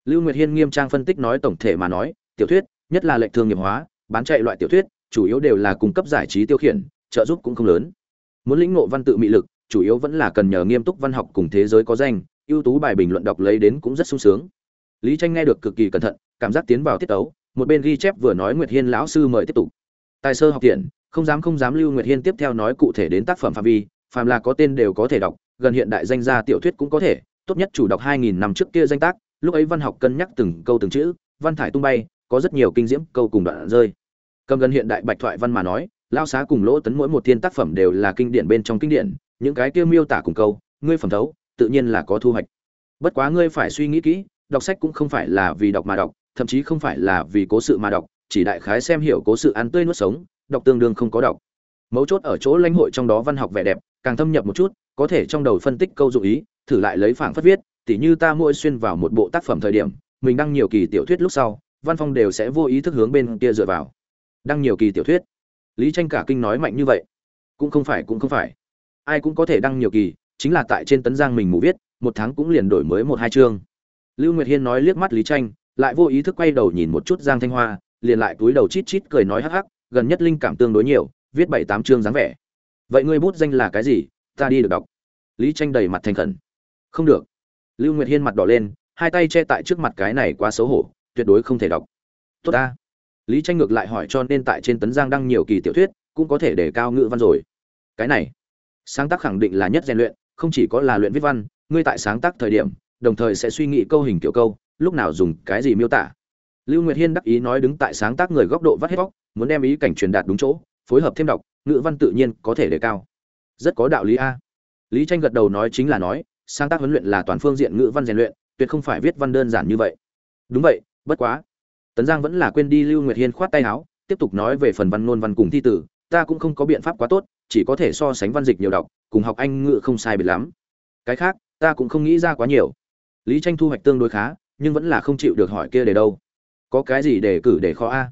Lưu nguyệt hiên nghiêm trang phân tích nói tổng thể mà nói, tiểu thuyết, nhất là lệnh thương nghiệp hóa, bán chạy loại tiểu thuyết, chủ yếu đều là cung cấp giải trí tiêu khiển, trợ giúp cũng không lớn. Muốn lĩnh ngộ văn tự mị lực, chủ yếu vẫn là cần nhờ nghiêm túc văn học cùng thế giới có danh ưu tú bài bình luận đọc lấy đến cũng rất sung sướng. Lý tranh nghe được cực kỳ cẩn thận, cảm giác tiến vào tiết tấu, một bên ghi chép vừa nói nguyệt hiên lão sư mời tiếp tục. Tài sơ học tiện, không dám không dám lưu nguyệt hiên tiếp theo nói cụ thể đến tác phẩm phạm vi, phàm là có tên đều có thể đọc, gần hiện đại danh gia tiểu thuyết cũng có thể, tốt nhất chủ đọc 2000 năm trước kia danh tác, lúc ấy văn học cân nhắc từng câu từng chữ, văn thải tung bay, có rất nhiều kinh diễm, câu cùng đoạn rơi. Cầm gần hiện đại bạch thoại văn mà nói lao xá cùng lỗ tấn mỗi một thiên tác phẩm đều là kinh điển bên trong kinh điển, những cái kia miêu tả cùng câu, ngươi phẩm thấu tự nhiên là có thu hoạch. Bất quá ngươi phải suy nghĩ kỹ, đọc sách cũng không phải là vì đọc mà đọc, thậm chí không phải là vì cố sự mà đọc, chỉ đại khái xem hiểu cố sự ăn tươi nuốt sống, đọc tương đương không có đọc. Mấu chốt ở chỗ lãnh hội trong đó văn học vẻ đẹp, càng thâm nhập một chút, có thể trong đầu phân tích câu dụ ý, thử lại lấy phảng phất viết, tỉ như ta mỗi xuyên vào một bộ tác phẩm thời điểm, mình đăng nhiều kỳ tiểu thuyết lúc sau, văn phong đều sẽ vô ý thức hướng bên kia dựa vào. Đăng nhiều kỳ tiểu thuyết. Lý tranh cả kinh nói mạnh như vậy. Cũng không phải, cũng không phải. Ai cũng có thể đăng nhiều kỳ chính là tại trên tấn giang mình mù viết, một tháng cũng liền đổi mới một hai chương. Lưu nguyệt hiên nói liếc mắt lý tranh, lại vô ý thức quay đầu nhìn một chút giang thanh hoa, liền lại túi đầu chít chít cười nói hắc hắc, gần nhất linh cảm tương đối nhiều, viết bảy tám chương dáng vẻ. Vậy ngươi bút danh là cái gì? Ta đi được đọc. Lý tranh đầy mặt thành khẩn. Không được. Lưu nguyệt hiên mặt đỏ lên, hai tay che tại trước mặt cái này quá xấu hổ, tuyệt đối không thể đọc. Tốt ta. Lý tranh ngược lại hỏi cho nên tại trên tấn giang đăng nhiều kỳ tiểu thuyết, cũng có thể để cao ngữ văn rồi. Cái này, sáng tác khẳng định là nhất rèn luyện không chỉ có là luyện viết văn ngươi tại sáng tác thời điểm đồng thời sẽ suy nghĩ câu hình kiểu câu lúc nào dùng cái gì miêu tả. Lưu nguyệt hiên đắc ý nói đứng tại sáng tác người góc độ vắt hết vóc, muốn đem ý cảnh truyền đạt đúng chỗ phối hợp thêm đọc ngữ văn tự nhiên có thể đề cao. Rất có đạo lý a. Lý tranh gật đầu nói chính là nói sáng tác huấn luyện là toàn phương diện ngữ văn rèn luyện tuyệt không phải viết văn đơn giản như vậy. Đúng vậy bất quá. Tấn giang vẫn là quên đi lưu nguyệt hiên khoát tay áo tiếp tục nói về phần văn ngôn văn cùng thi tử ta cũng không có biện pháp quá tốt chỉ có thể so sánh văn dịch nhiều đọc cùng học anh ngữ không sai biệt lắm. Cái khác ta cũng không nghĩ ra quá nhiều. Lý tranh thu hoạch tương đối khá nhưng vẫn là không chịu được hỏi kia để đâu. Có cái gì để cử để khó a?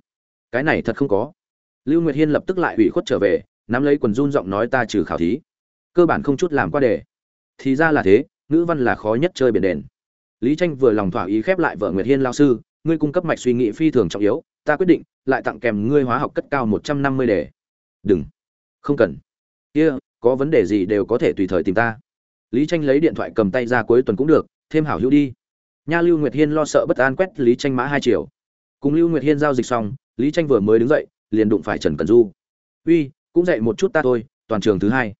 Cái này thật không có. Lưu nguyệt hiên lập tức lại ủy khuất trở về nắm lấy quần run giọng nói ta trừ khảo thí. Cơ bản không chút làm qua đề. Thì ra là thế ngữ văn là khó nhất chơi biển đền. Lý tranh vừa lòng thỏa ý khép lại vợ nguyệt hiên lao sư ngươi cung cấp mạch suy nghĩ phi thường trọng yếu ta quyết định lại tặng kèm ngươi hóa học cất cao một trăm năm mươi đề. Đừng. Không cần. Kia、yeah, có vấn đề gì đều có thể tùy thời tìm ta. Lý tranh lấy điện thoại cầm tay ra cuối tuần cũng được, thêm hảo hữu đi. Nha lưu nguyệt hiên lo sợ bất an quét lý tranh mã hai triệu. Cùng lưu nguyệt hiên giao dịch xong, lý tranh vừa mới đứng dậy, liền đụng phải trần cần du. Uy, cũng dậy một chút ta thôi, toàn trường thứ hai.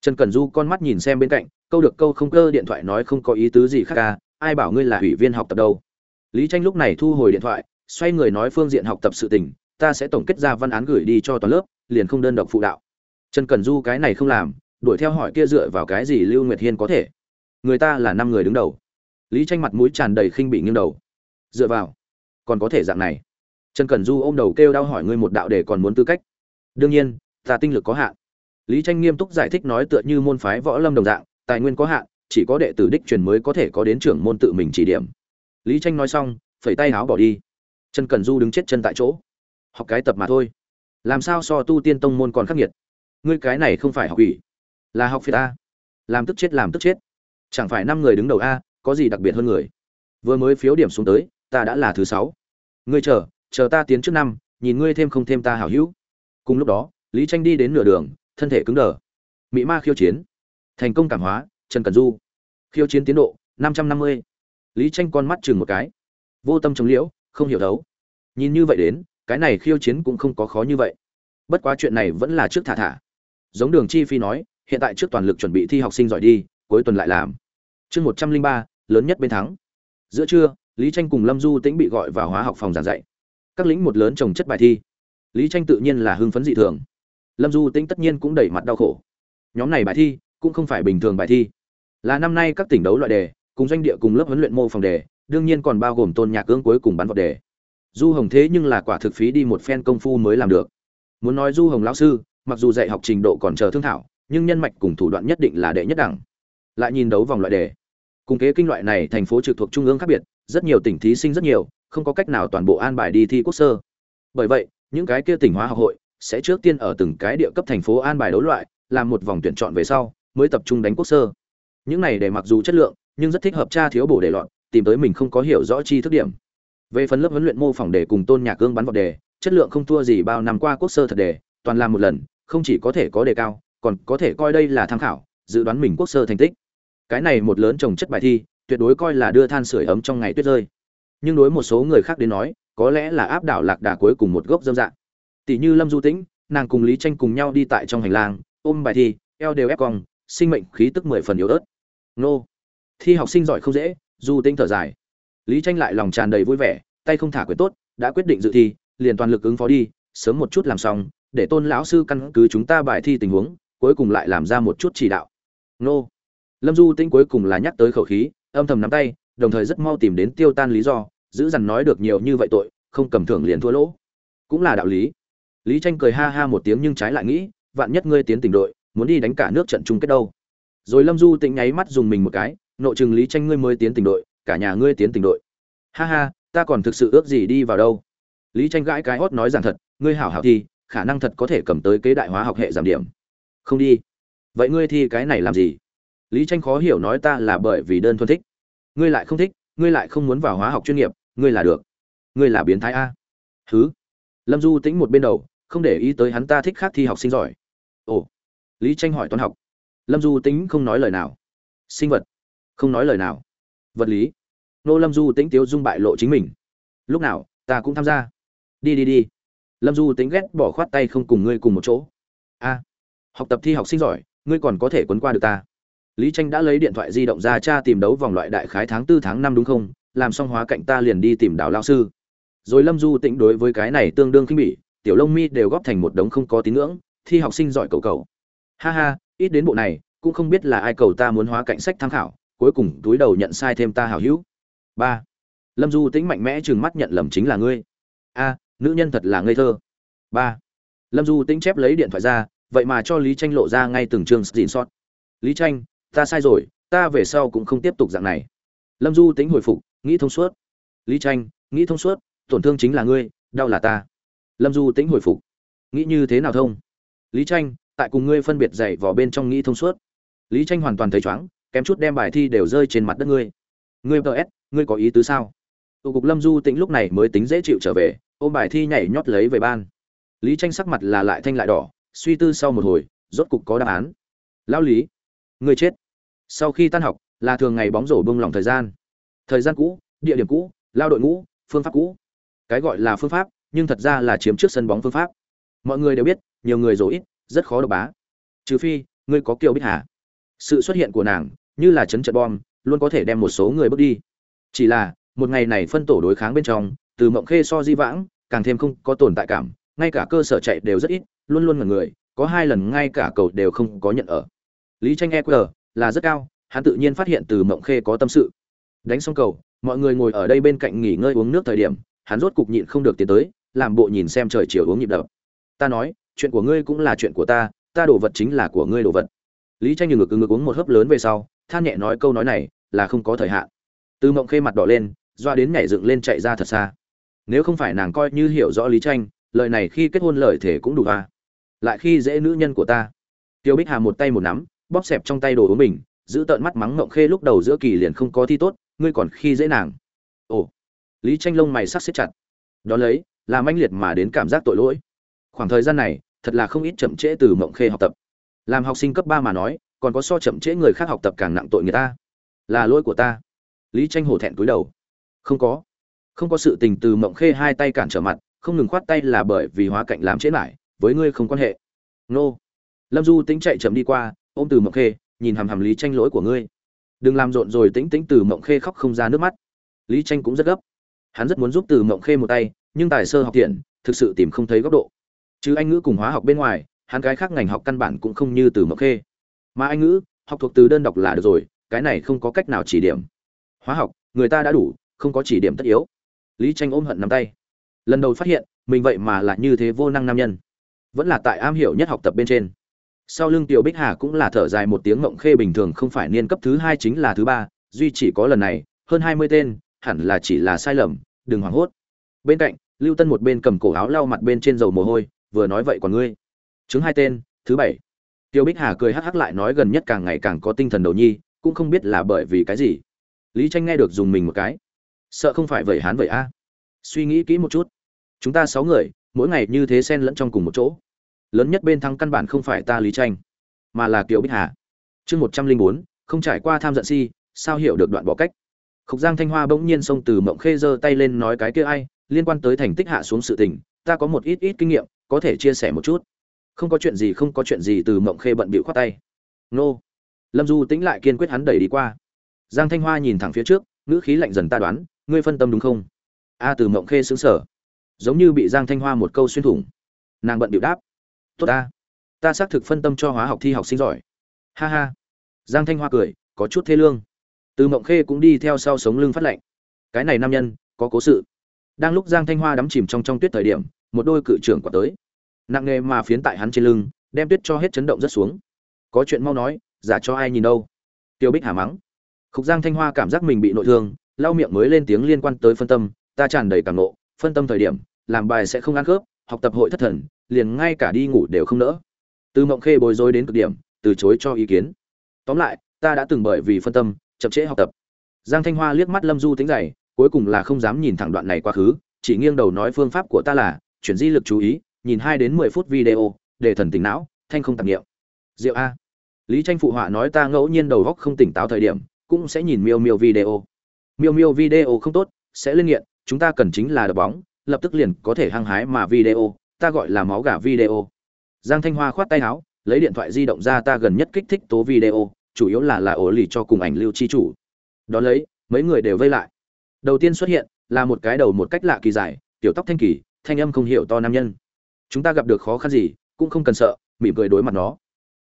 Trần cần du con mắt nhìn xem bên cạnh, câu được câu không cơ điện thoại nói không có ý tứ gì khác cả, ai bảo ngươi là ủy viên học tập đâu? Lý tranh lúc này thu hồi điện thoại, xoay người nói phương diện học tập sự tình, ta sẽ tổng kết ra văn án gửi đi cho toàn lớp, liền không đơn độc phụ đạo trần cần du cái này không làm, đuổi theo hỏi kia dựa vào cái gì lưu nguyệt hiên có thể? Người ta là năm người đứng đầu. Lý tranh mặt mũi tràn đầy khinh bị nghiêng đầu. Dựa vào, còn có thể dạng này. Trần cẩn du ôm đầu kêu đau hỏi ngươi một đạo để còn muốn tư cách. Đương nhiên, ta tinh lực có hạn. Lý tranh nghiêm túc giải thích nói tựa như môn phái võ lâm đồng dạng, tài nguyên có hạn, chỉ có đệ tử đích truyền mới có thể có đến trưởng môn tự mình chỉ điểm. Lý tranh nói xong, phẩy tay áo bỏ đi. Trần cẩn du đứng chết chân tại chỗ. Học cái tập mà thôi. Làm sao so tu tiên tông môn còn khắc nghiệt? Ngươi cái này không phải học ủy là học phiệt a. Làm tức chết, làm tức chết. Chẳng phải năm người đứng đầu a, có gì đặc biệt hơn người? Vừa mới phiếu điểm xuống tới, ta đã là thứ sáu. Ngươi chờ chờ ta tiến trước năm, nhìn ngươi thêm không thêm ta hảo hữu. Cùng lúc đó, lý tranh đi đến nửa đường, thân thể cứng đờ. Mỹ ma khiêu chiến. Thành công cảm hóa, trần cần du. Khiêu chiến tiến độ, năm trăm năm mươi. Lý tranh con mắt chừng một cái. Vô tâm chống liễu, không hiểu đấu nhìn như vậy đến, cái này khiêu chiến cũng không có khó như vậy. Bất quá chuyện này vẫn là trước thả thả giống đường chi phi nói, hiện tại trước toàn lực chuẩn bị thi học sinh giỏi đi, cuối tuần lại làm. Chương một trăm linh ba, lớn nhất bên thắng. Giữa trưa, lý tranh cùng lâm du tĩnh bị gọi vào hóa học phòng giảng dạy. Các lĩnh một lớn trồng chất bài thi. Lý tranh tự nhiên là hưng phấn dị thường. Lâm du tĩnh tất nhiên cũng đẩy mặt đau khổ. Nhóm này bài thi cũng không phải bình thường bài thi. Là năm nay các tỉnh đấu loại đề, cùng doanh địa cùng lớp huấn luyện mô phòng đề, đương nhiên còn bao gồm tôn nhạc ương cuối cùng bắn vào đề. Du hồng thế nhưng là quả thực phí đi một phen công phu mới làm được. Muốn nói du hồng lão sư mặc dù dạy học trình độ còn chờ thương thảo, nhưng nhân mạch cùng thủ đoạn nhất định là đệ nhất đẳng. Lại nhìn đấu vòng loại đề. Cùng kế kinh loại này thành phố trực thuộc trung ương khác biệt, rất nhiều tỉnh thí sinh rất nhiều, không có cách nào toàn bộ an bài đi thi quốc sơ. Bởi vậy, những cái kia tỉnh hóa học hội sẽ trước tiên ở từng cái địa cấp thành phố an bài đấu loại, làm một vòng tuyển chọn về sau, mới tập trung đánh quốc sơ. Những này để mặc dù chất lượng, nhưng rất thích hợp tra thiếu bổ đề loạn tìm tới mình không có hiểu rõ chi thức điểm. Về phần lớp huấn luyện mô phỏng đề cùng tôn nhạc cương bắn vào đề, chất lượng không thua gì bao năm qua quốc sơ thật đề, toàn làm một lần không chỉ có thể có đề cao, còn có thể coi đây là tham khảo, dự đoán mình quốc sơ thành tích. Cái này một lớn trồng chất bài thi, tuyệt đối coi là đưa than sửa ấm trong ngày tuyết rơi. Nhưng đối một số người khác đến nói, có lẽ là áp đảo lạc đà cuối cùng một gốc dâm dạng. Tỷ như lâm du tĩnh, nàng cùng lý tranh cùng nhau đi tại trong hành lang, ôm bài thi, eo đều ép cong, sinh mệnh khí tức mười phần yếu ớt. Nô. Thi học sinh giỏi không dễ, du tĩnh thở dài. Lý tranh lại lòng tràn đầy vui vẻ, tay không thả quyết tốt, đã quyết định dự thi, liền toàn lực ứng phó đi, sớm một chút làm xong để tôn lão sư căn cứ chúng ta bài thi tình huống, cuối cùng lại làm ra một chút chỉ đạo. Nô. Lâm du tĩnh cuối cùng là nhắc tới khẩu khí, âm thầm nắm tay, đồng thời rất mau tìm đến tiêu tan lý do, giữ dằn nói được nhiều như vậy tội, không cầm thưởng liền thua lỗ. Cũng là đạo lý. Lý tranh cười ha ha một tiếng nhưng trái lại nghĩ, vạn nhất ngươi tiến tỉnh đội, muốn đi đánh cả nước trận chung kết đâu. Rồi lâm du tĩnh nháy mắt dùng mình một cái nội chừng lý tranh ngươi mới tiến tỉnh đội, cả nhà ngươi tiến tỉnh đội. Ha ha, ta còn thực sự ước gì đi vào đâu. Lý tranh gãi cái hót nói rằng thật, ngươi hảo hảo thi khả năng thật có thể cầm tới kế đại hóa học hệ giảm điểm. Không đi. Vậy ngươi thi cái này làm gì? Lý tranh khó hiểu nói ta là bởi vì đơn thuần thích. Ngươi lại không thích, ngươi lại không muốn vào hóa học chuyên nghiệp, ngươi là được. Ngươi là biến thái a. Thứ lâm du tĩnh một bên đầu, không để ý tới hắn ta thích khác thi học sinh giỏi. Ồ. Lý tranh hỏi toán học. Lâm du tĩnh không nói lời nào. Sinh vật. Không nói lời nào. Vật lý. Nô lâm du tĩnh tiếu dung bại lộ chính mình. Lúc nào, ta cũng tham gia. Đi đi đi lâm du tính ghét bỏ khoát tay không cùng ngươi cùng một chỗ. A, học tập thi học sinh giỏi, ngươi còn có thể quấn qua được ta. Lý tranh đã lấy điện thoại di động ra tra tìm đấu vòng loại đại khái tháng tư tháng năm đúng không? Làm xong hóa cạnh ta liền đi tìm đào lao sư. Rồi lâm du tĩnh đối với cái này tương đương khinh bỉ, tiểu lông mi đều góp thành một đống không có tín ngưỡng, thi học sinh giỏi cầu cầu. Ha ha, ít đến bộ này, cũng không biết là ai cầu ta muốn hóa cạnh sách tham khảo, cuối cùng túi đầu nhận sai thêm ta hảo hữu. Ba, lâm du tĩnh mạnh mẽ trừng mắt nhận lầm chính là ngươi. A nữ nhân thật là ngây thơ. Ba. Lâm du tĩnh chép lấy điện thoại ra, vậy mà cho lý tranh lộ ra ngay từng chương xin sót lý tranh ta sai rồi, ta về sau cũng không tiếp tục dạng này. Lâm du tĩnh hồi phục, nghĩ thông suốt. Lý tranh nghĩ thông suốt, tổn thương chính là ngươi, đau là ta. Lâm du tĩnh hồi phục. Nghĩ như thế nào thông? Lý tranh tại cùng ngươi phân biệt dạy vỏ bên trong nghĩ thông suốt. Lý tranh hoàn toàn thấy chóng kém chút đem bài thi đều rơi trên mặt đất ngươi. Ngươi ts ngươi có ý tứ sao? Tụ cục lâm du tĩnh lúc này mới tính dễ chịu trở về ôm bài thi nhảy nhót lấy về ban. Lý tranh sắc mặt là lại thanh lại đỏ, suy tư sau một hồi, rốt cục có đáp án. Lão lý, người chết. Sau khi tan học, là thường ngày bóng rổ bông lỏng thời gian. Thời gian cũ, địa điểm cũ, lao đội ngũ, phương pháp cũ. Cái gọi là phương pháp, nhưng thật ra là chiếm trước sân bóng phương pháp. Mọi người đều biết, nhiều người rồi ít, rất khó độc bá. Trừ phi, ngươi có kiều bích hà. Sự xuất hiện của nàng, như là chấn trận bom, luôn có thể đem một số người bước đi. Chỉ là, một ngày này phân tổ đối kháng bên trong từ mộng khê so di vãng, càng thêm không có tồn tại cảm, ngay cả cơ sở chạy đều rất ít, luôn luôn là người, có hai lần ngay cả cầu đều không có nhận ở. Lý tranh eq là rất cao, hắn tự nhiên phát hiện từ mộng khê có tâm sự. Đánh xong cầu, mọi người ngồi ở đây bên cạnh nghỉ ngơi uống nước thời điểm, hắn rốt cục nhịn không được tiến tới, làm bộ nhìn xem trời chiều uống nhịp đập. Ta nói, chuyện của ngươi cũng là chuyện của ta ta đồ vật chính là của ngươi đồ vật. Lý tranh ngược ngực uống một hớp lớn về sau, than nhẹ nói câu nói này là không có thời hạn. Từ mộng khê mặt đỏ lên, doa đến nhảy dựng lên chạy ra thật xa nếu không phải nàng coi như hiểu rõ lý tranh, lời này khi kết hôn lời thể cũng đủ à. lại khi dễ nữ nhân của ta. Tiêu bích hà một tay một nắm, bóp xẹp trong tay đồ uống mình, giữ tợn mắt mắng ngộng khê lúc đầu giữa kỳ liền không có thi tốt, ngươi còn khi dễ nàng. Ồ. Lý tranh lông mày sắc xếp chặt. Đó lấy làm anh liệt mà đến cảm giác tội lỗi. Khoảng thời gian này, thật là không ít chậm trễ từ mộng khê học tập. Làm học sinh cấp ba mà nói, còn có so chậm trễ người khác học tập càng nặng tội người ta. Là lỗi của ta. Lý tranh hổ thẹn cúi đầu. Không có không có sự tình từ mộng khê hai tay cản trở mặt, không ngừng khoát tay là bởi vì hóa cạnh làm chết lại, với ngươi không quan hệ. Nô. Lâm du tính chạy chậm đi qua, ôm từ mộng khê, nhìn hàm hàm lý tranh lỗi của ngươi. Đừng làm rộn rồi tính tính từ mộng khê khóc không ra nước mắt. Lý tranh cũng rất gấp. Hắn rất muốn giúp từ mộng khê một tay, nhưng tài sơ học thiện thực sự tìm không thấy góc độ. Chứ anh ngữ cùng hóa học bên ngoài, hắn cái khác ngành học căn bản cũng không như từ mộng khê. Mà anh ngữ, học thuộc từ đơn độc là được rồi, cái này không có cách nào chỉ điểm. Hóa học, người ta đã đủ, không có chỉ điểm tất yếu lý tranh ôm hận nắm tay. Lần đầu phát hiện, mình vậy mà là như thế vô năng nam nhân. Vẫn là tại am hiểu nhất học tập bên trên. Sau lưng tiểu bích hà cũng là thở dài một tiếng mộng khê bình thường không phải niên cấp thứ hai chính là thứ ba, duy chỉ có lần này, hơn hai mươi tên, hẳn là chỉ là sai lầm, đừng hoảng hốt. Bên cạnh, lưu tân một bên cầm cổ áo lau mặt bên trên dầu mồ hôi, vừa nói vậy còn ngươi. Chứng hai tên, thứ bảy. Tiêu bích hà cười hắc hắc lại nói gần nhất càng ngày càng có tinh thần đầu nhi, cũng không biết là bởi vì cái gì. Lý tranh nghe được dùng mình một cái sợ không phải vậy hán vậy a. Suy nghĩ kỹ một chút. Chúng ta sáu người, mỗi ngày như thế xen lẫn trong cùng một chỗ. Lớn nhất bên thắng căn bản không phải ta lý tranh, mà là kiều bích hà. Chương một trăm linh bốn, không trải qua tham giận si, sao hiểu được đoạn bỏ cách? Khúc giang thanh hoa bỗng nhiên xông từ mộng khê giơ tay lên nói cái kia ai, liên quan tới thành tích hạ xuống sự tình, ta có một ít ít kinh nghiệm, có thể chia sẻ một chút. Không có chuyện gì, không có chuyện gì từ mộng khê bận bịu khoát tay. Nô. Lâm du tĩnh lại kiên quyết hắn đẩy đi qua. Giang thanh hoa nhìn thẳng phía trước, ngữ khí lạnh dần ta đoán ngươi phân tâm đúng không? A từ mộng khê xứng sở giống như bị giang thanh hoa một câu xuyên thủng. Nàng bận điệu đáp, tốt ta ta xác thực phân tâm cho hóa học thi học sinh giỏi. Ha ha. Giang thanh hoa cười, có chút thê lương. Từ mộng khê cũng đi theo sau sống lưng phát lệnh. Cái này nam nhân, có cố sự. Đang lúc giang thanh hoa đắm chìm trong trong tuyết thời điểm, một đôi cự trưởng quả tới. Nặng nghề mà phiến tại hắn trên lưng, đem tuyết cho hết chấn động rất xuống. Có chuyện mau nói, giả cho ai nhìn đâu. Tiêu bích hà mắng. Khúc giang thanh hoa cảm giác mình bị nội thương lau miệng mới lên tiếng liên quan tới phân tâm, ta tràn đầy cảm nộ, phân tâm thời điểm, làm bài sẽ không ăn khớp, học tập hội thất thần, liền ngay cả đi ngủ đều không nỡ. Từ mộng khê bối rối đến cực điểm, từ chối cho ý kiến. Tóm lại, ta đã từng bởi vì phân tâm, chậm trễ học tập. Giang thanh hoa liếc mắt lâm du tính dày, cuối cùng là không dám nhìn thẳng đoạn này quá khứ, chỉ nghiêng đầu nói phương pháp của ta là, chuyển di lực chú ý, nhìn hai đến mười phút video, để thần tỉnh não, thanh không tạp nghiệm. Diệu a. Lý tranh phụ họa nói ta ngẫu nhiên đầu góc không tỉnh táo thời điểm, cũng sẽ nhìn miêu miêu video miêu miêu video không tốt, sẽ lên nghiện, chúng ta cần chính là đập bóng, lập tức liền có thể hăng hái mà video, ta gọi là máu gà video. Giang thanh hoa khoát tay áo, lấy điện thoại di động ra ta gần nhất kích thích tố video, chủ yếu là là ổ lì cho cùng ảnh lưu chi chủ. Đó lấy, mấy người đều vây lại. Đầu tiên xuất hiện, là một cái đầu một cách lạ kỳ dài, tiểu tóc thanh kỳ, thanh âm không hiểu to nam nhân. Chúng ta gặp được khó khăn gì, cũng không cần sợ, mỉm cười đối mặt nó.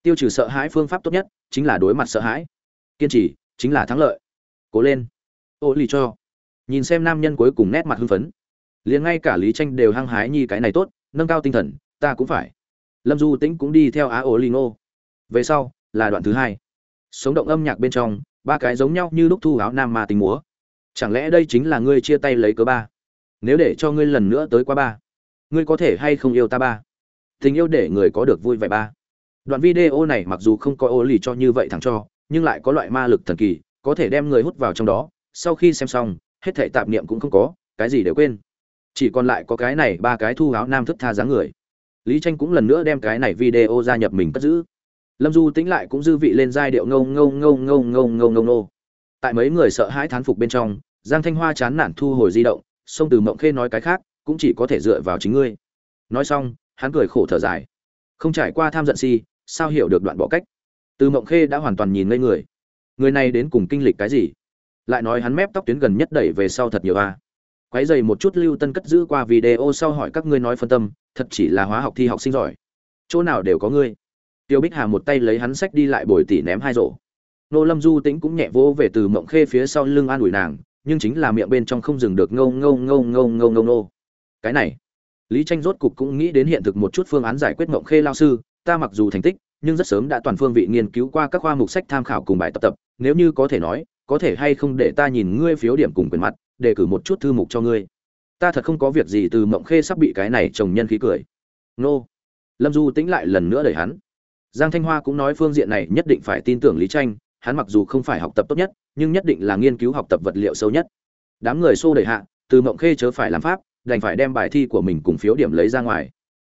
Tiêu trừ sợ hãi phương pháp tốt nhất, chính là đối mặt sợ hãi. Kiên trì, chính là thắng lợi. Cố lên ô lì cho. Nhìn xem nam nhân cuối cùng nét mặt hưng phấn. Liền ngay cả lý tranh đều hăng hái nhi cái này tốt, nâng cao tinh thần, ta cũng phải. Lâm du tĩnh cũng đi theo á ô lì ngô. Về sau, là đoạn thứ hai. Sống động âm nhạc bên trong, ba cái giống nhau như lúc thu áo nam ma tình múa. Chẳng lẽ đây chính là ngươi chia tay lấy cớ ba? Nếu để cho ngươi lần nữa tới qua ba, ngươi có thể hay không yêu ta ba? Tình yêu để người có được vui vẻ ba. Đoạn video này mặc dù không có ô lì cho như vậy thẳng cho, nhưng lại có loại ma lực thần kỳ, có thể đem người hút vào trong đó sau khi xem xong, hết thảy tạp niệm cũng không có, cái gì đều quên. Chỉ còn lại có cái này ba cái thu áo nam thức tha dáng người. Lý tranh cũng lần nữa đem cái này video gia nhập mình cất giữ. Lâm du tĩnh lại cũng dư vị lên giai điệu ngâu ngâu ngâu ngâu ngâu ngâu ngâu ngâu tại mấy người sợ hãi thán phục bên trong, giang thanh hoa chán nản thu hồi di động, xông từ mộng khê nói cái khác, cũng chỉ có thể dựa vào chính ngươi. Nói xong, hắn cười khổ thở dài. Không trải qua tham giận si, sao hiểu được đoạn bỏ cách? Từ mộng khê đã hoàn toàn nhìn ngây người. Người này đến cùng kinh lịch cái gì? Lại nói hắn mép tóc tuyến gần nhất đẩy về sau thật nhiều a. À. quái dày một chút lưu tân cất giữ qua video sau hỏi các ngươi nói phân tâm, thật chỉ là hóa học thi học sinh giỏi. Chỗ nào đều có ngươi. Tiêu bích hà một tay lấy hắn sách đi lại bồi tỉ ném hai rổ. Nô lâm du tĩnh cũng nhẹ vỗ về từ mộng khê phía sau lưng an ủi nàng, nhưng chính là miệng bên trong không dừng được ngâu ngâu ngâu ngâu ngâu ngâu ngâu cái này, lý tranh rốt cục cũng nghĩ đến hiện thực một chút phương án giải quyết mộng khê lao sư, ta mặc dù thành tích, nhưng rất sớm đã toàn phương vị nghiên cứu qua các khoa mục sách tham khảo cùng bài tập tập, nếu như có thể nói có thể hay không để ta nhìn ngươi phiếu điểm cùng quyền mặt, để cử một chút thư mục cho ngươi. Ta thật không có việc gì từ mộng khê sắp bị cái này chồng nhân khí cười. Nô. Lâm du tĩnh lại lần nữa đẩy hắn. Giang thanh hoa cũng nói phương diện này nhất định phải tin tưởng lý tranh, hắn mặc dù không phải học tập tốt nhất, nhưng nhất định là nghiên cứu học tập vật liệu sâu nhất. Đám người xô đẩy hạ, từ mộng khê chớ phải làm pháp, đành phải đem bài thi của mình cùng phiếu điểm lấy ra ngoài.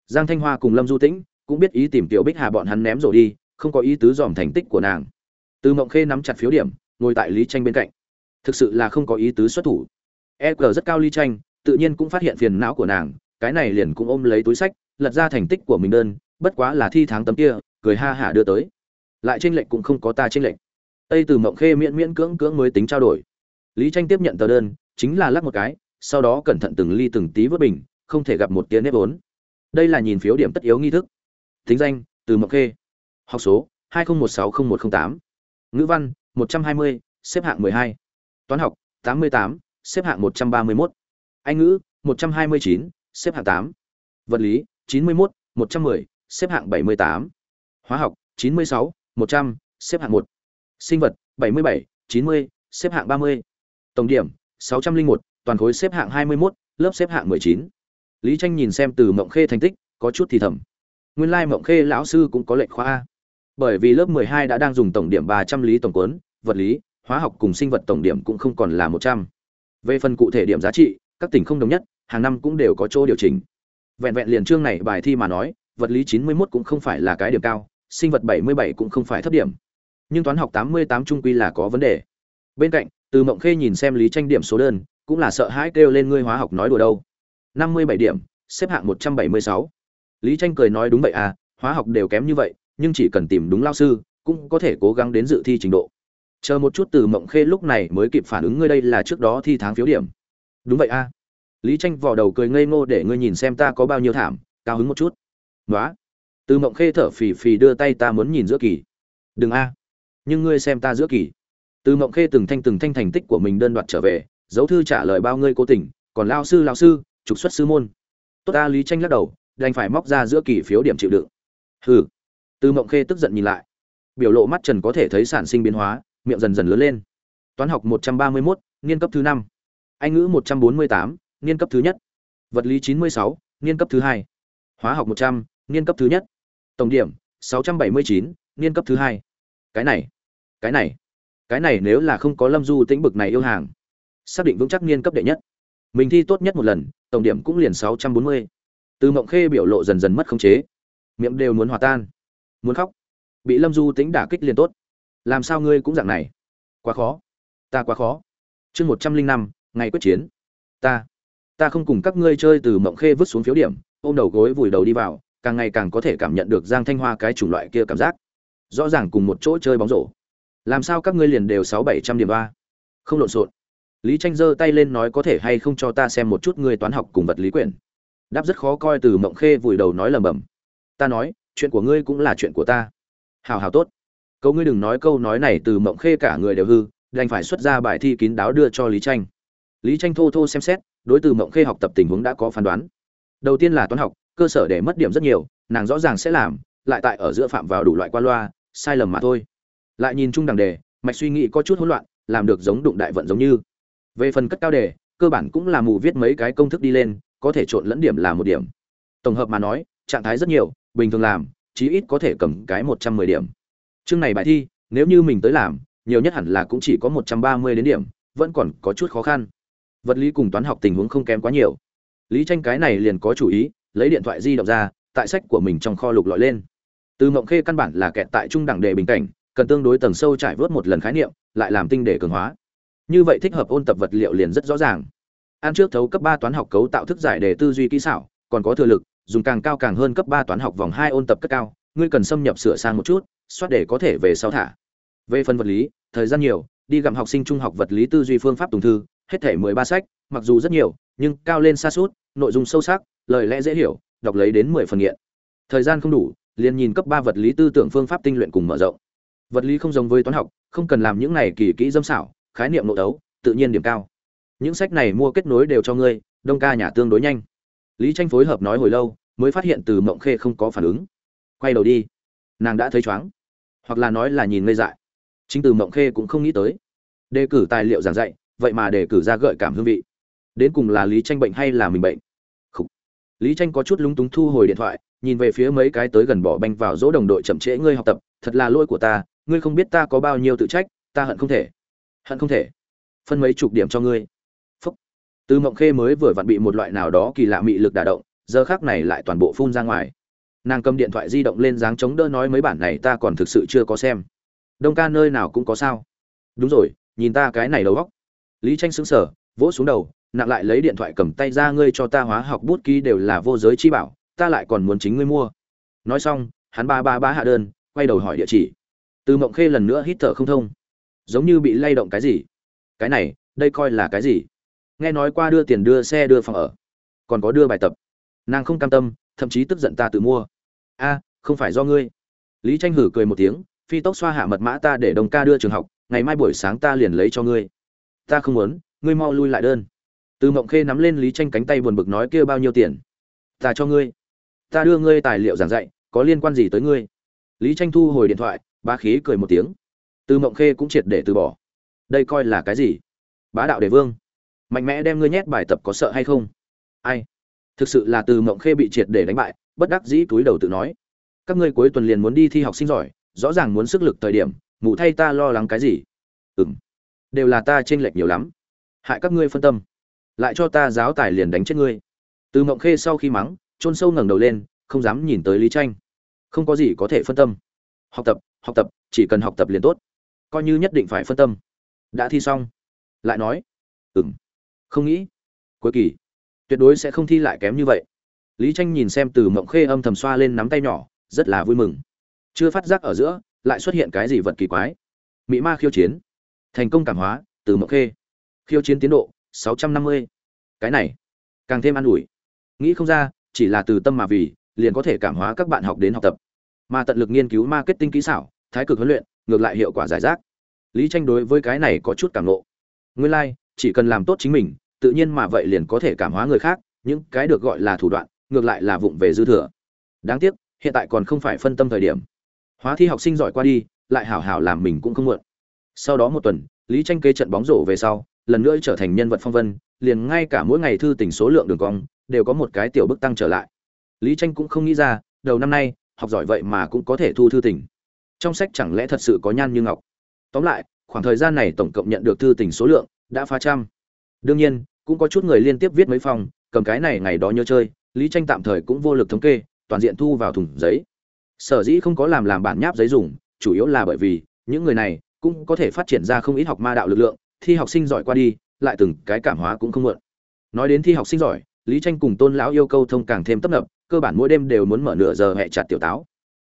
Giang thanh hoa cùng lâm du tĩnh cũng biết ý tìm tiểu bích hà bọn hắn ném rồi đi, không có ý tứ dòm thành tích của nàng. Từ mộng khê nắm chặt phiếu điểm ngồi tại lý tranh bên cạnh. Thực sự là không có ý tứ xuất thủ. E g rất cao lý tranh tự nhiên cũng phát hiện phiền não của nàng, cái này liền cũng ôm lấy túi sách, lật ra thành tích của mình đơn, bất quá là thi tháng tấm kia, cười ha hả đưa tới. Lại tranh lệnh cũng không có ta tranh lệnh tây từ mộng khê miễn miễn cưỡng cưỡng mới tính trao đổi. Lý tranh tiếp nhận tờ đơn, chính là lắc một cái, sau đó cẩn thận từng ly từng tí vớt bình, không thể gặp một tiếng nếp vốn. Đây là nhìn phiếu điểm tất yếu nghi thức. Thính danh, từ mộng khê. Học số 20160108. ngữ văn 120, xếp hạng 12. toán học 88, xếp hạng 131. anh ngữ 129, xếp hạng 8. vật lý 91, 110, xếp hạng 78. hóa học 96, 100, xếp hạng 1. sinh vật 77, 90, xếp hạng 30. tổng điểm 601, toàn khối xếp hạng 21, lớp xếp hạng 19. Lý Tranh nhìn xem từ Mộng Khê thành tích, có chút thì thầm. Nguyên lai Mộng Khê lão sư cũng có lệnh khoa A. Bởi vì lớp 12 đã đang dùng tổng điểm 300 lý tổng cuốn, vật lý, hóa học cùng sinh vật tổng điểm cũng không còn là 100. Về phần cụ thể điểm giá trị, các tỉnh không đồng nhất, hàng năm cũng đều có chỗ điều chỉnh. Vẹn vẹn liền chương này bài thi mà nói, vật lý 91 cũng không phải là cái điểm cao, sinh vật 77 cũng không phải thấp điểm. Nhưng toán học 88 trung quy là có vấn đề. Bên cạnh, Từ Mộng Khê nhìn xem Lý Tranh điểm số đơn, cũng là sợ hãi kêu lên ngươi hóa học nói đùa đâu. 57 điểm, xếp hạng 176. Lý Tranh cười nói đúng vậy à, hóa học đều kém như vậy, nhưng chỉ cần tìm đúng lao sư, cũng có thể cố gắng đến dự thi trình độ. Chờ một chút từ Mộng Khê lúc này mới kịp phản ứng ngươi đây là trước đó thi tháng phiếu điểm. Đúng vậy a. À. Lý Tranh vò đầu cười ngây ngô để ngươi nhìn xem ta có bao nhiêu thảm, cao hứng một chút. đó Từ Mộng Khê thở phì phì đưa tay ta muốn nhìn giữa kỳ. Đừng a. Nhưng ngươi xem ta giữa kỳ. Từ Mộng Khê từng thanh từng thanh thành tích của mình đơn đoạt trở về, dấu thư trả lời bao ngươi cố tình còn lao sư lao sư trục xuất sư môn tốt ta lý tranh lắc đầu đành phải móc ra giữa kỳ phiếu điểm chịu đựng hừ từ mộng khê tức giận nhìn lại biểu lộ mắt trần có thể thấy sản sinh biến hóa miệng dần dần lớn lên. Toán học 131, niên cấp thứ năm. Anh ngữ 148, niên cấp thứ nhất. Vật lý 96, niên cấp thứ hai. Hóa học 100, niên cấp thứ nhất. Tổng điểm 679, niên cấp thứ hai. Cái này cái này cái này nếu là không có lâm du tĩnh bực này yêu hàng xác định vững chắc niên cấp đệ nhất. Mình thi tốt nhất một lần tổng điểm cũng liền sáu trăm bốn mươi. Từ mộng khê biểu lộ dần dần mất khống chế. Miệng đều muốn hòa tan. Muốn khóc. Bị lâm du Tĩnh đả kích liền tốt làm sao ngươi cũng dạng này? Quá khó. Ta quá khó. Chương một trăm linh năm, ngày quyết chiến. Ta ta không cùng các ngươi chơi từ mộng khê vứt xuống phiếu điểm, ôm đầu gối vùi đầu đi vào, càng ngày càng có thể cảm nhận được giang thanh hoa cái chủng loại kia cảm giác. Rõ ràng cùng một chỗ chơi bóng rổ. Làm sao các ngươi liền đều sáu bảy trăm điểm ba? Không lộn xộn. Lý tranh giơ tay lên nói có thể hay không cho ta xem một chút ngươi toán học cùng vật lý quyển. Đáp rất khó coi từ mộng khê vùi đầu nói lầm bầm ta nói, chuyện của ngươi cũng là chuyện của ta. Hào hào tốt cậu ngươi đừng nói câu nói này từ mộng khê cả người đều hư, đành phải xuất ra bài thi kín đáo đưa cho lý tranh. Lý tranh thô thô xem xét, đối từ mộng khê học tập tình huống đã có phán đoán. Đầu tiên là toán học, cơ sở để mất điểm rất nhiều, nàng rõ ràng sẽ làm, lại tại ở giữa phạm vào đủ loại qua loa, sai lầm mà thôi. Lại nhìn chung đằng đề, mạch suy nghĩ có chút hỗn loạn, làm được giống đụng đại vận giống như. Về phần cất cao đề, cơ bản cũng là mù viết mấy cái công thức đi lên, có thể trộn lẫn điểm là một điểm. Tổng hợp mà nói, trạng thái rất nhiều, bình thường làm, chí ít có thể cầm cái một trăm mười điểm chương này bài thi, nếu như mình tới làm, nhiều nhất hẳn là cũng chỉ có một trăm ba mươi đến điểm, vẫn còn có chút khó khăn. Vật lý cùng toán học tình huống không kém quá nhiều. Lý tranh cái này liền có chủ ý, lấy điện thoại di động ra, tại sách của mình trong kho lục lọi lên. Từ mộng khê căn bản là kẹt tại trung đẳng đề bình cảnh, cần tương đối tầng sâu trải vớt một lần khái niệm, lại làm tinh để cường hóa. Như vậy thích hợp ôn tập vật liệu liền rất rõ ràng. Ăn trước thấu cấp ba toán học cấu tạo thức giải đề tư duy kỹ xảo, còn có thừa lực, dùng càng cao càng hơn cấp ba toán học vòng hai ôn tập cấp cao, ngươi cần xâm nhập sửa sang một chút soát để có thể về sau thả. Về phần vật lý, thời gian nhiều, đi gặm học sinh trung học vật lý tư duy phương pháp tùng thư, hết thể mười ba sách, mặc dù rất nhiều, nhưng cao lên xa suốt, nội dung sâu sắc, lời lẽ dễ hiểu, đọc lấy đến mười phần nghiện. Thời gian không đủ, liền nhìn cấp ba vật lý tư tưởng phương pháp tinh luyện cùng mở rộng. Vật lý không giống với toán học, không cần làm những này kỳ kỹ dâm xảo, khái niệm nội đấu, tự nhiên điểm cao. Những sách này mua kết nối đều cho ngươi, đông ca nhà tương đối nhanh. Lý tranh phối hợp nói hồi lâu, mới phát hiện từ mộng khê không có phản ứng. Quay đầu đi. Nàng đã thấy chóng hoặc là nói là nhìn ngây dại. Chính từ mộng khê cũng không nghĩ tới. Đề cử tài liệu giảng dạy, vậy mà đề cử ra gợi cảm hương vị. Đến cùng là lý tranh bệnh hay là mình bệnh? Khủ. lý tranh có chút lúng túng thu hồi điện thoại, nhìn về phía mấy cái tới gần bỏ banh vào dỗ đồng đội chậm trễ ngươi học tập, thật là lỗi của ta, ngươi không biết ta có bao nhiêu tự trách, ta hận không thể. Hận không thể. Phân mấy chục điểm cho ngươi. Phúc. Từ mộng khê mới vừa vặn bị một loại nào đó kỳ lạ mị lực đả động, giờ khác này lại toàn bộ phun ra ngoài nàng cầm điện thoại di động lên dáng chống đỡ nói mấy bản này ta còn thực sự chưa có xem. Đông ca nơi nào cũng có sao. Đúng rồi nhìn ta cái này đầu góc lý tranh sững sờ, vỗ xuống đầu nặng lại lấy điện thoại cầm tay ra ngươi cho ta hóa học bút ký đều là vô giới chi bảo ta lại còn muốn chính ngươi mua. Nói xong hắn ba ba ba hạ đơn quay đầu hỏi địa chỉ. Từ mộng khê lần nữa hít thở không thông. Giống như bị lay động cái gì? Cái này đây coi là cái gì? Nghe nói qua đưa tiền đưa xe đưa phòng ở còn có đưa bài tập. Nàng không cam tâm thậm chí tức giận ta tự mua a, không phải do ngươi. Lý tranh hử cười một tiếng, phi tốc xoa hạ mật mã ta để đồng ca đưa trường học, ngày mai buổi sáng ta liền lấy cho ngươi. Ta không muốn, ngươi mau lui lại đơn. Từ mộng khê nắm lên lý tranh cánh tay buồn bực nói kia bao nhiêu tiền? Ta cho ngươi. Ta đưa ngươi tài liệu giảng dạy, có liên quan gì tới ngươi? Lý tranh thu hồi điện thoại, bá khí cười một tiếng. Từ mộng khê cũng triệt để từ bỏ. Đây coi là cái gì? Bá đạo đề vương. Mạnh mẽ đem ngươi nhét bài tập có sợ hay không? Ai? Thực sự là từ mộng khê bị triệt để đánh bại bất đắc dĩ túi đầu tự nói, các ngươi cuối tuần liền muốn đi thi học sinh giỏi, rõ ràng muốn sức lực thời điểm, mụ thay ta lo lắng cái gì? Ừm, đều là ta chênh lệch nhiều lắm. Hại các ngươi phân tâm. Lại cho ta giáo tài liền đánh chết ngươi. Từ mộng khê sau khi mắng, chôn sâu ngẩng đầu lên, không dám nhìn tới lý tranh không có gì có thể phân tâm. Học tập học tập, chỉ cần học tập liền tốt. Coi như nhất định phải phân tâm. Đã thi xong. Lại nói, ừm, không nghĩ. Cuối kỳ, tuyệt đối sẽ không thi lại kém như vậy lý tranh nhìn xem từ mộng khê âm thầm xoa lên nắm tay nhỏ rất là vui mừng. Chưa phát giác ở giữa lại xuất hiện cái gì vật kỳ quái. Mỹ ma khiêu chiến. Thành công cảm hóa từ mộng khê. Khiêu chiến tiến độ 650. cái này càng thêm an ủi. Nghĩ không ra chỉ là từ tâm mà vì liền có thể cảm hóa các bạn học đến học tập. Mà tận lực nghiên cứu marketing kỹ xảo thái cực huấn luyện ngược lại hiệu quả giải rác. Lý tranh đối với cái này có chút cảm nộ. Nguyên lai like, chỉ cần làm tốt chính mình tự nhiên mà vậy liền có thể cảm hóa người khác những cái được gọi là thủ đoạn ngược lại là vụng về dư thừa. Đáng tiếc, hiện tại còn không phải phân tâm thời điểm. Hóa thi học sinh giỏi qua đi, lại hảo hảo làm mình cũng không muộn. Sau đó một tuần, lý tranh kế trận bóng rổ về sau, lần nữa trở thành nhân vật phong vân, liền ngay cả mỗi ngày thư tình số lượng đường cong, đều có một cái tiểu bức tăng trở lại. Lý tranh cũng không nghĩ ra, đầu năm nay, học giỏi vậy mà cũng có thể thu thư tình. trong sách chẳng lẽ thật sự có nhan như ngọc? Tóm lại, khoảng thời gian này tổng cộng nhận được thư tình số lượng đã phá trăm. Đương nhiên, cũng có chút người liên tiếp viết mấy phòng cầm cái này ngày đó nhớ chơi lý tranh tạm thời cũng vô lực thống kê, toàn diện thu vào thùng giấy. Sở dĩ không có làm làm bản nháp giấy dùng, chủ yếu là bởi vì, những người này cũng có thể phát triển ra không ít học ma đạo lực lượng, thi học sinh giỏi qua đi, lại từng cái cảm hóa cũng không muộn. Nói đến thi học sinh giỏi, lý tranh cùng tôn lão yêu cầu thông càng thêm tấp nập, cơ bản mỗi đêm đều muốn mở nửa giờ hẹ chặt tiểu táo.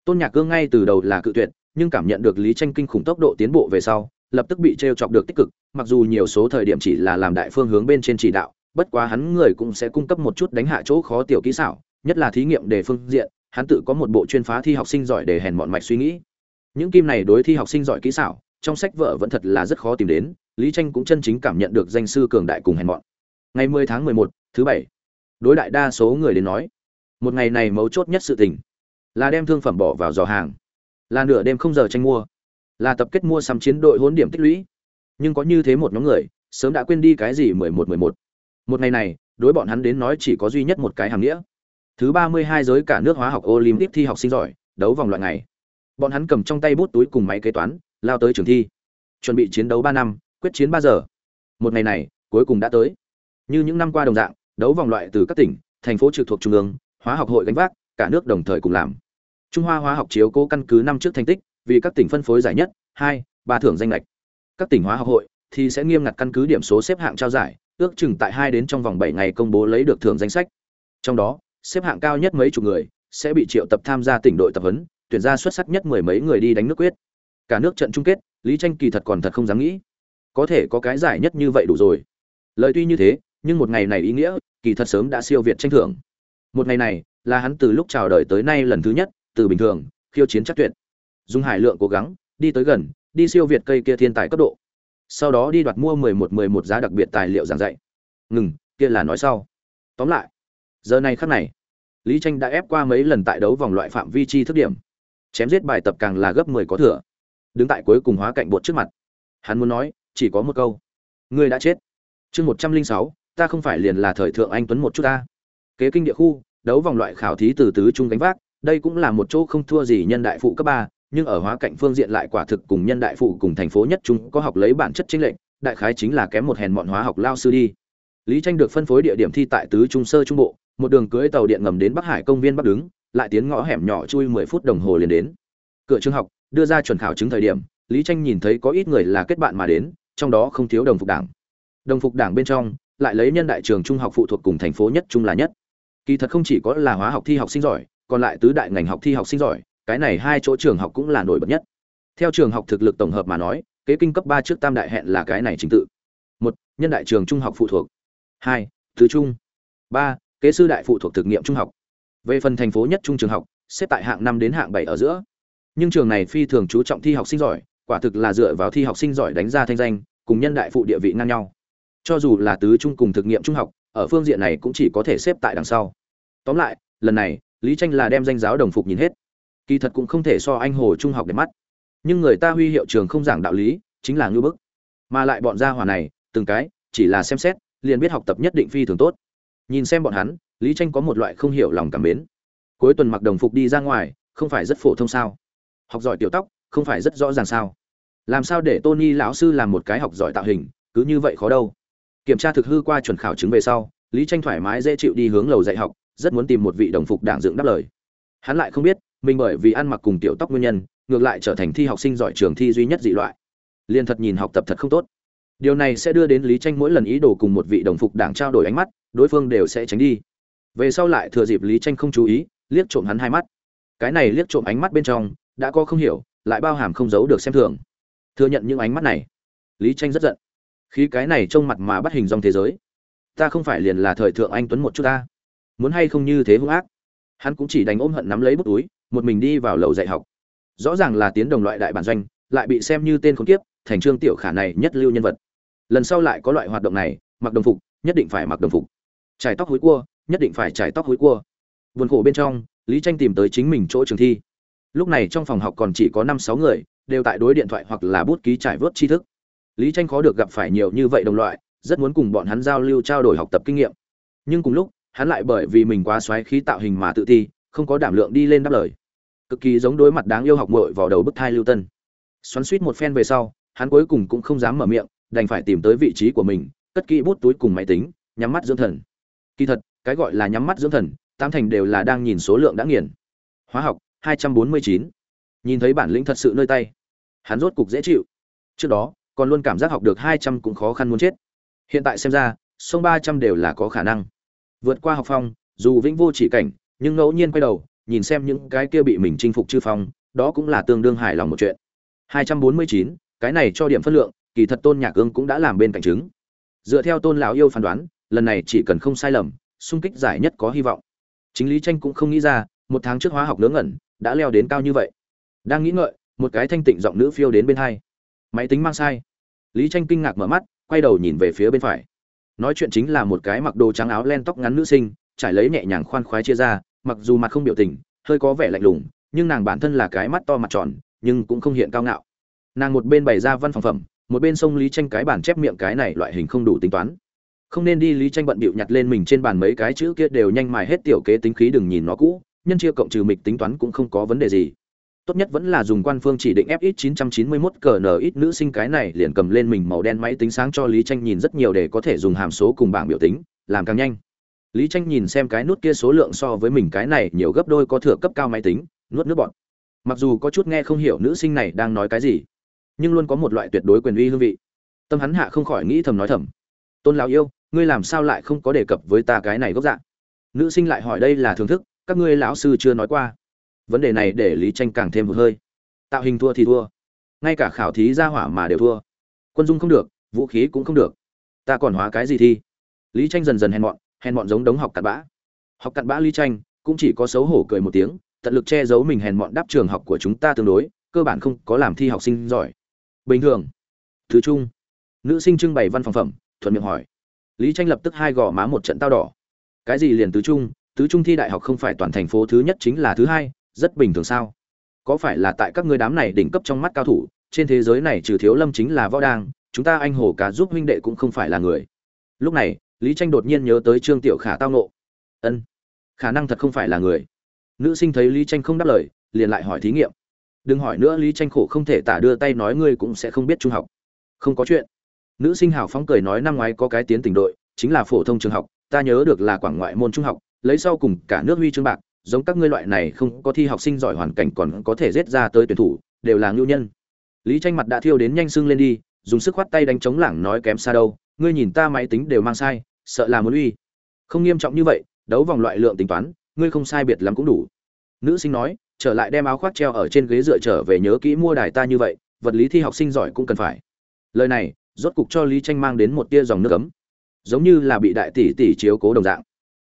Tôn nhạc cương ngay từ đầu là cự tuyệt, nhưng cảm nhận được lý tranh kinh khủng tốc độ tiến bộ về sau, lập tức bị treo chọc được tích cực, mặc dù nhiều số thời điểm chỉ là làm đại phương hướng bên trên chỉ đạo bất quá hắn người cũng sẽ cung cấp một chút đánh hạ chỗ khó tiểu kỹ xảo nhất là thí nghiệm đề phương diện hắn tự có một bộ chuyên phá thi học sinh giỏi để hèn mọn mạch suy nghĩ. Những kim này đối thi học sinh giỏi kỹ xảo trong sách vở vẫn thật là rất khó tìm đến lý tranh cũng chân chính cảm nhận được danh sư cường đại cùng hèn mọn. Ngày 10 tháng 11, thứ bảy. Đối đại đa số người đến nói một ngày này mấu chốt nhất sự tình là đem thương phẩm bỏ vào giò hàng là nửa đêm không giờ tranh mua là tập kết mua sắm chiến đội hỗn điểm tích lũy. Nhưng có như thế một nhóm người sớm đã quên đi cái gì mười một mười một ngày này, đối bọn hắn đến nói chỉ có duy nhất một cái hàm nghĩa. Thứ ba mươi hai giới cả nước hóa học olympic thi học sinh giỏi, đấu vòng loại ngày. Bọn hắn cầm trong tay bút túi cùng máy kế toán, lao tới trường thi. Chuẩn bị chiến đấu ba năm, quyết chiến ba giờ. Một ngày này, cuối cùng đã tới. Như những năm qua đồng dạng, đấu vòng loại từ các tỉnh, thành phố trực thuộc trung ương, hóa học hội gánh vác, cả nước đồng thời cùng làm. Trung hoa hóa học chiếu cố căn cứ năm trước thành tích, vì các tỉnh phân phối giải nhất, hai, ba thưởng danh lệch. Các tỉnh hóa học hội thì sẽ nghiêm ngặt căn cứ điểm số xếp hạng trao giải ước chừng tại hai đến trong vòng bảy ngày công bố lấy được thưởng danh sách. Trong đó, xếp hạng cao nhất mấy chục người sẽ bị triệu tập tham gia tỉnh đội tập huấn, tuyển ra xuất sắc nhất mười mấy người đi đánh nước quyết. Cả nước trận chung kết, lý tranh kỳ thật còn thật không dám nghĩ. Có thể có cái giải nhất như vậy đủ rồi. Lời tuy như thế, nhưng một ngày này ý nghĩa, kỳ thật sớm đã siêu việt tranh thưởng. Một ngày này, là hắn từ lúc chào đời tới nay lần thứ nhất, từ bình thường, khiêu chiến chắc tuyệt. Dùng hải lượng cố gắng, đi tới gần, đi siêu việt cây kia thiên tài cấp độ sau đó đi đoạt mua mười một mười một giá đặc biệt tài liệu giảng dạy. Ngừng, kia là nói sau. Tóm lại, giờ này khắc này, lý tranh đã ép qua mấy lần tại đấu vòng loại phạm vi chi thức điểm. Chém giết bài tập càng là gấp mười có thừa. Đứng tại cuối cùng hóa cạnh bột trước mặt. Hắn muốn nói, chỉ có một câu. Ngươi đã chết. Chương một trăm linh sáu, ta không phải liền là thời thượng anh tuấn một chút ta. Kế kinh địa khu, đấu vòng loại khảo thí từ tứ trung gánh vác, đây cũng là một chỗ không thua gì nhân đại phụ cấp ba nhưng ở hóa cạnh phương diện lại quả thực cùng nhân đại phụ cùng thành phố nhất chúng có học lấy bản chất chính lệnh đại khái chính là kém một hèn mọn hóa học lao sư đi. Lý tranh được phân phối địa điểm thi tại tứ trung sơ trung bộ, một đường cưỡi tàu điện ngầm đến bắc hải công viên bắc đứng, lại tiến ngõ hẻm nhỏ chui mười phút đồng hồ liền đến. Cửa trường học đưa ra chuẩn khảo chứng thời điểm, lý tranh nhìn thấy có ít người là kết bạn mà đến, trong đó không thiếu đồng phục đảng. Đồng phục đảng bên trong, lại lấy nhân đại trường trung học phụ thuộc cùng thành phố nhất trung là nhất. Kỳ thật không chỉ có là hóa học thi học sinh giỏi, còn lại tứ đại ngành học thi học sinh giỏi cái này hai chỗ trường học cũng là nổi bật nhất. Theo trường học thực lực tổng hợp mà nói, kế kinh cấp ba trước tam đại hẹn là cái này trình tự. Một, nhân đại trường trung học phụ thuộc. Hai, thứ trung. Ba, kế sư đại phụ thuộc thực nghiệm trung học. Về phần thành phố nhất trung trường học, xếp tại hạng năm đến hạng bảy ở giữa. Nhưng trường này phi thường chú trọng thi học sinh giỏi, quả thực là dựa vào thi học sinh giỏi đánh ra thanh danh, cùng nhân đại phụ địa vị ngang nhau. Cho dù là tứ trung cùng thực nghiệm trung học, ở phương diện này cũng chỉ có thể xếp tại đằng sau. Tóm lại, lần này, lý tranh là đem danh giáo đồng phục nhìn hết kỳ thật cũng không thể so anh hồ trung học để mắt. Nhưng người ta huy hiệu trường không giảng đạo lý, chính là ngưu bức. Mà lại bọn gia hỏa này, từng cái, chỉ là xem xét, liền biết học tập nhất định phi thường tốt. Nhìn xem bọn hắn, lý tranh có một loại không hiểu lòng cảm mến. Cuối tuần mặc đồng phục đi ra ngoài, không phải rất phổ thông sao? Học giỏi tiểu tóc, không phải rất rõ ràng sao? Làm sao để tony lão sư làm một cái học giỏi tạo hình, cứ như vậy khó đâu? Kiểm tra thực hư qua chuẩn khảo chứng về sau, lý tranh thoải mái dễ chịu đi hướng lầu dạy học, rất muốn tìm một vị đồng phục đảng dựng đáp lời. Hắn lại không biết mình bởi vì ăn mặc cùng tiểu tóc nguyên nhân, ngược lại trở thành thi học sinh giỏi trường thi duy nhất dị loại. Liền thật nhìn học tập thật không tốt. Điều này sẽ đưa đến lý tranh mỗi lần ý đồ cùng một vị đồng phục đảng trao đổi ánh mắt, đối phương đều sẽ tránh đi. Về sau lại thừa dịp lý tranh không chú ý, liếc trộm hắn hai mắt. Cái này liếc trộm ánh mắt bên trong, đã có không hiểu, lại bao hàm không giấu được xem thường. Thừa nhận những ánh mắt này, lý tranh rất giận. Khi cái này trông mặt mà bắt hình dòng thế giới, ta không phải liền là thời thượng anh tuấn một chút ta. Muốn hay không như thế hung ác? Hắn cũng chỉ đánh ôm hận nắm lấy bút túi một mình đi vào lầu dạy học. Rõ ràng là tiến đồng loại đại bản doanh, lại bị xem như tên khốn kiếp, thành trương tiểu khả này nhất lưu nhân vật. Lần sau lại có loại hoạt động này, mặc đồng phục, nhất định phải mặc đồng phục. Trải tóc hối cua, nhất định phải trải tóc hối cua. Vườn khổ bên trong, lý tranh tìm tới chính mình chỗ trường thi. Lúc này trong phòng học còn chỉ có năm sáu người, đều tại đối điện thoại hoặc là bút ký trải vớt tri thức. Lý tranh khó được gặp phải nhiều như vậy đồng loại, rất muốn cùng bọn hắn giao lưu trao đổi học tập kinh nghiệm. Nhưng cùng lúc, hắn lại bởi vì mình quá xoáy khí tạo hình mà tự ti không có đảm lượng đi lên đáp lời cực kỳ giống đối mặt đáng yêu học muội vào đầu bức thai lưu tân. Xoắn suýt một phen về sau, hắn cuối cùng cũng không dám mở miệng, đành phải tìm tới vị trí của mình, cất kỹ bút túi cùng máy tính, nhắm mắt dưỡng thần. Kỳ thật, cái gọi là nhắm mắt dưỡng thần tam thành đều là đang nhìn số lượng đã nghiền. Hóa học 249. nhìn thấy bản lĩnh thật sự nơi tay, hắn rốt cục dễ chịu. Trước đó, còn luôn cảm giác học được 200 cũng khó khăn muốn chết. Hiện tại xem ra, sông 300 đều là có khả năng. Vượt qua học phong, dù vĩnh vô chỉ cảnh, nhưng ngẫu nhiên quay đầu nhìn xem những cái kia bị mình chinh phục chư phong đó cũng là tương đương hài lòng một chuyện. 249, cái này cho điểm phân lượng kỳ thật tôn nhạc ương cũng đã làm bên cạnh chứng. Dựa theo tôn lão yêu phán đoán lần này chỉ cần không sai lầm xung kích giải nhất có hy vọng. Chính lý tranh cũng không nghĩ ra một tháng trước hóa học nướng ngẩn đã leo đến cao như vậy. Đang nghĩ ngợi một cái thanh tịnh giọng nữ phiêu đến bên hai. Máy tính mang sai. Lý tranh kinh ngạc mở mắt quay đầu nhìn về phía bên phải. Nói chuyện chính là một cái mặc đồ trắng áo len tóc ngắn nữ sinh trải lấy nhẹ nhàng khoan khoái chia ra mặc dù mặt không biểu tình, hơi có vẻ lạnh lùng, nhưng nàng bản thân là cái mắt to mặt tròn, nhưng cũng không hiện cao ngạo. Nàng một bên bày ra văn phòng phẩm, một bên sông lý tranh cái bản chép miệng cái này loại hình không đủ tính toán. Không nên đi lý tranh bận bịu nhặt lên mình trên bàn mấy cái chữ kia đều nhanh mài hết tiểu kế tính khí đừng nhìn nó cũ, nhân chia cộng trừ mịch tính toán cũng không có vấn đề gì. Tốt nhất vẫn là dùng quan phương chỉ định fx 991 cờ ít nữ sinh cái này liền cầm lên mình màu đen máy tính sáng cho lý tranh nhìn rất nhiều để có thể dùng hàm số cùng bảng biểu tính, làm càng nhanh lý tranh nhìn xem cái nút kia số lượng so với mình cái này nhiều gấp đôi có thừa cấp cao máy tính, nuốt nước bọt. Mặc dù có chút nghe không hiểu nữ sinh này đang nói cái gì, nhưng luôn có một loại tuyệt đối quyền uy hương vị. Tâm hắn hạ không khỏi nghĩ thầm nói thầm. Tôn lão yêu, ngươi làm sao lại không có đề cập với ta cái này gốc dạng? Nữ sinh lại hỏi, đây là thưởng thức, các ngươi lão sư chưa nói qua. Vấn đề này để lý tranh càng thêm một hơi. Tạo hình thua thì thua, ngay cả khảo thí ra hỏa mà đều thua. Quân dung không được, vũ khí cũng không được. Ta còn hóa cái gì thi lý tranh dần dần hèn mọn hèn mọn giống đống học cặn bã. Học cặn bã lý tranh cũng chỉ có xấu hổ cười một tiếng, tận lực che giấu mình hèn mọn đáp trường học của chúng ta tương đối, cơ bản không có làm thi học sinh giỏi. Bình thường. Thứ trung. Nữ sinh trưng bày văn phòng phẩm, thuận miệng hỏi. Lý tranh lập tức hai gò má một trận tao đỏ. Cái gì liền tứ trung? Tứ trung thi đại học không phải toàn thành phố thứ nhất chính là thứ hai, rất bình thường sao? Có phải là tại các ngươi đám này đỉnh cấp trong mắt cao thủ, trên thế giới này trừ thiếu lâm chính là võ đang, chúng ta anh hồ cá giúp huynh đệ cũng không phải là người. Lúc này lý tranh đột nhiên nhớ tới trương tiểu khả tao nộ ân, khả năng thật không phải là người. Nữ sinh thấy lý tranh không đáp lời, liền lại hỏi thí nghiệm. Đừng hỏi nữa, lý tranh khổ không thể tả đưa tay nói ngươi cũng sẽ không biết trung học. Không có chuyện. Nữ sinh hào phóng cười nói, năm ngoái có cái tiến tỉnh đội, chính là phổ thông trường học, ta nhớ được là quảng ngoại môn trung học, lấy sau cùng cả nước huy chương bạc, giống các ngươi loại này không có thi học sinh giỏi hoàn cảnh còn có thể rết ra tới tuyển thủ, đều là ngưu nhân. Lý tranh mặt đã thiêu đến nhanh sưng lên đi dùng sức khoát tay đánh chống lảng nói kém xa đâu, ngươi nhìn ta máy tính đều mang sai, sợ là muốn uy. Không nghiêm trọng như vậy, đấu vòng loại lượng tính toán, ngươi không sai biệt lắm cũng đủ. Nữ sinh nói, trở lại đem áo khoác treo ở trên ghế dựa trở về nhớ kỹ mua đài ta như vậy, vật lý thi học sinh giỏi cũng cần phải. Lời này, rốt cục cho lý tranh mang đến một tia dòng nước ấm. Giống như là bị đại tỷ tỷ chiếu cố đồng dạng.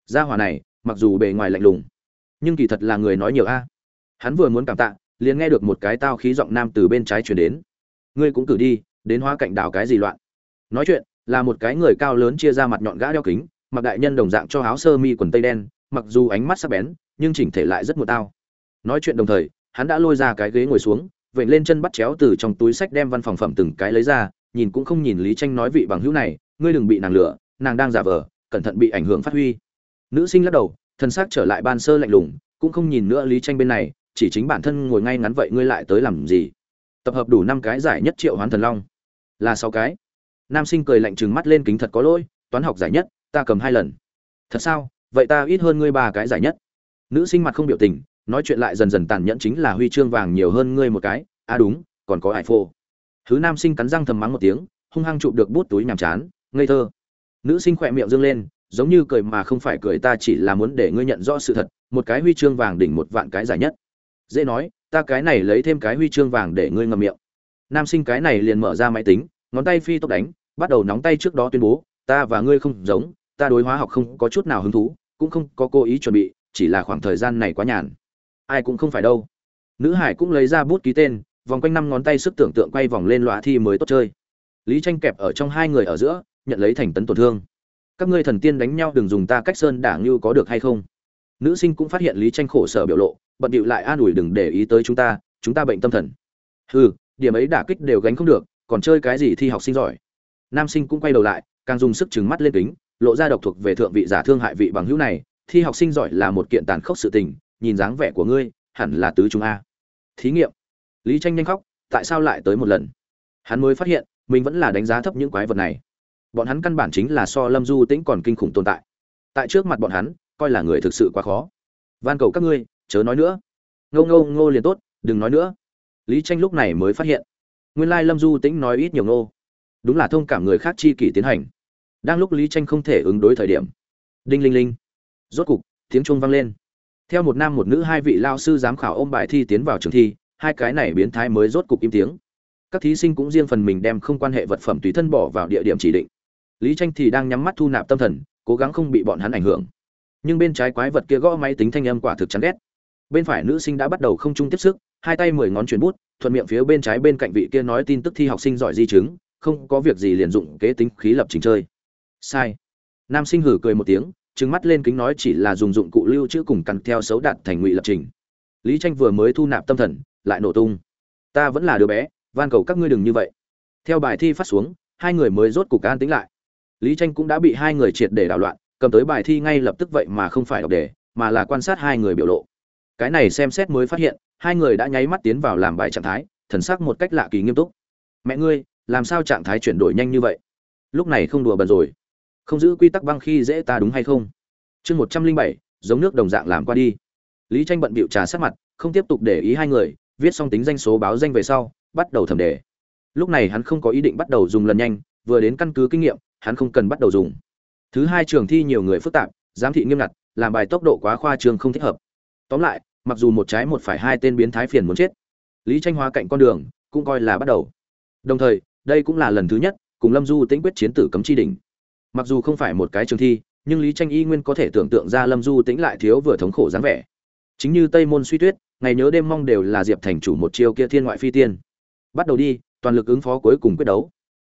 Gia hỏa này, mặc dù bề ngoài lạnh lùng, nhưng kỳ thật là người nói nhiều a. Hắn vừa muốn cảm tạ, liền nghe được một cái tao khí giọng nam từ bên trái truyền đến. Ngươi cũng cử đi đến hóa cạnh đào cái gì loạn. Nói chuyện, là một cái người cao lớn chia ra mặt nhọn gã đeo kính, mặc đại nhân đồng dạng cho áo sơ mi quần tây đen, mặc dù ánh mắt sắc bén, nhưng chỉnh thể lại rất một tao. Nói chuyện đồng thời, hắn đã lôi ra cái ghế ngồi xuống vậy lên chân bắt chéo từ trong túi sách đem văn phòng phẩm từng cái lấy ra, nhìn cũng không nhìn lý tranh nói vị bằng hữu này, ngươi đừng bị nàng lừa, nàng đang giả vờ, cẩn thận bị ảnh hưởng phát huy. Nữ sinh lắc đầu, thân xác trở lại ban sơ lạnh lùng, cũng không nhìn nữa lý tranh bên này, chỉ chính bản thân ngồi ngay ngắn vậy ngươi lại tới làm gì? Tập hợp đủ năm cái giải nhất triệu hoán thần long là sáu cái. Nam sinh cười lạnh trừng mắt lên kính thật có lỗi, toán học giải nhất, ta cầm hai lần. Thật sao? Vậy ta ít hơn ngươi ba cái giải nhất. Nữ sinh mặt không biểu tình, nói chuyện lại dần dần tàn nhẫn chính là huy chương vàng nhiều hơn ngươi một cái. À đúng, còn có ải phô thứ nam sinh cắn răng thầm mắng một tiếng, hung hăng chụp được bút túi nhàm chán, ngây thơ. Nữ sinh khỏe miệng dương lên, giống như cười mà không phải cười, ta chỉ là muốn để ngươi nhận rõ sự thật, một cái huy chương vàng đỉnh một vạn cái giải nhất. Dễ nói, ta cái này lấy thêm cái huy chương vàng để ngươi ngậm miệng nam sinh cái này liền mở ra máy tính, ngón tay phi tốc đánh, bắt đầu nóng tay trước đó tuyên bố, ta và ngươi không giống, ta đối hóa học không có chút nào hứng thú, cũng không có cố ý chuẩn bị, chỉ là khoảng thời gian này quá nhàn. Ai cũng không phải đâu. Nữ hải cũng lấy ra bút ký tên, vòng quanh năm ngón tay sức tưởng tượng quay vòng lên loạ thi mới tốt chơi. Lý tranh kẹp ở trong hai người ở giữa, nhận lấy thành tấn tổn thương. Các ngươi thần tiên đánh nhau, đừng dùng ta cách sơn đảng như có được hay không? Nữ sinh cũng phát hiện lý tranh khổ sở biểu lộ, bận điệu lại an ủi đừng để ý tới chúng ta chúng ta bệnh tâm thần. Hừ điểm ấy đả kích đều gánh không được, còn chơi cái gì thi học sinh giỏi. Nam sinh cũng quay đầu lại, càng dùng sức trừng mắt lên kính, lộ ra độc thuộc về thượng vị giả thương hại vị bằng hữu này, thi học sinh giỏi là một kiện tàn khốc sự tình, nhìn dáng vẻ của ngươi, hẳn là tứ trung a. Thí nghiệm. Lý tranh nhanh khóc, tại sao lại tới một lần? Hắn mới phát hiện, mình vẫn là đánh giá thấp những quái vật này. Bọn hắn căn bản chính là so lâm du tĩnh còn kinh khủng tồn tại. Tại trước mặt bọn hắn, coi là người thực sự quá khó. Van cầu các ngươi, chớ nói nữa. Ngô ngô ngô liền tốt, đừng nói nữa lý tranh lúc này mới phát hiện. Nguyên lai lâm du tĩnh nói ít nhiều ngô. Đúng là thông cảm người khác chi kỷ tiến hành. Đang lúc lý tranh không thể ứng đối thời điểm, đinh linh linh. Rốt cục, tiếng chuông vang lên. Theo một nam một nữ hai vị lao sư giám khảo ôm bài thi tiến vào trường thi, hai cái này biến thái mới rốt cục im tiếng. Các thí sinh cũng riêng phần mình đem không quan hệ vật phẩm tùy thân bỏ vào địa điểm chỉ định. Lý tranh thì đang nhắm mắt thu nạp tâm thần, cố gắng không bị bọn hắn ảnh hưởng. Nhưng bên trái quái vật kia gõ máy tính thanh âm quả thực chán ghét. Bên phải nữ sinh đã bắt đầu không chung tiếp sức hai tay mười ngón chuyển bút, thuận miệng phía bên trái bên cạnh vị kia nói tin tức thi học sinh giỏi di chứng, không có việc gì liền dụng kế tính khí lập trình chơi. Sai. Nam sinh hử cười một tiếng, trừng mắt lên kính nói chỉ là dùng dụng cụ lưu trữ cùng cắn theo xấu đạt thành ngụy lập trình. Lý tranh vừa mới thu nạp tâm thần, lại nổ tung. Ta vẫn là đứa bé, van cầu các ngươi đừng như vậy. Theo bài thi phát xuống, hai người mới rốt cục an tĩnh lại. Lý tranh cũng đã bị hai người triệt để đảo loạn, cầm tới bài thi ngay lập tức vậy mà không phải đọc đề, mà là quan sát hai người biểu lộ. Cái này xem xét mới phát hiện hai người đã nháy mắt tiến vào làm bài trạng thái, thần sắc một cách lạ kỳ nghiêm túc. Mẹ ngươi, làm sao trạng thái chuyển đổi nhanh như vậy? Lúc này không đùa bần rồi. Không giữ quy tắc băng khi dễ ta đúng hay không? Chương một trăm linh bảy, giống nước đồng dạng làm qua đi. Lý tranh bận bịu trà sát mặt, không tiếp tục để ý hai người, viết xong tính danh số báo danh về sau, bắt đầu thẩm đề. Lúc này hắn không có ý định bắt đầu dùng lần nhanh, vừa đến căn cứ kinh nghiệm, hắn không cần bắt đầu dùng. Thứ hai trường thi nhiều người phức tạp, giám thị nghiêm ngặt, làm bài tốc độ quá khoa trương không thích hợp. Tóm lại mặc dù một trái một phải hai tên biến thái phiền muốn chết, lý tranh hóa cạnh con đường cũng coi là bắt đầu. Đồng thời, đây cũng là lần thứ nhất cùng lâm du tĩnh quyết chiến tử cấm chi đỉnh. Mặc dù không phải một cái trường thi, nhưng lý tranh y nguyên có thể tưởng tượng ra lâm du tĩnh lại thiếu vừa thống khổ dáng vẻ. Chính như tây môn suy tuyết, ngày nhớ đêm mong đều là diệp thành chủ một chiêu kia thiên ngoại phi tiên. Bắt đầu đi, toàn lực ứng phó cuối cùng quyết đấu.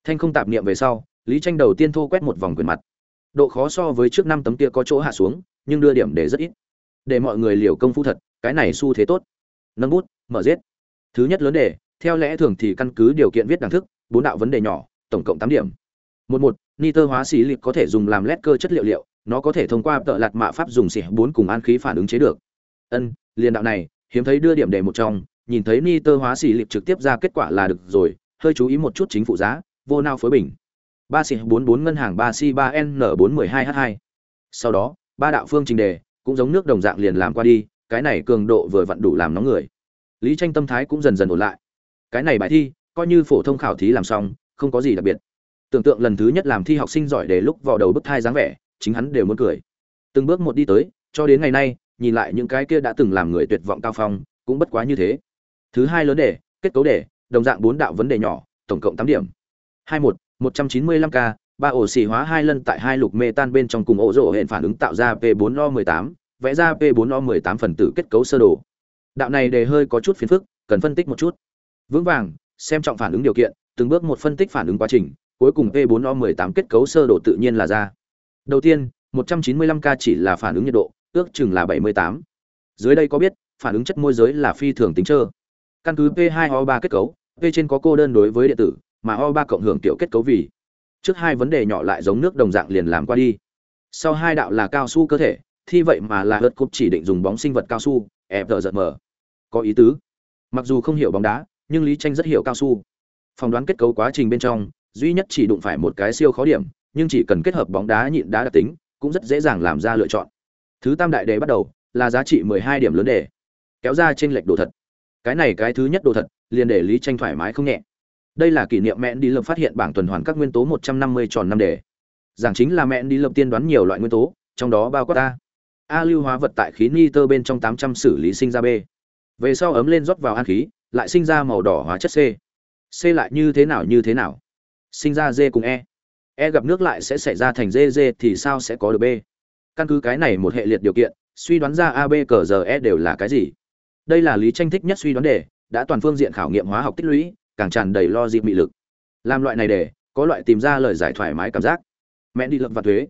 Thanh không tạp niệm về sau, lý tranh đầu tiên thô quét một vòng quyền mặt. Độ khó so với trước năm tấm kia có chỗ hạ xuống, nhưng đưa điểm để rất ít. Để mọi người liều công phu thật cái này xu thế tốt. Nâng bút, mở giết. Thứ nhất lớn đề, theo lẽ thường thì căn cứ điều kiện viết đẳng thức, bốn đạo vấn đề nhỏ, tổng cộng tám điểm. Một một nitơ hóa xì lịp có thể dùng làm lét cơ chất liệu liệu, nó có thể thông qua tợ lạt mạ pháp dùng xỉ bốn cùng an khí phản ứng chế được. Ân, liền đạo này, hiếm thấy đưa điểm đề một trong, nhìn thấy nitơ hóa xì lịp trực tiếp ra kết quả là được rồi, hơi chú ý một chút chính phụ giá, vô nao phối bình. Ba xỉ bốn bốn ngân hàng ba c ba n bốn mười hai h hai. Sau đó, ba đạo phương trình đề, cũng giống nước đồng dạng liền làm qua đi cái này cường độ vừa vặn đủ làm nóng người. Lý tranh tâm thái cũng dần dần ổn lại. Cái này bài thi, coi như phổ thông khảo thí làm xong, không có gì đặc biệt. Tưởng tượng lần thứ nhất làm thi học sinh giỏi để lúc vào đầu bức thai dáng vẻ, chính hắn đều muốn cười. Từng bước một đi tới, cho đến ngày nay, nhìn lại những cái kia đã từng làm người tuyệt vọng cao phong, cũng bất quá như thế. Thứ hai lớn đề, kết cấu đề, đồng dạng bốn đạo vấn đề nhỏ, tổng cộng tám điểm. Hai một một trăm chín mươi lăm k ba ổ xì hóa hai lần tại hai lục mê tan bên trong cùng ổ rỗ hệ phản ứng tạo ra p 4 o 18 vẽ ra p 4 o 18 phần tử kết cấu sơ đồ. Đạo này đề hơi có chút phiền phức, cần phân tích một chút. Vững vàng, xem trọng phản ứng điều kiện, từng bước một phân tích phản ứng quá trình, cuối cùng p 4 o 18 kết cấu sơ đồ tự nhiên là ra. Đầu tiên 195 k chỉ là phản ứng nhiệt độ, ước chừng là 78. dưới đây có biết, phản ứng chất môi giới là phi thường tính trơ. Căn cứ p 2 o 3 kết cấu, p trên có cô đơn đối với điện tử, mà o 3 cộng hưởng tiểu kết cấu vì. Trước hai vấn đề nhỏ lại giống nước đồng dạng liền làm qua đi. Sau hai đạo là cao su cơ thể thi vậy mà là hớt cúp chỉ định dùng bóng sinh vật cao su fg giật mờ có ý tứ. Mặc dù không hiểu bóng đá, nhưng lý tranh rất hiểu cao su. Phỏng đoán kết cấu quá trình bên trong, duy nhất chỉ đụng phải một cái siêu khó điểm, nhưng chỉ cần kết hợp bóng đá nhịn đá đặc tính, cũng rất dễ dàng làm ra lựa chọn. Thứ tam đại đề bắt đầu, là giá trị 12 điểm lớn đề. Kéo ra trên lệch đồ thật. Cái này cái thứ nhất đồ thật, liền để lý tranh thoải mái không nhẹ. Đây là kỷ niệm mẹ đi lập phát hiện bảng tuần hoàn các nguyên tố 150 tròn năm đề. Giảng chính là mẹ đi lập tiên đoán nhiều loại nguyên tố, trong đó bao quát ta a lưu hóa vật tại khí nitơ bên trong 800 xử lý sinh ra b. Về sau ấm lên rót vào an khí, lại sinh ra màu đỏ hóa chất c. C lại như thế nào như thế nào? Sinh ra d cùng e. E gặp nước lại sẽ xảy ra thành d d thì sao sẽ có được b? Căn cứ cái này một hệ liệt điều kiện, suy đoán ra a b cờ giờ e đều là cái gì? Đây là lý tranh thích nhất suy đoán đề, đã toàn phương diện khảo nghiệm hóa học tích lũy, càng tràn đầy lo dịp mị lực. Làm loại này để có loại tìm ra lời giải thoải mái cảm giác. Mẹ đi lập và thuế.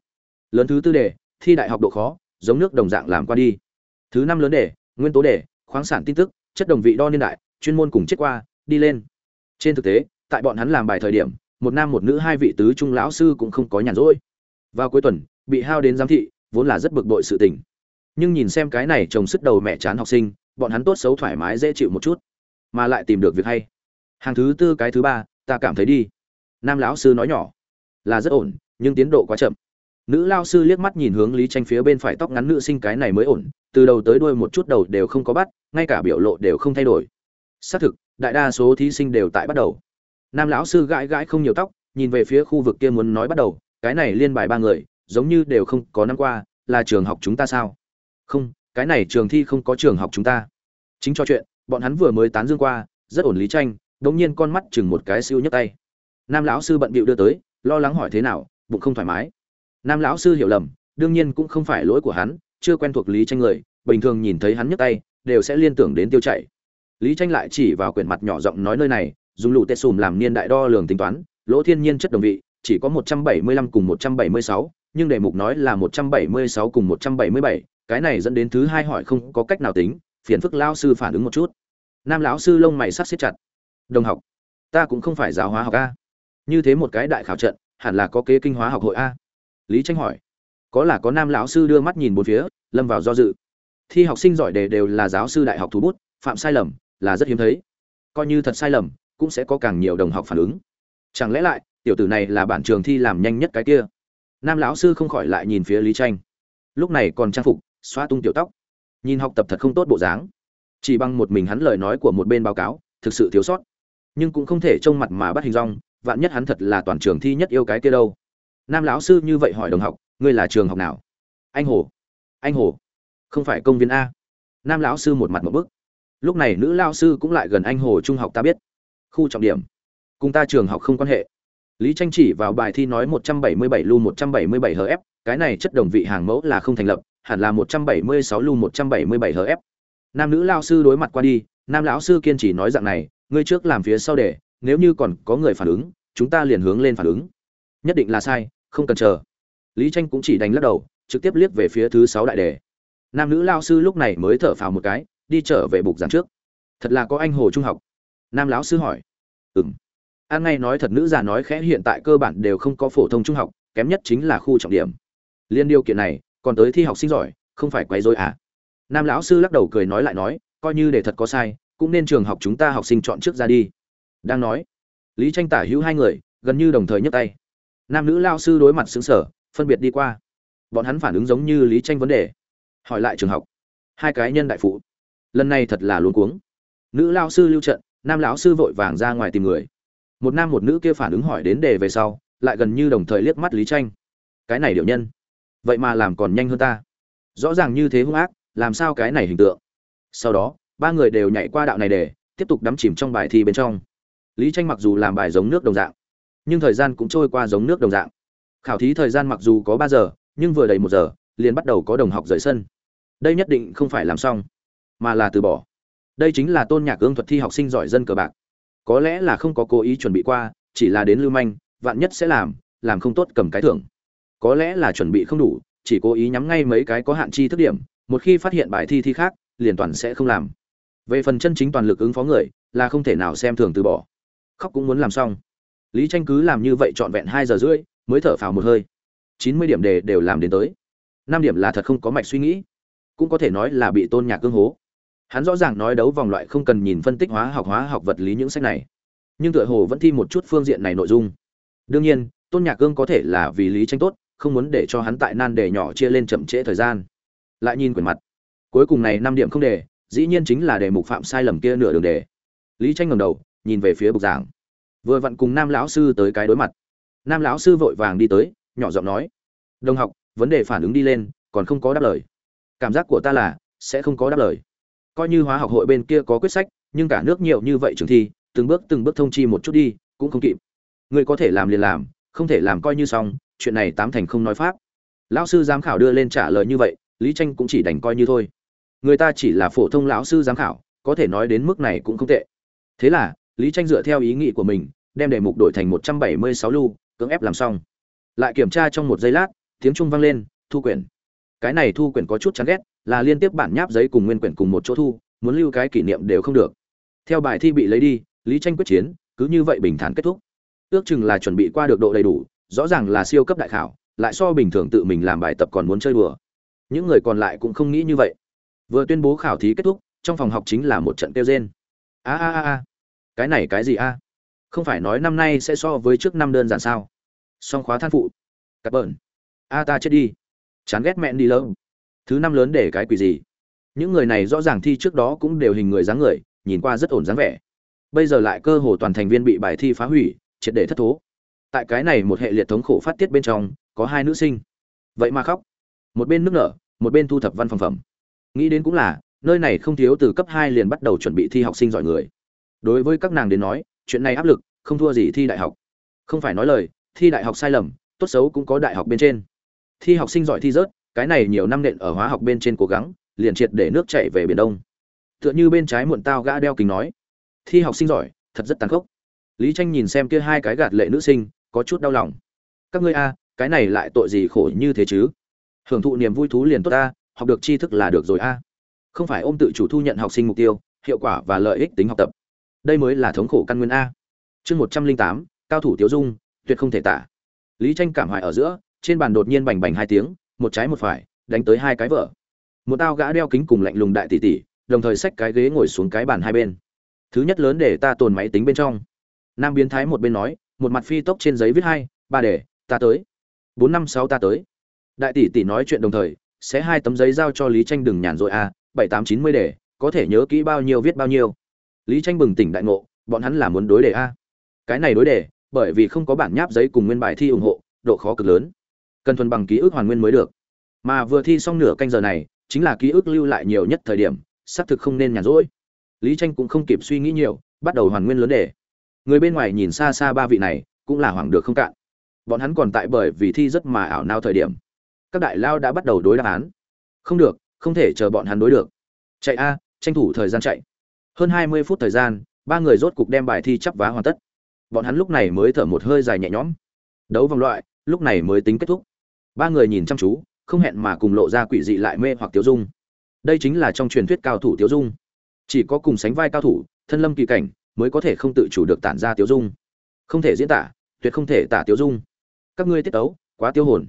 Lớn thứ tư đề, thi đại học độ khó giống nước đồng dạng làm qua đi. Thứ năm lớn đề, nguyên tố đề, khoáng sản tin tức, chất đồng vị đo niên đại, chuyên môn cùng chết qua, đi lên. Trên thực tế, tại bọn hắn làm bài thời điểm, một nam một nữ hai vị tứ trung lão sư cũng không có nhàn rỗi. Vào cuối tuần, bị hao đến giám thị, vốn là rất bực bội sự tình. Nhưng nhìn xem cái này trồng sức đầu mẹ chán học sinh, bọn hắn tốt xấu thoải mái dễ chịu một chút. Mà lại tìm được việc hay. Hàng thứ tư, cái thứ ba, ta cảm thấy đi. Nam lão sư nói nhỏ, là rất ổn, nhưng tiến độ quá chậm nữ lao sư liếc mắt nhìn hướng lý tranh phía bên phải tóc ngắn nữ sinh cái này mới ổn, từ đầu tới đuôi một chút đầu đều không có bắt, ngay cả biểu lộ đều không thay đổi. Xác thực, đại đa số thí sinh đều tại bắt đầu. Nam lão sư gãi gãi không nhiều tóc, nhìn về phía khu vực kia muốn nói bắt đầu, cái này liên bài ba người, giống như đều không có năm qua, là trường học chúng ta sao? Không, cái này trường thi không có trường học chúng ta. Chính cho chuyện, bọn hắn vừa mới tán dương qua, rất ổn lý tranh đống nhiên con mắt chừng một cái siêu nhấc tay. Nam lão sư bận bịu đưa tới, lo lắng hỏi thế nào, bụng không thoải mái nam lão sư hiểu lầm đương nhiên cũng không phải lỗi của hắn chưa quen thuộc lý tranh người bình thường nhìn thấy hắn nhấc tay đều sẽ liên tưởng đến tiêu chảy. Lý tranh lại chỉ vào quyển mặt nhỏ giọng nói nơi này dùng lũ tê sùm làm niên đại đo lường tính toán lỗ thiên nhiên chất đồng vị chỉ có 175 cùng 176, nhưng đề mục nói là 176 cùng 177, cái này dẫn đến thứ hai hỏi không có cách nào tính phiền phức lão sư phản ứng một chút. Nam lão sư lông mày sắc siết chặt. Đồng học ta cũng không phải giáo hóa học a. Như thế một cái đại khảo trận hẳn là có kế kinh hóa học hội a lý tranh hỏi. Có là có nam lão sư đưa mắt nhìn bốn phía, lâm vào do dự. Thi học sinh giỏi đề đều là giáo sư đại học thủ bút, phạm sai lầm là rất hiếm thấy. Coi như thật sai lầm, cũng sẽ có càng nhiều đồng học phản ứng. Chẳng lẽ lại, tiểu tử này là bản trường thi làm nhanh nhất cái kia? Nam lão sư không khỏi lại nhìn phía lý tranh lúc này còn trang phục xoa tung tiểu tóc. Nhìn học tập thật không tốt bộ dáng. Chỉ bằng một mình hắn lời nói của một bên báo cáo, thực sự thiếu sót. Nhưng cũng không thể trông mặt mà bắt hình rong vạn nhất hắn thật là toàn trường thi nhất yêu cái kia đâu nam lão sư như vậy hỏi đồng học, ngươi là trường học nào? Anh hồ. Anh hồ? Không phải công viên a. Nam lão sư một mặt một bức. Lúc này nữ lao sư cũng lại gần anh hồ trung học ta biết. Khu trọng điểm. Cùng ta trường học không quan hệ. Lý tranh chỉ vào bài thi nói 177 lu 177 hf cái này chất đồng vị hàng mẫu là không thành lập, hẳn là 176 lu 177 hf nam nữ lao sư đối mặt qua đi, nam lão sư kiên trì nói dạng này, ngươi trước làm phía sau để, nếu như còn có người phản ứng, chúng ta liền hướng lên phản ứng. Nhất định là sai không cần chờ. Lý tranh cũng chỉ đánh lắc đầu, trực tiếp liếc về phía thứ sáu đại đề. Nam nữ lao sư lúc này mới thở phào một cái, đi trở về bục giảng trước. Thật là có anh hồ trung học. Nam lão sư hỏi. Ừm. An ngay nói thật nữ già nói khẽ hiện tại cơ bản đều không có phổ thông trung học, kém nhất chính là khu trọng điểm. Liên điều kiện này, còn tới thi học sinh giỏi, không phải quấy rối à? Nam lão sư lắc đầu cười nói lại nói, coi như để thật có sai, cũng nên trường học chúng ta học sinh chọn trước ra đi. Đang nói, lý tranh tả hữu hai người, gần như đồng thời nhấc tay nam nữ lao sư đối mặt xứng sở, phân biệt đi qua. Bọn hắn phản ứng giống như lý tranh vấn đề. Hỏi lại trường học. Hai cái nhân đại phụ. Lần này thật là luống cuống. Nữ lao sư lưu trận, nam lão sư vội vàng ra ngoài tìm người. Một nam một nữ kia phản ứng hỏi đến đề về sau, lại gần như đồng thời liếc mắt lý tranh. Cái này điệu nhân. Vậy mà làm còn nhanh hơn ta. Rõ ràng như thế hung ác, làm sao cái này hình tượng? Sau đó, ba người đều nhảy qua đạo này để, tiếp tục đắm chìm trong bài thi bên trong. Lý tranh mặc dù làm bài giống nước đồng dạng nhưng thời gian cũng trôi qua giống nước đồng dạng. Khảo thí thời gian mặc dù có ba giờ, nhưng vừa đầy một giờ, liền bắt đầu có đồng học rời sân. Đây nhất định không phải làm xong, mà là từ bỏ. Đây chính là tôn nhạc ương thuật thi học sinh giỏi dân cờ bạc. Có lẽ là không có cố ý chuẩn bị qua, chỉ là đến lưu manh, vạn nhất sẽ làm làm không tốt cầm cái thưởng. Có lẽ là chuẩn bị không đủ, chỉ cố ý nhắm ngay mấy cái có hạn chi thức điểm, một khi phát hiện bài thi thi khác, liền toàn sẽ không làm. Về phần chân chính toàn lực ứng phó người, là không thể nào xem thường từ bỏ. Khóc cũng muốn làm xong lý tranh cứ làm như vậy trọn vẹn hai giờ rưỡi, mới thở phào một hơi. Chín mươi điểm đề đều làm đến tới. Năm điểm là thật không có mạch suy nghĩ. Cũng có thể nói là bị tôn nhạc cương hố. Hắn rõ ràng nói đấu vòng loại không cần nhìn phân tích hóa học hóa học vật lý những sách này. Nhưng tựa hồ vẫn thi một chút phương diện này nội dung. Đương nhiên, tôn nhạc cương có thể là vì lý tranh tốt, không muốn để cho hắn tại nan đề nhỏ chia lên chậm trễ thời gian. Lại nhìn quyển mặt. Cuối cùng này năm điểm không đề, dĩ nhiên chính là đề mục phạm sai lầm kia nửa đường đề. Lý tranh ngẩng đầu, nhìn về phía bục giảng vừa vặn cùng nam lão sư tới cái đối mặt. Nam lão sư vội vàng đi tới, nhỏ giọng nói, đồng học, vấn đề phản ứng đi lên, còn không có đáp lời. Cảm giác của ta là, sẽ không có đáp lời. Coi như hóa học hội bên kia có quyết sách, nhưng cả nước nhiều như vậy trường thi, từng bước từng bước thông chi một chút đi, cũng không kịp. Người có thể làm liền làm, không thể làm coi như xong, chuyện này tám thành không nói pháp. Lão sư giám khảo đưa lên trả lời như vậy, lý tranh cũng chỉ đành coi như thôi. Người ta chỉ là phổ thông lão sư giám khảo, có thể nói đến mức này cũng không tệ. Thế là, lý tranh dựa theo ý nghĩ của mình đem đề mục đổi thành một trăm bảy mươi sáu lu cưỡng ép làm xong. Lại kiểm tra trong một giây lát, tiếng trung vang lên, thu quyển. Cái này thu quyển có chút chán ghét, là liên tiếp bản nháp giấy cùng nguyên quyển cùng một chỗ thu, muốn lưu cái kỷ niệm đều không được. Theo bài thi bị lấy đi, lý tranh quyết chiến, cứ như vậy bình thản kết thúc. Ước chừng là chuẩn bị qua được độ đầy đủ, rõ ràng là siêu cấp đại khảo, lại so bình thường tự mình làm bài tập còn muốn chơi đùa. Những người còn lại cũng không nghĩ như vậy. Vừa tuyên bố khảo thí kết thúc, trong phòng học chính là một trận kêu rên. A a a a. Cái này cái gì a? Không phải nói năm nay sẽ so với trước năm đơn giản sao? Song khóa than phụ. Cặp bờn a ta chết đi. Chán ghét mẹ đi lâu. Thứ năm lớn để cái quỷ gì? Những người này rõ ràng thi trước đó cũng đều hình người dáng người, nhìn qua rất ổn dáng vẻ. Bây giờ lại cơ hồ toàn thành viên bị bài thi phá hủy, triệt để thất thố. Tại cái này một hệ liệt thống khổ phát tiết bên trong, có hai nữ sinh. Vậy mà khóc. Một bên nước nở, một bên thu thập văn phòng phẩm. Nghĩ đến cũng là, nơi này không thiếu từ cấp hai liền bắt đầu chuẩn bị thi học sinh giỏi người. Đối với các nàng đến nói chuyện này áp lực, không thua gì thi đại học. Không phải nói lời, thi đại học sai lầm, tốt xấu cũng có đại học bên trên. Thi học sinh giỏi thi rớt, cái này nhiều năm nện ở hóa học bên trên cố gắng, liền triệt để nước chảy về biển đông. Tựa như bên trái muộn tao gã đeo kính nói, thi học sinh giỏi, thật rất tàn khốc. Lý tranh nhìn xem kia hai cái gạt lệ nữ sinh, có chút đau lòng. Các ngươi a, cái này lại tội gì khổ như thế chứ? Hưởng thụ niềm vui thú liền tốt ta học được tri thức là được rồi a. Không phải ôm tự chủ thu nhận học sinh mục tiêu, hiệu quả và lợi ích tính học tập đây mới là thống khổ căn nguyên a. Chương một trăm linh tám, cao thủ tiếu dung, tuyệt không thể tả. Lý tranh cảm hoài ở giữa, trên bàn đột nhiên bành bành hai tiếng, một trái một phải, đánh tới hai cái vợ. Một tao gã đeo kính cùng lạnh lùng đại tỷ tỷ, đồng thời xách cái ghế ngồi xuống cái bàn hai bên. Thứ nhất lớn để ta tồn máy tính bên trong. Nam biến thái một bên nói, một mặt phi tốc trên giấy viết hai, ba để, ta tới. Bốn năm sáu ta tới. Đại tỷ tỷ nói chuyện đồng thời sẽ hai tấm giấy giao cho lý tranh đừng nhàn rỗi a, bảy tám chín mươi để, có thể nhớ kỹ bao nhiêu viết bao nhiêu lý tranh bừng tỉnh đại ngộ, bọn hắn là muốn đối đề a. Cái này đối đề, bởi vì không có bản nháp giấy cùng nguyên bài thi ủng hộ, độ khó cực lớn. Cần thuần bằng ký ức hoàn nguyên mới được. Mà vừa thi xong nửa canh giờ này, chính là ký ức lưu lại nhiều nhất thời điểm, xác thực không nên nhàn rỗi. Lý tranh cũng không kịp suy nghĩ nhiều, bắt đầu hoàn nguyên lớn đề. Người bên ngoài nhìn xa xa ba vị này, cũng là hoảng được không cạn. Bọn hắn còn tại bởi vì thi rất mà ảo nao thời điểm. Các đại lao đã bắt đầu đối đáp án. Không được, không thể chờ bọn hắn đối được. Chạy a, tranh thủ thời gian chạy hơn hai mươi phút thời gian, ba người rốt cục đem bài thi chắp vá hoàn tất. Bọn hắn lúc này mới thở một hơi dài nhẹ nhõm. Đấu vòng loại, lúc này mới tính kết thúc. Ba người nhìn chăm chú, không hẹn mà cùng lộ ra quỷ dị lại mê hoặc tiêu dung. Đây chính là trong truyền thuyết cao thủ tiêu dung. Chỉ có cùng sánh vai cao thủ, thân lâm kỳ cảnh, mới có thể không tự chủ được tản ra tiêu dung. Không thể diễn tả, tuyệt không thể tả tiêu dung. Các ngươi tiết tấu, quá tiêu hồn.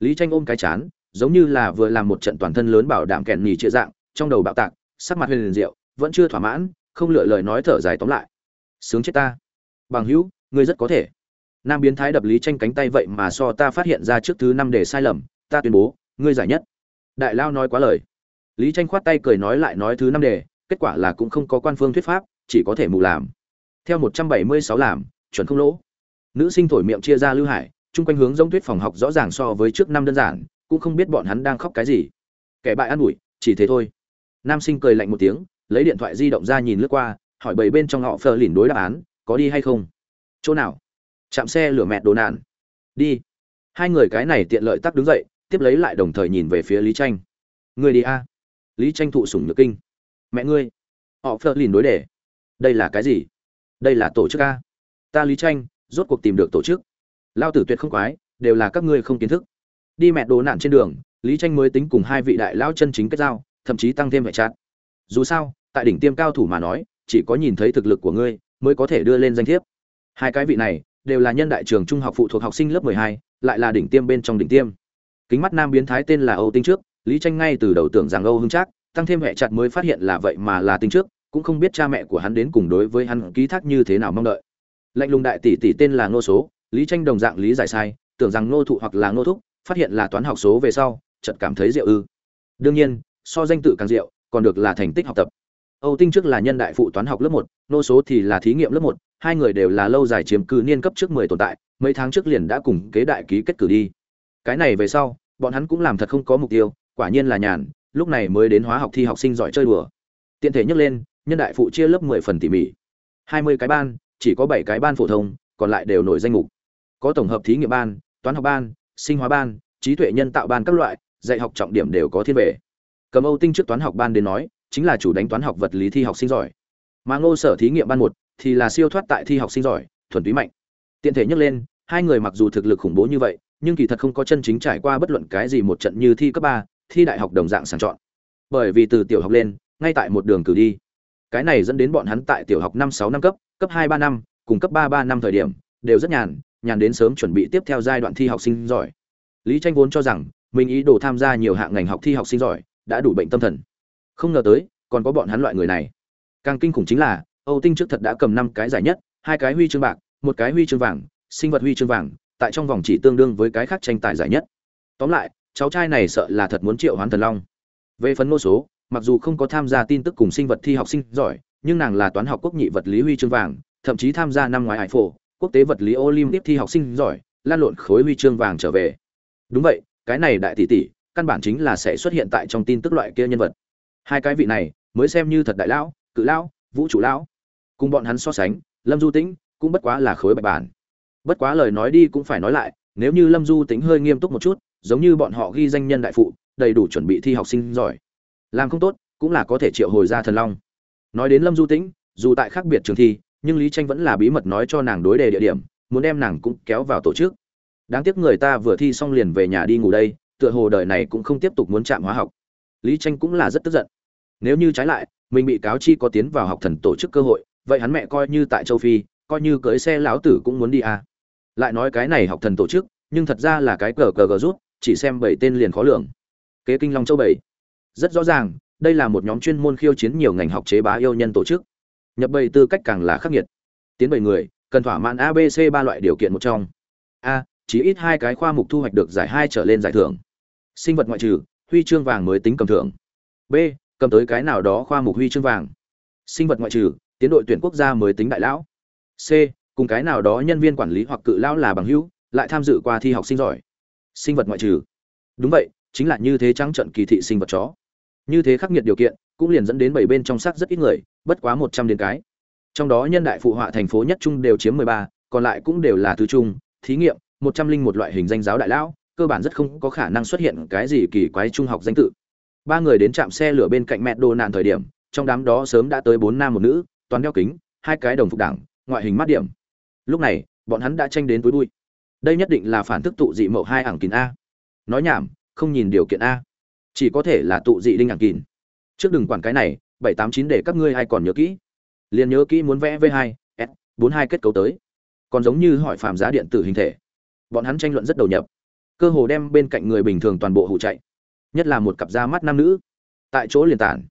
Lý tranh ôm cái chán, giống như là vừa làm một trận toàn thân lớn bảo đảm kẹn nhì trịa dạng, trong đầu bạo tạc, sắc mặt huyền liền diệu vẫn chưa thỏa mãn, không lựa lời nói thở dài tóm lại. Sướng chết ta. Bằng hữu, ngươi rất có thể. Nam biến thái đập lý tranh cánh tay vậy mà so ta phát hiện ra trước thứ năm để sai lầm, ta tuyên bố, ngươi giải nhất. Đại lao nói quá lời. Lý tranh khoát tay cười nói lại nói thứ năm đề kết quả là cũng không có quan phương thuyết pháp, chỉ có thể mù làm. Theo một trăm bảy mươi sáu làm, chuẩn không lỗ. Nữ sinh thổi miệng chia ra lưu hải, chung quanh hướng giống thuyết phòng học rõ ràng so với trước năm đơn giản, cũng không biết bọn hắn đang khóc cái gì. Kẻ bại ăn ủi, chỉ thế thôi. Nam sinh cười lạnh một tiếng lấy điện thoại di động ra nhìn lướt qua, hỏi bảy bên trong họ phờ lìn đối đáp án, có đi hay không? Chỗ nào? Chạm xe lửa mẹ đồ nạn. Đi. Hai người cái này tiện lợi tắc đứng dậy, tiếp lấy lại đồng thời nhìn về phía lý tranh người đi a. Lý tranh thụ sủng nhược kinh. Mẹ ngươi. Họ phờ lìn đối đề đây là cái gì? Đây là tổ chức a. Ta lý tranh rốt cuộc tìm được tổ chức. Lao tử tuyệt không quái, đều là các ngươi không kiến thức. Đi mẹ đồ nạn trên đường, lý tranh mới tính cùng hai vị đại lão chân chính kết giao, thậm chí tăng thêm vệ trát dù sao tại đỉnh tiêm cao thủ mà nói chỉ có nhìn thấy thực lực của ngươi mới có thể đưa lên danh thiếp. Hai cái vị này đều là nhân đại trường trung học phụ thuộc học sinh lớp 12, lại là đỉnh tiêm bên trong đỉnh tiêm. Kính mắt nam biến thái tên là âu tinh trước lý tranh ngay từ đầu tưởng rằng âu hưng trác tăng thêm hệ chặt mới phát hiện là vậy mà là tinh trước cũng không biết cha mẹ của hắn đến cùng đối với hắn ký thác như thế nào mong đợi. Lạnh lùng đại tỷ tỷ tên là ngô số lý tranh đồng dạng lý giải sai tưởng rằng ngô thụ hoặc là ngô thúc phát hiện là toán học số về sau chợt cảm thấy rượu ư. Đương nhiên so danh tự càng rượu còn được là thành tích học tập âu tinh trước là nhân đại phụ toán học lớp một, nô số thì là thí nghiệm lớp một, hai người đều là lâu dài chiếm cư niên cấp trước mười tồn tại, mấy tháng trước liền đã cùng kế đại ký kết cử đi. Cái này về sau, bọn hắn cũng làm thật không có mục tiêu, quả nhiên là nhàn, lúc này mới đến hóa học thi học sinh giỏi chơi đùa. Tiện thể nhắc lên, nhân đại phụ chia lớp mười phần tỉ mỉ. Hai mươi cái ban, chỉ có bảy cái ban phổ thông, còn lại đều nổi danh mục. Có tổng hợp thí nghiệm ban, toán học ban, sinh hóa ban, trí tuệ nhân tạo ban các loại, dạy học trọng điểm đều có thiên về. Cầm âu tinh trước toán học ban đến nói chính là chủ đánh toán học vật lý thi học sinh giỏi. Mà ngô sở thí nghiệm ban một thì là siêu thoát tại thi học sinh giỏi, thuần túy mạnh. Tiện thể nhắc lên, hai người mặc dù thực lực khủng bố như vậy, nhưng kỳ thật không có chân chính trải qua bất luận cái gì một trận như thi cấp ba, thi đại học đồng dạng sàng chọn. Bởi vì từ tiểu học lên, ngay tại một đường cử đi. Cái này dẫn đến bọn hắn tại tiểu học năm sáu năm cấp cấp hai ba năm, cùng cấp ba ba năm thời điểm, đều rất nhàn nhàn đến sớm chuẩn bị tiếp theo giai đoạn thi học sinh giỏi. Lý tranh vốn cho rằng, mình ý đồ tham gia nhiều hạng ngành học thi học sinh giỏi, đã đủ bệnh tâm thần không ngờ tới, còn có bọn hắn loại người này. Càng kinh khủng chính là, âu tinh trước thật đã cầm năm cái giải nhất, hai cái huy chương bạc, một cái huy chương vàng, sinh vật huy chương vàng, tại trong vòng chỉ tương đương với cái khác tranh tài giải nhất. Tóm lại, cháu trai này sợ là thật muốn triệu hoán thần long. Về phần nô số, mặc dù không có tham gia tin tức cùng sinh vật thi học sinh giỏi, nhưng nàng là toán học quốc nhị vật lý huy chương vàng, thậm chí tham gia năm ngoái hải phổ, quốc tế vật lý olympic thi học sinh giỏi, lan lộn khối huy chương vàng trở về. Đúng vậy, cái này đại tỷ tỷ, căn bản chính là sẽ xuất hiện tại trong tin tức loại kia nhân vật hai cái vị này, mới xem như thật đại lão, cự lão, vũ trụ lão. Cùng bọn hắn so sánh, lâm du tĩnh cũng bất quá là khối bạch bản. Bất quá lời nói đi cũng phải nói lại, nếu như lâm du tĩnh hơi nghiêm túc một chút, giống như bọn họ ghi danh nhân đại phụ, đầy đủ chuẩn bị thi học sinh giỏi. Làm không tốt, cũng là có thể triệu hồi ra thần long. Nói đến lâm du tĩnh, dù tại khác biệt trường thi, nhưng lý tranh vẫn là bí mật nói cho nàng đối đề địa điểm, muốn đem nàng cũng kéo vào tổ chức. Đáng tiếc người ta vừa thi xong liền về nhà đi ngủ đây, tựa hồ đời này cũng không tiếp tục muốn chạm hóa học lý tranh cũng là rất tức giận. Nếu như trái lại, mình bị cáo chi có tiến vào học thần tổ chức cơ hội, vậy hắn mẹ coi như tại châu phi, coi như cưới xe láo tử cũng muốn đi à. lại nói cái này học thần tổ chức, nhưng thật ra là cái cờ cờ gờ rút, chỉ xem bảy tên liền khó lường. Kế kinh long châu bảy. Rất rõ ràng, đây là một nhóm chuyên môn khiêu chiến nhiều ngành học chế bá yêu nhân tổ chức. Nhập bảy tư cách càng là khắc nghiệt. Tiến bảy người, cần thỏa mãn abc ba loại điều kiện một trong. A chỉ ít hai cái khoa mục thu hoạch được giải hai trở lên giải thưởng. Sinh vật ngoại trừ huy chương vàng mới tính cầm thưởng. B, cầm tới cái nào đó khoa mục huy chương vàng. Sinh vật ngoại trừ, tiến đội tuyển quốc gia mới tính đại lão. C, cùng cái nào đó nhân viên quản lý hoặc cự lão là bằng hữu, lại tham dự qua thi học sinh giỏi. Sinh vật ngoại trừ. Đúng vậy, chính là như thế trắng trận kỳ thị sinh vật chó. Như thế khắc nghiệt điều kiện, cũng liền dẫn đến bảy bên trong xác rất ít người, bất quá một trăm đến cái. Trong đó nhân đại phụ họa thành phố nhất trung đều chiếm mười ba, còn lại cũng đều là thứ trung, thí nghiệm, một trăm linh một loại hình danh giáo đại lão cơ bản rất không có khả năng xuất hiện cái gì kỳ quái trung học danh tự. Ba người đến trạm xe lửa bên cạnh mẹ đồ nạn thời điểm, trong đám đó sớm đã tới bốn nam một nữ, toàn đeo kính, hai cái đồng phục đảng, ngoại hình mắt điểm. Lúc này, bọn hắn đã tranh đến túi bụi. Đây nhất định là phản thức tụ dị mậu hai ảng kín a. Nói nhảm, không nhìn điều kiện a. Chỉ có thể là tụ dị đinh ảng kín. Trước đừng quản cái này, bảy tám chín để các ngươi hay còn nhớ kỹ. Liền nhớ kỹ muốn vẽ v hai, s, bốn hai kết cấu tới. Còn giống như hỏi phạm giá điện tử hình thể. Bọn hắn tranh luận rất đầu nhập cơ hồ đem bên cạnh người bình thường toàn bộ hụ chạy. Nhất là một cặp da mắt nam nữ. Tại chỗ liền tản.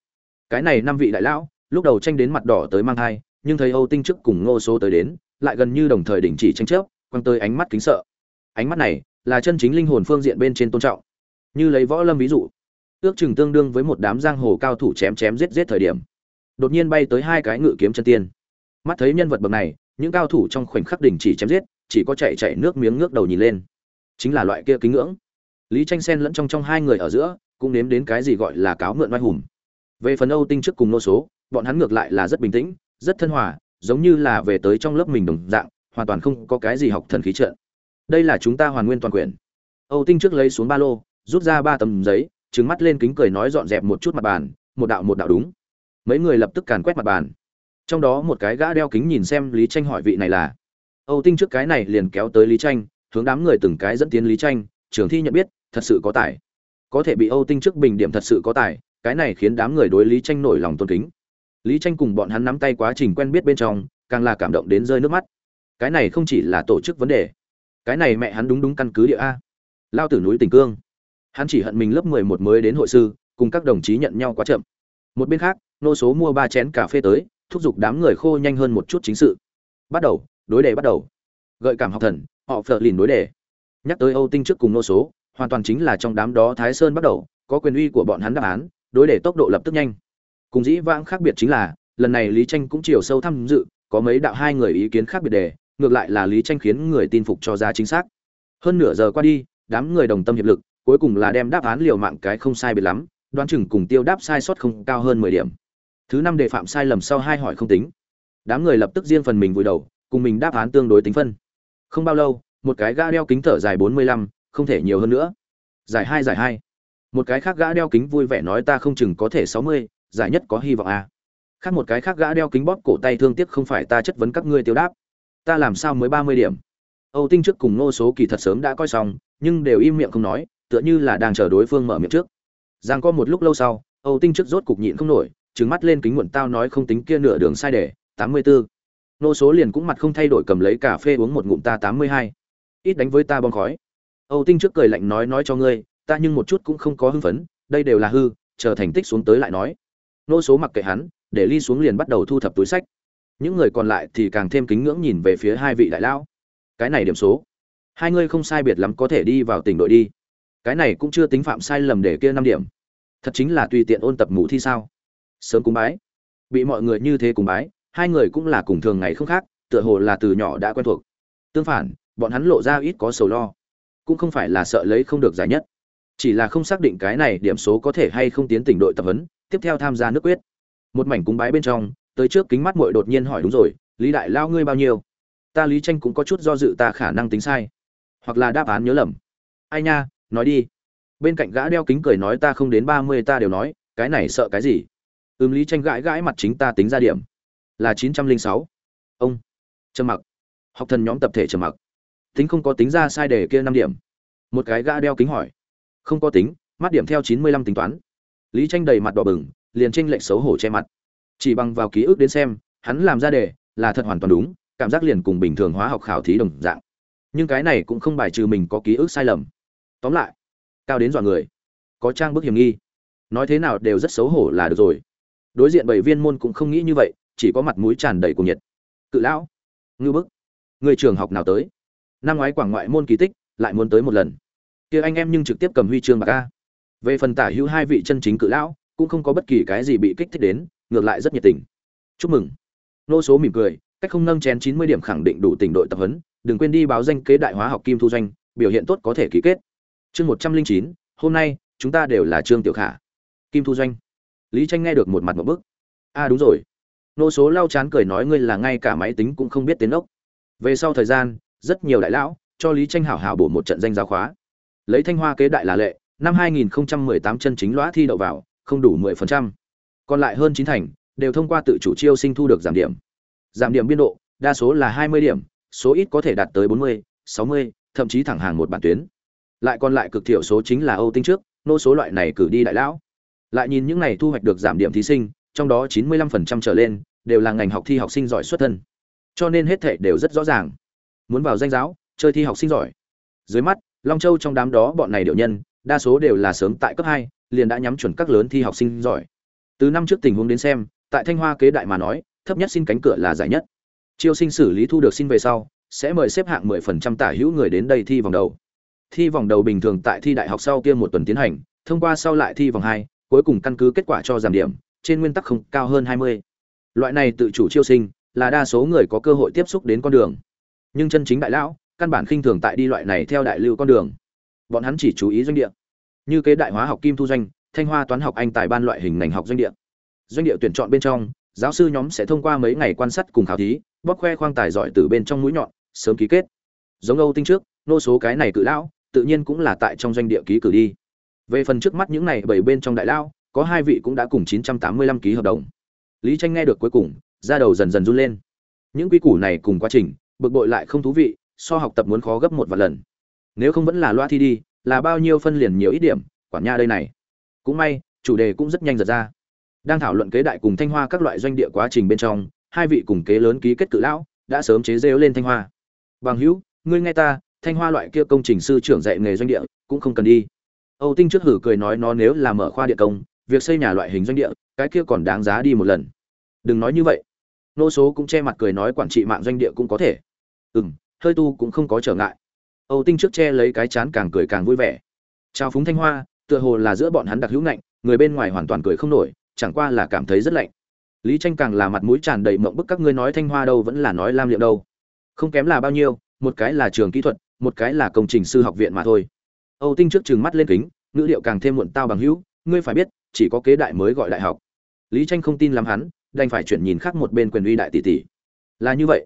Cái này năm vị đại lão, lúc đầu tranh đến mặt đỏ tới mang thai, nhưng thấy âu tinh chức cùng ngô số tới đến, lại gần như đồng thời đình chỉ tranh chấp, quăng tới ánh mắt kính sợ. Ánh mắt này là chân chính linh hồn phương diện bên trên tôn trọng. Như lấy võ lâm ví dụ, ước chừng tương đương với một đám giang hồ cao thủ chém chém giết giết thời điểm. Đột nhiên bay tới hai cái ngự kiếm chân tiên. Mắt thấy nhân vật bậc này, những cao thủ trong khoảnh khắc đình chỉ chém giết, chỉ có chạy chạy nước miếng ngước đầu nhìn lên chính là loại kia kính ngưỡng. Lý tranh sen lẫn trong trong hai người ở giữa cũng nếm đến cái gì gọi là cáo mượn oai hùng. Về phần âu tinh trước cùng nô số, bọn hắn ngược lại là rất bình tĩnh, rất thân hòa, giống như là về tới trong lớp mình đồng dạng, hoàn toàn không có cái gì học thần khí trợ đây là chúng ta hoàn nguyên toàn quyền. Âu tinh trước lấy xuống ba lô, rút ra ba tấm giấy, trừng mắt lên kính cười nói dọn dẹp một chút mặt bàn, một đạo một đạo đúng. Mấy người lập tức càn quét mặt bàn. Trong đó một cái gã đeo kính nhìn xem lý tranh hỏi vị này là, âu tinh trước cái này liền kéo tới lý tranh hướng đám người từng cái dẫn tiến lý tranh, trường thi nhận biết, thật sự có tài. Có thể bị âu tinh trước bình điểm thật sự có tài, cái này khiến đám người đối lý tranh nổi lòng tôn kính. Lý tranh cùng bọn hắn nắm tay quá trình quen biết bên trong, càng là cảm động đến rơi nước mắt. Cái này không chỉ là tổ chức vấn đề, cái này mẹ hắn đúng đúng căn cứ địa a. Lao tử núi tình cương. Hắn chỉ hận mình lớp mười một mới đến hội sư, cùng các đồng chí nhận nhau quá chậm. Một bên khác, nô số mua ba chén cà phê tới, thúc giục đám người khô nhanh hơn một chút chính sự. Bắt đầu, đối đề bắt đầu. Gợi cảm học thần họ phờ lìn đối đề. Nhắc tới âu tinh trước cùng nô số, hoàn toàn chính là trong đám đó thái sơn bắt đầu, có quyền uy của bọn hắn đáp án, đối đề tốc độ lập tức nhanh. Cùng dĩ vãng khác biệt chính là, lần này lý tranh cũng chiều sâu tham dự, có mấy đạo hai người ý kiến khác biệt đề, ngược lại là lý tranh khiến người tin phục cho ra chính xác. Hơn nửa giờ qua đi, đám người đồng tâm hiệp lực, cuối cùng là đem đáp án liều mạng cái không sai biệt lắm, đoán chừng cùng tiêu đáp sai sót không cao hơn mười điểm. Thứ năm đề phạm sai lầm sau hai hỏi không tính. Đám người lập tức riêng phần mình vùi đầu, cùng mình đáp án tương đối tính phân không bao lâu, một cái gã đeo kính thở dài bốn mươi lăm, không thể nhiều hơn nữa. Giải hai giải hai. Một cái khác gã đeo kính vui vẻ nói ta không chừng có thể sáu mươi, giải nhất có hy vọng à. khác một cái khác gã đeo kính bóp cổ tay thương tiếc không phải ta chất vấn các ngươi tiêu đáp. Ta làm sao mới ba mươi điểm? Âu tinh trước cùng nô số kỳ thật sớm đã coi xong, nhưng đều im miệng không nói, tựa như là đang chờ đối phương mở miệng trước. Giang có một lúc lâu sau, âu tinh trước rốt cục nhịn không nổi, trừng mắt lên kính muộn tao nói không tính kia nửa đường sai để tám mươi bốn nô số liền cũng mặt không thay đổi cầm lấy cà phê uống một ngụm ta tám mươi hai. Ít đánh với ta bong khói. Âu tinh trước cười lạnh nói nói cho ngươi, ta nhưng một chút cũng không có hưng phấn, đây đều là hư, chờ thành tích xuống tới lại nói. Nô số mặc kệ hắn, để ly xuống liền bắt đầu thu thập túi sách. Những người còn lại thì càng thêm kính ngưỡng nhìn về phía hai vị đại lão. Cái này điểm số, hai ngươi không sai biệt lắm có thể đi vào tỉnh đội đi. Cái này cũng chưa tính phạm sai lầm để kia năm điểm. Thật chính là tùy tiện ôn tập ngủ thi sao. Sớm cúng bái. Bị mọi người như thế cúng bái hai người cũng là cùng thường ngày không khác, tựa hồ là từ nhỏ đã quen thuộc. Tương phản, bọn hắn lộ ra ít có sầu lo. Cũng không phải là sợ lấy không được giải nhất. Chỉ là không xác định cái này điểm số có thể hay không tiến tỉnh đội tập huấn, tiếp theo tham gia nước quyết. Một mảnh cúng bái bên trong, tới trước kính mắt muội đột nhiên hỏi đúng rồi, lý đại lao ngươi bao nhiêu? Ta lý tranh cũng có chút do dự ta khả năng tính sai. Hoặc là đáp án nhớ lầm. Ai nha, nói đi. Bên cạnh gã đeo kính cười nói ta không đến ba mươi ta đều nói, cái này sợ cái gì? Ừm, lý tranh gãi gãi mặt chính ta tính ra điểm là chín trăm linh sáu. Ông trầm mặc. Học thần nhóm tập thể trầm mặc. Tính không có tính ra sai đề kia năm điểm. Một cái gã đeo kính hỏi. Không có tính, mắt điểm theo chín mươi lăm tính toán. Lý tranh đầy mặt đỏ bừng, liền tranh lệch xấu hổ che mặt. Chỉ bằng vào ký ức đến xem, hắn làm ra đề là thật hoàn toàn đúng, cảm giác liền cùng bình thường hóa học khảo thí đồng dạng. Nhưng cái này cũng không bài trừ mình có ký ức sai lầm. Tóm lại, cao đến dọa người. Có trang bức hiểm nghi. Nói thế nào đều rất xấu hổ là được rồi. Đối diện bảy viên môn cũng không nghĩ như vậy chỉ có mặt mũi tràn đầy cuồng nhiệt. Cự lão, ngư bức, người trường học nào tới? Năm ngoái quảng ngoại môn kỳ tích, lại muốn tới một lần. Kia anh em nhưng trực tiếp cầm huy chương bạc a. Về phần tả hữu hai vị chân chính cự lão, cũng không có bất kỳ cái gì bị kích thích đến, ngược lại rất nhiệt tình. Chúc mừng. Nô số mỉm cười, cách không nâng chén chín mươi điểm khẳng định đủ tỉnh đội tập huấn, đừng quên đi báo danh kế đại hóa học kim thu doanh, biểu hiện tốt có thể ký kết. Chương một trăm linh chín, hôm nay, chúng ta đều là trương tiểu khả. Kim thu doanh. Lý tranh nghe được một mặt một bức. A đúng rồi nô số lau chán cười nói ngươi là ngay cả máy tính cũng không biết tiến ốc. Về sau thời gian rất nhiều đại lão cho lý tranh hảo hảo bổ một trận danh giáo khóa. Lấy thanh hoa kế đại là lệ năm 2018 chân chính lõa thi đậu vào không đủ 10%. còn lại hơn chín thành đều thông qua tự chủ chiêu sinh thu được giảm điểm. Giảm điểm biên độ đa số là 20 điểm số ít có thể đạt tới 40, 60, thậm chí thẳng hàng một bản tuyến. Lại còn lại cực thiểu số chính là âu tinh trước nô số loại này cử đi đại lão. Lại nhìn những này thu hoạch được giảm điểm thí sinh trong đó 95% trở lên đều là ngành học thi học sinh giỏi xuất thân. Cho nên hết thảy đều rất rõ ràng. Muốn vào danh giáo, chơi thi học sinh giỏi. Dưới mắt, long châu trong đám đó bọn này điệu nhân, đa số đều là sớm tại cấp hai, liền đã nhắm chuẩn các lớn thi học sinh giỏi. Từ năm trước tình huống đến xem, tại thanh hoa kế đại mà nói, thấp nhất xin cánh cửa là giải nhất. Chiêu sinh xử lý thu được xin về sau, sẽ mời xếp hạng 10% tả hữu người đến đây thi vòng đầu. Thi vòng đầu bình thường tại thi đại học sau kia một tuần tiến hành, thông qua sau lại thi vòng hai, cuối cùng căn cứ kết quả cho giảm điểm trên nguyên tắc không cao hơn 20. loại này tự chủ chiêu sinh, là đa số người có cơ hội tiếp xúc đến con đường. Nhưng chân chính đại lão, căn bản khinh thường tại đi loại này theo đại lưu con đường. Bọn hắn chỉ chú ý doanh địa. Như kế đại hóa học kim thu doanh, thanh hoa toán học anh tài ban loại hình ngành học doanh địa. Doanh địa tuyển chọn bên trong, giáo sư nhóm sẽ thông qua mấy ngày quan sát cùng khảo thí bóc khoe khoang tài giỏi từ bên trong mũi nhọn, sớm ký kết. Giống âu tinh trước, nô số cái này cự lão, tự nhiên cũng là tại trong doanh địa ký cử đi. Về phần trước mắt những này bảy bên trong đại lao có hai vị cũng đã cùng 985 ký hợp đồng. Lý tranh nghe được cuối cùng, da đầu dần dần run lên. Những quy củ này cùng quá trình, bực bội lại không thú vị, so học tập muốn khó gấp một vài lần. Nếu không vẫn là loa thi đi, là bao nhiêu phân liền nhiều ít điểm quản nha đây này. Cũng may, chủ đề cũng rất nhanh giật ra. Đang thảo luận kế đại cùng thanh hoa các loại doanh địa quá trình bên trong, hai vị cùng kế lớn ký kết cự lão, đã sớm chế giễu lên thanh hoa. Bằng hữu, ngươi nghe ta, thanh hoa loại kia công trình sư trưởng dạy nghề doanh địa, cũng không cần đi. Âu tinh trước hử cười nói nó nếu là mở khoa địa công việc xây nhà loại hình doanh địa, cái kia còn đáng giá đi một lần. Đừng nói như vậy. Nô số cũng che mặt cười nói quản trị mạng doanh địa cũng có thể. Ừ m hơi tu cũng không có trở ngại. Âu tinh trước che lấy cái chán càng cười càng vui vẻ. Chào phúng thanh hoa, tựa hồ là giữa bọn hắn đặc hữu ngạnh, người bên ngoài hoàn toàn cười không nổi, chẳng qua là cảm thấy rất lạnh. Lý tranh càng là mặt mũi tràn đầy mộng bức các ngươi nói thanh hoa đâu vẫn là nói lam liệu đâu. Không kém là bao nhiêu, một cái là trường kỹ thuật, một cái là công trình sư học viện mà thôi. Âu tinh trước trừng mắt lên kính, ngữ liệu càng thêm muộn tao bằng hữu ngươi phải biết, chỉ có kế đại mới gọi đại học. Lý tranh không tin lắm hắn, đành phải chuyển nhìn khác một bên quyền uy đại tỷ tỷ. Là như vậy.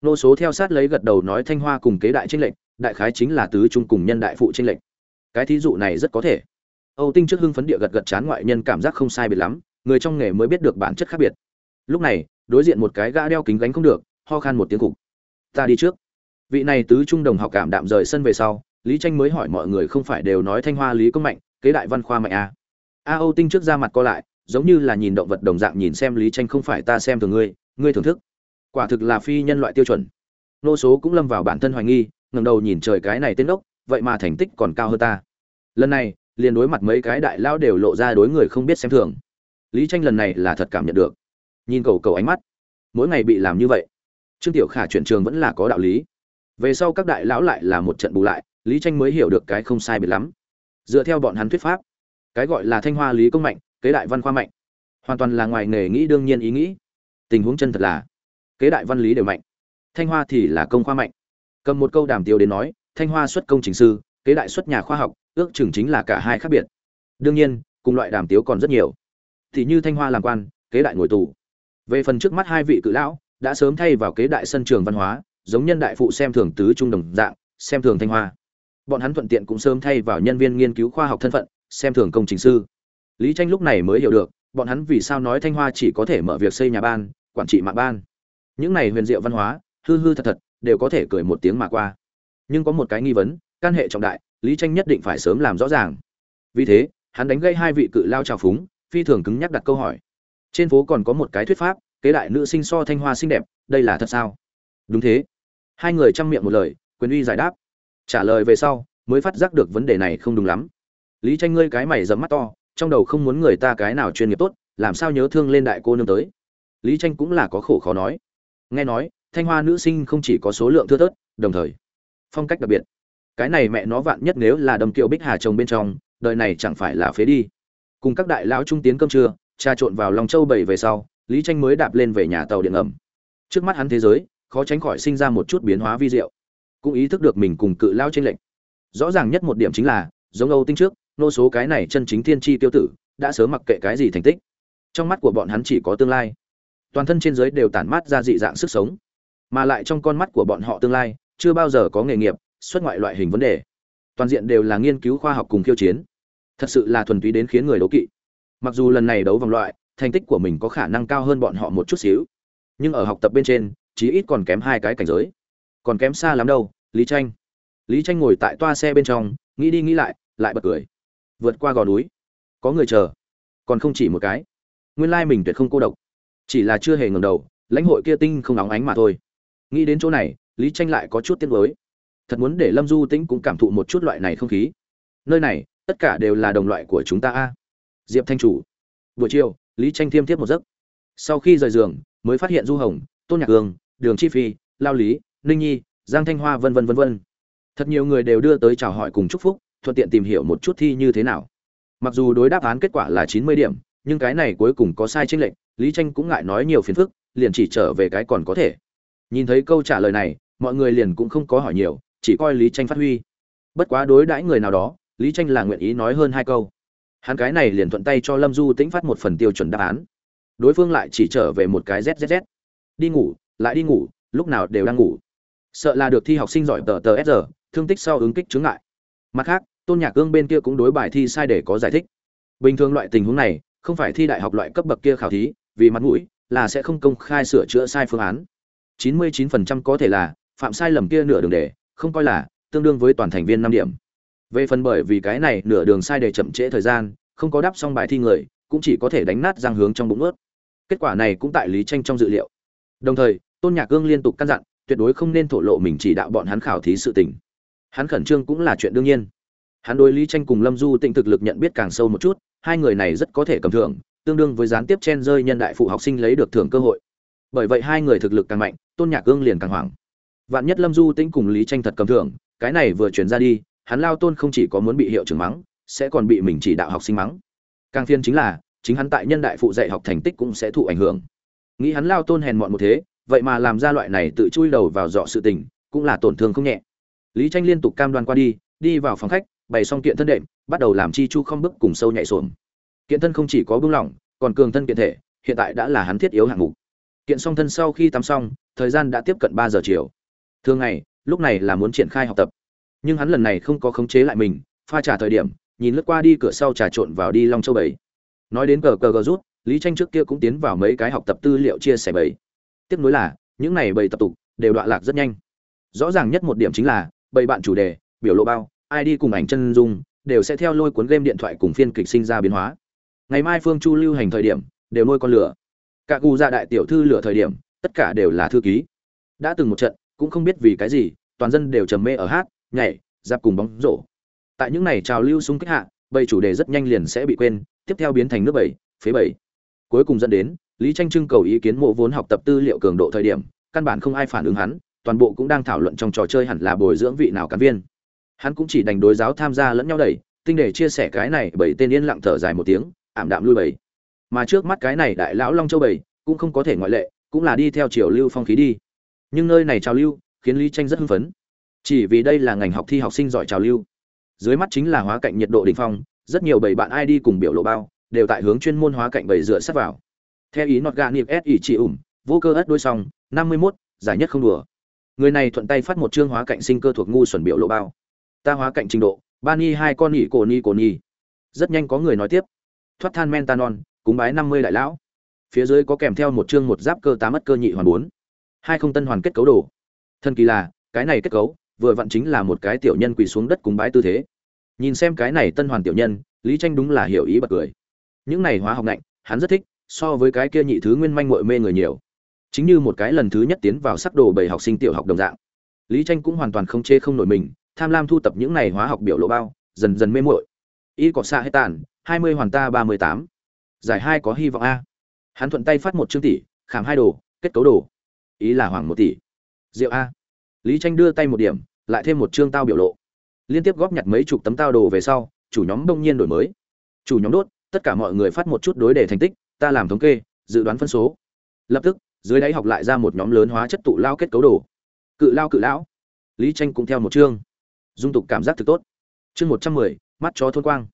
Nô số theo sát lấy gật đầu nói thanh hoa cùng kế đại tranh lệnh đại khái chính là tứ trung cùng nhân đại phụ tranh lệnh cái thí dụ này rất có thể. Âu tinh trước hưng phấn địa gật gật chán ngoại nhân cảm giác không sai biệt lắm, người trong nghề mới biết được bản chất khác biệt. Lúc này, đối diện một cái gã đeo kính gánh không được, ho khan một tiếng cục. Ta đi trước. Vị này tứ trung đồng học cảm đạm rời sân về sau, lý tranh mới hỏi mọi người không phải đều nói thanh hoa lý công mạnh, kế đại văn khoa mạnh à a âu tinh trước ra mặt co lại, giống như là nhìn động vật đồng dạng nhìn xem lý tranh không phải ta xem thường ngươi ngươi thưởng thức. Quả thực là phi nhân loại tiêu chuẩn. Nô số cũng lâm vào bản thân hoài nghi, ngẩng đầu nhìn trời cái này tên ốc, vậy mà thành tích còn cao hơn ta. Lần này, liền đối mặt mấy cái đại lao đều lộ ra đối người không biết xem thường. Lý tranh lần này là thật cảm nhận được. Nhìn cầu cầu ánh mắt, mỗi ngày bị làm như vậy. Trương tiểu khả chuyển trường vẫn là có đạo lý. Về sau các đại lão lại là một trận bù lại, lý tranh mới hiểu được cái không sai biệt lắm. Dựa theo bọn hắn thuyết pháp cái gọi là thanh hoa lý công mạnh, kế đại văn khoa mạnh. Hoàn toàn là ngoài nghề nghĩ đương nhiên ý nghĩ. Tình huống chân thật là, kế đại văn lý đều mạnh. Thanh hoa thì là công khoa mạnh. Cầm một câu đàm tiêu đến nói, thanh hoa xuất công trình sư, kế đại xuất nhà khoa học, ước chừng chính là cả hai khác biệt. Đương nhiên, cùng loại đàm tiếu còn rất nhiều. Thì như thanh hoa làm quan, kế đại ngồi tù. Về phần trước mắt hai vị cự lão, đã sớm thay vào kế đại sân trường văn hóa, giống nhân đại phụ xem thường tứ trung đồng dạng, xem thường thanh hoa. Bọn hắn thuận tiện cũng sớm thay vào nhân viên nghiên cứu khoa học thân phận xem thường công trình sư. Lý tranh lúc này mới hiểu được, bọn hắn vì sao nói thanh hoa chỉ có thể mở việc xây nhà ban, quản trị mạng ban. Những này huyền diệu văn hóa, hư hư thật thật, đều có thể cười một tiếng mà qua. Nhưng có một cái nghi vấn căn hệ trọng đại, lý tranh nhất định phải sớm làm rõ ràng. Vì thế, hắn đánh gây hai vị cự lao trào phúng, phi thường cứng nhắc đặt câu hỏi. Trên phố còn có một cái thuyết pháp, kế đại nữ sinh so thanh hoa xinh đẹp, đây là thật sao? Đúng thế. Hai người chăm miệng một lời, quyền uy giải đáp. Trả lời về sau, mới phát giác được vấn đề này không đúng lắm lý tranh ngươi cái mày dẫm mắt to, trong đầu không muốn người ta cái nào chuyên nghiệp tốt, làm sao nhớ thương lên đại cô nương tới? Lý tranh cũng là có khổ khó nói. Nghe nói, thanh hoa nữ sinh không chỉ có số lượng thưa thớt, đồng thời, phong cách đặc biệt. Cái này mẹ nó vạn nhất nếu là đầm kiệu bích hà chồng bên trong, đời này chẳng phải là phế đi. Cùng các đại lão trung tiến cơm trưa, trà trộn vào lòng châu bảy về sau, lý tranh mới đạp lên về nhà tàu điện ngầm. Trước mắt hắn thế giới, khó tránh khỏi sinh ra một chút biến hóa vi diệu. Cũng ý thức được mình cùng cự lao trên lệnh rõ ràng nhất một điểm chính là, giống âu tinh trước nô số cái này chân chính thiên tri tiêu tử, đã sớm mặc kệ cái gì thành tích. Trong mắt của bọn hắn chỉ có tương lai. Toàn thân trên giới đều tản mát ra dị dạng sức sống. Mà lại trong con mắt của bọn họ tương lai, chưa bao giờ có nghề nghiệp, xuất ngoại loại hình vấn đề. Toàn diện đều là nghiên cứu khoa học cùng khiêu chiến. Thật sự là thuần túy đến khiến người đấu kỵ. Mặc dù lần này đấu vòng loại, thành tích của mình có khả năng cao hơn bọn họ một chút xíu. Nhưng ở học tập bên trên, chí ít còn kém hai cái cảnh giới. Còn kém xa lắm đâu, lý tranh lý tranh ngồi tại toa xe bên trong, nghĩ đi nghĩ lại lại bật cười vượt qua gò núi. Có người chờ, còn không chỉ một cái. Nguyên lai mình tuyệt không cô độc. Chỉ là chưa hề ngẩng đầu, lãnh hội kia tinh không óng ánh mà thôi. Nghĩ đến chỗ này, lý tranh lại có chút tiếc nuối. Thật muốn để lâm du tĩnh cũng cảm thụ một chút loại này không khí. Nơi này, tất cả đều là đồng loại của chúng ta a. Diệp thanh chủ. Buổi chiều, lý tranh thiêm tiếp một giấc. Sau khi rời giường, mới phát hiện du hồng, tôn nhạc hương, đường chi phi, lao lý, ninh nhi, giang thanh hoa vân vân vân vân. Thật nhiều người đều đưa tới chào hỏi cùng chúc phúc thuận tiện tìm hiểu một chút thi như thế nào. Mặc dù đối đáp án kết quả là chín mươi điểm, nhưng cái này cuối cùng có sai chênh lệch, lý tranh cũng ngại nói nhiều phiền phức, liền chỉ trở về cái còn có thể. Nhìn thấy câu trả lời này, mọi người liền cũng không có hỏi nhiều, chỉ coi lý tranh phát huy. Bất quá đối đãi người nào đó, lý tranh là nguyện ý nói hơn hai câu. Hắn cái này liền thuận tay cho lâm du tĩnh phát một phần tiêu chuẩn đáp án. Đối phương lại chỉ trở về một cái zzz đi ngủ, lại đi ngủ, lúc nào đều đang ngủ. Sợ là được thi học sinh giỏi tờ tờ s thương tích sau ứng kích chứng ngại mặt khác, tôn nhạc ương bên kia cũng đối bài thi sai để có giải thích. Bình thường loại tình huống này, không phải thi đại học loại cấp bậc kia khảo thí, vì mặt mũi, là sẽ không công khai sửa chữa sai phương án. 99% có thể là, phạm sai lầm kia nửa đường để, không coi là, tương đương với toàn thành viên năm điểm. Về phần bởi vì cái này nửa đường sai để chậm trễ thời gian, không có đáp xong bài thi người, cũng chỉ có thể đánh nát răng hướng trong bụng ướt. Kết quả này cũng tại lý tranh trong dự liệu. Đồng thời, tôn nhạc cương liên tục căn dặn, tuyệt đối không nên thổ lộ mình chỉ đạo bọn hắn khảo thí sự tình hắn khẩn trương cũng là chuyện đương nhiên. Hắn đối lý tranh cùng lâm du tịnh thực lực nhận biết càng sâu một chút, hai người này rất có thể cầm thưởng, tương đương với gián tiếp chen rơi nhân đại phụ học sinh lấy được thưởng cơ hội. Bởi vậy hai người thực lực càng mạnh, tôn nhạc ương liền càng hoảng. Vạn nhất lâm du tĩnh cùng lý tranh thật cầm thưởng, cái này vừa chuyển ra đi, hắn lao tôn không chỉ có muốn bị hiệu trưởng mắng, sẽ còn bị mình chỉ đạo học sinh mắng. Càng phiên chính là, chính hắn tại nhân đại phụ dạy học thành tích cũng sẽ thụ ảnh hưởng. Nghĩ hắn lao tôn hèn mọn một thế, vậy mà làm ra loại này tự chui đầu vào dọ sự tình, cũng là tổn thương không nhẹ lý tranh liên tục cam đoan qua đi đi vào phòng khách, bày xong kiện thân đệm, bắt đầu làm chi chu không bước cùng sâu nhảy xổm kiện thân không chỉ có bưng lỏng, còn cường thân kiện thể, hiện tại đã là hắn thiết yếu hạng mục. Kiện xong thân sau khi tắm xong, thời gian đã tiếp cận ba giờ chiều. Thường ngày, lúc này là muốn triển khai học tập. Nhưng hắn lần này không có khống chế lại mình, pha trà thời điểm, nhìn lướt qua đi cửa sau trà trộn vào đi long châu bảy. Nói đến cờ cờ gờ rút, lý tranh trước kia cũng tiến vào mấy cái học tập tư liệu chia sẻ bảy. Tiếp nối là, những này bảy tập tục đều đoạn lạc rất nhanh. Rõ ràng nhất một điểm chính là bầy bạn chủ đề, biểu lộ bao id cùng ảnh chân dung, đều sẽ theo lôi cuốn game điện thoại cùng phiên kịch sinh ra biến hóa. Ngày mai phương chu lưu hành thời điểm, đều nuôi con lửa. Cả cụ gia đại tiểu thư lửa thời điểm, tất cả đều là thư ký. Đã từng một trận, cũng không biết vì cái gì, toàn dân đều trầm mê ở hát, nhảy, giáp cùng bóng rổ. Tại những này trào lưu xung kích hạ bầy chủ đề rất nhanh liền sẽ bị quên, tiếp theo biến thành nước bảy, phế bảy. Cuối cùng dẫn đến, lý tranh trưng cầu ý kiến mộ vốn học tập tư liệu cường độ thời điểm, căn bản không ai phản ứng hắn toàn bộ cũng đang thảo luận trong trò chơi hẳn là bồi dưỡng vị nào cán viên. Hắn cũng chỉ đành đối giáo tham gia lẫn nhau đẩy tinh để chia sẻ cái này bảy tên yên lặng thở dài một tiếng ảm đạm lui bảy. Mà trước mắt cái này đại lão long châu bảy cũng không có thể ngoại lệ cũng là đi theo chiều lưu phong khí đi. Nhưng nơi này trào lưu khiến lý tranh rất hưng phấn. Chỉ vì đây là ngành học thi học sinh giỏi trào lưu. Dưới mắt chính là hóa cạnh nhiệt độ đỉnh phong rất nhiều bảy bạn ai đi cùng biểu lộ bao đều tại hướng chuyên môn hóa cạnh bảy dựa sát vào. Theo ý nọt gà niệm s ỉ chỉ ủng vô cơ ất đôi song năm mươi 51, giải nhất không đùa người này thuận tay phát một chương hóa cạnh sinh cơ thuộc ngu xuẩn biểu lộ bao. Ta hóa cạnh trình độ, ba ni hai con nhị cổ ni cổ ni. Rất nhanh có người nói tiếp. Thoát than mentanon cúng bái năm mươi đại lão. Phía dưới có kèm theo một chương một giáp cơ tám mất cơ nhị hoàn bốn. Hai không tân hoàn kết cấu đồ. Thân kỳ là, cái này kết cấu, vừa vặn chính là một cái tiểu nhân quỳ xuống đất cúng bái tư thế. Nhìn xem cái này tân hoàn tiểu nhân, lý tranh đúng là hiểu ý bật cười. Những này hóa học ngạnh, hắn rất thích, so với cái kia nhị thứ nguyên manh muội mê người nhiều chính như một cái lần thứ nhất tiến vào sắc đồ bảy học sinh tiểu học đồng dạng. Lý tranh cũng hoàn toàn không chê không nổi mình, tham lam thu tập những này hóa học biểu lộ bao, dần dần mê muội. Y có xa hết tàn, hai mươi hoàn ta ba mươi tám. Giải hai có hy vọng a. Hắn thuận tay phát một chương tỷ, khảm hai đồ, kết cấu đồ. Ý là hoàng một tỷ. Rượu a. Lý tranh đưa tay một điểm, lại thêm một chương tao biểu lộ. Liên tiếp góp nhặt mấy chục tấm tao đồ về sau, chủ nhóm đông nhiên đổi mới. Chủ nhóm đốt, tất cả mọi người phát một chút đối đề thành tích, ta làm thống kê, dự đoán phân số. Lập tức dưới đáy học lại ra một nhóm lớn hóa chất tụ lao kết cấu đồ. Cự lao cự lão. Lý tranh cũng theo một chương. Dung tục cảm giác thực tốt. Chương một trăm mười, mắt cho thôn quang.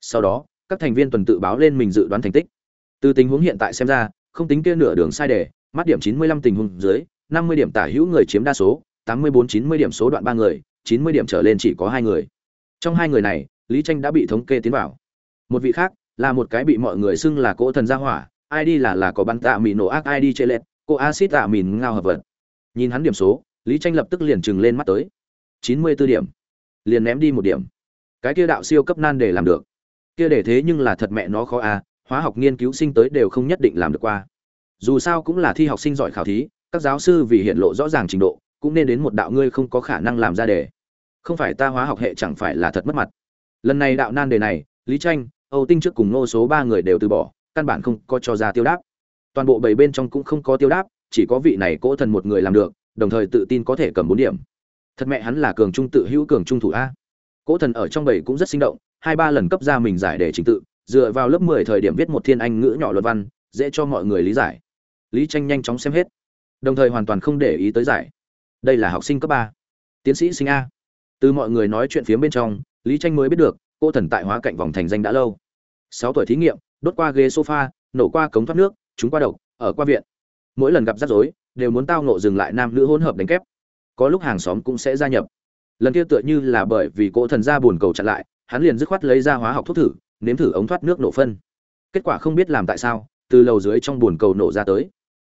Sau đó, các thành viên tuần tự báo lên mình dự đoán thành tích. Từ tình huống hiện tại xem ra, không tính kia nửa đường sai đề, mắt điểm chín mươi lăm tình huống dưới, năm mươi điểm tả hữu người chiếm đa số, tám mươi bốn chín mươi điểm số đoạn ba người, chín mươi điểm trở lên chỉ có hai người. Trong hai người này, lý tranh đã bị thống kê tiến vào. Một vị khác, là một cái bị mọi người xưng là cỗ thần gia hỏa id là là có bắn tạ mỹ nổ ác id chê lệch cô acid tạ mìn ngao hợp vật. Nhìn hắn điểm số, lý tranh lập tức liền trừng lên mắt tới. Chín mươi 94 điểm. Liền ném đi một điểm. Cái kia đạo siêu cấp nan để làm được. Kia để thế nhưng là thật mẹ nó khó à hóa học nghiên cứu sinh tới đều không nhất định làm được qua. Dù sao cũng là thi học sinh giỏi khảo thí, các giáo sư vì hiện lộ rõ ràng trình độ, cũng nên đến một đạo ngươi không có khả năng làm ra đề không phải ta hóa học hệ chẳng phải là thật mất mặt. Lần này đạo nan đề này, lý tranh âu tinh trước cùng nô số ba người đều từ bỏ, căn bản không có cho ra tiêu đáp toàn bộ bảy bên trong cũng không có tiêu đáp, chỉ có vị này cỗ thần một người làm được, đồng thời tự tin có thể cầm bốn điểm. Thật mẹ hắn là cường trung tự hữu cường trung thủ a. Cỗ thần ở trong bảy cũng rất sinh động, hai ba lần cấp ra mình giải để trình tự, dựa vào lớp mười thời điểm viết một thiên anh ngữ nhỏ luật văn, dễ cho mọi người lý giải. Lý tranh nhanh chóng xem hết, đồng thời hoàn toàn không để ý tới giải. Đây là học sinh cấp ba. Tiến sĩ sinh a. Từ mọi người nói chuyện phía bên trong, lý tranh mới biết được cô thần tại hóa cạnh vòng thành danh đã lâu. Sáu tuổi thí nghiệm, đốt qua ghế sofa, nổ qua cống thoát nước chúng qua độc, ở qua viện. Mỗi lần gặp rắc rối, đều muốn tao nộ dừng lại nam nữ hỗn hợp đánh kép. Có lúc hàng xóm cũng sẽ gia nhập. Lần kia tựa như là bởi vì cỗ thần ra buồn cầu chặn lại, hắn liền dứt khoát lấy ra hóa học thuốc thử, nếm thử ống thoát nước nổ phân. Kết quả không biết làm tại sao, từ lầu dưới trong buồn cầu nổ ra tới.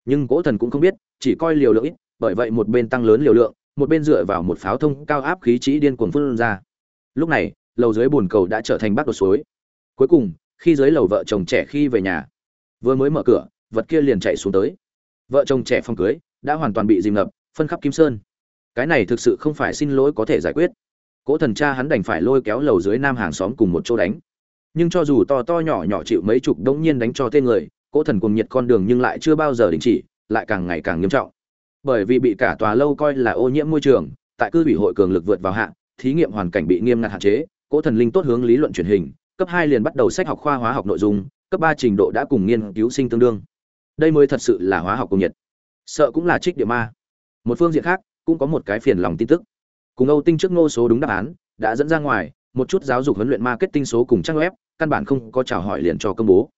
Nhưng cỗ thần cũng không biết, chỉ coi liều lượng ít, bởi vậy một bên tăng lớn liều lượng, một bên dựa vào một pháo thông cao áp khí trí điên cuồng phun ra. Lúc này, lầu dưới buồn cầu đã trở thành bát đột suối. Cuối cùng, khi dưới lầu vợ chồng trẻ khi về nhà vừa mới mở cửa, vật kia liền chạy xuống tới. Vợ chồng trẻ phong cưới, đã hoàn toàn bị dìm ngập, phân khắp kim sơn. Cái này thực sự không phải xin lỗi có thể giải quyết. Cố thần cha hắn đành phải lôi kéo lầu dưới nam hàng xóm cùng một chỗ đánh. Nhưng cho dù to to nhỏ nhỏ chịu mấy chục đống nhiên đánh cho tên người, cố thần cùng nhiệt con đường nhưng lại chưa bao giờ đình chỉ, lại càng ngày càng nghiêm trọng. Bởi vì bị cả tòa lâu coi là ô nhiễm môi trường, tại cư ủy hội cường lực vượt vào hạn thí nghiệm hoàn cảnh bị nghiêm ngặt hạn chế, cố thần linh tốt hướng lý luận truyền hình, cấp hai liền bắt đầu sách học khoa hóa học nội dung cấp ba trình độ đã cùng nghiên cứu sinh tương đương. Đây mới thật sự là hóa học công nhiệt. Sợ cũng là trích địa ma. Một phương diện khác, cũng có một cái phiền lòng tin tức. Cùng âu tinh trước ngô số đúng đáp án, đã dẫn ra ngoài, một chút giáo dục huấn luyện marketing số cùng trang web, căn bản không có chào hỏi liền cho công bố.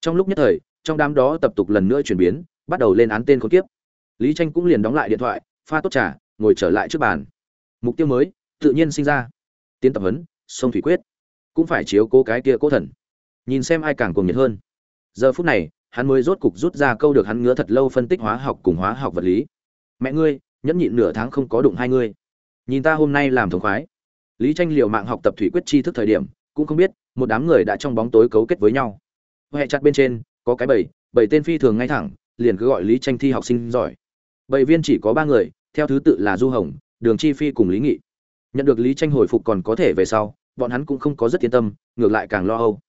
Trong lúc nhất thời, trong đám đó tập tục lần nữa chuyển biến, bắt đầu lên án tên khốn kiếp. Lý tranh cũng liền đóng lại điện thoại, pha tốt trà, ngồi trở lại trước bàn. Mục tiêu mới, tự nhiên sinh ra. Tiến tập huấn, sông thủy quyết. Cũng phải chiếu cố cái kia cố thần nhìn xem ai càng cuồng nhiệt hơn. Giờ phút này, hắn mới rốt cục rút ra câu được hắn ngứa thật lâu phân tích hóa học cùng hóa học vật lý. Mẹ ngươi, nhẫn nhịn nửa tháng không có đụng hai ngươi. Nhìn ta hôm nay làm thống khoái. Lý tranh liều mạng học tập thủy quyết chi thức thời điểm, cũng không biết, một đám người đã trong bóng tối cấu kết với nhau. Hệ chặt bên trên, có cái bảy bảy tên phi thường ngay thẳng, liền cứ gọi lý tranh thi học sinh giỏi. Bảy viên chỉ có ba người, theo thứ tự là du hồng, đường chi phi cùng lý nghị. Nhận được lý tranh hồi phục còn có thể về sau, bọn hắn cũng không có rất yên tâm, ngược lại càng lo âu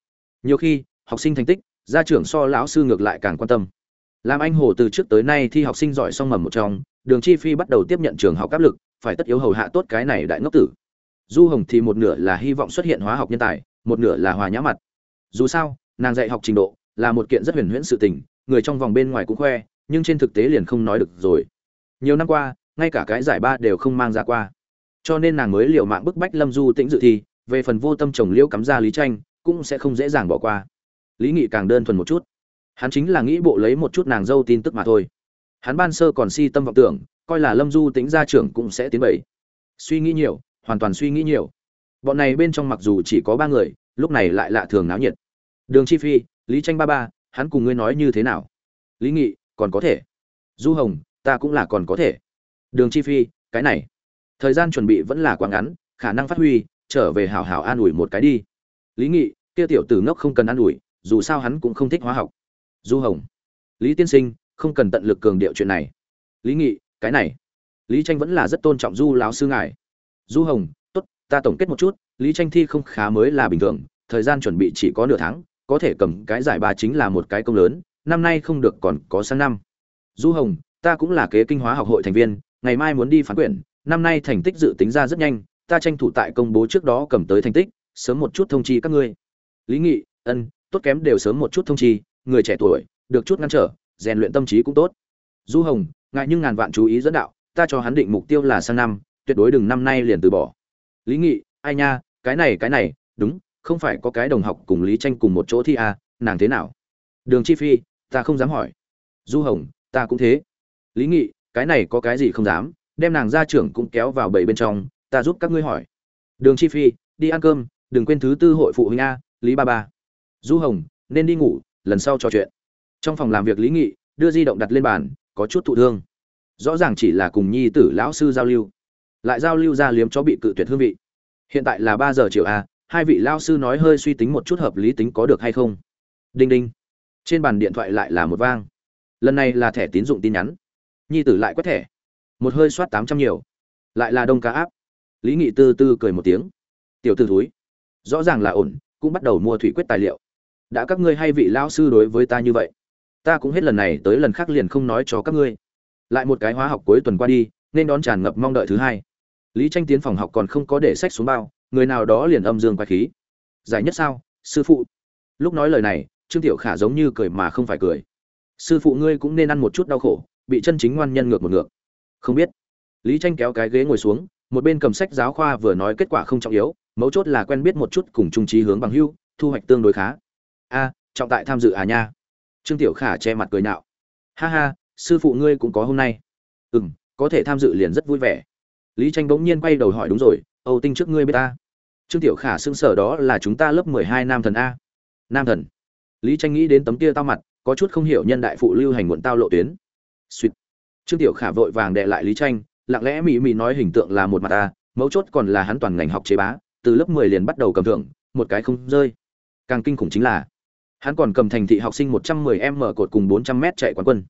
nhiều khi, học sinh thành tích, gia trưởng so lão sư ngược lại càng quan tâm. Làm anh hồ từ trước tới nay thi học sinh giỏi song mầm một trong, đường chi phi bắt đầu tiếp nhận trường học áp lực, phải tất yếu hầu hạ tốt cái này đại ngốc tử. Du hồng thì một nửa là hy vọng xuất hiện hóa học nhân tài, một nửa là hòa nhã mặt. Dù sao, nàng dạy học trình độ, là một kiện rất huyền huyễn sự tình, người trong vòng bên ngoài cũng khoe, nhưng trên thực tế liền không nói được rồi. Nhiều năm qua, ngay cả cái giải ba đều không mang ra qua. Cho nên nàng mới liều mạng bức bách lâm du tĩnh dự thi, về phần vô tâm chồng liễu cắm ra lý tranh cũng sẽ không dễ dàng bỏ qua. Lý nghị càng đơn thuần một chút. Hắn chính là nghĩ bộ lấy một chút nàng dâu tin tức mà thôi. Hắn ban sơ còn si tâm vọng tưởng, coi là lâm du tính ra trưởng cũng sẽ tiến bảy suy nghĩ nhiều, hoàn toàn suy nghĩ nhiều. Bọn này bên trong mặc dù chỉ có ba người, lúc này lại lạ thường náo nhiệt. Đường chi phi, lý tranh ba ba, hắn cùng ngươi nói như thế nào? Lý nghị, còn có thể. Du hồng, ta cũng là còn có thể. Đường chi phi, cái này. Thời gian chuẩn bị vẫn là quá ngắn, khả năng phát huy, trở về hảo hảo an ủi một cái đi. Lý nghị kia tiểu tử ngốc không cần ăn ủi, dù sao hắn cũng không thích hóa học. Du hồng, lý tiên sinh, không cần tận lực cường điệu chuyện này. Lý nghị, cái này. Lý tranh vẫn là rất tôn trọng du lão sư ngài. Du hồng, tốt, ta tổng kết một chút, lý tranh thi không khá mới là bình thường, thời gian chuẩn bị chỉ có nửa tháng, có thể cầm cái giải ba chính là một cái công lớn, năm nay không được còn có sang năm. Du hồng, ta cũng là kế kinh hóa học hội thành viên, ngày mai muốn đi phán quyển, năm nay thành tích dự tính ra rất nhanh, ta tranh thủ tại công bố trước đó cầm tới thành tích, sớm một chút thông chi các ngươi lý nghị ân tốt kém đều sớm một chút thông chi người trẻ tuổi được chút ngăn trở rèn luyện tâm trí cũng tốt. Du hồng ngại nhưng ngàn vạn chú ý dẫn đạo ta cho hắn định mục tiêu là sang năm tuyệt đối đừng năm nay liền từ bỏ. Lý nghị ai nha cái này cái này đúng không phải có cái đồng học cùng lý tranh cùng một chỗ thi à, nàng thế nào? Đường chi phi ta không dám hỏi. Du hồng ta cũng thế. Lý nghị cái này có cái gì không dám đem nàng ra trưởng cũng kéo vào bầy bên trong ta giúp các ngươi hỏi. Đường chi phi đi ăn cơm đừng quên thứ tư hội phụ huynh a lý ba ba. Du hồng, nên đi ngủ, lần sau trò chuyện. Trong phòng làm việc lý nghị, đưa di động đặt lên bàn, có chút thụ thương. Rõ ràng chỉ là cùng nhi tử lão sư giao lưu. Lại giao lưu ra liếm chó bị cự tuyệt hương vị. Hiện tại là ba giờ chiều a hai vị lao sư nói hơi suy tính một chút hợp lý tính có được hay không. Đinh đinh. Trên bàn điện thoại lại là một vang. Lần này là thẻ tín dụng tin nhắn. Nhi tử lại quét thẻ. Một hơi soát tám trăm nhiều. Lại là đông cá áp lý nghị tư tư cười một tiếng. Tiểu t ử thúi. Rõ ràng là ổn cũng bắt đầu mua thủy quyết tài liệu. Đã các ngươi hay vị lao sư đối với ta như vậy, ta cũng hết lần này tới lần khác liền không nói cho các ngươi. Lại một cái hóa học cuối tuần qua đi, nên đón tràn ngập mong đợi thứ hai. Lý tranh tiến phòng học còn không có để sách xuống bao, người nào đó liền âm dương quay khí. Giải nhất sao, sư phụ. Lúc nói lời này, trương tiểu khả giống như cười mà không phải cười. Sư phụ ngươi cũng nên ăn một chút đau khổ, bị chân chính ngoan nhân ngược một ngược. Không biết. Lý tranh kéo cái ghế ngồi xuống, một bên cầm sách giáo khoa vừa nói kết quả không trọng yếu mấu chốt là quen biết một chút cùng trung trí hướng bằng hưu, thu hoạch tương đối khá. A, trọng tại tham dự à nha. Trương tiểu khả che mặt cười nạo ha ha, sư phụ ngươi cũng có hôm nay. Ừ m có thể tham dự liền rất vui vẻ. Lý tranh bỗng nhiên quay đầu hỏi đúng rồi, âu tinh trước ngươi biết ta? Trương tiểu khả xưng sở đó là chúng ta lớp mười hai nam thần a. Nam thần. Lý tranh nghĩ đến tấm kia tao mặt, có chút không hiểu nhân đại phụ lưu hành muộn tao lộ tuyến. Suýt trương tiểu khả vội vàng đệ lại lý tranh, lặng lẽ mỹ mỹ nói hình tượng là một mặt ta mấu chốt còn là hắn toàn ngành học chế bá từ lớp mười liền bắt đầu cầm thưởng một cái không rơi. Càng kinh khủng chính là hắn còn cầm thành thị học sinh một trăm mười m cột cùng bốn trăm m chạy quán quân.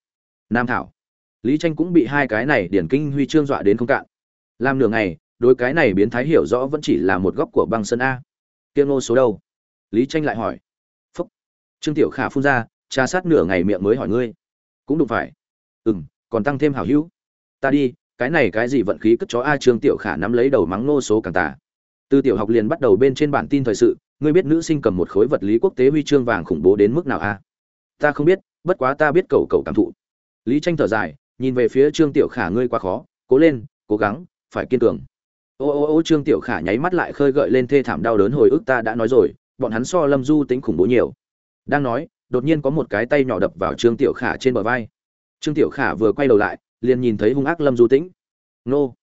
Nam thảo lý tranh cũng bị hai cái này điển kinh huy chương dọa đến không cạn. Làm nửa ngày đối cái này biến thái hiểu rõ vẫn chỉ là một góc của băng sân a. Tiêu nô số đâu? Lý tranh lại hỏi. Phúc trương tiểu khả phun ra tra sát nửa ngày miệng mới hỏi ngươi. Cũng đúng phải. Ừm, còn tăng thêm hảo hữu. Ta đi cái này cái gì vận khí cất chó a trương tiểu khả nắm lấy đầu mắng nô số càng tà từ tiểu học liền bắt đầu bên trên bản tin thời sự, ngươi biết nữ sinh cầm một khối vật lý quốc tế huy chương vàng khủng bố đến mức nào a ta không biết, bất quá ta biết cầu cầu cảm thụ. Lý tranh thở dài, nhìn về phía trương tiểu khả ngươi quá khó, cố lên, cố gắng, phải kiên cường. Ô ô ô, trương tiểu khả nháy mắt lại khơi gợi lên thê thảm đau đớn hồi ức ta đã nói rồi, bọn hắn so lâm du tính khủng bố nhiều. Đang nói, đột nhiên có một cái tay nhỏ đập vào trương tiểu khả trên bờ vai. Trương tiểu khả vừa quay đầu lại, liền nhìn thấy hung ác lâm du tĩnh. Nô!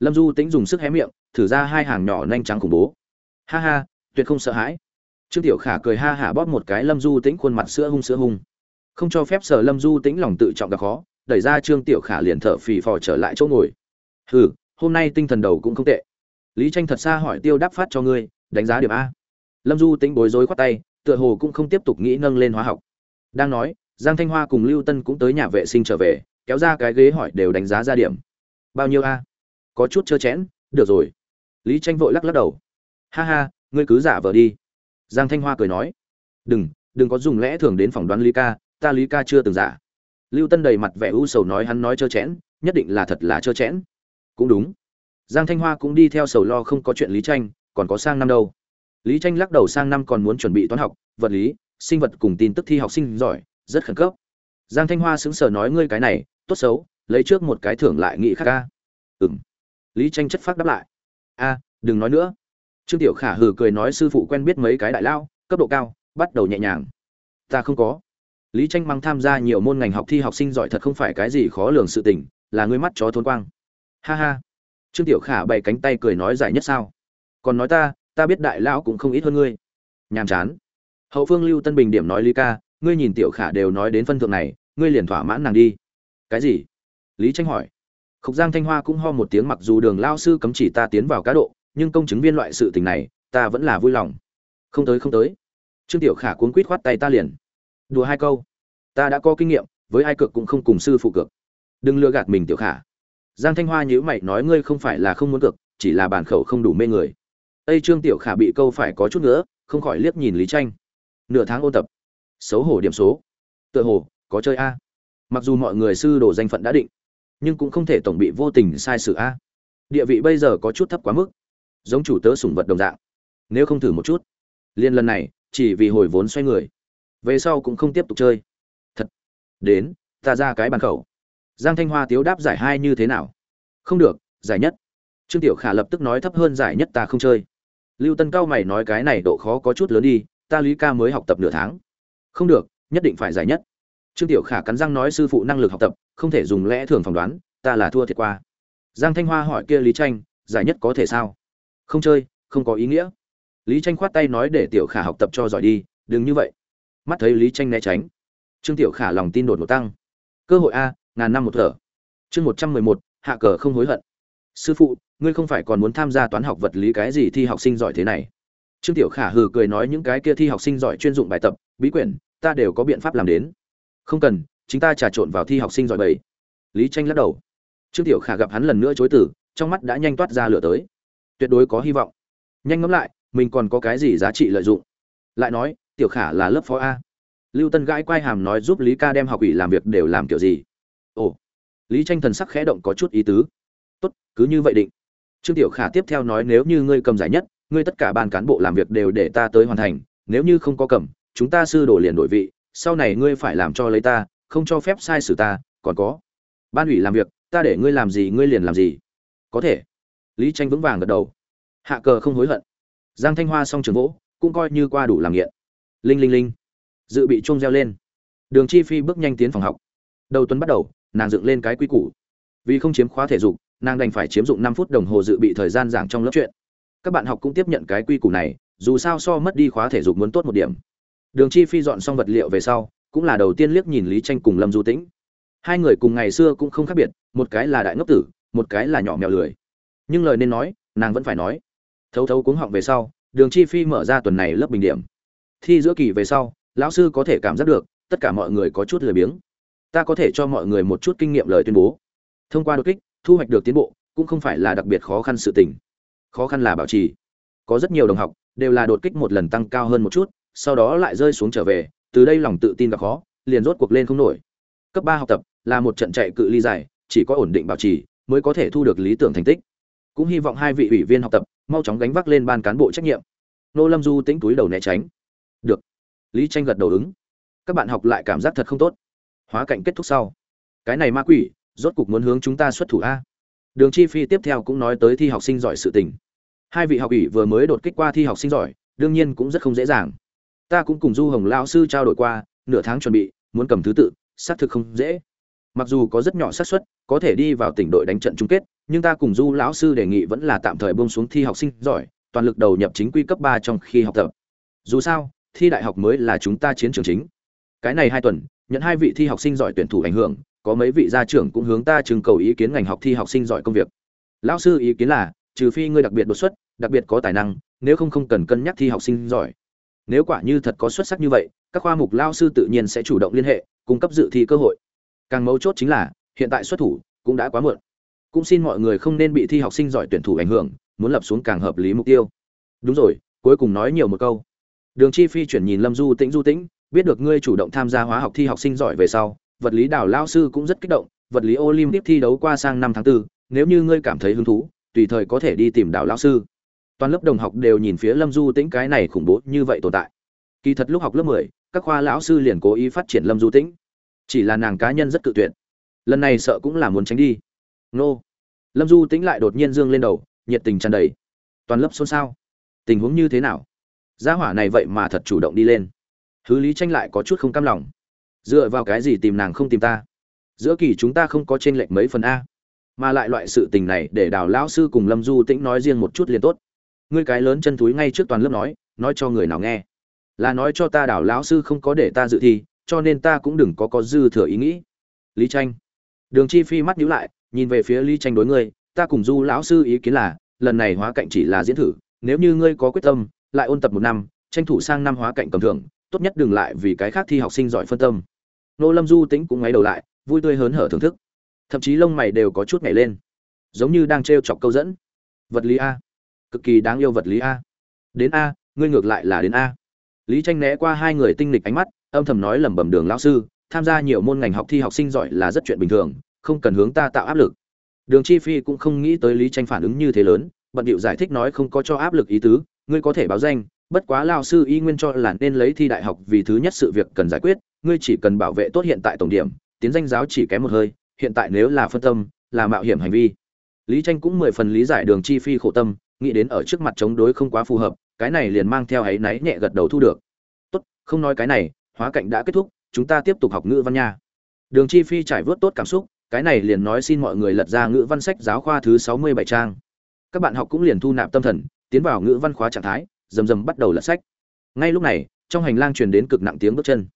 Lâm du tĩnh dùng sức hé miệng thử ra hai hàng nhỏ nhanh trắng khủng bố. Ha ha, tuyệt không sợ hãi. Trương tiểu khả cười ha hả bóp một cái lâm du tĩnh khuôn mặt sữa hung sữa hung. Không cho phép sở lâm du tĩnh lòng tự trọng gặp khó, đẩy ra trương tiểu khả liền thở phì phò trở lại chỗ ngồi. Hừ, hôm nay tinh thần đầu cũng không tệ. Lý tranh thật xa hỏi tiêu đáp phát cho ngươi, đánh giá điểm a. Lâm du tĩnh bối rối khoát tay, tựa hồ cũng không tiếp tục nghĩ nâng lên hóa học. Đang nói, giang thanh hoa cùng lưu tân cũng tới nhà vệ sinh trở về, kéo ra cái ghế hỏi đều đánh giá ra điểm. Bao nhiêu a? Có chút trơ chẽn, được rồi lý tranh vội lắc lắc đầu. Ha ha, ngươi cứ giả vờ đi. Giang thanh hoa cười nói. Đừng đừng có dùng lẽ thường đến phỏng đoán lý ca, ta lý ca chưa từng giả. Lưu tân đầy mặt vẻ u sầu nói hắn nói trơ chẽn nhất định là thật là trơ chẽn cũng đúng. Giang thanh hoa cũng đi theo sầu lo không có chuyện lý tranh còn có sang năm đâu. Lý tranh lắc đầu sang năm còn muốn chuẩn bị toán học, vật lý, sinh vật cùng tin tức thi học sinh giỏi, rất khẩn cấp. Giang thanh hoa sững sờ nói, ngươi cái này, tốt xấu, lấy trước một cái thưởng lại nghị khác ca. Ừm. lý tranh chất phát đáp lại a, đừng nói nữa. Trương tiểu khả hừ cười nói sư phụ quen biết mấy cái đại lao, cấp độ cao, bắt đầu nhẹ nhàng. Ta không có. Lý tranh mang tham gia nhiều môn ngành học thi học sinh giỏi thật không phải cái gì khó lường sự tình, là ngươi mắt chó thôn quang. Ha ha. Trương tiểu khả bày cánh tay cười nói giải nhất sao. Còn nói ta ta biết đại lão cũng không ít hơn ngươi. Nhàm chán. Hậu phương lưu tân bình điểm nói lý ca, ngươi nhìn tiểu khả đều nói đến phân thượng này, ngươi liền thỏa mãn nàng đi. Cái gì? Lý tranh hỏi khúc giang thanh hoa cũng ho một tiếng mặc dù đường lao sư cấm chỉ ta tiến vào cá độ, nhưng công chứng viên loại sự tình này, ta vẫn là vui lòng. Không tới không tới. Trương tiểu khả cuống quýt khoát tay ta liền. Đùa hai câu. Ta đã có kinh nghiệm, với ai cược cũng không cùng sư phụ cược. Đừng lừa gạt mình, tiểu khả. Giang thanh hoa nhíu mày nói ngươi không phải là không muốn cược, chỉ là bản khẩu không đủ mê người. Tây trương tiểu khả bị câu phải có chút nữa không khỏi liếc nhìn lý tranh. Nửa tháng ôn tập. Xấu hổ điểm số. Tựa hồ, có chơi a. Mặc dù mọi người sư đồ danh phận đã định nhưng cũng không thể tổng bị vô tình sai sự a. Địa vị bây giờ có chút thấp quá mức. Giống chủ tớ sủng vật đồng dạng. Nếu không thử một chút. Liên lần này, chỉ vì hồi vốn xoay người. Về sau cũng không tiếp tục chơi. Thật. Đến, ta ra cái bàn khẩu. Giang thanh hoa tiếu đáp giải hai như thế nào? Không được, giải nhất. Trương tiểu khả lập tức nói thấp hơn giải nhất ta không chơi. Lưu tân cao mày nói cái này độ khó có chút lớn đi, ta lý ca mới học tập nửa tháng. Không được, nhất định phải giải nhất. Trương tiểu khả cắn răng nói sư phụ năng lực học tập không thể dùng lẽ thường phỏng đoán, ta là thua thiệt qua. Giang thanh hoa hỏi kia lý tranh, giải nhất có thể sao? Không chơi, không có ý nghĩa. Lý tranh khoát tay nói để tiểu khả học tập cho giỏi đi, đừng như vậy. Mắt thấy lý tranh né tránh, trương tiểu khả lòng tin đột ngột tăng. Cơ hội a, ngàn năm một thở. Chương một trăm mười một, hạ cờ không hối hận. Sư phụ, ngươi không phải còn muốn tham gia toán học vật lý cái gì thi học sinh giỏi thế này? Trương tiểu khả hừ cười nói những cái kia thi học sinh giỏi chuyên dụng bài tập, bí quyển, ta đều có biện pháp làm đến. Không cần chúng ta trà trộn vào thi học sinh giỏi bảy. Lý tranh lắc đầu. Trương tiểu khả gặp hắn lần nữa chối từ, trong mắt đã nhanh toát ra lửa tới. Tuyệt đối có hy vọng. Nhanh ngẫm lại, mình còn có cái gì giá trị lợi dụng? Lại nói, tiểu khả là lớp phó a. Lưu tân gãi quay hàm nói giúp lý ca đem học ủy làm việc đều làm kiểu gì? Ồ. Lý tranh thần sắc khẽ động có chút ý tứ. Tốt, cứ như vậy định. Trương tiểu khả tiếp theo nói nếu như ngươi cầm giải nhất, ngươi tất cả ban cán bộ làm việc đều để ta tới hoàn thành. Nếu như không có cầm, chúng ta sư đổ liền đổi vị. Sau này ngươi phải làm cho lấy ta không cho phép sai sử ta, còn có. Ban ủy làm việc, ta để ngươi làm gì, ngươi liền làm gì. Có thể. Lý tranh vững vàng gật đầu. Hạ cờ không hối hận. Giang thanh hoa xong trường vỗ, cũng coi như qua đủ làm nghiện. Linh linh linh. Dự bị chuông reo lên. Đường chi phi bước nhanh tiến phòng học. Đầu tuần bắt đầu, nàng dựng lên cái quy củ. Vì không chiếm khóa thể dục, nàng đành phải chiếm dụng năm phút đồng hồ dự bị thời gian giảng trong lớp chuyện. Các bạn học cũng tiếp nhận cái quy củ này, dù sao so mất đi khóa thể dục muốn tốt một điểm. Đường chi phi dọn xong vật liệu về sau cũng là đầu tiên liếc nhìn lý tranh cùng lâm du tĩnh. Hai người cùng ngày xưa cũng không khác biệt, một cái là đại ngốc tử, một cái là nhỏ mèo lười. Nhưng lời nên nói, nàng vẫn phải nói. Thấu thấu cuống họng về sau, đường chi phi mở ra tuần này lớp bình điểm. Thi giữa kỳ về sau, lão sư có thể cảm giác được, tất cả mọi người có chút lười biếng. Ta có thể cho mọi người một chút kinh nghiệm lời tuyên bố. Thông qua đột kích, thu hoạch được tiến bộ, cũng không phải là đặc biệt khó khăn sự tình. Khó khăn là bảo trì. Có rất nhiều đồng học, đều là đột kích một lần tăng cao hơn một chút, sau đó lại rơi xuống trở về từ đây lòng tự tin gặp khó, liền rốt cuộc lên không nổi. Cấp ba học tập là một trận chạy cự ly dài, chỉ có ổn định bảo trì mới có thể thu được lý tưởng thành tích. Cũng hy vọng hai vị ủy viên học tập mau chóng gánh vác lên ban cán bộ trách nhiệm. Nô lâm du tính túi đầu né tránh. Được. Lý tranh gật đầu ứng. Các bạn học lại cảm giác thật không tốt. Hóa cảnh kết thúc sau. Cái này ma quỷ, rốt cục muốn hướng chúng ta xuất thủ a. Đường chi phi tiếp theo cũng nói tới thi học sinh giỏi sự tình. Hai vị học ủy vừa mới đột kích qua thi học sinh giỏi, đương nhiên cũng rất không dễ dàng ta cũng cùng du hồng lao sư trao đổi qua, nửa tháng chuẩn bị, muốn cầm thứ tự, xác thực không dễ. Mặc dù có rất nhỏ xác suất, có thể đi vào tỉnh đội đánh trận chung kết, nhưng ta cùng du lão sư đề nghị vẫn là tạm thời bông xuống thi học sinh giỏi, toàn lực đầu nhập chính quy cấp ba trong khi học tập. Dù sao, thi đại học mới là chúng ta chiến trường chính. Cái này hai tuần, nhận hai vị thi học sinh giỏi tuyển thủ ảnh hưởng, có mấy vị gia trưởng cũng hướng ta trưng cầu ý kiến ngành học thi học sinh giỏi công việc. Lão sư ý kiến là, trừ phi ngươi đặc biệt đột xuất, đặc biệt có tài năng, nếu không không cần cân nhắc thi học sinh giỏi nếu quả như thật có xuất sắc như vậy các khoa mục lao sư tự nhiên sẽ chủ động liên hệ cung cấp dự thi cơ hội. Càng mấu chốt chính là hiện tại xuất thủ cũng đã quá muộn. Cũng xin mọi người không nên bị thi học sinh giỏi tuyển thủ ảnh hưởng muốn lập xuống càng hợp lý mục tiêu. Đúng rồi cuối cùng nói nhiều một câu. Đường chi phi chuyển nhìn lâm du tĩnh du tĩnh biết được ngươi chủ động tham gia hóa học thi học sinh giỏi về sau vật lý đào lao sư cũng rất kích động vật lý olympic thi đấu qua sang năm tháng 4, nếu như ngươi cảm thấy hứng thú tùy thời có thể đi tìm đào lao sư toàn lớp đồng học đều nhìn phía lâm du tĩnh cái này khủng bố như vậy tồn tại. Kỳ thật lúc học lớp mười, các khoa lão sư liền cố ý phát triển lâm du tĩnh. Chỉ là nàng cá nhân rất cự tuyệt. Lần này sợ cũng là muốn tránh đi. Nô. Lâm du tĩnh lại đột nhiên dương lên đầu, nhiệt tình tràn đầy. Toàn lớp xôn xao. Tình huống như thế nào? Gia hỏa này vậy mà thật chủ động đi lên. Hứ lý tranh lại có chút không cam lòng. Dựa vào cái gì tìm nàng không tìm ta? Giữa kỳ chúng ta không có t r ê n lệch mấy phần a. Mà lại loại sự tình này để đào lão sư cùng lâm du tĩnh nói riêng một chút liền tốt ngươi cái lớn chân túi ngay trước toàn lớp nói nói cho người nào nghe. Là nói cho ta đảo lão sư không có để ta dự thi, cho nên ta cũng đừng có có dư thừa ý nghĩ. Lý tranh. Đường chi phi mắt nhíu lại, nhìn về phía lý tranh đối ngươi, ta cùng du lão sư ý kiến là, lần này hóa cạnh chỉ là diễn thử, nếu như ngươi có quyết tâm, lại ôn tập một năm, tranh thủ sang năm hóa cạnh cầm thưởng, tốt nhất đừng lại vì cái khác thi học sinh giỏi phân tâm. Nô lâm du tính cũng ngáy đầu lại, vui tươi hớn hở thưởng thức. Thậm chí lông mày đều có chút nhảy lên. Giống như đang treo chọc câu dẫn. Vật lý a cực kỳ đáng yêu vật lý a. Đến a, ngươi ngược lại là đến a. Lý tranh né qua hai người tinh lịch ánh mắt, âm thầm nói lẩm bẩm đường lão sư, tham gia nhiều môn ngành học thi học sinh giỏi là rất chuyện bình thường, không cần hướng ta tạo áp lực. Đường chi phi cũng không nghĩ tới lý tranh phản ứng như thế lớn, bận điệu giải thích nói không có cho áp lực ý tứ, ngươi có thể báo danh, bất quá lão sư y nguyên cho là nên lấy thi đại học vì thứ nhất sự việc cần giải quyết, ngươi chỉ cần bảo vệ tốt hiện tại tổng điểm, tiến danh giáo chỉ kém một hơi, hiện tại nếu là phân tâm, là mạo hiểm hành vi. Lý tranh cũng mười phần lý giải đường chi phi khổ tâm nghĩ đến ở trước mặt chống đối không quá phù hợp, cái này liền mang theo áy náy nhẹ gật đầu thu được. Tốt, không nói cái này, hóa cảnh đã kết thúc, chúng ta tiếp tục học ngữ văn nha. Đường chi phi trải vớt tốt cảm xúc, cái này liền nói xin mọi người lật ra ngữ văn sách giáo khoa thứ sáu mươi bảy trang. Các bạn học cũng liền thu nạp tâm thần, tiến vào ngữ văn khóa trạng thái, rầm rầm bắt đầu lật sách. Ngay lúc này, trong hành lang truyền đến cực nặng tiếng bước chân.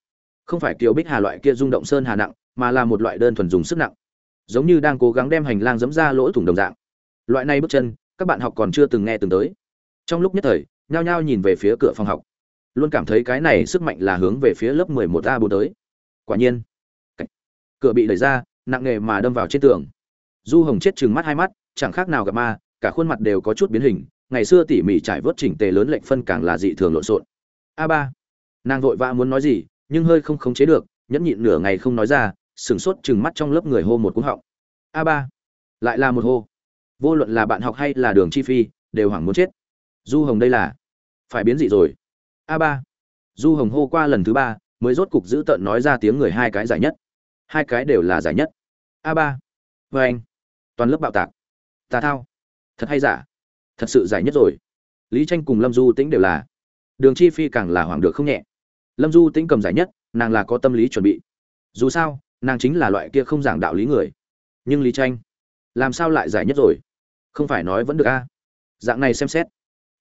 Không phải kiều bích hà loại kia rung động sơn hà nặng, mà là một loại đơn thuần dùng sức nặng. Giống như đang cố gắng đem hành lang dẫm ra lỗ thủng đồng dạng. Loại này bước chân các bạn học còn chưa từng nghe từng tới. Trong lúc nhất thời, nhao nhao nhìn về phía cửa phòng học. Luôn cảm thấy cái này sức mạnh là hướng về phía lớp 11 a 4 tới. Quả nhiên cửa bị đẩy ra, nặng nề mà đâm vào trên tường. Du hồng chết chừng mắt hai mắt, chẳng khác nào gặp ma, cả khuôn mặt đều có chút biến hình, ngày xưa tỉ mỉ trải vớt chỉnh tề lớn lệnh phân càng là dị thường lộn xộn. A ba, nàng vội vã muốn nói gì, nhưng hơi không khống chế được, nhẫn nhịn nửa ngày không nói ra, sửng sốt chừng mắt trong lớp người hô một cú họng. A ba, lại là một hô vô luận là bạn học hay là đường chi phi, đều hoảng muốn chết. Du hồng đây là, phải biến dị rồi. A ba. Du hồng hô qua lần thứ ba, mới rốt cục giữ tợn nói ra tiếng người hai cái giải nhất. Hai cái đều là giải nhất. A ba. Vê anh. Toàn lớp bạo tạc. Tà thao. Thật hay giả? Thật sự giải nhất rồi. Lý tranh cùng lâm du tĩnh đều là. Đường chi phi càng là hoảng được không nhẹ. Lâm du tĩnh cầm giải nhất, nàng là có tâm lý chuẩn bị. Dù sao, nàng chính là loại kia không giảng đạo lý người. Nhưng lý tranh, làm sao lại giải nhất rồi? Không phải nói vẫn được a? Dạng này xem xét,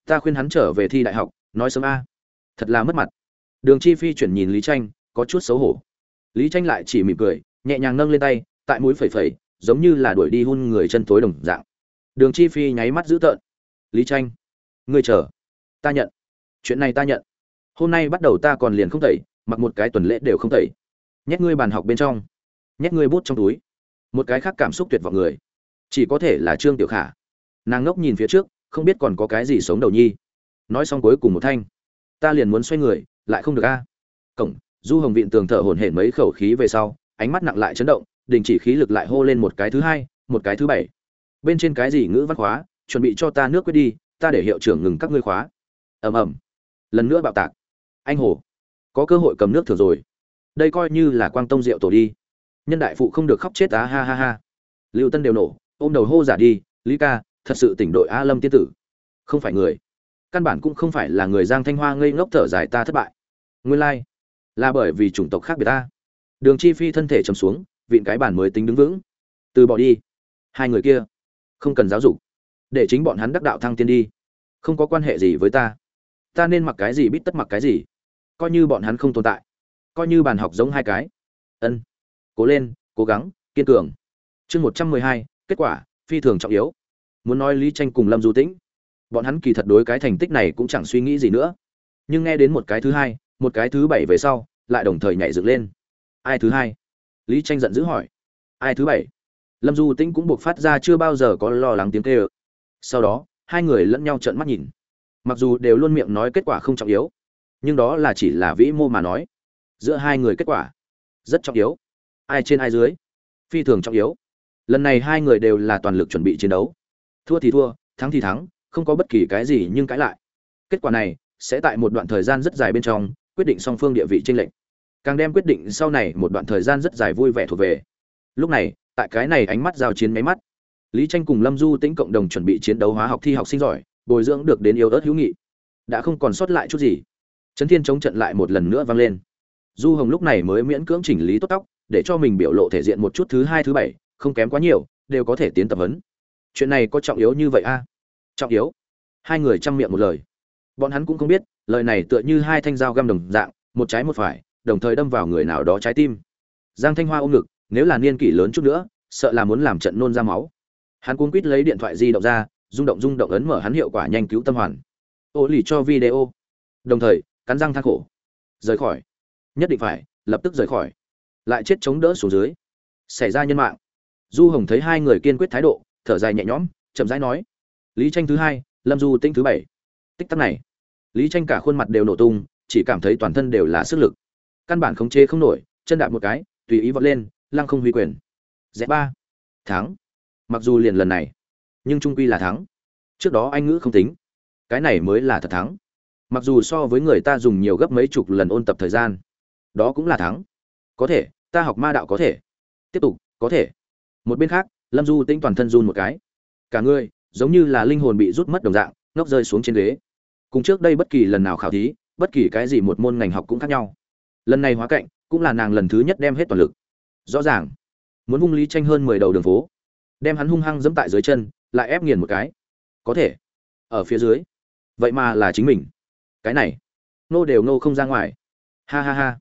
ta khuyên hắn trở về thi đại học, nói sớm a. Thật là mất mặt. Đường chi phi chuyển nhìn lý tranh có chút xấu hổ. Lý tranh lại chỉ mỉm cười, nhẹ nhàng nâng lên tay, tại mũi phẩy phẩy, giống như là đuổi đi hun người chân tối đồng dạng. Đường chi phi nháy mắt dữ tợn. Lý tranh ngươi chờ, ta nhận. Chuyện này ta nhận. Hôm nay bắt đầu ta còn liền không tẩy, mặc một cái tuần lễ đều không tẩy. Nhét ngươi bàn học bên trong. Nhét ngươi bút trong túi. Một cái khác cảm xúc tuyệt vọng người. Chỉ có thể là trương tiểu khả nàng ngốc nhìn phía trước, không biết còn có cái gì sống đầu nhi. Nói xong cuối cùng một thanh. Ta liền muốn xoay người, lại không được a. Cổng, du hồng viện tường thở hổn hển mấy khẩu khí về sau, ánh mắt nặng lại chấn động, đình chỉ khí lực lại hô lên một cái thứ hai, một cái thứ bảy. Bên trên cái gì ngữ văn khóa, chuẩn bị cho ta nước quyết đi, ta để hiệu trưởng ngừng các ngươi khóa. Ầm ầm. Lần nữa bạo tạc. Anh hồ, có cơ hội cầm nước thừa rồi. Đây coi như là quang tông rượu tổ đi. Nhân đại phụ không được khóc chết á, ha ha ha. Lưu tân đều nổ, ôm đầu hô giả đi, lý ca thật sự tỉnh đội a lâm tiên tử. Không phải người. Căn bản cũng không phải là người giang thanh hoa ngây ngốc thở dài ta thất bại. Nguyên lai、like. là bởi vì chủng tộc khác biệt ta. Đường chi phi thân thể chầm xuống, vịn cái bản mới tính đứng vững. Từ bỏ đi. Hai người kia, không cần giáo dục. Để chính bọn hắn đắc đạo thăng tiên đi. Không có quan hệ gì với ta. Ta nên mặc cái gì biết tất mặc cái gì. Coi như bọn hắn không tồn tại. Coi như bàn học giống hai cái. Ân. Cố lên, cố gắng, kiên cường. Chương một trăm mười hai, kết quả, phi thường trọng yếu muốn nói lý tranh cùng lâm du tĩnh, bọn hắn kỳ thật đối cái thành tích này cũng chẳng suy nghĩ gì nữa. Nhưng nghe đến một cái thứ hai, một cái thứ bảy về sau, lại đồng thời nhảy dựng lên. Ai thứ hai? Lý tranh giận dữ hỏi. Ai thứ bảy? Lâm du tĩnh cũng buộc phát ra chưa bao giờ có lo lắng tiếng kêu. Sau đó, hai người lẫn nhau trợn mắt nhìn. Mặc dù đều luôn miệng nói kết quả không trọng yếu, nhưng đó là chỉ là vĩ mô mà nói. Giữa hai người kết quả, rất trọng yếu. Ai trên ai dưới, phi thường trọng yếu. Lần này hai người đều là toàn lực chuẩn bị chiến đấu thua thì thua, thắng thì thắng, không có bất kỳ cái gì nhưng cãi lại. Kết quả này sẽ tại một đoạn thời gian rất dài bên trong, quyết định song phương địa vị tranh lệch. Càng đem quyết định sau này một đoạn thời gian rất dài vui vẻ thuộc về. Lúc này, tại cái này ánh mắt giao chiến máy mắt, lý tranh cùng lâm du tĩnh cộng đồng chuẩn bị chiến đấu hóa học thi học sinh giỏi, bồi dưỡng được đến yêu ớt hữu nghị. Đã không còn sót lại chút gì. Trấn thiên chống trận lại một lần nữa vang lên. Du hồng lúc này mới miễn cưỡng chỉnh lý tốt tóc, để cho mình biểu lộ thể diện một chút thứ hai, thứ bảy, không kém quá nhiều, đều có thể tiến tập huấn chuyện này có trọng yếu như vậy a? À? trọng yếu? Hai người chăm miệng một lời. Bọn hắn cũng không biết, lời này tựa như hai thanh dao găm đồng dạng, một trái một phải, đồng thời đâm vào người nào đó trái tim. Giang thanh hoa ôm ngực, nếu là niên kỷ lớn chút nữa, sợ là muốn làm trận nôn ra máu. Hắn cuốn quýt lấy điện thoại di động ra, rung động rung động ấn mở hắn hiệu quả nhanh cứu tâm hoàn. Ô lì cho video. Đồng thời, cắn răng than khổ. Rời khỏi. Nhất định phải, lập tức rời khỏi. Lại chết chống đỡ xuống dưới. Xảy ra nhân mạng. Du hồng thấy hai người kiên quyết thái độ thở dài nhẹ nhõm, chậm rãi nói, lý tranh thứ hai, lâm du tinh thứ bảy. Tích tắc này, lý tranh cả khuôn mặt đều nổ tung, chỉ cảm thấy toàn thân đều là sức lực. Căn bản khống chế không nổi, chân đạp một cái, tùy ý vọt lên, lăng không huy quyền. Dẹp ba. Thắng. Mặc dù liền lần này, nhưng trung quy là thắng. Trước đó anh ngữ không tính. Cái này mới là thật thắng. Mặc dù so với người ta dùng nhiều gấp mấy chục lần ôn tập thời gian, đó cũng là thắng. Có thể, ta học ma đạo có thể. Tiếp tục, có thể. Một bên khác lâm du tĩnh toàn thân run một cái. Cả người, giống như là linh hồn bị rút mất đồng dạng, ngốc rơi xuống trên ghế. Cùng trước đây bất kỳ lần nào khảo thí, bất kỳ cái gì một môn ngành học cũng khác nhau. Lần này hóa cạnh cũng là nàng lần thứ nhất đem hết toàn lực. Rõ ràng, muốn hung lý tranh hơn mười đầu đường phố. Đem hắn hung hăng dẫm tại dưới chân, lại ép nghiền một cái. Có thể, ở phía dưới. Vậy mà là chính mình. Cái này, nô đều nô không ra ngoài. Ha ha ha.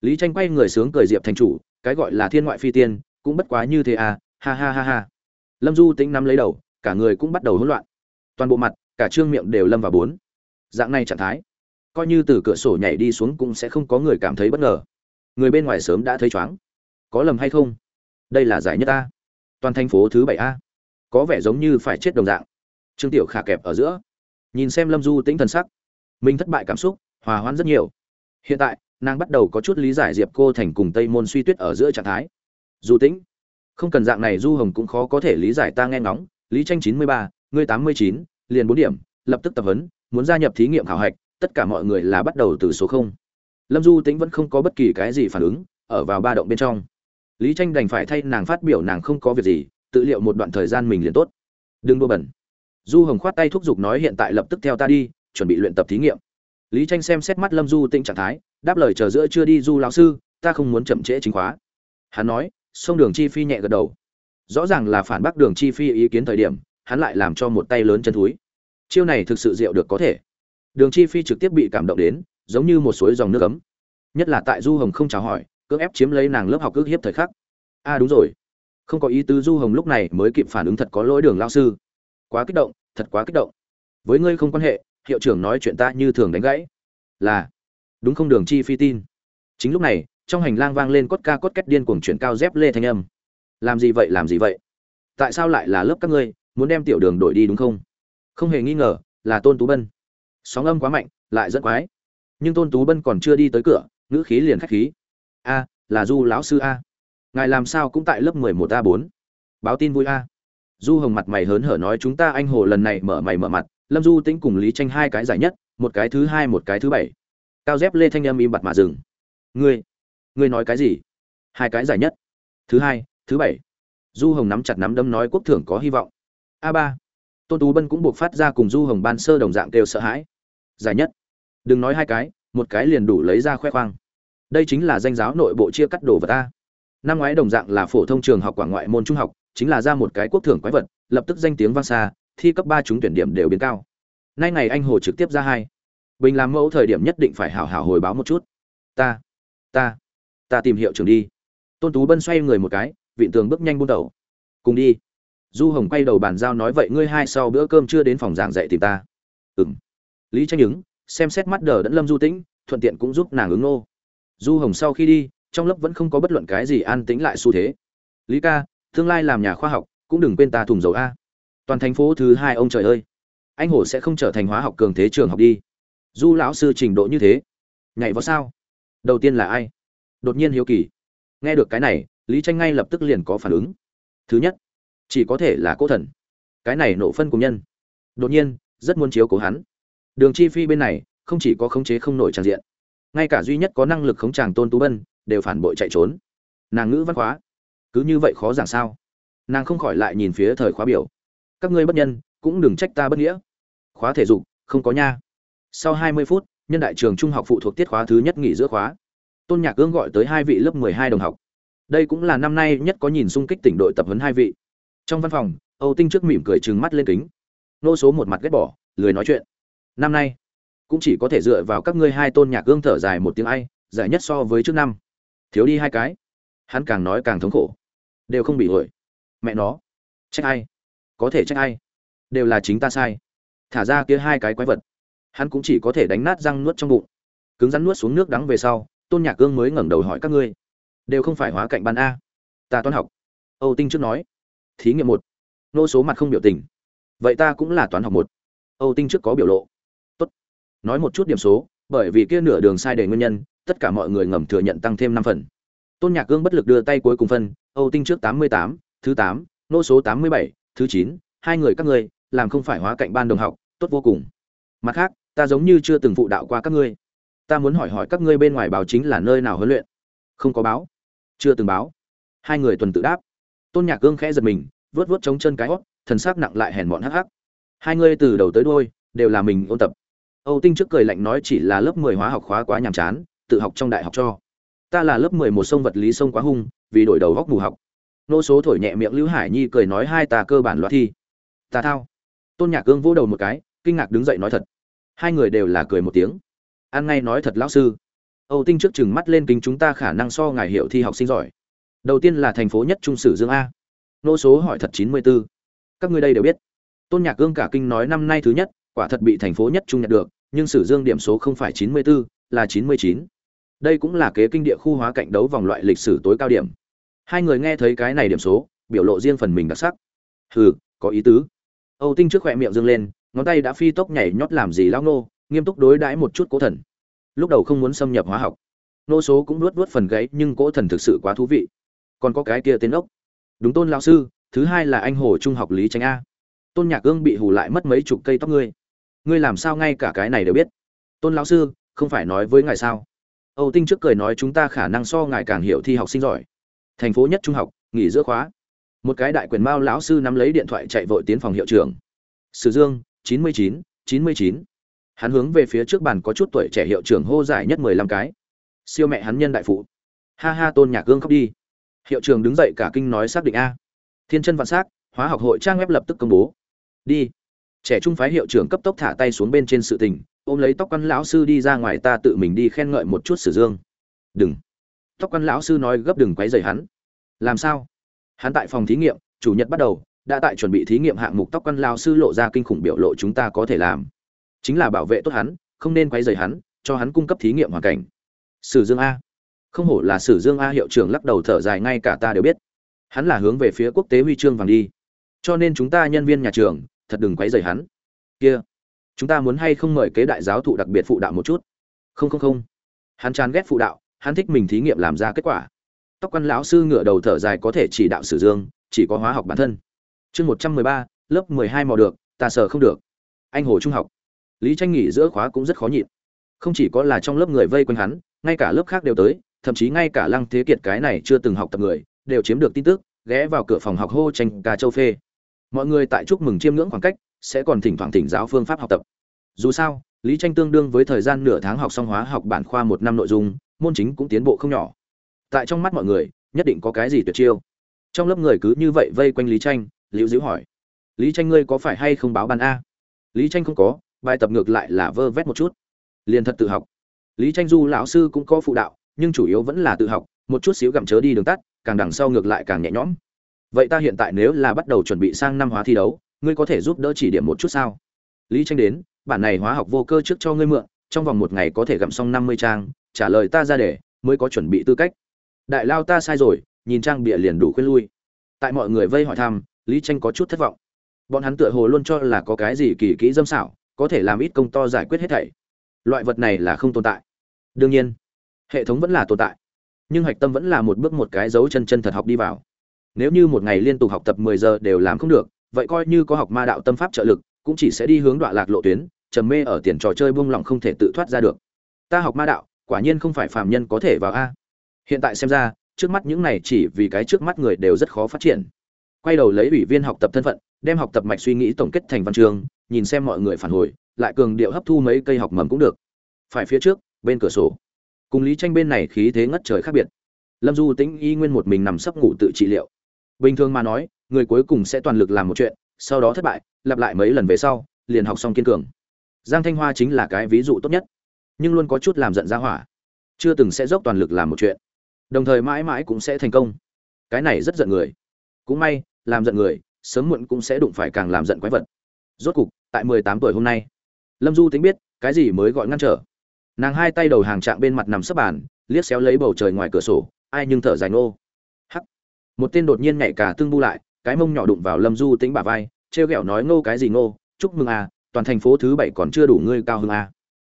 Lý tranh quay người sướng cười diệp thành chủ, cái gọi là thiên ngoại phi tiên, cũng bất quá như thế à ha ha ha ha. Lâm du tĩnh nắm lấy đầu, cả người cũng bắt đầu hỗn loạn. Toàn bộ mặt, cả trương miệng đều lâm vào bốn. Dạng này trạng thái, coi như từ cửa sổ nhảy đi xuống cũng sẽ không có người cảm thấy bất ngờ. Người bên ngoài sớm đã thấy chóng có lầm hay không? Đây là giải nhất a. Toàn thành phố thứ bảy a. Có vẻ giống như phải chết đồng dạng. Trương tiểu khả kẹp ở giữa. Nhìn xem lâm du tĩnh thần sắc, mình thất bại cảm xúc, hòa hoãn rất nhiều. Hiện tại, nàng bắt đầu có chút lý giải diệp cô thành cùng tây môn suy tuyết ở giữa trạng thái. Du tĩnh không cần dạng này du hồng cũng khó có thể lý giải ta nghe ngóng. Lý tranh chín mươi ba, ngươi tám mươi chín, liền bốn điểm, lập tức tập huấn, muốn gia nhập thí nghiệm khảo hạch, tất cả mọi người là bắt đầu từ số không. Lâm du tĩnh vẫn không có bất kỳ cái gì phản ứng, ở vào ba động bên trong. Lý tranh đành phải thay nàng phát biểu nàng không có việc gì, tự liệu một đoạn thời gian mình liền tốt. Đừng đua bẩn. Du hồng khoát tay thúc giục nói hiện tại lập tức theo ta đi, chuẩn bị luyện tập thí nghiệm. Lý tranh xem xét mắt lâm du tĩnh trạng thái, đáp lời chờ giữa chưa đi du lão sư, ta không muốn chậm trễ chính khóa. Hắn nói sông đường chi phi nhẹ gật đầu. Rõ ràng là phản bác đường chi phi ý kiến thời điểm, hắn lại làm cho một tay lớn chân thúi. Chiêu này thực sự diệu được có thể. Đường chi phi trực tiếp bị cảm động đến, giống như một suối dòng nước ấm. Nhất là tại du hồng không chào hỏi, cưỡng ép chiếm lấy nàng lớp học ước hiếp thời khắc. A à đúng rồi. Không có ý tứ du hồng lúc này mới kịp phản ứng thật có lỗi đường lao sư. Quá kích động, thật quá kích động. Với ngươi không quan hệ, hiệu trưởng nói chuyện ta như thường đánh gãy. Là, đúng không đường chi phi tin? Chính lúc này trong hành lang vang lên cốt ca cốt két điên cuồng chuyển cao dép lê thanh âm. Làm gì vậy, làm gì vậy? Tại sao lại là lớp các ngươi, muốn đem tiểu đường đổi đi đúng không? Không hề nghi ngờ, là tôn tú bân. Sóng âm quá mạnh, lại rất quái. Nhưng tôn tú bân còn chưa đi tới cửa, ngữ khí liền khách khí. A, là du lão sư a. Ngài làm sao cũng tại lớp mười một a bốn? Báo tin vui a. Du hồng mặt mày hớn hở nói chúng ta anh hồ lần này mở mày mở mặt, lâm du tĩnh cùng lý tranh hai cái giải nhất, một cái thứ hai, một cái thứ bảy. Cao dép lê thanh âm im bặt mà dừng. Ngươi ngươi nói cái gì? Hai cái giải nhất. Thứ hai, thứ bảy. Du hồng nắm chặt nắm đấm nói quốc thưởng có hy vọng. A ba. Tôn tú bân cũng buộc phát ra cùng du hồng ban sơ đồng dạng kêu sợ hãi. Giải nhất. Đừng nói hai cái, một cái liền đủ lấy ra khoe khoang. Đây chính là danh giáo nội bộ chia cắt đồ vật ta năm ngoái đồng dạng là phổ thông trường học quảng ngoại môn trung học, chính là ra một cái quốc thưởng quái vật, lập tức danh tiếng vang xa, thi cấp ba trúng tuyển điểm đều biến cao. Nay ngày anh hồ trực tiếp ra hai. Bình làm mẫu thời điểm nhất định phải hảo hảo hồi báo một chút. Ta ta ta tìm hiệu trưởng đi. Tôn tú bân xoay người một cái, vịn tường bước nhanh buôn đầu. Cùng đi. Du hồng quay đầu bàn giao nói, vậy ngươi hai sau bữa cơm chưa đến phòng giảng dạy tìm ta? Ừng lý tranh ứng, xem xét mắt đờ đẫn lâm du tĩnh, thuận tiện cũng giúp nàng ứng nô. Du hồng sau khi đi, trong lớp vẫn không có bất luận cái gì an tĩnh lại xu thế. Lý ca, tương lai làm nhà khoa học, cũng đừng quên ta thùng dầu a. Toàn thành phố thứ hai, ông trời ơi. Anh hổ sẽ không trở thành hóa học cường thế trường học đi. Du lão sư trình độ như thế. Nhảy vào sao? Đầu tiên là ai? Đột nhiên hiếu kỳ. Nghe được cái này, lý tranh ngay lập tức liền có phản ứng. Thứ nhất, chỉ có thể là cố thần. Cái này nộ phân cùng nhân. Đột nhiên, rất muốn chiếu cố hắn. Đường chi phi bên này, không chỉ có khống chế không nổi tràn diện, ngay cả duy nhất có năng lực khống tràng tôn tú bân, đều phản bội chạy trốn. Nàng ngữ văn khóa. Cứ như vậy khó giảng sao? Nàng không khỏi lại nhìn phía thời khóa biểu. Các ngươi bất nhân, cũng đừng trách ta bất nghĩa. Khóa thể dục, không có nha. Sau hai mươi phút, nhân đại trường trung học phụ thuộc tiết khóa thứ nhất nghỉ giữa khóa tôn nhạc ương gọi tới hai vị lớp mười hai đồng học. Đây cũng là năm nay nhất có nhìn xung kích tỉnh đội tập huấn hai vị. Trong văn phòng, âu tinh trước mỉm cười trừng mắt lên kính. Nô số một mặt ghét bỏ, lười nói chuyện. Năm nay, cũng chỉ có thể dựa vào các ngươi hai tôn nhạc ương thở dài một tiếng ai giải nhất so với trước năm. Thiếu đi hai cái. Hắn càng nói càng thống khổ. Đều không bị ổi mẹ nó. Trách ai? Có thể trách ai? Đều là chính ta sai. Thả ra kia hai cái quái vật. Hắn cũng chỉ có thể đánh nát răng nuốt trong bụng. Cứng rắn nuốt xuống nước đắng về sau tôn nhạc Cương mới ngẩng đầu hỏi các ngươi, đều không phải hóa cạnh ban a. Ta toán học. Âu tinh trước nói, thí nghiệm một. Nô số mặt không biểu tình. Vậy ta cũng là toán học một. Âu tinh trước có biểu lộ. Tốt. Nói một chút điểm số, bởi vì kia nửa đường sai để nguyên nhân, tất cả mọi người ngầm thừa nhận tăng thêm năm phần. Tôn nhạc Cương bất lực đưa tay cuối cùng phân, âu tinh trước tám mươi tám, thứ tám, nô số tám mươi bảy, thứ chín, hai người các ngươi, làm không phải hóa cạnh ban đồng học, tốt vô cùng. Mặt khác, ta giống như chưa từng phụ đạo qua các ngươi ta muốn hỏi hỏi các ngươi bên ngoài báo chính là nơi nào huấn luyện? Không có báo. Chưa từng báo. Hai người tuần tự đáp. Tôn nhạc gương khẽ giật mình vớt vớt chống chân cái hót thần sắc nặng lại hèn bọn hắc hắc. Hai ngươi từ đầu tới đôi đều là mình ôn tập. Âu tinh trước cười lạnh nói chỉ là lớp mười hóa học khóa quá nhàm chán, tự học trong đại học cho. Ta là lớp mười một sông vật lý sông quá hung, vì đổi đầu góc mù học. Nô số thổi nhẹ miệng lưu hải nhi cười nói hai ta cơ bản loạt thi. Ta thao. Tôn nhạc gương vỗ đầu một cái, kinh ngạc đứng dậy nói thật. Hai người đều là cười một tiếng an ngay nói thật lão sư. Âu tinh trước chừng mắt lên kính chúng ta khả năng so ngài hiệu thi học sinh giỏi. Đầu tiên là thành phố nhất trung sử dương a. Nô số hỏi thật chín mươi b ố các ngươi đây đều biết. Tôn nhạc gương cả kinh nói năm nay thứ nhất, quả thật bị thành phố nhất trung nhận được, nhưng sử dương điểm số không phải chín mươi b ố là chín mươi chín. Đây cũng là kế kinh địa khu hóa cạnh đấu vòng loại lịch sử tối cao điểm. Hai người nghe thấy cái này điểm số, biểu lộ riêng phần mình đặc sắc. Hừ, có ý tứ. Âu tinh trước khỏe miệng dâng lên, ngón tay đã phi tốc nhảy nhót làm gì lão nô? Nghiêm túc đối đãi một chút cố thần. Lúc đầu không muốn xâm nhập hóa học. Nô số cũng luốt luốt phần gáy, nhưng cố thần thực sự quá thú vị. Còn có cái kia tên ốc. Đúng tôn lão sư, thứ hai là anh hồ trung học lý tránh a. Tôn nhạc ương bị hù lại mất mấy chục cây tóc ngươi. Ngươi làm sao ngay cả cái này đều biết? Tôn lão sư, không phải nói với ngài sao? Âu tinh trước cười nói chúng ta khả năng so ngài càng hiểu thi học sinh giỏi. Thành phố nhất trung học, nghỉ giữa khóa. Một cái đại quyền mao lão sư nắm lấy điện thoại chạy vội tiến phòng hiệu trưởng. Sử dương, chín mươi chín chín mươi chín hắn hướng về phía trước bàn có chút tuổi trẻ hiệu trưởng hô giải nhất mười lăm cái. Siêu mẹ hắn nhân đại phụ. Ha ha, tôn nhạc gương khóc đi. Hiệu trưởng đứng dậy cả kinh nói xác định a. Thiên chân vạn s á c hóa học hội trang web lập tức công bố. Đi. Trẻ trung phái hiệu trưởng cấp tốc thả tay xuống bên trên sự tình, ôm lấy tóc quan lão sư đi ra ngoài ta tự mình đi khen ngợi một chút sử dương. Đừng. Tóc quan lão sư nói gấp đừng quấy rầy hắn. Làm sao? Hắn tại phòng thí nghiệm, chủ nhật bắt đầu, đã tại chuẩn bị thí nghiệm hạng mục tóc quan lão sư lộ ra kinh khủng biểu lộ chúng ta có thể làm chính là bảo vệ tốt hắn, không nên quấy rầy hắn, cho hắn cung cấp thí nghiệm hoàn cảnh. Sử dương a. Không hổ là sử dương a hiệu trưởng lắc đầu thở dài, ngay cả ta đều biết. Hắn là hướng về phía quốc tế huy chương vàng đi. Cho nên chúng ta nhân viên nhà trường, thật đừng quấy rầy hắn. Kia. Chúng ta muốn hay không mời kế đại giáo thụ đặc biệt phụ đạo một chút? Không không không. Hắn chán ghét phụ đạo, hắn thích mình thí nghiệm làm ra kết quả. Tóc quan lão sư ngửa đầu thở dài, có thể chỉ đạo sử dương, chỉ có hóa học bản thân. Chương một trăm mười ba, lớp mười hai mò được, ta sợ không được. Anh hồ trung học lý tranh nghỉ giữa khóa cũng rất khó nhịn. Không chỉ có là trong lớp người vây quanh hắn, ngay cả lớp khác đều tới, thậm chí ngay cả lăng thế kiệt cái này chưa từng học tập người, đều chiếm được tin tức, ghé vào cửa phòng học hô tranh cà châu phê. Mọi người tại chúc mừng chiêm ngưỡng khoảng cách, sẽ còn thỉnh thoảng thỉnh giáo phương pháp học tập. Dù sao, lý tranh tương đương với thời gian nửa tháng học song hóa học bản khoa một năm nội dung, môn chính cũng tiến bộ không nhỏ. Tại trong mắt mọi người, nhất định có cái gì tuyệt chiêu. Trong lớp người cứ như vậy vây quanh lý tranh, liễu diễu hỏi. Lý tranh ngươi có phải hay không báo ban a? Lý tranh không có bài tập ngược lại là vơ vét một chút. Liền thật tự học. Lý tranh du lão sư cũng có phụ đạo, nhưng chủ yếu vẫn là tự học, một chút xíu gặm chớ đi đường tắt, càng đằng sau ngược lại càng nhẹ nhõm. Vậy ta hiện tại nếu là bắt đầu chuẩn bị sang năm hóa thi đấu, ngươi có thể giúp đỡ chỉ điểm một chút sao? Lý tranh đến, bản này hóa học vô cơ trước cho ngươi mượn, trong vòng một ngày có thể gặm xong năm mươi trang, trả lời ta ra để, mới có chuẩn bị tư cách. Đại lao ta sai rồi, nhìn trang bịa liền đủ khuyên lui. Tại mọi người vây hỏi thăm, lý tranh có chút thất vọng. Bọn hắn tựa hồ luôn cho là có cái gì kỳ kỹ dâm xảo có thể làm ít công to giải quyết hết thảy. Loại vật này là không tồn tại. Đương nhiên, hệ thống vẫn là tồn tại, nhưng hạch tâm vẫn là một bước một cái dấu chân chân thật học đi vào. Nếu như một ngày liên tục học tập mười giờ đều làm không được, vậy coi như có học ma đạo tâm pháp trợ lực, cũng chỉ sẽ đi hướng đoạn lạc lộ tuyến, trầm mê ở tiền trò chơi buông lỏng không thể tự thoát ra được. Ta học ma đạo, quả nhiên không phải phàm nhân có thể vào a. Hiện tại xem ra, trước mắt những này chỉ vì cái trước mắt người đều rất khó phát triển. Quay đầu lấy ủy viên học tập thân phận đem học tập mạch suy nghĩ tổng kết thành văn chương, nhìn xem mọi người phản hồi, lại cường điệu hấp thu mấy cây học mầm cũng được. Phải phía trước, bên cửa sổ. Cùng lý tranh bên này khí thế ngất trời khác biệt. Lâm du tĩnh y nguyên một mình nằm sấp ngủ tự trị liệu. Bình thường mà nói, người cuối cùng sẽ toàn lực làm một chuyện, sau đó thất bại, lặp lại mấy lần về sau, liền học xong kiên cường. Giang thanh hoa chính là cái ví dụ tốt nhất, nhưng luôn có chút làm giận ra hỏa. Chưa từng sẽ dốc toàn lực làm một chuyện. Đồng thời mãi mãi cũng sẽ thành công. Cái này rất giận người. Cũng may, làm giận người sớm muộn cũng sẽ đụng phải càng làm giận quái vật. Rốt cục, tại mười tám tuổi hôm nay, lâm du tính biết, cái gì mới gọi ngăn trở. Nàng hai tay đầu hàng trạng bên mặt nằm sấp bàn, liếc xéo lấy bầu trời ngoài cửa sổ, ai nhưng thở dài nô hắc! Một tên đột nhiên nhảy cả tương bu lại, cái mông nhỏ đụng vào lâm du tính bả vai, trêu ghẹo nói ngô cái gì ngô, chúc mừng à toàn thành phố thứ bảy còn chưa đủ ngươi cao hứng à.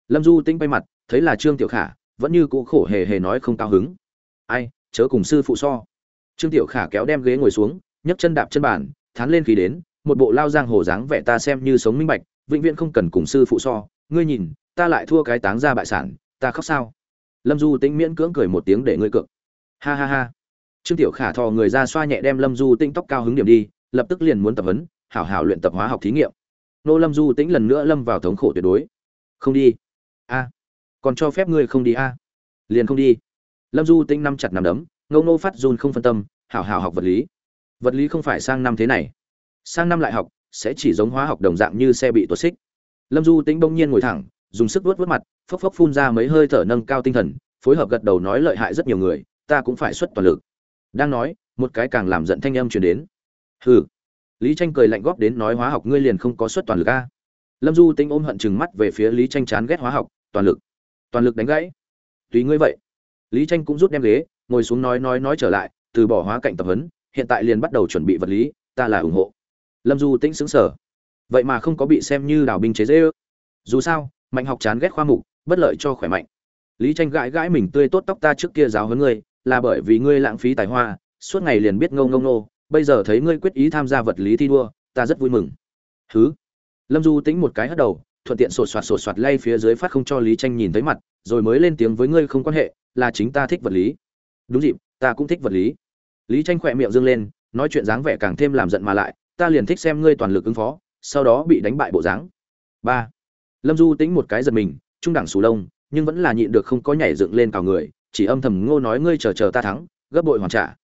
lâm du tính bay mặt, thấy là trương tiểu khả, vẫn như cũ khổ hề hề nói không cao hứng. Ai, chớ cùng sư phụ so. Trương tiểu khả kéo đem ghế ngồi xuống, nhấc chân đạp chân bàn thán lên khí đến, một bộ lao giang hồ dáng vẻ ta xem như sống minh bạch, vĩnh viễn không cần cùng sư phụ so. Ngươi nhìn, ta lại thua cái táng ra bại sản, ta khóc sao? Lâm du tĩnh miễn cưỡng cười một tiếng để ngươi cược. Ha ha ha. Trương tiểu khả thò người ra xoa nhẹ đem lâm du tĩnh tóc cao hứng điểm đi, lập tức liền muốn tập huấn, hảo hảo luyện tập hóa học thí nghiệm. Nô lâm du tĩnh lần nữa lâm vào thống khổ tuyệt đối. Không đi. A. Còn cho phép ngươi không đi a. Liền không đi. Lâm du tĩnh năm chặt nằm đấm ngâu nô phát run không phân tâm, hảo hảo học vật lý vật lý không phải sang năm thế này. Sang năm lại học, sẽ chỉ giống hóa học đồng dạng như xe bị tuột xích. Lâm du tính bỗng nhiên ngồi thẳng, dùng sức vuốt vuốt mặt, phốc phốc phun ra mấy hơi thở nâng cao tinh thần, phối hợp gật đầu nói lợi hại rất nhiều người, ta cũng phải xuất toàn lực. Đang nói, một cái càng làm giận thanh âm truyền đến. Hừ. Lý tranh cười lạnh góp đến nói hóa học ngươi liền không có xuất toàn lực a. Lâm du tính ôm hận chừng mắt về phía lý tranh chán ghét hóa học, toàn lực. Toàn lực đánh gãy. Tùy ngươi vậy. Lý tranh cũng rút đem ghế, ngồi xuống nói nói nói trở lại, từ bỏ hóa cạnh tập huấn hiện tại liền bắt đầu chuẩn bị vật lý, ta là ủng hộ. Lâm du tĩnh xứng sở vậy mà không có bị xem như đào binh chế dễ ư. Dù sao, mạnh học chán ghét khoa mục, bất lợi cho khỏe mạnh. Lý tranh gãi gãi mình tươi tốt tóc ta trước kia giáo hơn ngươi, là bởi vì ngươi lãng phí tài hoa, suốt ngày liền biết ngâu ngâu nô bây giờ thấy ngươi quyết ý tham gia vật lý thi đua, ta rất vui mừng. Thứ lâm du tĩnh một cái hất đầu, thuận tiện sột soạt sột soạt lay phía dưới phát không cho lý tranh nhìn thấy mặt, rồi mới lên tiếng với ngươi không quan hệ, là chính ta thích vật lý. Đúng dịp, ta cũng thích vật lý lý tranh khỏe miệng dương lên, nói chuyện dáng vẻ càng thêm làm giận mà lại, ta liền thích xem ngươi toàn lực ứng phó, sau đó bị đánh bại bộ dáng. Ba. Lâm du tính một cái giật mình, trung đẳng sù lông, nhưng vẫn là nhịn được không có nhảy dựng lên cào người, chỉ âm thầm ngô nói, ngươi chờ chờ ta thắng, gấp bội hoàn trả.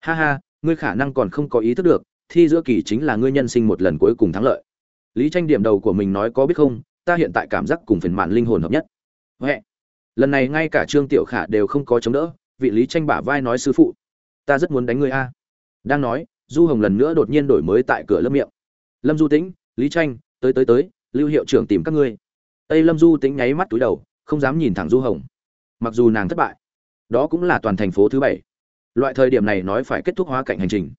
Ha ha, ngươi khả năng còn không có ý thức được, thi giữa kỳ chính là ngươi nhân sinh một lần cuối cùng thắng lợi. Lý tranh điểm đầu của mình nói, có biết không, ta hiện tại cảm giác cùng phiền mạn linh hồn hợp nhất. Huệ. Lần này ngay cả trương tiểu khả đều không có chống đỡ, vị lý tranh bả vai nói, sư phụ ta rất muốn đánh ngươi a. Đang nói, du hồng lần nữa đột nhiên đổi mới tại cửa lớp miệng. Lâm du tĩnh, lý tranh, tới tới tới, lưu hiệu trưởng tìm các ngươi. Tây lâm du tĩnh nháy mắt túi đầu, không dám nhìn thẳng du hồng. Mặc dù nàng thất bại, đó cũng là toàn thành phố thứ bảy. Loại thời điểm này nói phải kết thúc hóa cảnh hành trình.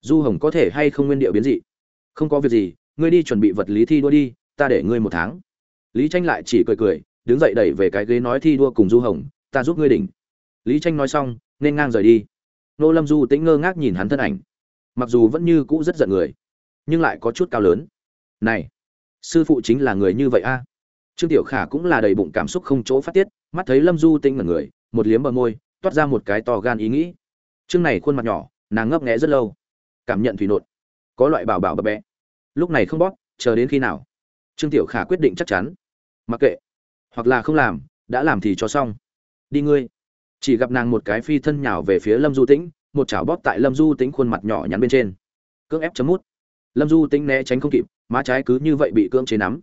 Du hồng có thể hay không nguyên điệu biến dị? Không có việc gì, ngươi đi chuẩn bị vật lý thi đua đi, ta để ngươi một tháng. Lý tranh lại chỉ cười cười, đứng dậy đẩy về cái ghế nói thi đua cùng du hồng, ta giúp ngươi đỉnh. Lý tranh nói xong, nên ngang rời đi nô lâm du tĩnh ngơ ngác nhìn hắn thân ảnh. Mặc dù vẫn như cũ rất giận người, nhưng lại có chút cao lớn. Này, sư phụ chính là người như vậy a? Trương tiểu khả cũng là đầy bụng cảm xúc không chỗ phát tiết, mắt thấy lâm du tĩnh ngẩn người, một liếm bờ môi, toát ra một cái to gan ý nghĩ. Chương này khuôn mặt nhỏ, nàng ngấp nghẽ rất lâu. Cảm nhận thủy nột có loại bảo bảo bập bẹ. Lúc này không bóp, chờ đến khi nào? Trương tiểu khả quyết định chắc chắn. Mặc kệ, hoặc là không làm, đã làm thì cho xong. Đi ngươi chỉ gặp nàng một cái phi thân nhào về phía lâm du tĩnh, một chảo bóp tại lâm du tĩnh khuôn mặt nhỏ nhắn bên trên. Cưỡng ép chấm mút. Lâm du tĩnh né tránh không kịp, má trái cứ như vậy bị cưỡng chế nắm.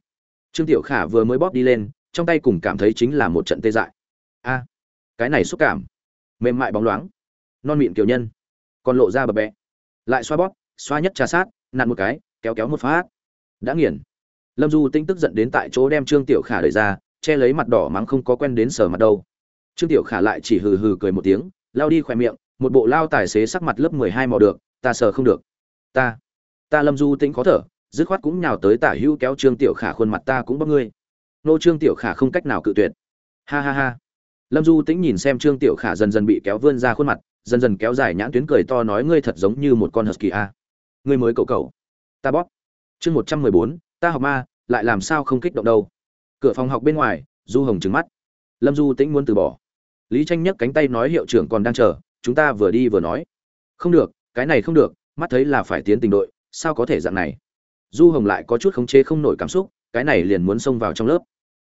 Trương tiểu khả vừa mới bóp đi lên, trong tay cùng cảm thấy chính là một trận tê dại. A, cái này xúc cảm. Mềm mại bóng loáng. Non mịn kiểu nhân. Còn lộ ra bập bẹ. Lại xoa bóp, xoa nhất trà sát, nặn một cái, kéo kéo một phát. Đã nghiền. Lâm du Tĩnh tức giận đến tại chỗ đem trương tiểu khả đẩy ra, che lấy mặt đỏ mắng không có quen đến sở mặt đâu trương tiểu khả lại chỉ hừ hừ cười một tiếng, lao đi khỏe miệng, một bộ lao tài xế sắc mặt lớp mười hai mò được, ta sờ không được. Ta ta lâm du tĩnh khó thở, dứt khoát cũng nhào tới tả hữu kéo trương tiểu khả khuôn mặt ta cũng bóc ngươi. Nô trương tiểu khả không cách nào cự tuyệt. Ha ha ha. Lâm du tĩnh nhìn xem trương tiểu khả dần dần bị kéo vươn ra khuôn mặt, dần dần kéo dài nhãn tuyến cười to nói ngươi thật giống như một con husky a. Ngươi mới cậu cậu. Ta bóp. Chương một trăm mười bốn, ta học ma, lại làm sao không kích động đâu. Cửa phòng học bên ngoài, du hồng trừng mắt. Lâm du tĩnh muốn từ bỏ lý tranh nhấc cánh tay nói, hiệu trưởng còn đang chờ, chúng ta vừa đi vừa nói. Không được, cái này không được, mắt thấy là phải tiến tình đội, sao có thể dạng này? Du hồng lại có chút khống chế không nổi cảm xúc, cái này liền muốn xông vào trong lớp.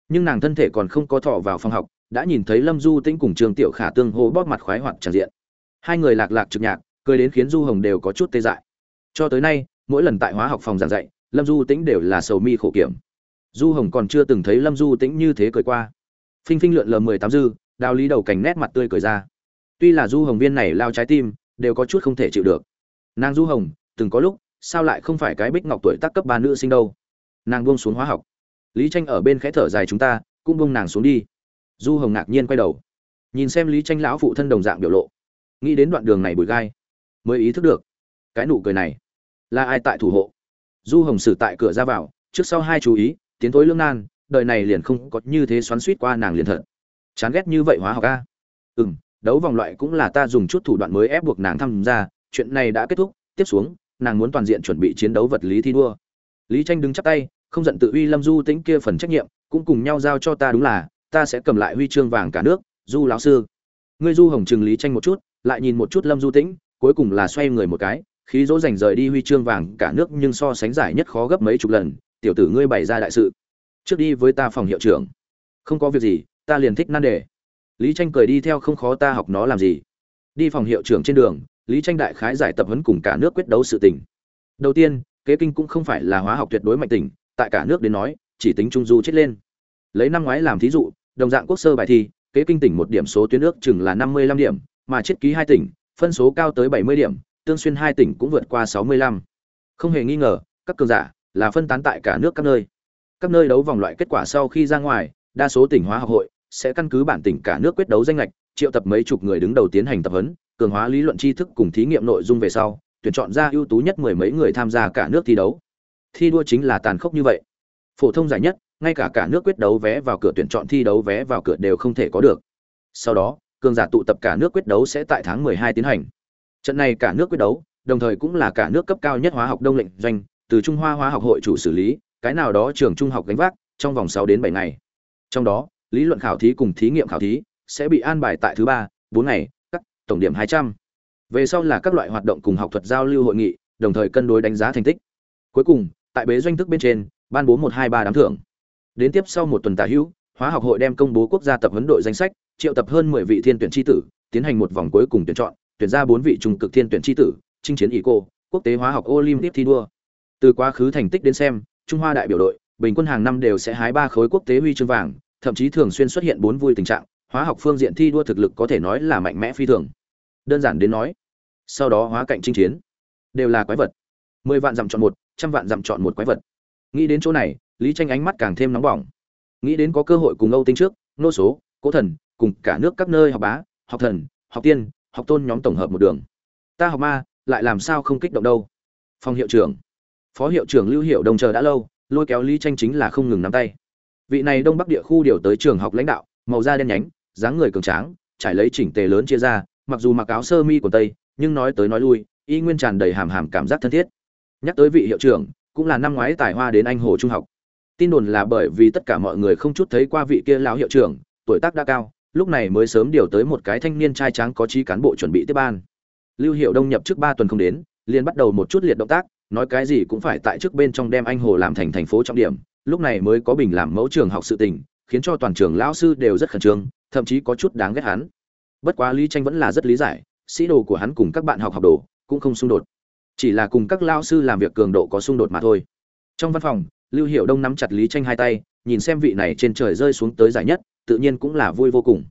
Nhưng nàng thân thể còn không có thọ vào phòng học, đã nhìn thấy lâm du tĩnh cùng trường tiểu khả tương hô bóp mặt khoái hoạt tràn diện. Hai người lạc lạc trực nhạc, cười đến khiến du hồng đều có chút tê dại. Cho tới nay, mỗi lần tại hóa học phòng giảng dạy, lâm du tĩnh đều là sầu mi khổ kiểm. Du hồng còn chưa từng thấy lâm du tĩnh như thế cười qua. Phinh phinh lượn lờ mười tám dư đào lý đầu cành nét mặt tươi cười ra. Tuy là du hồng viên này lao trái tim, đều có chút không thể chịu được. Nàng du hồng, từng có lúc, sao lại không phải cái bích ngọc tuổi tác cấp ba nữ sinh đâu? Nàng buông xuống hóa học. Lý tranh ở bên khẽ thở dài chúng ta, cũng buông nàng xuống đi. Du hồng ngạc nhiên quay đầu. Nhìn xem lý tranh lão phụ thân đồng dạng biểu lộ. Nghĩ đến đoạn đường này bụi gai, mới ý thức được. Cái nụ cười này, là ai tại thủ hộ? Du hồng xử tại cửa ra vào, trước sau hai chú ý, tiến thối lương nan, đời này liền không có như thế xoắn suýt qua nàng liền thật chán ghét như vậy hóa học a? Ừ m đấu vòng loại cũng là ta dùng chút thủ đoạn mới ép buộc nàng tham gia, chuyện này đã kết thúc, tiếp xuống, nàng muốn toàn diện chuẩn bị chiến đấu vật lý thi đua. Lý tranh đứng chắp tay, không giận tự uy lâm du tĩnh kia phần trách nhiệm, cũng cùng nhau giao cho ta đúng là, ta sẽ cầm lại huy chương vàng cả nước, du lão sư. Ngươi du hồng trừng lý tranh một chút, lại nhìn một chút lâm du tĩnh, cuối cùng là xoay người một cái, khí dỗ dành rời đi huy chương vàng cả nước nhưng so sánh giải nhất khó gấp mấy chục lần, tiểu tử ngươi bày ra đại sự. Trước đi với ta phòng hiệu trưởng. Không có việc gì ta liền thích nan đề. Lý tranh cười đi theo không khó ta học nó làm gì. Đi phòng hiệu trưởng trên đường, lý tranh đại khái giải tập huấn cùng cả nước quyết đấu sự tình. Đầu tiên, kế kinh cũng không phải là hóa học tuyệt đối mạnh tỉnh tại cả nước đến nói, chỉ tính trung du chết lên. Lấy năm ngoái làm thí dụ, đồng dạng quốc sơ bài thi, kế kinh tỉnh một điểm số tuyến nước chừng là năm mươi lăm điểm, mà chết ký hai tỉnh, phân số cao tới bảy mươi điểm, tương xuyên hai tỉnh cũng vượt qua sáu mươi lăm. Không hề nghi ngờ, các cường giả là phân tán tại cả nước các nơi. Các nơi đấu vòng loại kết quả sau khi ra ngoài, đa số tỉnh hóa học hội sẽ căn cứ bản tỉnh cả nước quyết đấu danh lệch, triệu tập mấy chục người đứng đầu tiến hành tập huấn, cường hóa lý luận tri thức cùng thí nghiệm nội dung về sau, tuyển chọn ra ưu tú nhất mười mấy người tham gia cả nước thi đấu. Thi đua chính là tàn khốc như vậy. Phổ thông giải nhất, ngay cả cả nước quyết đấu vé vào cửa tuyển chọn thi đấu vé vào cửa đều không thể có được. Sau đó, cường giả tụ tập cả nước quyết đấu sẽ tại tháng 12 tiến hành. Trận này cả nước quyết đấu, đồng thời cũng là cả nước cấp cao nhất hóa học đông lệnh doanh, từ trung hoa hóa học hội chủ xử lý, cái nào đó trường trung học gánh vác, trong vòng 6 đến 7 ngày. Trong đó lý luận khảo thí cùng thí nghiệm khảo thí sẽ bị an bài tại thứ ba, bốn ngày, các, tổng điểm 200. về sau là các loại hoạt động cùng học thuật giao lưu hội nghị, đồng thời cân đối đánh giá thành tích. Cuối cùng, tại bế doanh thức bên trên, ban bố một hai ba đám thưởng. Đến tiếp sau một tuần tả hữu, hóa học hội đem công bố quốc gia tập huấn đội danh sách, triệu tập hơn mười vị thiên tuyển tri tử, tiến hành một vòng cuối cùng tuyển chọn, tuyển ra bốn vị trung cực thiên tuyển tri tử, chinh chiến ý cô quốc tế hóa học olympic thi đua. Từ quá khứ thành tích đến xem, trung hoa đại biểu đội, bình quân hàng năm đều sẽ hái ba khối quốc tế huy chương vàng thậm chí thường xuyên xuất hiện bốn vui tình trạng, hóa học phương diện thi đua thực lực có thể nói là mạnh mẽ phi thường. Đơn giản đến nói, sau đó hóa cạnh chinh chiến, đều là quái vật. Mười vạn dặm chọn một, trăm vạn dặm chọn một quái vật. Nghĩ đến chỗ này, lý tranh ánh mắt càng thêm nóng bỏng. Nghĩ đến có cơ hội cùng âu tinh trước, nô số, cố thần, cùng cả nước các nơi học bá, học thần, học tiên, học tôn nhóm tổng hợp một đường. Ta học ma, lại làm sao không kích động đâu? Phòng hiệu trưởng. Phó hiệu trưởng lưu hiệu đồng chờ đã lâu, lôi kéo lý tranh chính là không ngừng nắm tay vị này đông bắc địa khu điều tới trường học lãnh đạo, màu da đen nhánh, dáng người cường tráng, trải lấy chỉnh tề lớn chia ra, mặc dù mặc áo sơ mi của tây, nhưng nói tới nói lui, y nguyên tràn đầy hàm hàm cảm giác thân thiết. Nhắc tới vị hiệu trưởng, cũng là năm ngoái tài hoa đến anh hồ trung học. Tin đồn là bởi vì tất cả mọi người không chút thấy qua vị kia lão hiệu trưởng, tuổi tác đã cao, lúc này mới sớm điều tới một cái thanh niên trai tráng có trí cán bộ chuẩn bị tiếp ban. Lưu hiệu đông nhập trước ba tuần không đến, liền bắt đầu một chút liệt động tác, nói cái gì cũng phải tại trước bên trong đem anh hồ làm thành thành phố trọng điểm lúc này mới có bình làm mẫu trường học sự tình, khiến cho toàn trường lão sư đều rất khẩn trương, thậm chí có chút đáng ghét hắn. Bất quá lý tranh vẫn là rất lý giải, sĩ đồ của hắn cùng các bạn học học đồ cũng không xung đột. Chỉ là cùng các lão sư làm việc cường độ có xung đột mà thôi. Trong văn phòng, lưu hiệu đông nắm chặt lý tranh hai tay, nhìn xem vị này trên trời rơi xuống tới giải nhất, tự nhiên cũng là vui vô cùng.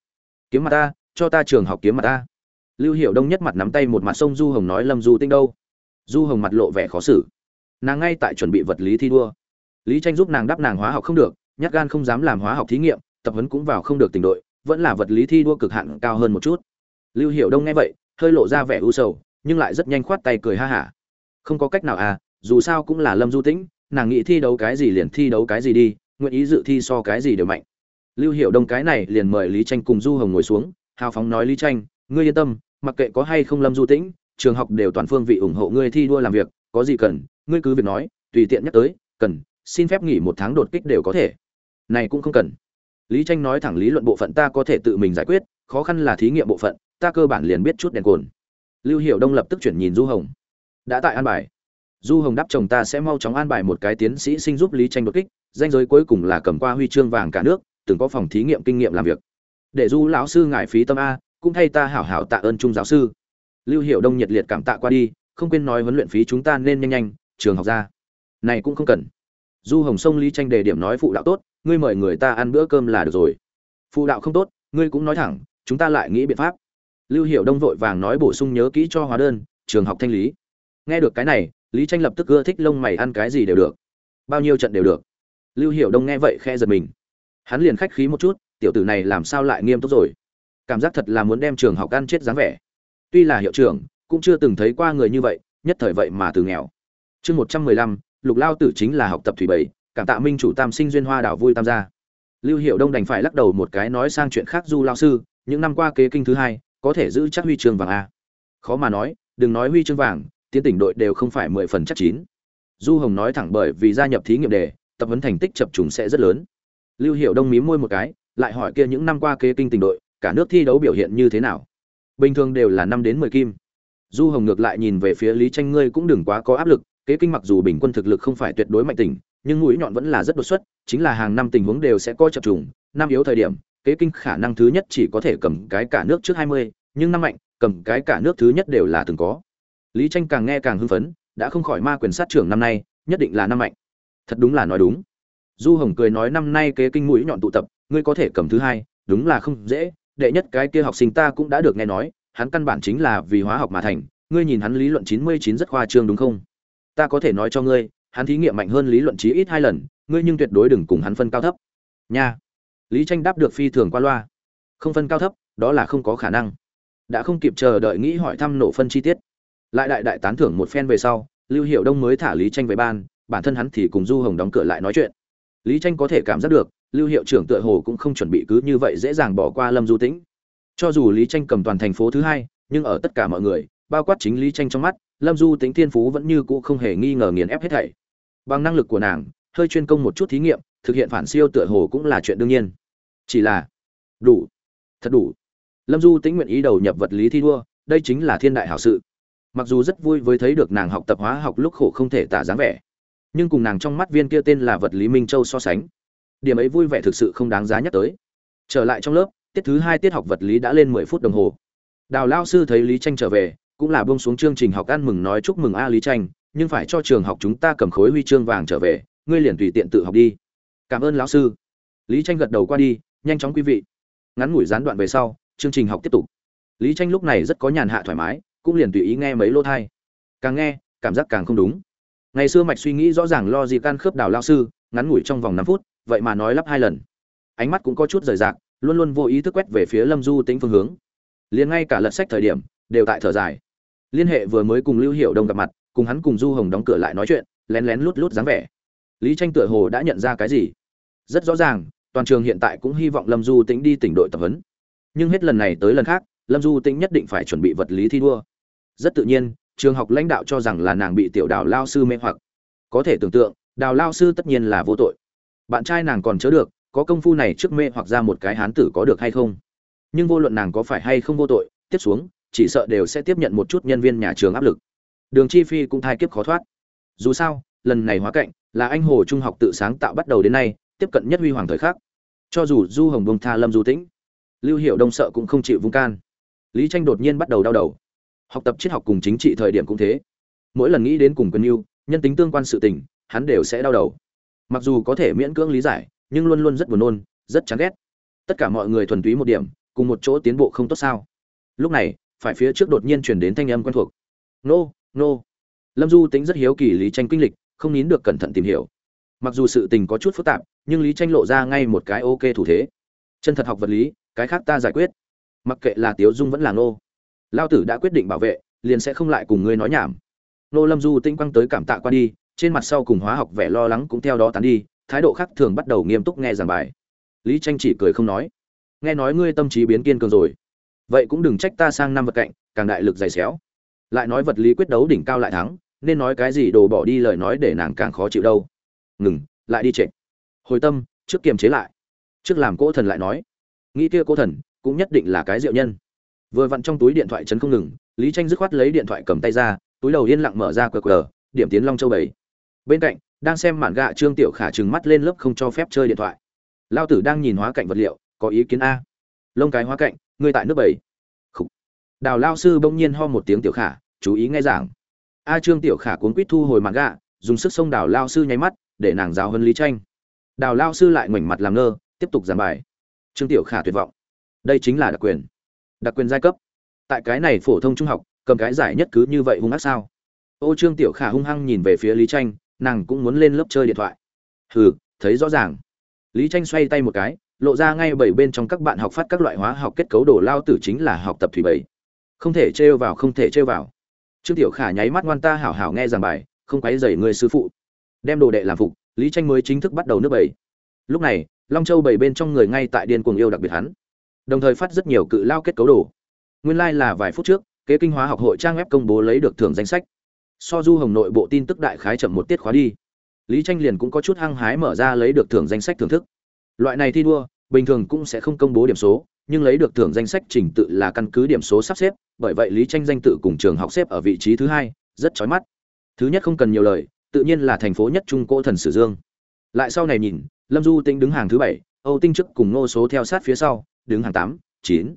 Kiếm mặt ta, cho ta trường học kiếm mặt ta. Lưu hiệu đông nhất mặt nắm tay một mặt sông du hồng nói, lâm du tinh đâu? Du hồng mặt lộ vẻ khó xử. Nàng ngay tại chuẩn bị vật lý thi đua lý tranh giúp nàng đáp nàng hóa học không được, nhát gan không dám làm hóa học thí nghiệm, tập huấn cũng vào không được tình đội, vẫn là vật lý thi đua cực hạn cao hơn một chút. Lưu Hiểu đông nghe vậy, hơi lộ ra vẻ u sầu, nhưng lại rất nhanh khoát tay cười ha hả. Không có cách nào à dù sao cũng là lâm du tĩnh, nàng nghĩ thi đấu cái gì liền thi đấu cái gì đi, nguyện ý dự thi so cái gì đều mạnh. Lưu Hiểu đông cái này liền mời lý tranh cùng du hồng ngồi xuống, hào phóng nói lý tranh, ngươi yên tâm, mặc kệ có hay không lâm du tĩnh, trường học đều toàn phương vị ủng hộ ngươi thi đua làm việc, có gì cần, ngươi cứ việc nói, tùy tiện nhắc tới, cần xin phép nghỉ một tháng đột kích đều có thể. Này cũng không cần. Lý tranh nói thẳng lý luận bộ phận ta có thể tự mình giải quyết, khó khăn là thí nghiệm bộ phận, ta cơ bản liền biết chút đèn cồn. Lưu hiệu đông lập tức chuyển nhìn du hồng. Đã tại an bài. Du hồng đáp chồng ta sẽ mau chóng an bài một cái tiến sĩ sinh giúp lý tranh đột kích, danh giới cuối cùng là cầm qua huy chương vàng cả nước, từng có phòng thí nghiệm kinh nghiệm làm việc. Để du lão sư ngại phí tâm a, cũng thay ta hảo hảo tạ ơn trung giáo sư. Lưu hiệu đông nhiệt liệt cảm tạ qua đi, không quên nói huấn luyện phí chúng ta nên nhanh nhanh, trường học ra. Này cũng không cần du hồng sông lý tranh đề điểm nói phụ đạo tốt, ngươi mời người ta ăn bữa cơm là được rồi. Phụ đạo không tốt, ngươi cũng nói thẳng, chúng ta lại nghĩ biện pháp. Lưu hiệu đông vội vàng nói bổ sung nhớ kỹ cho hóa đơn, trường học thanh lý. Nghe được cái này, lý tranh lập tức ưa thích lông mày ăn cái gì đều được. Bao nhiêu trận đều được. Lưu hiệu đông nghe vậy khe giật mình. Hắn liền khách khí một chút, tiểu tử này làm sao lại nghiêm túc rồi? Cảm giác thật là muốn đem trường học ăn chết dáng vẻ. Tuy là hiệu trưởng, cũng chưa từng thấy qua người như vậy, nhất thời vậy mà từ nghèo. Chương một trăm mười lăm lục lao tử chính là học tập thủy bảy, cảm tạ minh chủ tam sinh duyên hoa đảo vui tam gia. Lưu hiệu đông đành phải lắc đầu một cái nói sang chuyện khác du lao sư, những năm qua kế kinh thứ hai, có thể giữ chắc huy chương vàng a. Khó mà nói, đừng nói huy chương vàng, tiến tỉnh đội đều không phải mười phần chắc chín. Du hồng nói thẳng bởi vì gia nhập thí nghiệm đề, tập huấn thành tích chập trùng sẽ rất lớn. Lưu hiệu đông mím môi một cái, lại hỏi kia những năm qua kế kinh tỉnh đội, cả nước thi đấu biểu hiện như thế nào? Bình thường đều là năm đến mười kim. Du hồng ngược lại nhìn về phía lý tranh ngươi cũng đừng quá có áp lực kế kinh mặc dù bình quân thực lực không phải tuyệt đối mạnh tỉnh, nhưng mũi nhọn vẫn là rất đột xuất, chính là hàng năm tình huống đều sẽ coi chập trùng, năm yếu thời điểm, kế kinh khả năng thứ nhất chỉ có thể cầm cái cả nước trước hai mươi, nhưng năm mạnh, cầm cái cả nước thứ nhất đều là từng có. Lý tranh càng nghe càng hưng phấn, đã không khỏi ma quyền sát trưởng năm nay, nhất định là năm mạnh. Thật đúng là nói đúng. Du hồng cười nói năm nay kế kinh mũi nhọn tụ tập, ngươi có thể cầm thứ hai, đúng là không dễ, đệ nhất cái kia học sinh ta cũng đã được nghe nói, hắn căn bản chính là vì hóa học mà thành, ngươi nhìn hắn lý luận chín mươi chín rất khoa trương đúng không? Ta có thể nói cho ngươi, hắn thí nghiệm mạnh hơn lý luận chí ít hai lần, ngươi nhưng tuyệt đối đừng cùng hắn phân cao thấp. Nha. Lý tranh đáp được phi thường qua loa. Không phân cao thấp, đó là không có khả năng. Đã không kịp chờ đợi nghĩ hỏi thăm nổ phân chi tiết. Lại đại đại tán thưởng một phen về sau, lưu hiệu đông mới thả lý tranh về ban, bản thân hắn thì cùng du hồng đóng cửa lại nói chuyện. Lý tranh có thể cảm giác được, lưu hiệu trưởng tựa hồ cũng không chuẩn bị cứ như vậy dễ dàng bỏ qua lâm du tĩnh. Cho dù lý tranh cầm toàn thành phố thứ hai, nhưng ở tất cả mọi người, bao quát chính lý tranh trong mắt lâm du tính thiên phú vẫn như cũ không hề nghi ngờ nghiền ép hết thảy. Bằng năng lực của nàng, hơi chuyên công một chút thí nghiệm, thực hiện phản siêu tựa hồ cũng là chuyện đương nhiên. Chỉ là, đủ, thật đủ. Lâm du tính nguyện ý đầu nhập vật lý thi đua, đây chính là thiên đại hảo sự. Mặc dù rất vui với thấy được nàng học tập hóa học lúc khổ không thể tả dáng vẻ, nhưng cùng nàng trong mắt viên kia tên là vật lý minh châu so sánh, điểm ấy vui vẻ thực sự không đáng giá nhắc tới. Trở lại trong lớp, tiết thứ hai tiết học vật lý đã lên mười phút đồng hồ. Đào lao sư thấy lý tranh trở về cũng là buông xuống chương trình học ăn mừng nói chúc mừng a lý tranh nhưng phải cho trường học chúng ta cầm khối huy chương vàng trở về, ngươi liền tùy tiện tự học đi. Cảm ơn lão sư. Lý tranh gật đầu qua đi, nhanh chóng quý vị. Ngắn ngủi gián đoạn về sau, chương trình học tiếp tục. Lý tranh lúc này rất có nhàn hạ thoải mái, cũng liền tùy ý nghe mấy lô thai càng nghe, cảm giác càng không đúng. Ngày xưa mạch suy nghĩ rõ ràng lo gì can khớp đào lao sư, ngắn ngủi trong vòng năm phút, vậy mà nói lắp hai lần. Ánh mắt cũng có chút rời rạc, luôn luôn vô ý thức quét về phía lâm du tính phương hướng. Liền ngay cả lật sách thời điểm, đều tại thở dài liên hệ vừa mới cùng lưu hiệu đông gặp mặt, cùng hắn cùng du hồng đóng cửa lại nói chuyện, lén lén lút lút dáng vẻ. Lý tranh tựa hồ đã nhận ra cái gì? Rất rõ ràng, toàn trường hiện tại cũng hy vọng lâm du tĩnh đi tỉnh đội tập huấn. Nhưng hết lần này tới lần khác, lâm du tĩnh nhất định phải chuẩn bị vật lý thi đua. Rất tự nhiên, trường học lãnh đạo cho rằng là nàng bị tiểu đào lao sư mê hoặc. Có thể tưởng tượng đào lao sư tất nhiên là vô tội. Bạn trai nàng còn chớ được, có công phu này trước mê hoặc ra một cái hán tử có được hay không? Nhưng vô luận nàng có phải hay không vô tội, tiếp xuống chỉ sợ đều sẽ tiếp nhận một chút nhân viên nhà trường áp lực. Đường chi phi cũng thai kiếp khó thoát. Dù sao, lần này hóa cạnh là anh hồ trung học tự sáng tạo bắt đầu đến nay, tiếp cận nhất huy hoàng thời khắc. Cho dù du hồng bông tha lâm du tĩnh, lưu hiệu đông sợ cũng không chịu vung can. Lý tranh đột nhiên bắt đầu đau đầu. Học tập triết học cùng chính trị thời điểm cũng thế. Mỗi lần nghĩ đến cùng quân yêu nhân tính tương quan sự tình, hắn đều sẽ đau đầu. Mặc dù có thể miễn cưỡng lý giải, nhưng luôn luôn rất buồn nôn, rất chán ghét. Tất cả mọi người thuần túy một điểm, cùng một chỗ tiến bộ không tốt sao. Lúc này phải phía trước đột nhiên chuyển đến thanh âm quen thuộc. Nô nô. Lâm du tính rất hiếu kỳ lý tranh kinh lịch, không nín được cẩn thận tìm hiểu. Mặc dù sự tình có chút phức tạp, nhưng lý tranh lộ ra ngay một cái ok thủ thế. Chân thật học vật lý, cái khác ta giải quyết. Mặc kệ là tiếu dung vẫn là nô lao tử đã quyết định bảo vệ, liền sẽ không lại cùng ngươi nói nhảm. Nô lâm du tinh quăng tới cảm tạ qua đi, trên mặt sau cùng hóa học vẻ lo lắng cũng theo đó tán đi, thái độ khác thường bắt đầu nghiêm túc nghe giảng bài. Lý tranh chỉ cười không nói. Nghe nói ngươi tâm trí biến kiên cường rồi vậy cũng đừng trách ta sang năm vật cạnh, càng đại lực dày xéo. Lại nói vật lý quyết đấu đỉnh cao lại thắng, nên nói cái gì đồ bỏ đi lời nói để nàng càng khó chịu đâu. Ngừng, lại đi trệ hồi tâm, trước kiềm chế lại. Trước làm cỗ thần lại nói. Nghĩ kia cỗ thần, cũng nhất định là cái diệu nhân. Vừa vặn trong túi điện thoại chấn không ngừng, lý tranh dứt khoát lấy điện thoại cầm tay ra, túi đầu yên lặng mở ra qr điểm tiến long châu bảy. Bên cạnh, đang xem mạn gạ trương tiểu khả trừng mắt lên lớp không cho phép chơi điện thoại. Lao tử đang nhìn hóa cảnh vật liệu, có ý kiến a. Lông cái hóa cạnh ngươi tại nước bảy. Đào lao sư bỗng nhiên ho một tiếng tiểu khả, chú ý nghe giảng. A trương tiểu khả cuốn quýt thu hồi mặt gạ, dùng sức xông đào lao sư nháy mắt, để nàng giáo hơn lý tranh. Đào lao sư lại ngoảnh mặt làm ngơ, tiếp tục giảng bài. Trương tiểu khả tuyệt vọng. Đây chính là đặc quyền. Đặc quyền giai cấp. Tại cái này phổ thông trung học, cầm cái giải nhất cứ như vậy hung ác sao? Ô trương tiểu khả hung hăng nhìn về phía lý tranh, nàng cũng muốn lên lớp chơi điện thoại. Hừ, thấy rõ ràng. Lý tranh xoay tay một cái lộ ra ngay bảy bên trong các bạn học phát các loại hóa học kết cấu đồ lao tử chính là học tập thủy bảy. Không thể trêu vào, không thể trêu vào. Trương tiểu khả nháy mắt ngoan ta hảo hảo nghe giảng bài, không quấy dày người sư phụ. Đem đồ đệ làm phục, lý tranh mới chính thức bắt đầu nước bảy. Lúc này, long châu bảy bên trong người ngay tại điên cuồng yêu đặc biệt hắn. Đồng thời phát rất nhiều cự lao kết cấu đồ. Nguyên lai like là vài phút trước, kế kinh hóa học hội trang web công bố lấy được thưởng danh sách. So du hồng nội bộ tin tức đại khái chậm một tiết khóa đi. Lý tranh liền cũng có chút hăng hái mở ra lấy được thưởng danh sách thưởng thức loại này thi đua, bình thường cũng sẽ không công bố điểm số, nhưng lấy được thưởng danh sách trình tự là căn cứ điểm số sắp xếp, bởi vậy lý tranh danh tự cùng trường học xếp ở vị trí thứ hai, rất chói mắt. Thứ nhất không cần nhiều lời, tự nhiên là thành phố nhất trung cỗ thần sử dương. Lại sau này nhìn, lâm du tinh đứng hàng thứ bảy, âu tinh chức cùng Ngô số theo sát phía sau, đứng hàng tám, chín.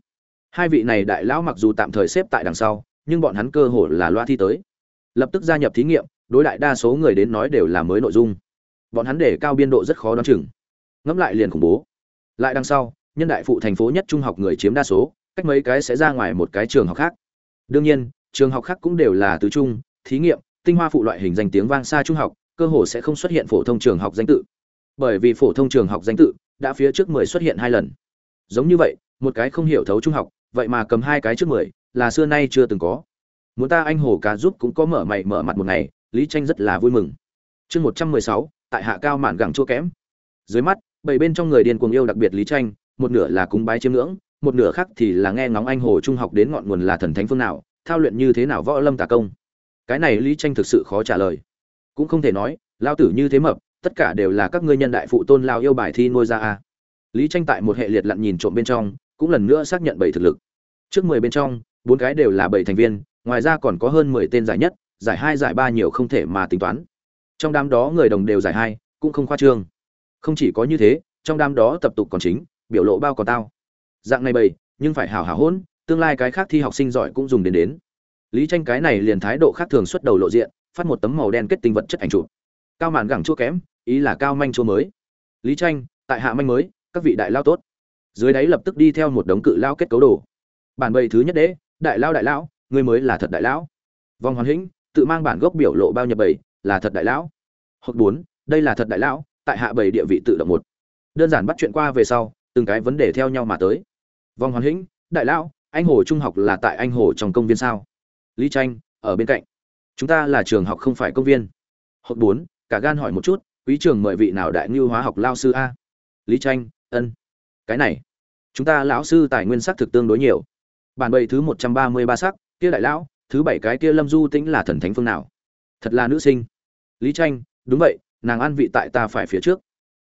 Hai vị này đại lão mặc dù tạm thời xếp tại đằng sau, nhưng bọn hắn cơ hồ là loa thi tới. Lập tức gia nhập thí nghiệm, đối đại đa số người đến nói đều là mới nội dung. Bọn hắn để cao biên độ rất khó đoán chừng ngẫm lại liền khủng bố. Lại đằng sau, nhân đại phụ thành phố nhất trung học người chiếm đa số, cách mấy cái sẽ ra ngoài một cái trường học khác. Đương nhiên, trường học khác cũng đều là tứ trung, thí nghiệm, tinh hoa phụ loại hình danh tiếng vang xa trung học, cơ hồ sẽ không xuất hiện phổ thông trường học danh tự. Bởi vì phổ thông trường học danh tự đã phía trước mười xuất hiện hai lần. Giống như vậy, một cái không hiểu thấu trung học, vậy mà cầm hai cái trước mười, là xưa nay chưa từng có. Muốn ta anh hồ cá giúp cũng có mở mày mở mặt một ngày, lý tranh rất là vui mừng. Chương một trăm mười sáu, tại hạ cao mạn gẳng chua kém. Dưới mắt bảy bên trong người điên cuồng yêu đặc biệt lý tranh, một nửa là cúng bái chiêm ngưỡng, một nửa khác thì là nghe ngóng anh hồ trung học đến ngọn nguồn là thần thánh phương nào, thao luyện như thế nào võ lâm tà công. Cái này lý tranh thực sự khó trả lời. Cũng không thể nói, lao tử như thế mập, tất cả đều là các ngươi nhân đại phụ tôn lao yêu bài thi nuôi ra a. Lý tranh tại một hệ liệt lặn nhìn trộm bên trong, cũng lần nữa xác nhận bảy thực lực. Trước mười bên trong, bốn cái đều là bảy thành viên, ngoài ra còn có hơn mười tên giải nhất, giải hai, giải ba nhiều không thể mà tính toán. Trong đám đó người đồng đều giải hai, cũng không khoa trương không chỉ có như thế, trong đám đó tập tục còn chính, biểu lộ bao còn tao. Dạng này bầy, nhưng phải hào hào hôn, tương lai cái khác thi học sinh giỏi cũng dùng đến đến. Lý tranh cái này liền thái độ khác thường xuất đầu lộ diện, phát một tấm màu đen kết tinh vật chất ảnh chụp. Cao màn gẳng chua kém, ý là cao manh chua mới. Lý tranh, tại hạ manh mới, các vị đại lao tốt. Dưới đáy lập tức đi theo một đống cự lao kết cấu đồ. Bản bầy thứ nhất đế, đại lao đại lão ngươi mới là thật đại lão. Vòng hoàn hĩnh, tự mang bản gốc biểu lộ bao nhập bầy, là thật đại lão. Hoặc bốn, đây là thật đại lão tại hạ bảy địa vị tự động một. Đơn giản bắt chuyện qua về sau, từng cái vấn đề theo nhau mà tới. Vòng hoàn hĩnh, đại lão, anh hồ trung học là tại anh hồ trong công viên sao? Lý tranh, ở bên cạnh. Chúng ta là trường học không phải công viên. Hộp bốn, cả gan hỏi một chút, quý trường mời vị nào đại ngưu hóa học lao sư a? Lý tranh, ân. Cái này, chúng ta lão sư tài nguyên sắc thực tương đối nhiều. Bản bày thứ một trăm ba mươi ba sắc, kia đại lão, thứ bảy cái kia lâm du tĩnh là thần thánh phương nào? Thật là nữ sinh. Lý tranh, đúng vậy nàng an vị tại ta phải phía trước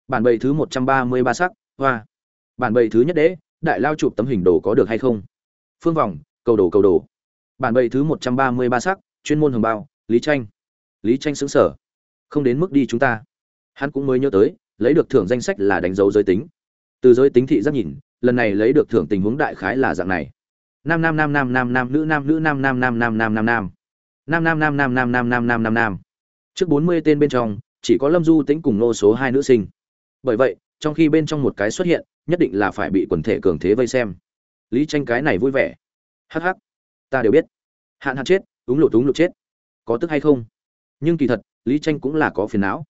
bản bày thứ một trăm ba mươi ba sắc hoa bản bày thứ nhất đế đại lao chụp tấm hình đồ có được hay không phương vòng cầu đồ cầu đồ bản bày thứ một trăm ba mươi ba sắc chuyên môn hồng bao lý tranh lý tranh xứng sở không đến mức đi chúng ta hắn cũng mới nhớ tới lấy được thưởng danh sách là đánh dấu giới tính từ giới tính thị giác nhìn lần này lấy được thưởng tình huống đại khái là dạng này nam nam nam nam nam nam nữ nam nữ nam nam nam nam nam nam nam nam nam nam nam nam nam nam nam nam nam nam trước bốn mươi tên bên trong chỉ có lâm du tĩnh cùng nô số hai nữ sinh. Bởi vậy, trong khi bên trong một cái xuất hiện, nhất định là phải bị quần thể cường thế vây xem. Lý tranh cái này vui vẻ. Hh ta đều biết. Hạn hạn chết úng lụt úng lụt chết. Có tức hay không? Nhưng kỳ thật, lý tranh cũng là có phiền não.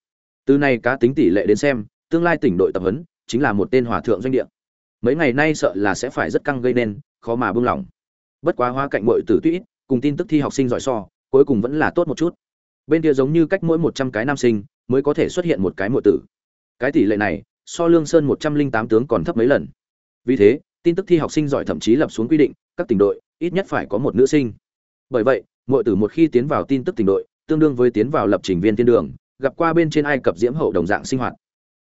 Từ này cá tính tỷ lệ đến xem, tương lai tỉnh đội tập huấn chính là một tên hòa thượng doanh địa. Mấy ngày nay sợ là sẽ phải rất căng gây nên, khó mà buông lỏng. Bất quá hoa cạnh mọi tử tuy cùng tin tức thi học sinh giỏi so, cuối cùng vẫn là tốt một chút bên kia giống như cách mỗi một trăm cái nam sinh mới có thể xuất hiện một cái muội tử. Cái tỷ lệ này, so lương sơn một trăm linh tám tướng còn thấp mấy lần. Vì thế, tin tức thi học sinh giỏi thậm chí lập xuống quy định, các tỉnh đội, ít nhất phải có một nữ sinh. Bởi vậy, muội tử một khi tiến vào tin tức tỉnh đội, tương đương với tiến vào lập trình viên tiên đường, gặp qua bên trên ai cập diễm hậu đồng dạng sinh hoạt.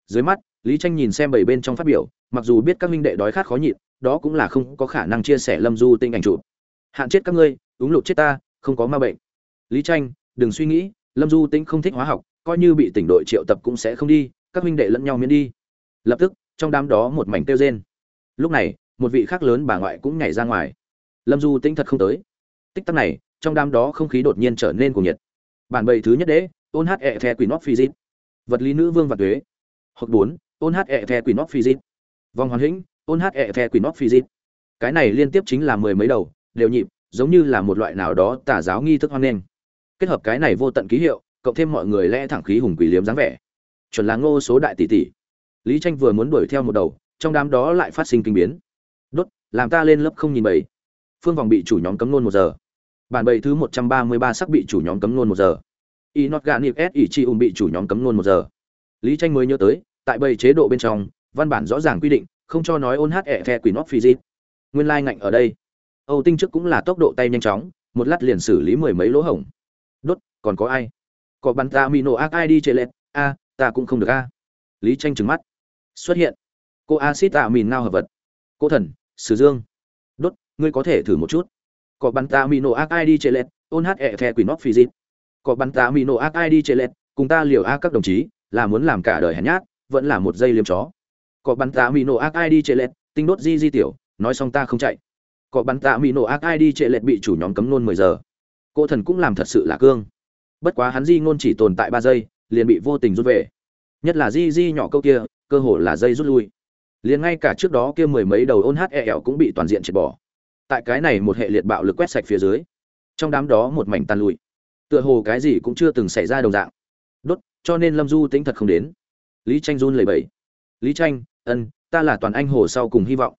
Dưới mắt, lý tranh nhìn xem bảy bên trong phát biểu, mặc dù biết các minh đệ đói khát khó nhịn, đó cũng là không có khả năng chia sẻ lâm du tinh ảnh chụp. Hạn chết các ngươi, úng lụt chết ta, không có ma bệnh. Lý tranh đừng suy nghĩ, lâm du Tĩnh không thích hóa học, coi như bị tỉnh đội triệu tập cũng sẽ không đi, các huynh đệ lẫn nhau miễn đi. Lập tức, trong đám đó một mảnh kêu rên. Lúc này, một vị khác lớn bà ngoại cũng nhảy ra ngoài. Lâm du Tĩnh thật không tới. Tích tắc này, trong đám đó không khí đột nhiên trở nên cuồng nhiệt. Bản bậy thứ nhất đế ôn hát ẹ the quỷ nóc phi dít. Vật lý nữ vương và tuế. Hoặc bốn ôn hát ẹ the quỷ nóc phi dít. Vòng hoàn hĩnh ôn hát ẹ the quỷ nóc phi dít. Cái này liên tiếp chính là mười mấy đầu, đều nhịp, giống như là một loại nào đó tả giáo nghi thức hoan nghênh kết hợp cái này vô tận ký hiệu, cộng thêm mọi người lẽ thẳng khí hùng quỷ liếm dáng vẻ. Chuẩn là ngô số đại tỷ tỷ. Lý tranh vừa muốn đuổi theo một đầu, trong đám đó lại phát sinh kinh biến. Đốt, làm ta lên lớp không nhìn bảy phương vòng bị chủ nhóm cấm nôn một giờ. Bản bậy thứ một trăm ba mươi ba sắc bị chủ nhóm cấm nôn một giờ. Y not gạn nịp s ỉ chi ùm bị chủ nhóm cấm nôn một giờ. Lý tranh mới nhớ tới, tại bầy chế độ bên trong, văn bản rõ ràng quy định, không cho nói ôn hát ẹ phe quỷ nót phi di. nguyên lai ngạnh ở đây. Âu tinh trước cũng là tốc độ tay nhanh chóng, một lát liền xử lý mười mấy lỗ hổng đốt, còn có ai? Có bắn ta mỹ nổ ác ai đi chạy lẹt a, ta cũng không được a. Lý tranh trừng mắt. Xuất hiện. Cô acid tạ mìn ngao hợp vật. Cô thần, sử dương. Đốt, ngươi có thể thử một chút. Có bắn ta mỹ nổ ác ai đi chạy lẹt ôn hát ẹ phe quỷ nóc phi dịp. Có bắn ta mỹ nổ ác ai đi chạy lẹt cùng ta liều a các đồng chí, là muốn làm cả đời hèn nhát, vẫn là một giây liêm chó. Có bắn ta mỹ nổ ác ai đi chạy lệch. Tinh đốt di di tiểu, nói xong ta không chạy. Có bắn tạ mỹ nổ ác ai đi trệ lệch bị chủ nhóm cấm nôn mười giờ cô thần cũng làm thật sự là cương. Bất quá hắn di ngôn chỉ tồn tại ba giây, liền bị vô tình rút về. Nhất là di di nhỏ câu kia, cơ hồ là dây rút lui. Liền ngay cả trước đó kia mười mấy đầu ôn hát e ẹo cũng bị toàn diện triệt bỏ. Tại cái này một hệ liệt bạo lực quét sạch phía dưới, trong đám đó một mảnh tan lụi. Tựa hồ cái gì cũng chưa từng xảy ra đồng dạng. Đốt, cho nên lâm du tính thật không đến. Lý tranh run lẩy bẩy. Lý tranh ân, ta là toàn anh hồ sau cùng hy vọng.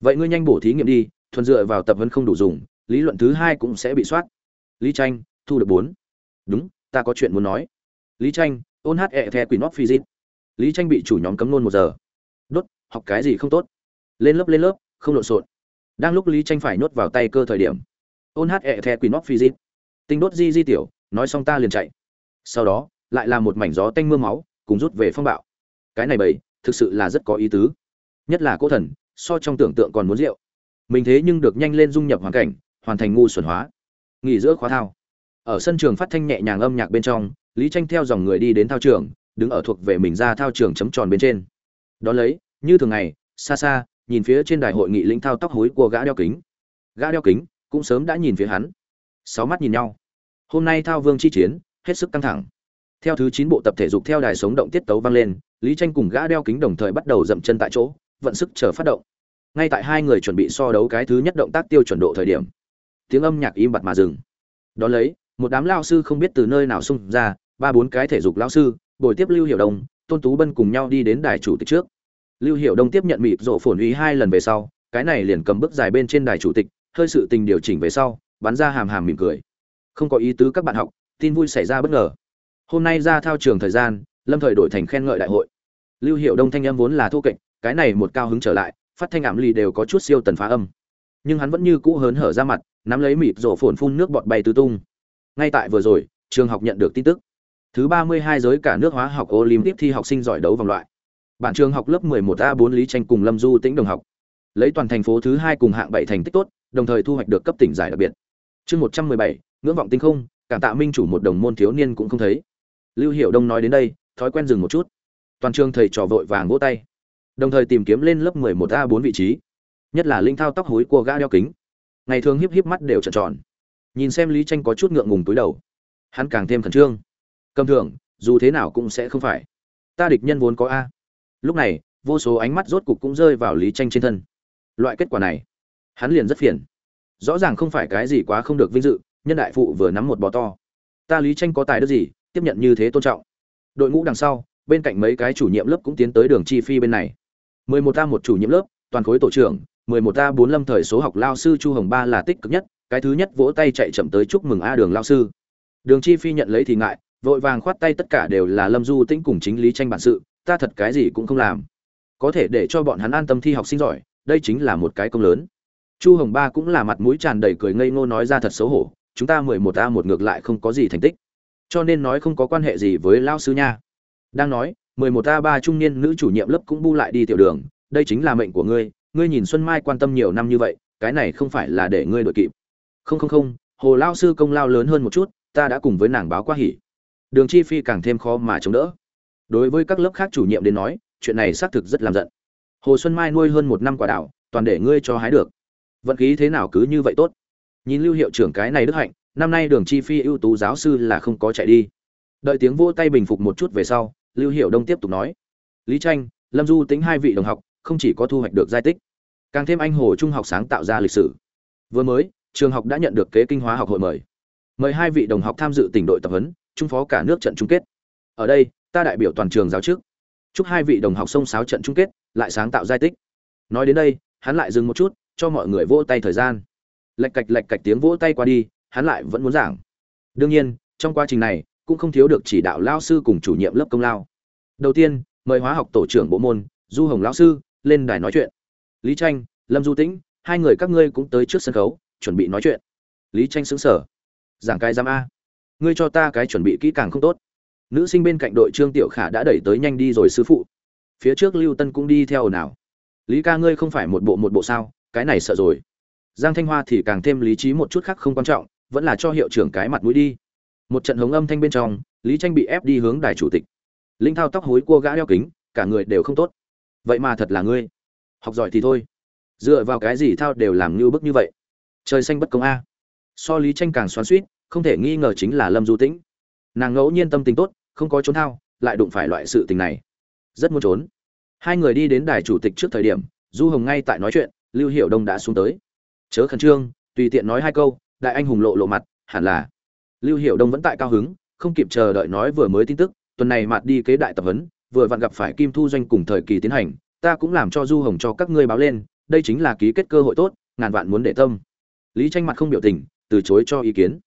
Vậy ngươi nhanh bổ thí nghiệm đi, thuần dựa vào tập vấn không đủ dùng, lý luận thứ hai cũng sẽ bị soát lý tranh thu được bốn. Đúng, ta có chuyện muốn nói. Lý tranh ôn hát ẹ the quỷ nót phi dít lý tranh bị chủ nhóm cấm nôn một giờ. Đốt, học cái gì không tốt? Lên lớp lên lớp, không lộn xộn. Đang lúc lý tranh phải nhốt vào tay cơ thời điểm, ôn hát ẹ the quỷ nót phi dít tinh đốt di di tiểu, nói xong ta liền chạy. Sau đó, lại là một mảnh gió tanh mưa máu, cùng rút về phong bạo. Cái này bầy, thực sự là rất có ý tứ. Nhất là cố thần, so trong tưởng tượng còn muốn rượu. Mình thế nhưng được nhanh lên dung nhập hoàn cảnh, hoàn thành ngu xuẩn hóa nghỉ giữa khóa thao. Ở sân trường phát thanh nhẹ nhàng âm nhạc bên trong, lý tranh theo dòng người đi đến thao trường, đứng ở thuộc về mình ra thao trường chấm tròn bên trên. Đó lấy, như thường ngày, xa xa, nhìn phía trên đài hội nghị lĩnh thao tóc hối của gã đeo kính. Gã đeo kính cũng sớm đã nhìn phía hắn. Sáu mắt nhìn nhau. Hôm nay thao vương chi chiến, hết sức căng thẳng. Theo thứ chín bộ tập thể dục theo đài sống động tiết tấu vang lên, lý tranh cùng gã đeo kính đồng thời bắt đầu dậm chân tại chỗ, vận sức chờ phát động. Ngay tại hai người chuẩn bị so đấu cái thứ nhất động tác tiêu chuẩn độ thời điểm tiếng âm nhạc im bặt mà dừng. Đón lấy, một đám lao sư không biết từ nơi nào xung ra, ba bốn cái thể dục lao sư, bồi tiếp lưu hiểu đông, tôn tú bân cùng nhau đi đến đài chủ tịch trước. Lưu hiểu đông tiếp nhận mịt rộ phổn ý hai lần về sau, cái này liền cầm bước dài bên trên đài chủ tịch, hơi sự tình điều chỉnh về sau, bắn ra hàm hàm mỉm cười. Không có ý tứ các bạn học, tin vui xảy ra bất ngờ. Hôm nay ra thao trường thời gian, lâm thời đổi thành khen ngợi đại hội. Lưu hiệu đông thanh âm vốn là thô kệch, cái này một cao hứng trở lại, phát thanh ảm ly đều có chút siêu tần phá âm nhưng hắn vẫn như cũ hớn hở ra mặt, nắm lấy mịt rổ phồn phun nước bọt bay tứ tung. Ngay tại vừa rồi, trường học nhận được tin tức. Thứ ba mươi hai giới cả nước hóa học olympic thi học sinh giỏi đấu vòng loại. Bản trường học lớp 11 a 4 lý tranh cùng lâm du tĩnh đồng học. Lấy toàn thành phố thứ hai cùng hạng bảy thành tích tốt, đồng thời thu hoạch được cấp tỉnh giải đặc biệt. Chương một trăm mười bảy, ngưỡng vọng tinh không, cảm tạ minh chủ một đồng môn thiếu niên cũng không thấy. Lưu hiệu đông nói đến đây, thói quen dừng một chút. Toàn trường thầy trò vội vàng vỗ tay. Đồng thời tìm kiếm lên lớp 11 a 4 vị trí nhất là linh thao tóc hối của gã đeo kính. Ngày thường híp híp mắt đều trợn tròn. Nhìn xem lý tranh có chút ngượng ngùng túi đầu. Hắn càng thêm khẩn trương. Cầm thường dù thế nào cũng sẽ không phải. Ta địch nhân vốn có a. Lúc này, vô số ánh mắt rốt cục cũng rơi vào lý tranh trên thân. Loại kết quả này, hắn liền rất phiền. Rõ ràng không phải cái gì quá không được vinh dự, nhân đại phụ vừa nắm một bò to. Ta lý tranh có tài đức gì, tiếp nhận như thế tôn trọng. Đội ngũ đằng sau, bên cạnh mấy cái chủ nhiệm lớp cũng tiến tới đường chi phi bên này. Mười một ta một chủ nhiệm lớp, toàn khối tổ trưởng mười một a bốn lâm thời số học lao sư chu hồng ba là tích cực nhất, cái thứ nhất vỗ tay chạy chậm tới chúc mừng a đường lao sư. Đường chi phi nhận lấy thì ngại, vội vàng khoát tay tất cả đều là lâm du tĩnh cùng chính lý tranh bản sự, ta thật cái gì cũng không làm. Có thể để cho bọn hắn an tâm thi học sinh giỏi, đây chính là một cái công lớn. Chu hồng ba cũng là mặt mũi tràn đầy cười ngây ngô nói ra thật xấu hổ, chúng ta mười một a một ngược lại không có gì thành tích. Cho nên nói không có quan hệ gì với lao sư nha. Đang nói, mười một a ba trung niên nữ chủ nhiệm lớp cũng bu lại đi tiểu đường, đây chính là mệnh của ngươi ngươi nhìn xuân mai quan tâm nhiều năm như vậy, cái này không phải là để ngươi đội kịp. Không không không, hồ lao sư công lao lớn hơn một chút, ta đã cùng với nàng báo qua hỉ. Đường chi phi càng thêm khó mà chống đỡ. Đối với các lớp khác chủ nhiệm đến nói, chuyện này xác thực rất làm giận. Hồ xuân mai nuôi hơn một năm quả đảo, toàn để ngươi cho hái được. Vận khí thế nào cứ như vậy tốt. Nhìn lưu hiệu trưởng cái này đức hạnh, năm nay đường chi phi ưu tú giáo sư là không có chạy đi. Đợi tiếng vỗ tay bình phục một chút về sau, lưu hiệu đông tiếp tục nói. Lý tranh, lâm du tính hai vị đồng học không chỉ có thu hoạch được giai tích, càng thêm anh hồ trung học sáng tạo ra lịch sử. Vừa mới, trường học đã nhận được kế kinh hóa học hội mời. Mời hai vị đồng học tham dự tỉnh đội tập huấn trung phó cả nước trận chung kết. Ở đây, ta đại biểu toàn trường giáo chức. Chúc hai vị đồng học sông sáo trận chung kết, lại sáng tạo giai tích. Nói đến đây, hắn lại dừng một chút, cho mọi người vỗ tay thời gian. Lạch cạch lạch cạch tiếng vỗ tay qua đi, hắn lại vẫn muốn giảng. Đương nhiên, trong quá trình này, cũng không thiếu được chỉ đạo lao sư cùng chủ nhiệm lớp công lao. Đầu tiên, mời hóa học tổ trưởng bộ môn, du hồng lão sư lên đài nói chuyện. Lý tranh, lâm du tĩnh, hai người các ngươi cũng tới trước sân khấu, chuẩn bị nói chuyện. Lý tranh sững sờ. giảng cái giám a. Ngươi cho ta cái chuẩn bị kỹ càng không tốt. Nữ sinh bên cạnh đội trương tiểu khả đã đẩy tới nhanh đi rồi sư phụ. Phía trước lưu tân cũng đi theo ồn ào. Lý ca ngươi không phải một bộ một bộ sao, cái này sợ rồi. Giang thanh hoa thì càng thêm lý trí một chút khác không quan trọng, vẫn là cho hiệu trưởng cái mặt mũi đi. Một trận hống âm thanh bên trong, lý tranh bị ép đi hướng đài chủ tịch. Linh thao tóc hối cua gã đeo kính, cả người đều không tốt vậy mà thật là ngươi. Học giỏi thì thôi. Dựa vào cái gì thao đều làm như bức như vậy? Trời xanh bất công a. So lý tranh càng xoắn suýt không thể nghi ngờ chính là lâm du tĩnh. Nàng ngẫu nhiên tâm tình tốt, không có trốn thao, lại đụng phải loại sự tình này. Rất muốn trốn. Hai người đi đến đài chủ tịch trước thời điểm, du hồng ngay tại nói chuyện, lưu hiểu đông đã xuống tới. Chớ khẩn trương, tùy tiện nói hai câu, đại anh hùng lộ lộ mặt, hẳn là. Lưu hiểu đông vẫn tại cao hứng, không kịp chờ đợi nói vừa mới tin tức, tuần này mạt đi kế đại tập huấn vừa vặn gặp phải kim thu doanh cùng thời kỳ tiến hành, ta cũng làm cho du hồng cho các ngươi báo lên, đây chính là ký kết cơ hội tốt, ngàn vạn muốn để tâm. Lý tranh mặt không biểu tình, từ chối cho ý kiến.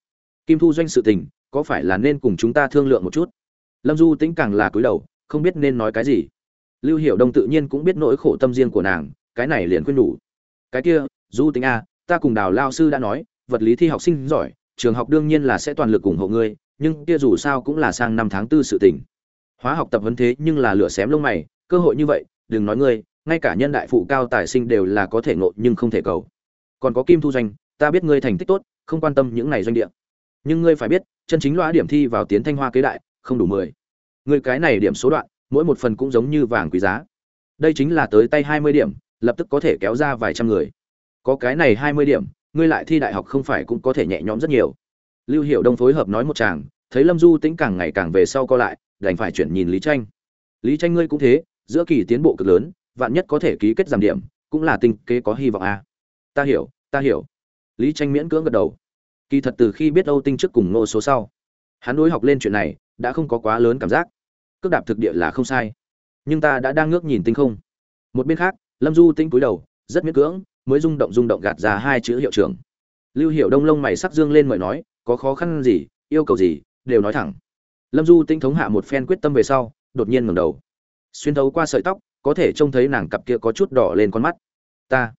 Kim thu doanh sự tình, có phải là nên cùng chúng ta thương lượng một chút? Lâm du tĩnh càng là cúi đầu, không biết nên nói cái gì. Lưu hiểu đông tự nhiên cũng biết nỗi khổ tâm riêng của nàng, cái này liền khuyên đủ. Cái kia, du tĩnh a ta cùng đào lao sư đã nói, vật lý thi học sinh giỏi, trường học đương nhiên là sẽ toàn lực ủng hộ ngươi, nhưng kia dù sao cũng là sang năm tháng tư sự tình hóa học tập huấn thế nhưng là lửa xém lông mày, cơ hội như vậy, đừng nói ngươi, ngay cả nhân đại phụ cao tài sinh đều là có thể ngộ nhưng không thể cầu. Còn có kim thu doanh, ta biết ngươi thành tích tốt, không quan tâm những này doanh địa. Nhưng ngươi phải biết, chân chính loa điểm thi vào tiến thanh hoa kế đại, không đủ mười. Ngươi cái này điểm số đoạn, mỗi một phần cũng giống như vàng quý giá. Đây chính là tới tay hai mươi điểm, lập tức có thể kéo ra vài trăm người. Có cái này hai mươi điểm, ngươi lại thi đại học không phải cũng có thể nhẹ nhõm rất nhiều. Lưu hiệu đông phối hợp nói một chàng thấy lâm du tĩnh càng ngày càng về sau co lại đành phải chuyển nhìn lý tranh. Lý tranh ngươi cũng thế, giữa kỳ tiến bộ cực lớn, vạn nhất có thể ký kết giảm điểm, cũng là tinh kế có hy vọng à. ta hiểu ta hiểu. Lý tranh miễn cưỡng gật đầu. Kỳ thật từ khi biết âu tinh trước cùng nô số sau, hắn đối học lên chuyện này đã không có quá lớn cảm giác. Cước đạp thực địa là không sai, nhưng ta đã đang ngước nhìn tinh không. Một bên khác, lâm du tinh cúi đầu, rất miễn cưỡng, mới rung động rung động gạt ra hai chữ hiệu trưởng. Lưu hiệu đông lông mày sắc dương lên mời nói, có khó khăn gì, yêu cầu gì, đều nói thẳng lâm du tinh thống hạ một phen quyết tâm về sau, đột nhiên ngẩng đầu. Xuyên thấu qua sợi tóc, có thể trông thấy nàng cặp kia có chút đỏ lên con mắt. Ta,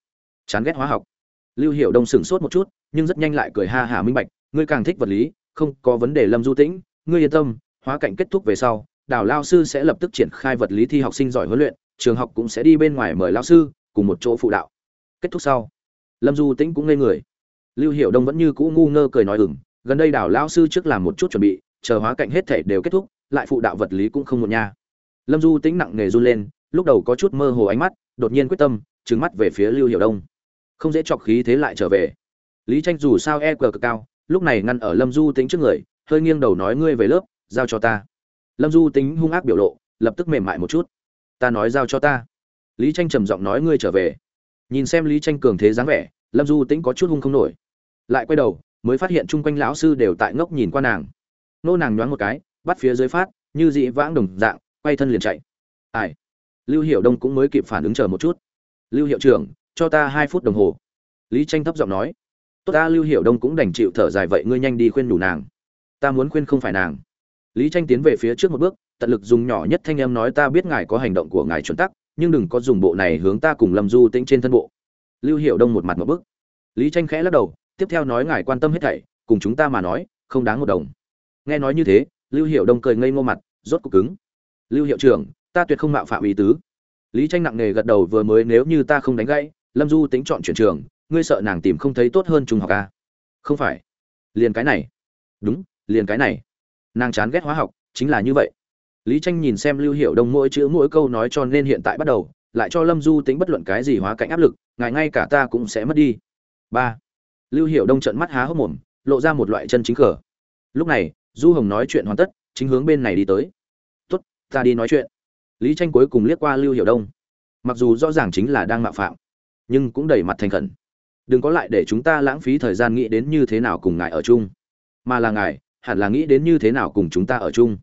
chán ghét hóa học. Lưu hiệu đông sửng sốt một chút, nhưng rất nhanh lại cười ha hả minh bạch, ngươi càng thích vật lý, không có vấn đề lâm du tĩnh, ngươi yên tâm, hóa cảnh kết thúc về sau đào lao sư sẽ lập tức triển khai vật lý thi học sinh giỏi huấn luyện, trường học cũng sẽ đi bên ngoài mời lao sư, cùng một chỗ phụ đạo. Kết thúc sau, lâm du tĩnh cũng ngây người. Lưu hiệu đông vẫn như cũ ngu ngơ cười nói ừng gần đây đào lao sư trước làm một chút chuẩn bị chờ hóa cảnh hết thể đều kết thúc, lại phụ đạo vật lý cũng không một nha. Lâm du tĩnh nặng nề run lên, lúc đầu có chút mơ hồ ánh mắt, đột nhiên quyết tâm trứng mắt về phía lưu hiệu đông. Không dễ chọc khí thế lại trở về. Lý tranh dù sao e cờ cực cao, lúc này ngăn ở lâm du tính trước người, hơi nghiêng đầu nói ngươi về lớp, giao cho ta. Lâm du tính hung ác biểu lộ, lập tức mềm mại một chút. Ta nói giao cho ta. Lý tranh trầm giọng nói ngươi trở về. Nhìn xem lý tranh cường thế dáng vẻ, lâm du tính có chút hung không nổi. Lại quay đầu, mới phát hiện chung quanh lão sư đều tại ngốc nhìn qua nàng nô nàng nhoáng một cái, bắt phía dưới phát, như dị vãng đồng dạng, quay thân liền chạy. Ai? Lưu hiệu đông cũng mới kịp phản ứng chờ một chút. Lưu hiệu trưởng, cho ta hai phút đồng hồ. Lý tranh thấp giọng nói. Tốt ta, lưu hiệu đông cũng đành chịu thở dài vậy ngươi nhanh đi khuyên đủ nàng. Ta muốn khuyên không phải nàng. Lý tranh tiến về phía trước một bước, tận lực dùng nhỏ nhất thanh em nói ta biết ngài có hành động của ngài chuẩn tắc, nhưng đừng có dùng bộ này hướng ta cùng lâm du tĩnh trên thân bộ. Lưu hiệu đông một mặt một bước lý tranh khẽ lắc đầu, tiếp theo nói ngài quan tâm hết thảy, cùng chúng ta mà nói, không đáng một đồng nghe nói như thế, lưu hiệu đông cười ngây ngô mặt, rốt cục cứng. Lưu hiệu trưởng, ta tuyệt không mạo phạm ý tứ. Lý tranh nặng nề gật đầu vừa mới nếu như ta không đánh gãy, lâm du tính chọn chuyển trường, ngươi sợ nàng tìm không thấy tốt hơn trung học à? không phải. Liền cái này. Đúng, liền cái này. Nàng chán ghét hóa học, chính là như vậy. Lý tranh nhìn xem lưu hiệu đông mỗi chữ mỗi câu nói cho nên hiện tại bắt đầu, lại cho lâm du tính bất luận cái gì hóa cảnh áp lực, ngài ngay cả ta cũng sẽ mất đi. Ba. Lưu hiệu đông trận mắt há hốc mồm, lộ ra một loại chân chính cờ. Lúc này du hồng nói chuyện hoàn tất, chính hướng bên này đi tới. Tốt, ta đi nói chuyện. Lý tranh cuối cùng liếc qua lưu hiệu đông. Mặc dù rõ ràng chính là đang mạo phạm, nhưng cũng đầy mặt thành khẩn. Đừng có lại để chúng ta lãng phí thời gian nghĩ đến như thế nào cùng ngài ở chung, mà là ngài, hẳn là nghĩ đến như thế nào cùng chúng ta ở chung.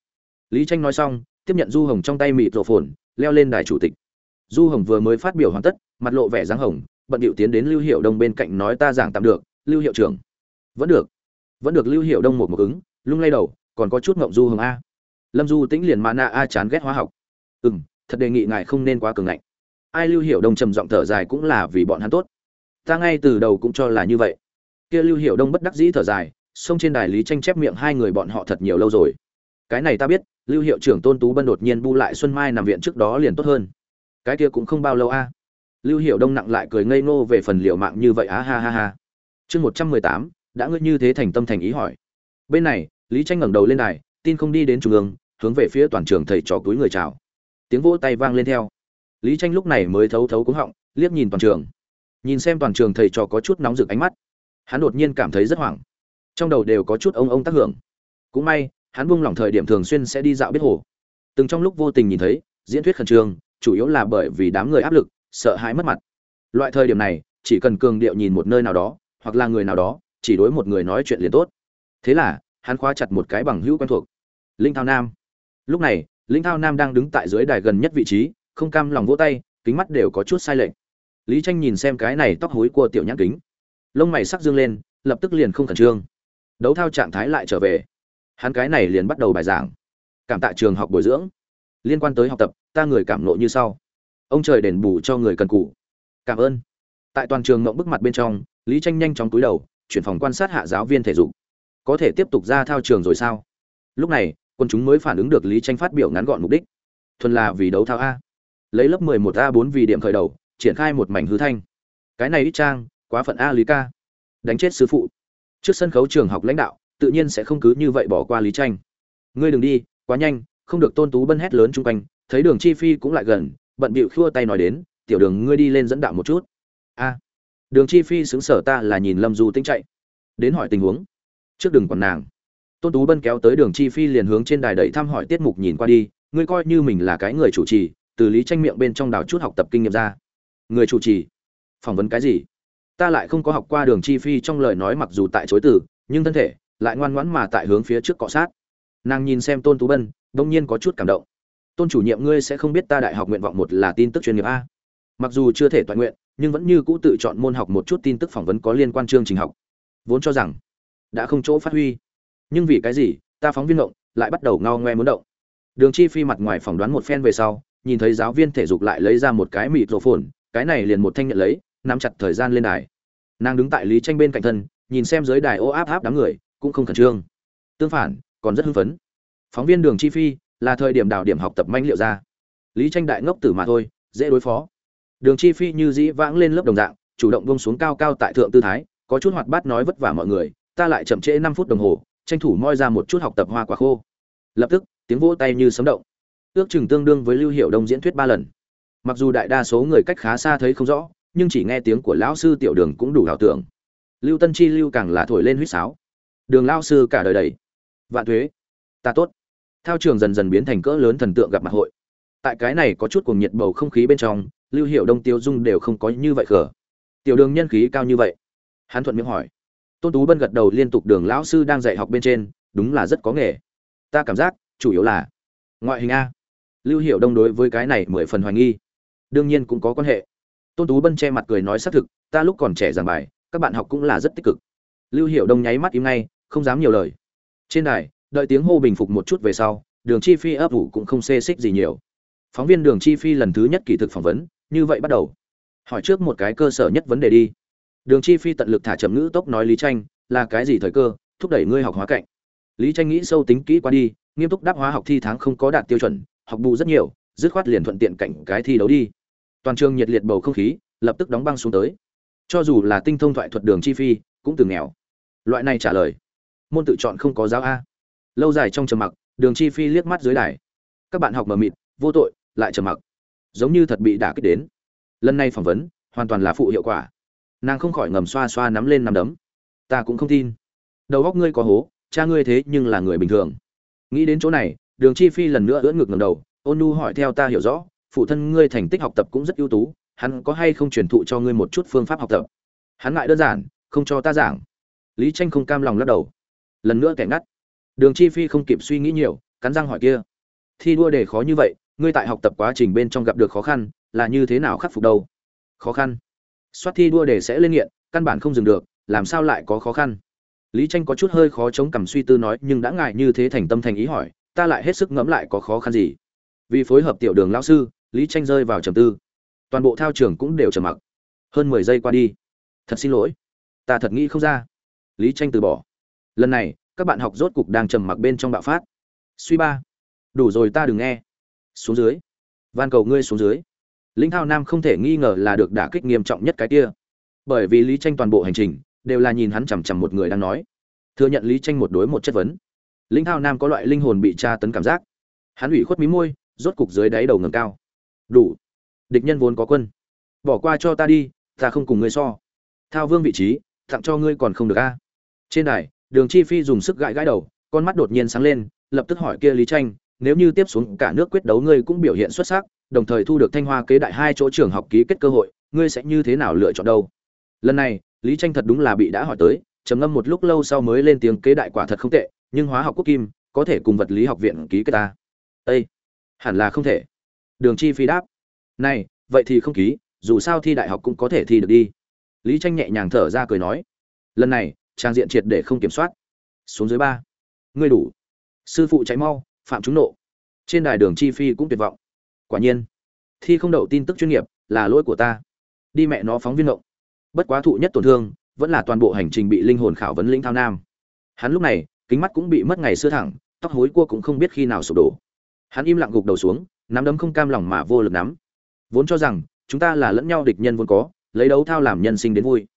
Lý tranh nói xong, tiếp nhận du hồng trong tay mịt rộ phồn, leo lên đài chủ tịch. Du hồng vừa mới phát biểu hoàn tất, mặt lộ vẻ dáng hồng, bận điệu tiến đến lưu hiệu đông bên cạnh nói ta giảng tạm được, lưu hiệu trưởng. Vẫn được. Vẫn được lưu hiệu đông một một ứng lung lay đầu, còn có chút ngộng du hồng a. Lâm du tĩnh liền mana a chán ghét hóa học. Ừ m thật đề nghị ngài không nên quá cường ngạnh. Ai lưu hiệu đông trầm giọng thở dài cũng là vì bọn hắn tốt. Ta ngay từ đầu cũng cho là như vậy. Kia lưu hiệu đông bất đắc dĩ thở dài, xông trên đài lý tranh chép miệng hai người bọn họ thật nhiều lâu rồi. Cái này ta biết, lưu hiệu trưởng tôn tú bân đột nhiên bu lại xuân mai nằm viện trước đó liền tốt hơn. Cái kia cũng không bao lâu a. Lưu hiệu đông nặng lại cười ngây ngô về phần liệu mạng như vậy á, ha ha ha. Chương một trăm mười tám, đã ngươi như thế thành tâm thành ý hỏi. Bên này lý tranh ngẩng đầu lên đài, tin không đi đến trung ương, hướng về phía toàn trường thầy trò túi người chào. Tiếng vỗ tay vang lên theo. Lý tranh lúc này mới thấu thấu cúng họng, liếc nhìn toàn trường. Nhìn xem toàn trường thầy trò có chút nóng rực ánh mắt, hắn đột nhiên cảm thấy rất hoảng. Trong đầu đều có chút ông ông tác hưởng. Cũng may, hắn buông lỏng thời điểm thường xuyên sẽ đi dạo biết hồ. Từng trong lúc vô tình nhìn thấy, diễn thuyết khẩn trương, chủ yếu là bởi vì đám người áp lực, sợ hãi mất mặt. Loại thời điểm này, chỉ cần cường điệu nhìn một nơi nào đó, hoặc là người nào đó, chỉ đối một người nói chuyện liền tốt. Thế là hắn khóa chặt một cái bằng hữu quen thuộc. Linh thao nam. Lúc này, linh thao nam đang đứng tại dưới đài gần nhất vị trí, không cam lòng vỗ tay, kính mắt đều có chút sai lệch. Lý tranh nhìn xem cái này tóc hối của tiểu nhãn kính. Lông mày sắc dương lên, lập tức liền không khẩn trương. Đấu thao trạng thái lại trở về. Hắn cái này liền bắt đầu bài giảng. Cảm tạ trường học bồi dưỡng. Liên quan tới học tập, ta người cảm nộ như sau. Ông trời đền bù cho người cần cù. Cảm ơn. Tại toàn trường ngậm bức mặt bên trong, lý tranh nhanh chóng cúi đầu, chuyển phòng quan sát hạ giáo viên thể dục có thể tiếp tục ra thao trường rồi sao? Lúc này, quân chúng mới phản ứng được lý tranh phát biểu ngắn gọn mục đích. Thuần là vì đấu thao a. Lấy lớp 11 a 4 vì điểm khởi đầu, triển khai một mảnh hư thanh. Cái này ít trang, quá phận a lý ca. Đánh chết sư phụ. Trước sân khấu trường học lãnh đạo, tự nhiên sẽ không cứ như vậy bỏ qua lý tranh. Ngươi đừng đi, quá nhanh, không được tôn tú bân hét lớn chung quanh, thấy đường chi phi cũng lại gần, bận bịu khua tay nói đến, tiểu đường, ngươi đi lên dẫn đạo một chút. A. Đường chi phi xứng sở ta là nhìn lâm du tính chạy. Đến hỏi tình huống trước đừng còn nàng. Tôn tú bân kéo tới đường chi phi liền hướng trên đài đẩy thăm hỏi tiết mục nhìn qua đi, ngươi coi như mình là cái người chủ trì, từ lý tranh miệng bên trong đào chút học tập kinh nghiệm ra. Người chủ trì? Phỏng vấn cái gì? Ta lại không có học qua đường chi phi trong lời nói mặc dù tại chối từ, nhưng thân thể lại ngoan ngoãn mà tại hướng phía trước cọ sát. Nàng nhìn xem tôn tú bân, đông nhiên có chút cảm động. Tôn chủ nhiệm ngươi sẽ không biết ta đại học nguyện vọng một là tin tức chuyên nghiệp a. Mặc dù chưa thể toàn nguyện, nhưng vẫn như cũ tự chọn môn học một chút tin tức phỏng vấn có liên quan chương trình học. Vốn cho rằng đã không chỗ phát huy. Nhưng vì cái gì, ta phóng viên động lại bắt đầu ngao ngoe muốn động. Đường chi phi mặt ngoài phỏng đoán một phen về sau, nhìn thấy giáo viên thể dục lại lấy ra một cái mịt rổ phồn cái này liền một thanh nhận lấy, nắm chặt thời gian lên đài. Nàng đứng tại lý tranh bên cạnh thân, nhìn xem dưới đài ô áp áp đám người, cũng không khẩn trương. Tương phản, còn rất hưng phấn. Phóng viên đường chi phi là thời điểm đào điểm học tập manh liệu ra. Lý tranh đại ngốc tử mà thôi, dễ đối phó. Đường chi phi như dĩ vãng lên lớp đồng dạng, chủ động bông xuống cao cao tại thượng tư thái, có chút hoạt bát nói vất vả mọi người ta lại chậm trễ năm phút đồng hồ, tranh thủ moi ra một chút học tập hoa quả khô. Lập tức, tiếng vỗ tay như sấm động. Ước chừng tương đương với lưu hiệu đông diễn thuyết ba lần. Mặc dù đại đa số người cách khá xa thấy không rõ, nhưng chỉ nghe tiếng của lão sư tiểu đường cũng đủ ảo tưởng. Lưu tân chi lưu càng là thổi lên huýt sáo. Đường lao sư cả đời đầy. Vạn thuế. Ta tốt. Thao trường dần dần biến thành cỡ lớn thần tượng gặp mặt hội. Tại cái này có chút cuồng nhiệt bầu không khí bên trong, lưu hiệu đông, tiêu dung đều không có như vậy khở tiểu đường nhân khí cao như vậy. Hắn thuận miệng hỏi tôn tú bân gật đầu liên tục đường lão sư đang dạy học bên trên, đúng là rất có nghề. Ta cảm giác, chủ yếu là ngoại hình a. Lưu hiệu đông đối với cái này mười phần hoài nghi. Đương nhiên cũng có quan hệ. Tôn tú bân che mặt cười nói xác thực, ta lúc còn trẻ giảng bài, các bạn học cũng là rất tích cực. Lưu hiệu đông nháy mắt im ngay, không dám nhiều lời. Trên đài, đợi tiếng hô bình phục một chút về sau, đường chi phi ấp ủ cũng không xê xích gì nhiều. Phóng viên đường chi phi lần thứ nhất kỳ thực phỏng vấn, như vậy bắt đầu. Hỏi trước một cái cơ sở nhất vấn đề đi đường chi phi tận lực thả chậm ngữ tốc nói lý tranh là cái gì thời cơ, thúc đẩy ngươi học hóa cạnh? Lý tranh nghĩ sâu tính kỹ qua đi, nghiêm túc đáp hóa học thi tháng không có đạt tiêu chuẩn, học bù rất nhiều, dứt khoát liền thuận tiện cạnh cái thi đấu đi. Toàn trường nhiệt liệt bầu không khí, lập tức đóng băng xuống tới. Cho dù là tinh thông thoại thuật đường chi phi, cũng từ nghèo. Loại này trả lời, môn tự chọn không có giáo a. Lâu dài trong trầm mặc, đường chi phi liếc mắt dưới đài. Các bạn học mờ mịt, vô tội, lại trầm mặc. Giống như thật bị đả kích đến. Lần này phỏng vấn, hoàn toàn là phụ hiệu quả nàng không khỏi ngầm xoa xoa nắm lên nắm đấm. Ta cũng không tin. Đầu góc ngươi có hố, cha ngươi thế nhưng là người bình thường. Nghĩ đến chỗ này, đường chi phi lần nữa ưỡn ngực ngầm đầu, ôn nu hỏi theo ta hiểu rõ, phụ thân ngươi thành tích học tập cũng rất ưu tú, hắn có hay không truyền thụ cho ngươi một chút phương pháp học tập? Hắn ngại đơn giản, không cho ta giảng. Lý tranh không cam lòng lắc đầu. Lần nữa kẻ ngắt. Đường chi phi không kịp suy nghĩ nhiều, cắn răng hỏi kia. Thi đua đề khó như vậy, ngươi tại học tập quá trình bên trong gặp được khó khăn, là như thế nào khắc phục đâu? Khó khăn? Soát thi đua đề sẽ lên nghiện, căn bản không dừng được, làm sao lại có khó khăn? Lý tranh có chút hơi khó chống cằm suy tư nói, nhưng đã ngại như thế thành tâm thành ý hỏi, ta lại hết sức ngẫm lại có khó khăn gì? Vì phối hợp tiểu đường lão sư, lý tranh rơi vào trầm tư. Toàn bộ thao trường cũng đều trầm mặc. Hơn mười giây qua đi. Thật xin lỗi. Ta thật nghĩ không ra. Lý tranh từ bỏ. Lần này, các bạn học rốt cục đang trầm mặc bên trong bạo phát. Suy ba. Đủ rồi, ta đừng nghe. Xuống dưới. Van cầu ngươi xuống dưới lĩnh thao nam không thể nghi ngờ là được đả kích nghiêm trọng nhất cái kia. Bởi vì lý tranh toàn bộ hành trình đều là nhìn hắn chằm chằm một người đang nói. Thừa nhận lý tranh một đối một chất vấn. Lĩnh thao nam có loại linh hồn bị tra tấn cảm giác. Hắn ủy khuất mí môi, rốt cục dưới đáy đầu ngầm cao. Đủ. Địch nhân vốn có quân. Bỏ qua cho ta đi, ta không cùng ngươi so. Thao vương vị trí, tặng cho ngươi còn không được a. Trên đài, đường chi phi dùng sức gãi gãi đầu, con mắt đột nhiên sáng lên, lập tức hỏi kia lý tranh nếu như tiếp xuống cả nước quyết đấu ngươi cũng biểu hiện xuất sắc đồng thời thu được thanh hoa kế đại hai chỗ trường học ký kết cơ hội, ngươi sẽ như thế nào lựa chọn đâu? Lần này, lý tranh thật đúng là bị đã hỏi tới, trầm ngâm một lúc lâu sau mới lên tiếng kế đại quả thật không tệ, nhưng hóa học quốc kim, có thể cùng vật lý học viện ký kết ta. Ê! hẳn là không thể. Đường chi phi đáp. Này, vậy thì không ký, dù sao thi đại học cũng có thể thi được đi. Lý tranh nhẹ nhàng thở ra cười nói. Lần này, trang diện triệt để không kiểm soát. Xuống dưới ba. Ngươi đủ. Sư phụ cháy mau, phạm trúng nộ. Trên đài đường chi phi cũng tuyệt vọng quả nhiên, thi không đậu tin tức chuyên nghiệp là lỗi của ta. Đi mẹ nó phóng viên động bất quá thụ nhất tổn thương, vẫn là toàn bộ hành trình bị linh hồn khảo vấn lĩnh thao nam. Hắn lúc này, kính mắt cũng bị mất ngày xưa thẳng, tóc hối cua cũng không biết khi nào sụp đổ. Hắn im lặng gục đầu xuống, nắm đấm không cam lòng mà vô lực nắm. Vốn cho rằng, chúng ta là lẫn nhau địch nhân vốn có, lấy đấu thao làm nhân sinh đến vui.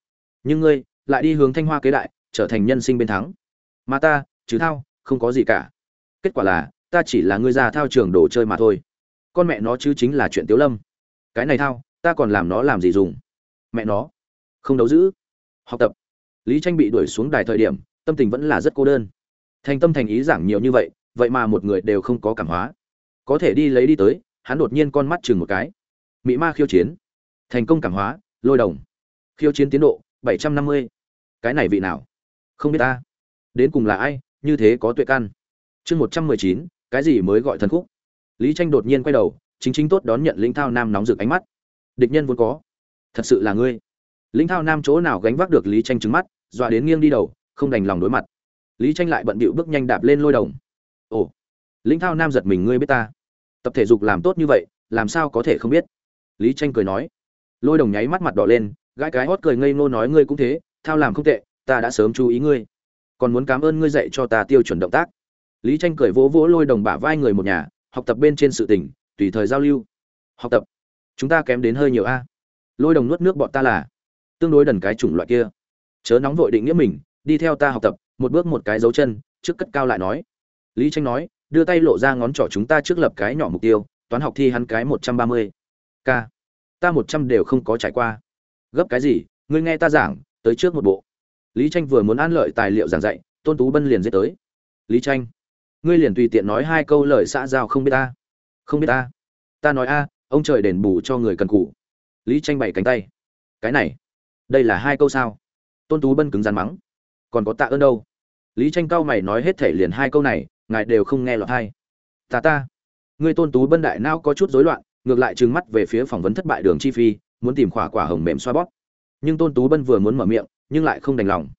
Nhưng ngươi, lại đi hướng thanh hoa kế đại, trở thành nhân sinh bên thắng. Mà ta chứ thao, không có gì cả. Kết quả là, ta chỉ là ngươi già thao trường đồ chơi mà thôi con mẹ nó chứ chính là chuyện tiếu lâm. Cái này thao, ta còn làm nó làm gì dùng? Mẹ nó, không đấu giữ. Học tập. Lý tranh bị đuổi xuống đài thời điểm, tâm tình vẫn là rất cô đơn. Thành tâm thành ý giảng nhiều như vậy vậy mà một người đều không có cảm hóa. Có thể đi lấy đi tới, hắn đột nhiên con mắt chừng một cái. Mỹ ma khiêu chiến. Thành công cảm hóa, lôi đồng. Khiêu chiến tiến độ, bảy trăm năm mươi. Cái này vị nào? Không biết ta. Đến cùng là ai, như thế có tuệ căn. Chương một trăm mười chín, cái gì mới gọi thần khúc? Lý tranh đột nhiên quay đầu, chính chính tốt đón nhận lĩnh thao nam nóng rực ánh mắt. Địch nhân vốn có. Thật sự là ngươi. Lĩnh thao nam chỗ nào gánh vác được lý tranh trứng mắt, dọa đến nghiêng đi đầu, không đành lòng đối mặt. Lý tranh lại bận bịu bước nhanh đạp lên lôi đồng. Ồ. Lĩnh thao nam giật mình, ngươi biết ta. Tập thể dục làm tốt như vậy, làm sao có thể không biết? Lý tranh cười nói. Lôi đồng nháy mắt mặt đỏ lên, gãi cái hót cười ngây ngô nói, ngươi cũng thế, thao làm không tệ, ta đã sớm chú ý ngươi. Còn muốn cảm ơn ngươi dạy cho ta tiêu chuẩn động tác. Lý tranh cười vỗ vỗ lôi đồng bả vai người một nhà học tập bên trên sự tình, tùy thời giao lưu. Học tập. Chúng ta kém đến hơi nhiều a. Lôi đồng nuốt nước bọn ta là tương đối đần cái chủng loại kia. Chớ nóng vội định nghĩa mình, đi theo ta học tập, một bước một cái dấu chân, trước cất cao lại nói. Lý tranh nói, đưa tay lộ ra ngón trỏ chúng ta trước lập cái nhỏ mục tiêu, toán học thi hắn cái một trăm ba mươi. K. Ta một trăm đều không có trải qua. Gấp cái gì, ngươi nghe ta giảng, tới trước một bộ. Lý tranh vừa muốn an lợi tài liệu giảng dạy, tôn tú bân liền dễ tới. Lý tranh ngươi liền tùy tiện nói hai câu lời xã giao không biết ta. Không biết ta. Ta nói a, ông trời đền bù cho người cần cụ lý tranh bày cánh tay. Cái này, đây là hai câu sao? Tôn tú bân cứng rắn mắng. Còn có tạ ơn đâu? Lý tranh cao mày nói hết thể liền hai câu này, ngài đều không nghe lọt hay. Ta ta. Ngươi tôn tú bân đại nao có chút rối loạn, ngược lại trừng mắt về phía phỏng vấn thất bại đường chi phi, muốn tìm khỏa quả hồng mềm xoa bóp. Nhưng tôn tú bân vừa muốn mở miệng, nhưng lại không đành lòng.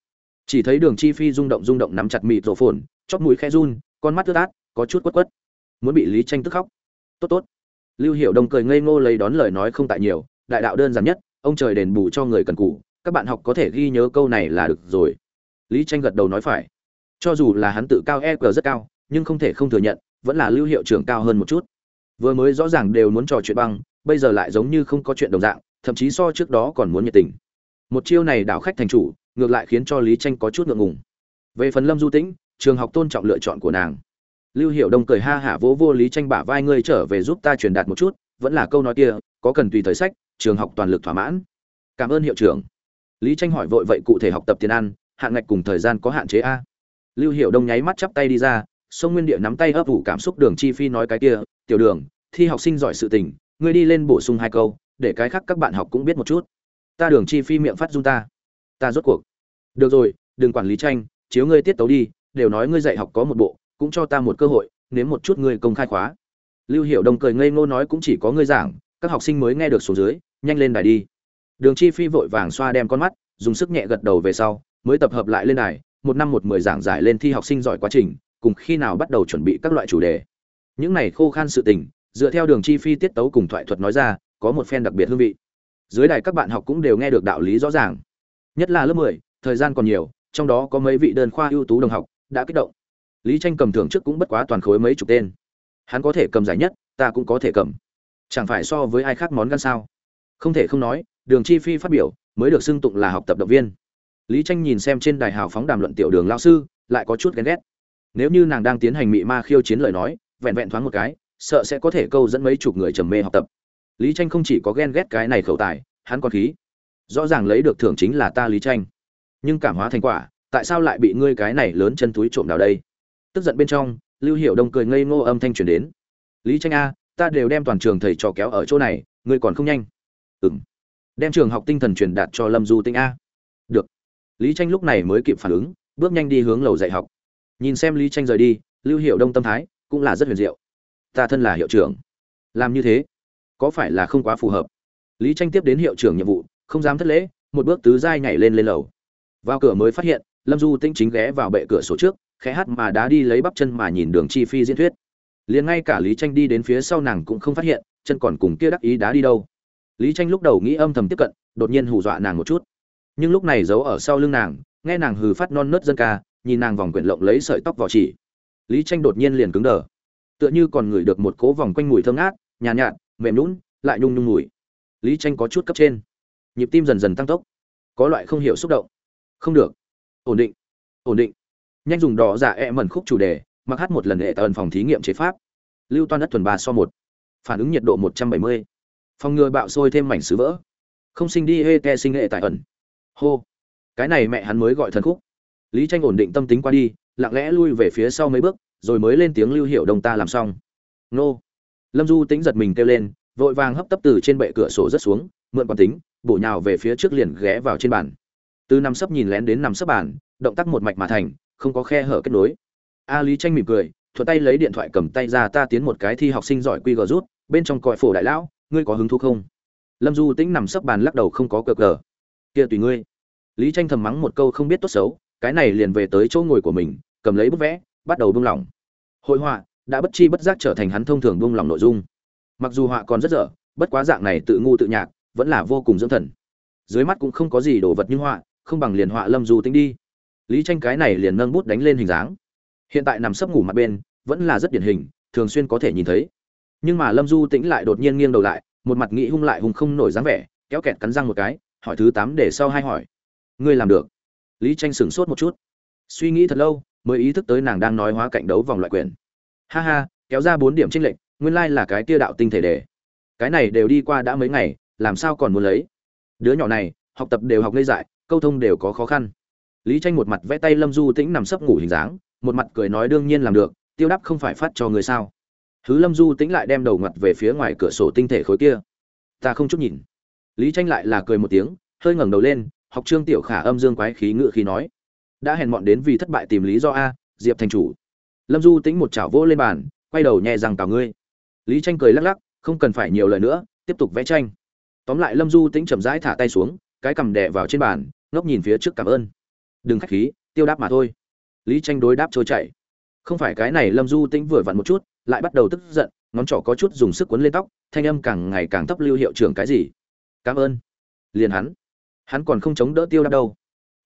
Chỉ thấy đường chi phi rung động rung động nắm chặt mịt rổ phồn, chóp mũi khe run con mắt ướt át, có chút quất quất. Muốn bị lý tranh tức khóc. Tốt tốt. Lưu hiệu đông cười ngây ngô lấy đón lời nói không tại nhiều, đại đạo đơn giản nhất, ông trời đền bù cho người cần cù, các bạn học có thể ghi nhớ câu này là được rồi. Lý tranh gật đầu nói phải. Cho dù là hắn tự cao e g rất cao, nhưng không thể không thừa nhận, vẫn là lưu hiệu trưởng cao hơn một chút. Vừa mới rõ ràng đều muốn trò chuyện băng, bây giờ lại giống như không có chuyện đồng dạng, thậm chí so trước đó còn muốn nhiệt tình. Một chiêu này đảo khách thành chủ, ngược lại khiến cho lý tranh có chút ngượng ngùng. Về phần lâm du tĩnh trường học tôn trọng lựa chọn của nàng. Lưu hiệu đông cười ha hả vỗ vô lý tranh bả vai, ngươi trở về giúp ta truyền đạt một chút, vẫn là câu nói kia, có cần tùy thời sách, trường học toàn lực thỏa mãn. Cảm ơn hiệu trưởng. Lý tranh hỏi vội, vậy cụ thể học tập tiền ăn, hạn ngạch cùng thời gian có hạn chế a? Lưu hiệu đông nháy mắt chắp tay đi ra, sông nguyên địa nắm tay ấp ủ cảm xúc đường chi phi nói cái kia, tiểu đường, thi học sinh giỏi sự tình, ngươi đi lên bổ sung hai câu, để cái khác các bạn học cũng biết một chút. Ta đường chi phi miệng phát dung ta. Ta rốt cuộc. Được rồi, đừng quản lý tranh, chiếu ngươi tiết tấu đi đều nói ngươi dạy học có một bộ, cũng cho ta một cơ hội, nếm một chút ngươi công khai khóa. Lưu Hiểu đông cười ngây ngô nói cũng chỉ có ngươi giảng, các học sinh mới nghe được xuống dưới, nhanh lên đài đi. Đường chi phi vội vàng xoa đem con mắt, dùng sức nhẹ gật đầu về sau, mới tập hợp lại lên đài, một năm một mười giảng giải lên thi học sinh giỏi quá trình, cùng khi nào bắt đầu chuẩn bị các loại chủ đề. Những này khô khan sự tình, dựa theo đường chi phi tiết tấu cùng thoại thuật nói ra, có một phen đặc biệt hương vị. Dưới đài các bạn học cũng đều nghe được đạo lý rõ ràng. Nhất là lớp mười, thời gian còn nhiều, trong đó có mấy vị đơn khoa ưu tú đồng học đã kích động. Lý tranh cầm thưởng trước cũng bất quá toàn khối mấy chục tên. Hắn có thể cầm giải nhất, ta cũng có thể cầm. Chẳng phải so với ai khác món gan sao? Không thể không nói, đường chi phi phát biểu, mới được xưng tụng là học tập động viên. Lý tranh nhìn xem trên đài hào phóng đàm luận tiểu đường lao sư, lại có chút ghen ghét. Nếu như nàng đang tiến hành mị ma khiêu chiến lời nói, vẹn vẹn thoáng một cái, sợ sẽ có thể câu dẫn mấy chục người trầm mê học tập. Lý tranh không chỉ có ghen ghét cái này khẩu tài, hắn còn khí. Rõ ràng lấy được thưởng chính là ta lý tranh. Nhưng cảm hóa thành quả tại sao lại bị ngươi cái này lớn chân túi trộm nào đây? Tức giận bên trong, lưu hiệu đông cười ngây ngô âm thanh truyền đến. Lý tranh a, ta đều đem toàn trường thầy trò kéo ở chỗ này, ngươi còn không nhanh. Ừng đem trường học tinh thần truyền đạt cho lâm du tinh a. Được. Lý tranh lúc này mới kịp phản ứng, bước nhanh đi hướng lầu dạy học. Nhìn xem lý tranh rời đi, lưu hiệu đông tâm thái cũng là rất huyền diệu. Ta thân là hiệu trưởng. Làm như thế, có phải là không quá phù hợp? Lý tranh tiếp đến hiệu trưởng nhiệm vụ, không dám thất lễ, một bước tứ giai nhảy lên lên lầu. Vào cửa mới phát hiện lâm du tinh chính ghé vào bệ cửa sổ trước khẽ hát mà đá đi lấy bắp chân mà nhìn đường chi phi diễn thuyết. Liền ngay cả lý tranh đi đến phía sau nàng cũng không phát hiện chân còn cùng kia đắc ý đá đi đâu. Lý tranh lúc đầu nghĩ âm thầm tiếp cận đột nhiên hù dọa nàng một chút. Nhưng lúc này giấu ở sau lưng nàng nghe nàng hừ phát non nớt dân ca nhìn nàng vòng quyển lộng lấy sợi tóc vào chỉ. Lý tranh đột nhiên liền cứng đờ. Tựa như còn ngửi được một cố vòng quanh mùi thơm ngát nhàn nhạt, nhạt mềm lún lại nhung nhung mùi. Lý tranh có chút cấp trên. Nhịp tim dần dần tăng tốc. Có loại không hiểu xúc động. Không được ổn định. Ổn định. Nhanh dùng đỏ dạ giả e mẩn khúc chủ đề, mặc hát một lần hệ tần phòng thí nghiệm chế pháp. Lưu toan đất tuần ba so một. Phản ứng nhiệt độ một trăm bảy mươi. Phòng ngừa bạo sôi thêm mảnh sứ vỡ. Không sinh đi hê te sinh hệ tại ẩn. Hô. Cái này mẹ hắn mới gọi thần khúc. Lý tranh ổn định tâm tính qua đi, lặng lẽ lui về phía sau mấy bước, rồi mới lên tiếng lưu hiệu đồng ta làm xong. Nô. Lâm du tính giật mình kêu lên, vội vàng hấp tấp từ trên bệ cửa sổ rất xuống, mượn quán tính, bổ nhào về phía trước liền ghé vào trên bàn từ nằm sấp nhìn lén đến nằm sấp bàn, động tác một mạch mà thành, không có khe hở kết nối. A lý tranh mỉm cười, thuận tay lấy điện thoại cầm tay ra ta tiến một cái thi học sinh giỏi quy rút, bên trong cõi phổ đại lão, ngươi có hứng thú không? Lâm du tĩnh nằm sấp bàn lắc đầu không có cờ cờ. Kia tùy ngươi. Lý tranh thầm mắng một câu không biết tốt xấu, cái này liền về tới chỗ ngồi của mình, cầm lấy bút vẽ, bắt đầu buông lỏng. Hội họa đã bất chi bất giác trở thành hắn thông thường buông lỏng nội dung. Mặc dù họa còn rất dở, bất quá dạng này tự ngu tự nhạc, vẫn là vô cùng dưỡng thần. Dưới mắt cũng không có gì đồ vật như họa không bằng liền họa lâm du tính đi. Lý tranh cái này liền nâng bút đánh lên hình dáng. Hiện tại nằm sấp ngủ mặt bên, vẫn là rất điển hình, thường xuyên có thể nhìn thấy. Nhưng mà lâm du tĩnh lại đột nhiên nghiêng đầu lại, một mặt nghĩ hung lại hung không nổi dáng vẻ, kéo kẹt cắn răng một cái, hỏi thứ tám để sau hai hỏi. Ngươi làm được. Lý tranh sửng sốt một chút. Suy nghĩ thật lâu, mới ý thức tới nàng đang nói hóa cạnh đấu vòng loại quyền. Ha ha, kéo ra bốn điểm tranh lệch, nguyên lai là cái kia đạo tinh thể đề. Cái này đều đi qua đã mấy ngày, làm sao còn muốn lấy? Đứa nhỏ này, học tập đều học ngây dại câu thông đều có khó khăn. Lý tranh một mặt vẽ tay lâm du tĩnh nằm sấp ngủ hình dáng, một mặt cười nói đương nhiên làm được, tiêu đáp không phải phát cho người sao. Thứ lâm du tĩnh lại đem đầu ngặt về phía ngoài cửa sổ tinh thể khối kia. Ta không chút nhìn. Lý tranh lại là cười một tiếng, hơi ngẩng đầu lên, học trương tiểu khả âm dương quái khí ngự khí nói, đã hèn mọn đến vì thất bại tìm lý do a, diệp thành chủ. Lâm du tĩnh một chảo vỗ lên bàn, quay đầu nhẹ rằng cào ngươi. Lý tranh cười lắc lắc, không cần phải nhiều lời nữa, tiếp tục vẽ tranh. Tóm lại lâm du tĩnh chậm rãi thả tay xuống, cái cầm đè vào trên bàn ngốc nhìn phía trước cảm ơn. Đừng khách khí, tiêu đáp mà thôi. Lý tranh đối đáp trôi chảy. Không phải cái này lâm du tĩnh vừa vặn một chút, lại bắt đầu tức giận, ngón trỏ có chút dùng sức cuốn lên tóc, thanh âm càng ngày càng thấp lưu hiệu trưởng cái gì. Cảm ơn. Liền hắn. Hắn còn không chống đỡ tiêu đáp đâu.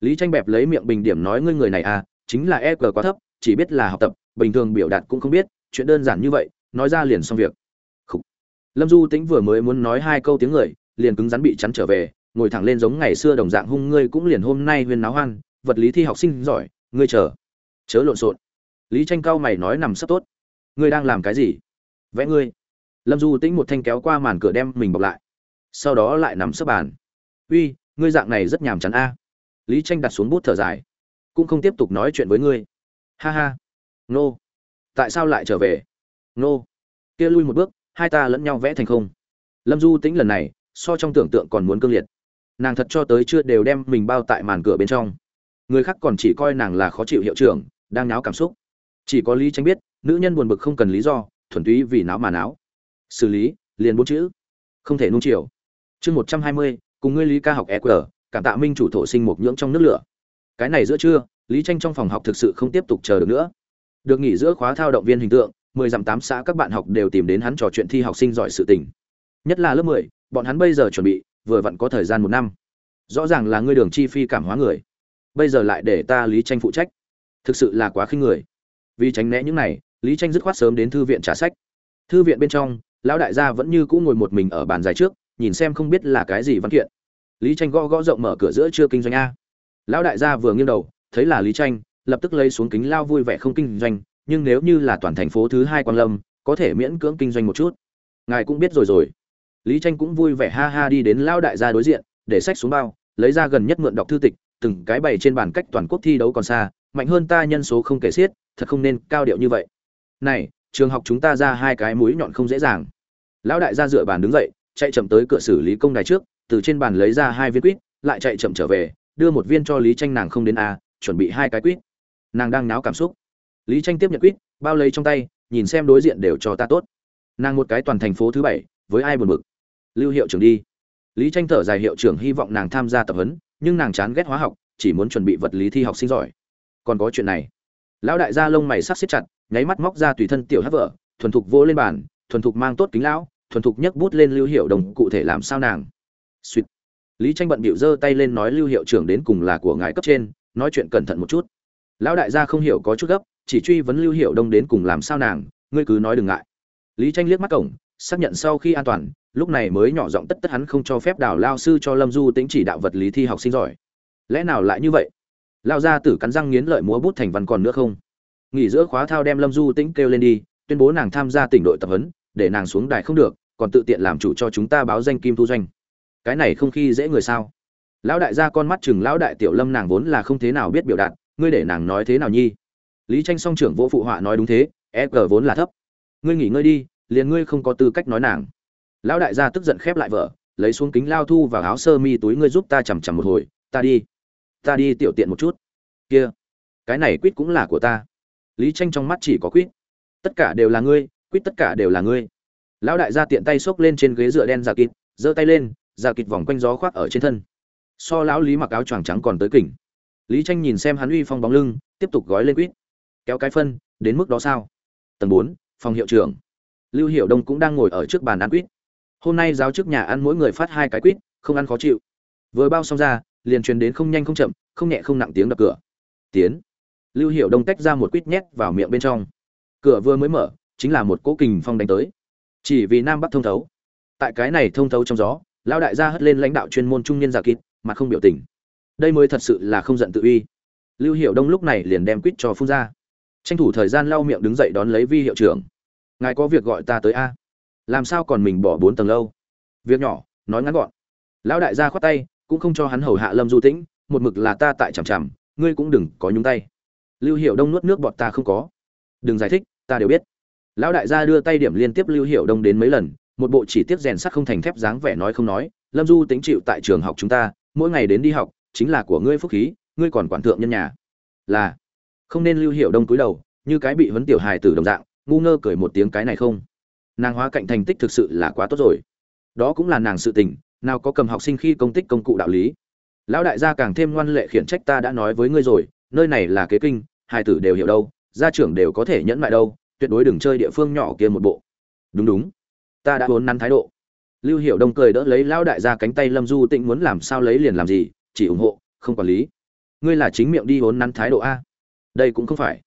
Lý tranh bẹp lấy miệng bình điểm nói ngươi người này à chính là e quá thấp, chỉ biết là học tập, bình thường biểu đạt cũng không biết, chuyện đơn giản như vậy, nói ra liền xong việc. Khủ. lâm du tĩnh vừa mới muốn nói hai câu tiếng người, liền cứng rắn bị chắn trở về ngồi thẳng lên giống ngày xưa đồng dạng hung ngươi cũng liền hôm nay huyên náo hoan, vật lý thi học sinh giỏi, ngươi chờ. Chớ lộn xộn. Lý tranh cao mày nói nằm sắp tốt. Ngươi đang làm cái gì? Vẽ ngươi. Lâm du tĩnh một thanh kéo qua màn cửa đem mình bọc lại. Sau đó lại nằm sấp bàn. Uy, ngươi dạng này rất nhàm chán a. Lý tranh đặt xuống bút thở dài. Cũng không tiếp tục nói chuyện với ngươi. Ha ha. Nô. Tại sao lại trở về? Nô. Kia lui một bước, hai ta lẫn nhau vẽ thành không. Lâm du tĩnh lần này, so trong tưởng tượng còn muốn cương liệt nàng thật cho tới chưa đều đem mình bao tại màn cửa bên trong. Người khác còn chỉ coi nàng là khó chịu hiệu trưởng, đang náo cảm xúc. Chỉ có lý tranh biết, nữ nhân buồn bực không cần lý do, thuần túy vì náo mà náo. Xử lý, liền bốn chữ. Không thể nung chiều. Chương một trăm hai mươi, cùng ngươi lý ca học eq cảm tạ minh chủ thổ sinh một nhưỡng trong nước lửa. Cái này giữa trưa, lý tranh trong phòng học thực sự không tiếp tục chờ được nữa. Được nghỉ giữa khóa thao động viên hình tượng, mười dặm tám xã các bạn học đều tìm đến hắn trò chuyện thi học sinh giỏi sự tình. Nhất là lớp mười, bọn hắn bây giờ chuẩn bị vừa vặn có thời gian một năm. Rõ ràng là ngươi đường chi phi cảm hóa người. Bây giờ lại để ta lý tranh phụ trách. Thực sự là quá khinh người. Vì tránh né những này, lý tranh dứt khoát sớm đến thư viện trả sách. Thư viện bên trong, lão đại gia vẫn như cũ ngồi một mình ở bàn dài trước, nhìn xem không biết là cái gì văn kiện. Lý tranh gõ gõ rộng mở cửa giữa chưa kinh doanh a. Lão đại gia vừa nghiêng đầu, thấy là lý tranh lập tức lấy xuống kính lao vui vẻ không kinh doanh, nhưng nếu như là toàn thành phố thứ hai quan lâm, có thể miễn cưỡng kinh doanh một chút. Ngài cũng biết rồi rồi lý tranh cũng vui vẻ ha ha đi đến lão đại gia đối diện, để sách xuống bao, lấy ra gần nhất mượn đọc thư tịch, từng cái bày trên bàn cách toàn quốc thi đấu còn xa, mạnh hơn ta nhân số không kể xiết, thật không nên cao điệu như vậy. Này, trường học chúng ta ra hai cái mũi nhọn không dễ dàng. Lão đại gia dựa bàn đứng dậy, chạy chậm tới cửa xử lý công đài trước, từ trên bàn lấy ra hai viên quýt, lại chạy chậm trở về, đưa một viên cho lý tranh nàng không đến a, chuẩn bị hai cái quýt. Nàng đang náo cảm xúc. Lý tranh tiếp nhận quýt, bao lấy trong tay, nhìn xem đối diện đều cho ta tốt. Nàng một cái toàn thành phố thứ bảy, với ai buồn bực? Lưu hiệu trưởng đi. Lý tranh thở dài hiệu trưởng hy vọng nàng tham gia tập huấn, nhưng nàng chán ghét hóa học, chỉ muốn chuẩn bị vật lý thi học sinh giỏi. Còn có chuyện này. Lão đại gia lông mày sắc xếp chặt, nháy mắt móc ra tùy thân tiểu hát vợ thuần thục vỗ lên bàn, thuần thục mang tốt kính lão, thuần thục nhấc bút lên lưu hiệu đồng, cụ thể làm sao nàng? Suýt. Lý tranh bận bịu giơ tay lên nói lưu hiệu trưởng đến cùng là của ngài cấp trên, nói chuyện cẩn thận một chút. Lão đại gia không hiểu có chút gấp, chỉ truy vấn lưu hiệu đông đến cùng làm sao nàng, ngươi cứ nói đừng ngại. Lý tranh liếc mắt cổng xác nhận sau khi an toàn, lúc này mới nhỏ giọng tất tất hắn không cho phép đào lao sư cho lâm du tính chỉ đạo vật lý thi học sinh giỏi. Lẽ nào lại như vậy? Lao ra tử cắn răng nghiến lợi múa bút thành văn còn nữa không? Nghỉ giữa khóa thao đem lâm du tĩnh kêu lên đi, tuyên bố nàng tham gia tỉnh đội tập huấn, để nàng xuống đài không được, còn tự tiện làm chủ cho chúng ta báo danh kim thu doanh. Cái này không khi dễ người sao? Lão đại gia con mắt chừng lão đại tiểu lâm nàng vốn là không thế nào biết biểu đạt, ngươi để nàng nói thế nào nhi? Lý tranh song trưởng vỗ phụ họa nói đúng thế e g vốn là thấp. Ngươi nghỉ ngơi đi liền ngươi không có tư cách nói nàng. Lão đại gia tức giận khép lại vợ, lấy xuống kính lao thu vào áo sơ mi túi ngươi giúp ta chằm chằm một hồi, ta đi ta đi tiểu tiện một chút. Kia, cái này quýt cũng là của ta. Lý tranh trong mắt chỉ có quýt. Tất cả đều là ngươi, quýt tất cả đều là ngươi. Lão đại gia tiện tay xốc lên trên ghế dựa đen giả kịt, giơ tay lên, giả kịt vòng quanh gió khoác ở trên thân. So lão lý mặc áo choàng trắng còn tới kỉnh. Lý tranh nhìn xem hắn uy phong bóng lưng, tiếp tục gói lên quýt. Kéo cái phân, đến mức đó sao? Tầng bốn, phòng hiệu trưởng lưu Hiểu đông cũng đang ngồi ở trước bàn ăn quýt. Hôm nay giáo chức nhà ăn mỗi người phát hai cái quýt, không ăn khó chịu. Vừa bao xong ra, liền truyền đến không nhanh không chậm, không nhẹ không nặng tiếng đập cửa. Tiến. Lưu Hiểu đông tách ra một quýt nhét vào miệng bên trong. Cửa vừa mới mở, chính là một cỗ kình phong đánh tới. Chỉ vì nam bắc thông thấu. Tại cái này thông thấu trong gió, lão đại gia hất lên lãnh đạo chuyên môn trung niên giả kịt, mà không biểu tình. Đây mới thật sự là không giận tự uy. Lưu hiệu đông lúc này liền đem quýt cho phun ra. Tranh thủ thời gian lau miệng đứng dậy đón lấy vi hiệu trưởng ngài có việc gọi ta tới a. Làm sao còn mình bỏ bốn tầng lâu? Việc nhỏ, nói ngắn gọn. Lão đại gia khoát tay, cũng không cho hắn hầu hạ lâm du tĩnh, một mực là ta tại chằm chằm, ngươi cũng đừng có nhúng tay. Lưu hiệu đông nuốt nước bọt ta không có. Đừng giải thích, ta đều biết. Lão đại gia đưa tay điểm liên tiếp lưu hiệu đông đến mấy lần, một bộ chỉ tiếp rèn sắt không thành thép dáng vẻ nói không nói, lâm du tính chịu tại trường học chúng ta, mỗi ngày đến đi học, chính là của ngươi phúc khí, ngươi còn quản thượng nhân nhà. Là, không nên lưu hiệu đông cúi đầu, như cái bị huấn tiểu hài tử đồng dạng ngu ngơ cười một tiếng cái này không? Nàng hóa cạnh thành tích thực sự là quá tốt rồi. Đó cũng là nàng sự tình, nào có cầm học sinh khi công tích công cụ đạo lý. Lão đại gia càng thêm ngoan lệ khiển trách ta đã nói với ngươi rồi, nơi này là kế kinh, hai tử đều hiểu đâu, gia trưởng đều có thể nhẫn lại đâu, tuyệt đối đừng chơi địa phương nhỏ kia một bộ. Đúng đúng. Ta đã vốn nắn thái độ. Lưu hiệu đông cười đỡ lấy lão đại gia cánh tay lâm du tịnh muốn làm sao lấy liền làm gì, chỉ ủng hộ, không quản lý. Ngươi là chính miệng đi vốn nắn thái độ a. Đây cũng không phải.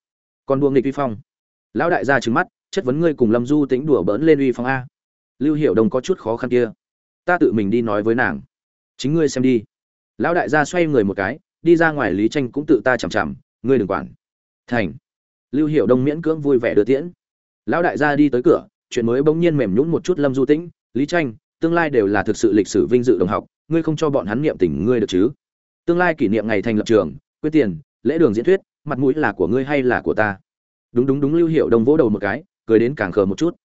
Con đua nghịch Vi phong lão đại gia trừng mắt, chất vấn ngươi cùng lâm du tính đùa bỡn lên uy phong a. Lưu hiệu đông có chút khó khăn kia. Ta tự mình đi nói với nàng. Chính ngươi xem đi. Lão đại gia xoay người một cái, đi ra ngoài lý tranh cũng tự ta chằm chằm, ngươi đừng quản. Thành. Lưu hiệu đông miễn cưỡng vui vẻ đưa tiễn. Lão đại gia đi tới cửa, chuyện mới bỗng nhiên mềm nhũn một chút lâm du tĩnh, lý tranh, tương lai đều là thực sự lịch sử vinh dự đồng học, ngươi không cho bọn hắn niệm tình ngươi được chứ? Tương lai kỷ niệm ngày thành lập trường quyết tiền, lễ đường diễn thuyết, mặt mũi là của ngươi hay là của ta? Đúng đúng đúng lưu hiệu đông vỗ đầu một cái, cười đến càng khờ một chút.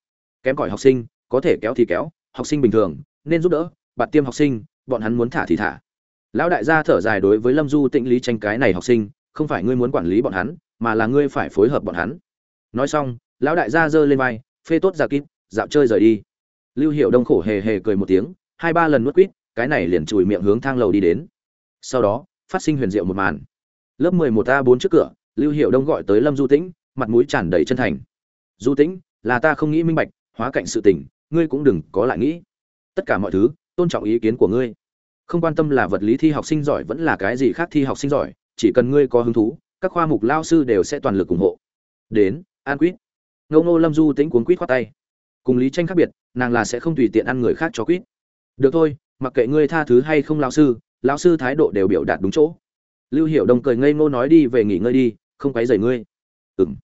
Kém cỏi học sinh, có thể kéo thì kéo, học sinh bình thường, nên giúp đỡ, bạn tiêm học sinh, bọn hắn muốn thả thì thả. Lão đại gia thở dài đối với lâm du tĩnh lý tranh cái này học sinh, không phải ngươi muốn quản lý bọn hắn, mà là ngươi phải phối hợp bọn hắn. Nói xong, lão đại gia giơ lên vai, phê tốt ra kín dạo chơi rời đi. Lưu hiệu đông khổ hề hề cười một tiếng, hai ba lần nuốt quýt, cái này liền chùi miệng hướng thang lầu đi đến. Sau đó, phát sinh huyền diệu một màn. Lớp mười một a bốn trước cửa, lưu hiệu đông gọi tới lâm du tĩnh mặt mũi tràn đầy chân thành. Du tĩnh, là ta không nghĩ minh bạch, hóa cạnh sự tình, ngươi cũng đừng có lại nghĩ. Tất cả mọi thứ, tôn trọng ý kiến của ngươi. Không quan tâm là vật lý thi học sinh giỏi vẫn là cái gì khác thi học sinh giỏi, chỉ cần ngươi có hứng thú, các khoa mục lao sư đều sẽ toàn lực ủng hộ. Đến an quýt. Ngô ngô lâm du tĩnh cuốn quýt khoát tay. Cùng lý tranh khác biệt, nàng là sẽ không tùy tiện ăn người khác cho quýt. Được thôi, mặc kệ ngươi tha thứ hay không lao sư, lão sư thái độ đều biểu đạt đúng chỗ. Lưu Hiểu đông cười ngây ngô nói đi về nghỉ ngơi đi, không quấy rầy ngươi ừm.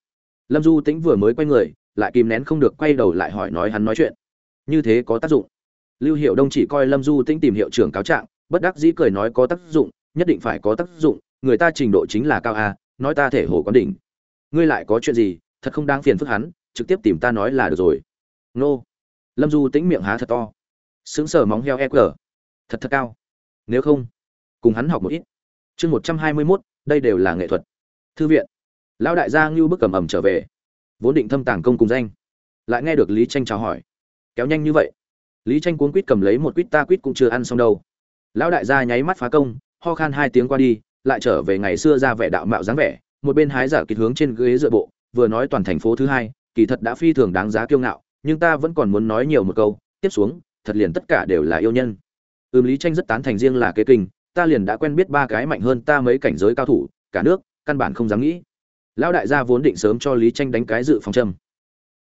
Lâm du tĩnh vừa mới quay người, lại kìm nén không được quay đầu lại hỏi nói hắn nói chuyện. Như thế có tác dụng. Lưu hiệu đông chỉ coi lâm du tĩnh tìm hiệu trưởng cáo trạng, bất đắc dĩ cười nói có tác dụng, nhất định phải có tác dụng, người ta trình độ chính là cao a, nói ta thể hồ có đỉnh. Ngươi lại có chuyện gì, thật không đáng phiền phức hắn, trực tiếp tìm ta nói là được rồi. Nô. Lâm du tĩnh miệng há thật to. Sững sờ móng heo e cờ. Thật thật cao. Nếu không, cùng hắn học một ít. Chương một trăm hai mươi mốt, đây đều là nghệ thuật. Thư viện lão đại gia ngưu bức cầm ẩm trở về. Vốn định thâm tàng công cùng danh. Lại nghe được lý tranh chào hỏi. Kéo nhanh như vậy. Lý tranh cuốn quýt cầm lấy một quýt ta quýt cũng chưa ăn xong đâu. Lão đại gia nháy mắt phá công, ho khan hai tiếng qua đi, lại trở về ngày xưa ra vẻ đạo mạo dáng vẻ, một bên hái giả kịch hướng trên ghế dựa bộ, vừa nói toàn thành phố thứ hai, kỳ thật đã phi thường đáng giá kiêu ngạo, nhưng ta vẫn còn muốn nói nhiều một câu, tiếp xuống, thật liền tất cả đều là yêu nhân. Ừm, lý tranh rất tán thành riêng là kế kinh, ta liền đã quen biết ba cái mạnh hơn ta mấy cảnh giới cao thủ, cả nước, căn bản không dám nghĩ lão đại gia vốn định sớm cho lý tranh đánh cái dự phòng châm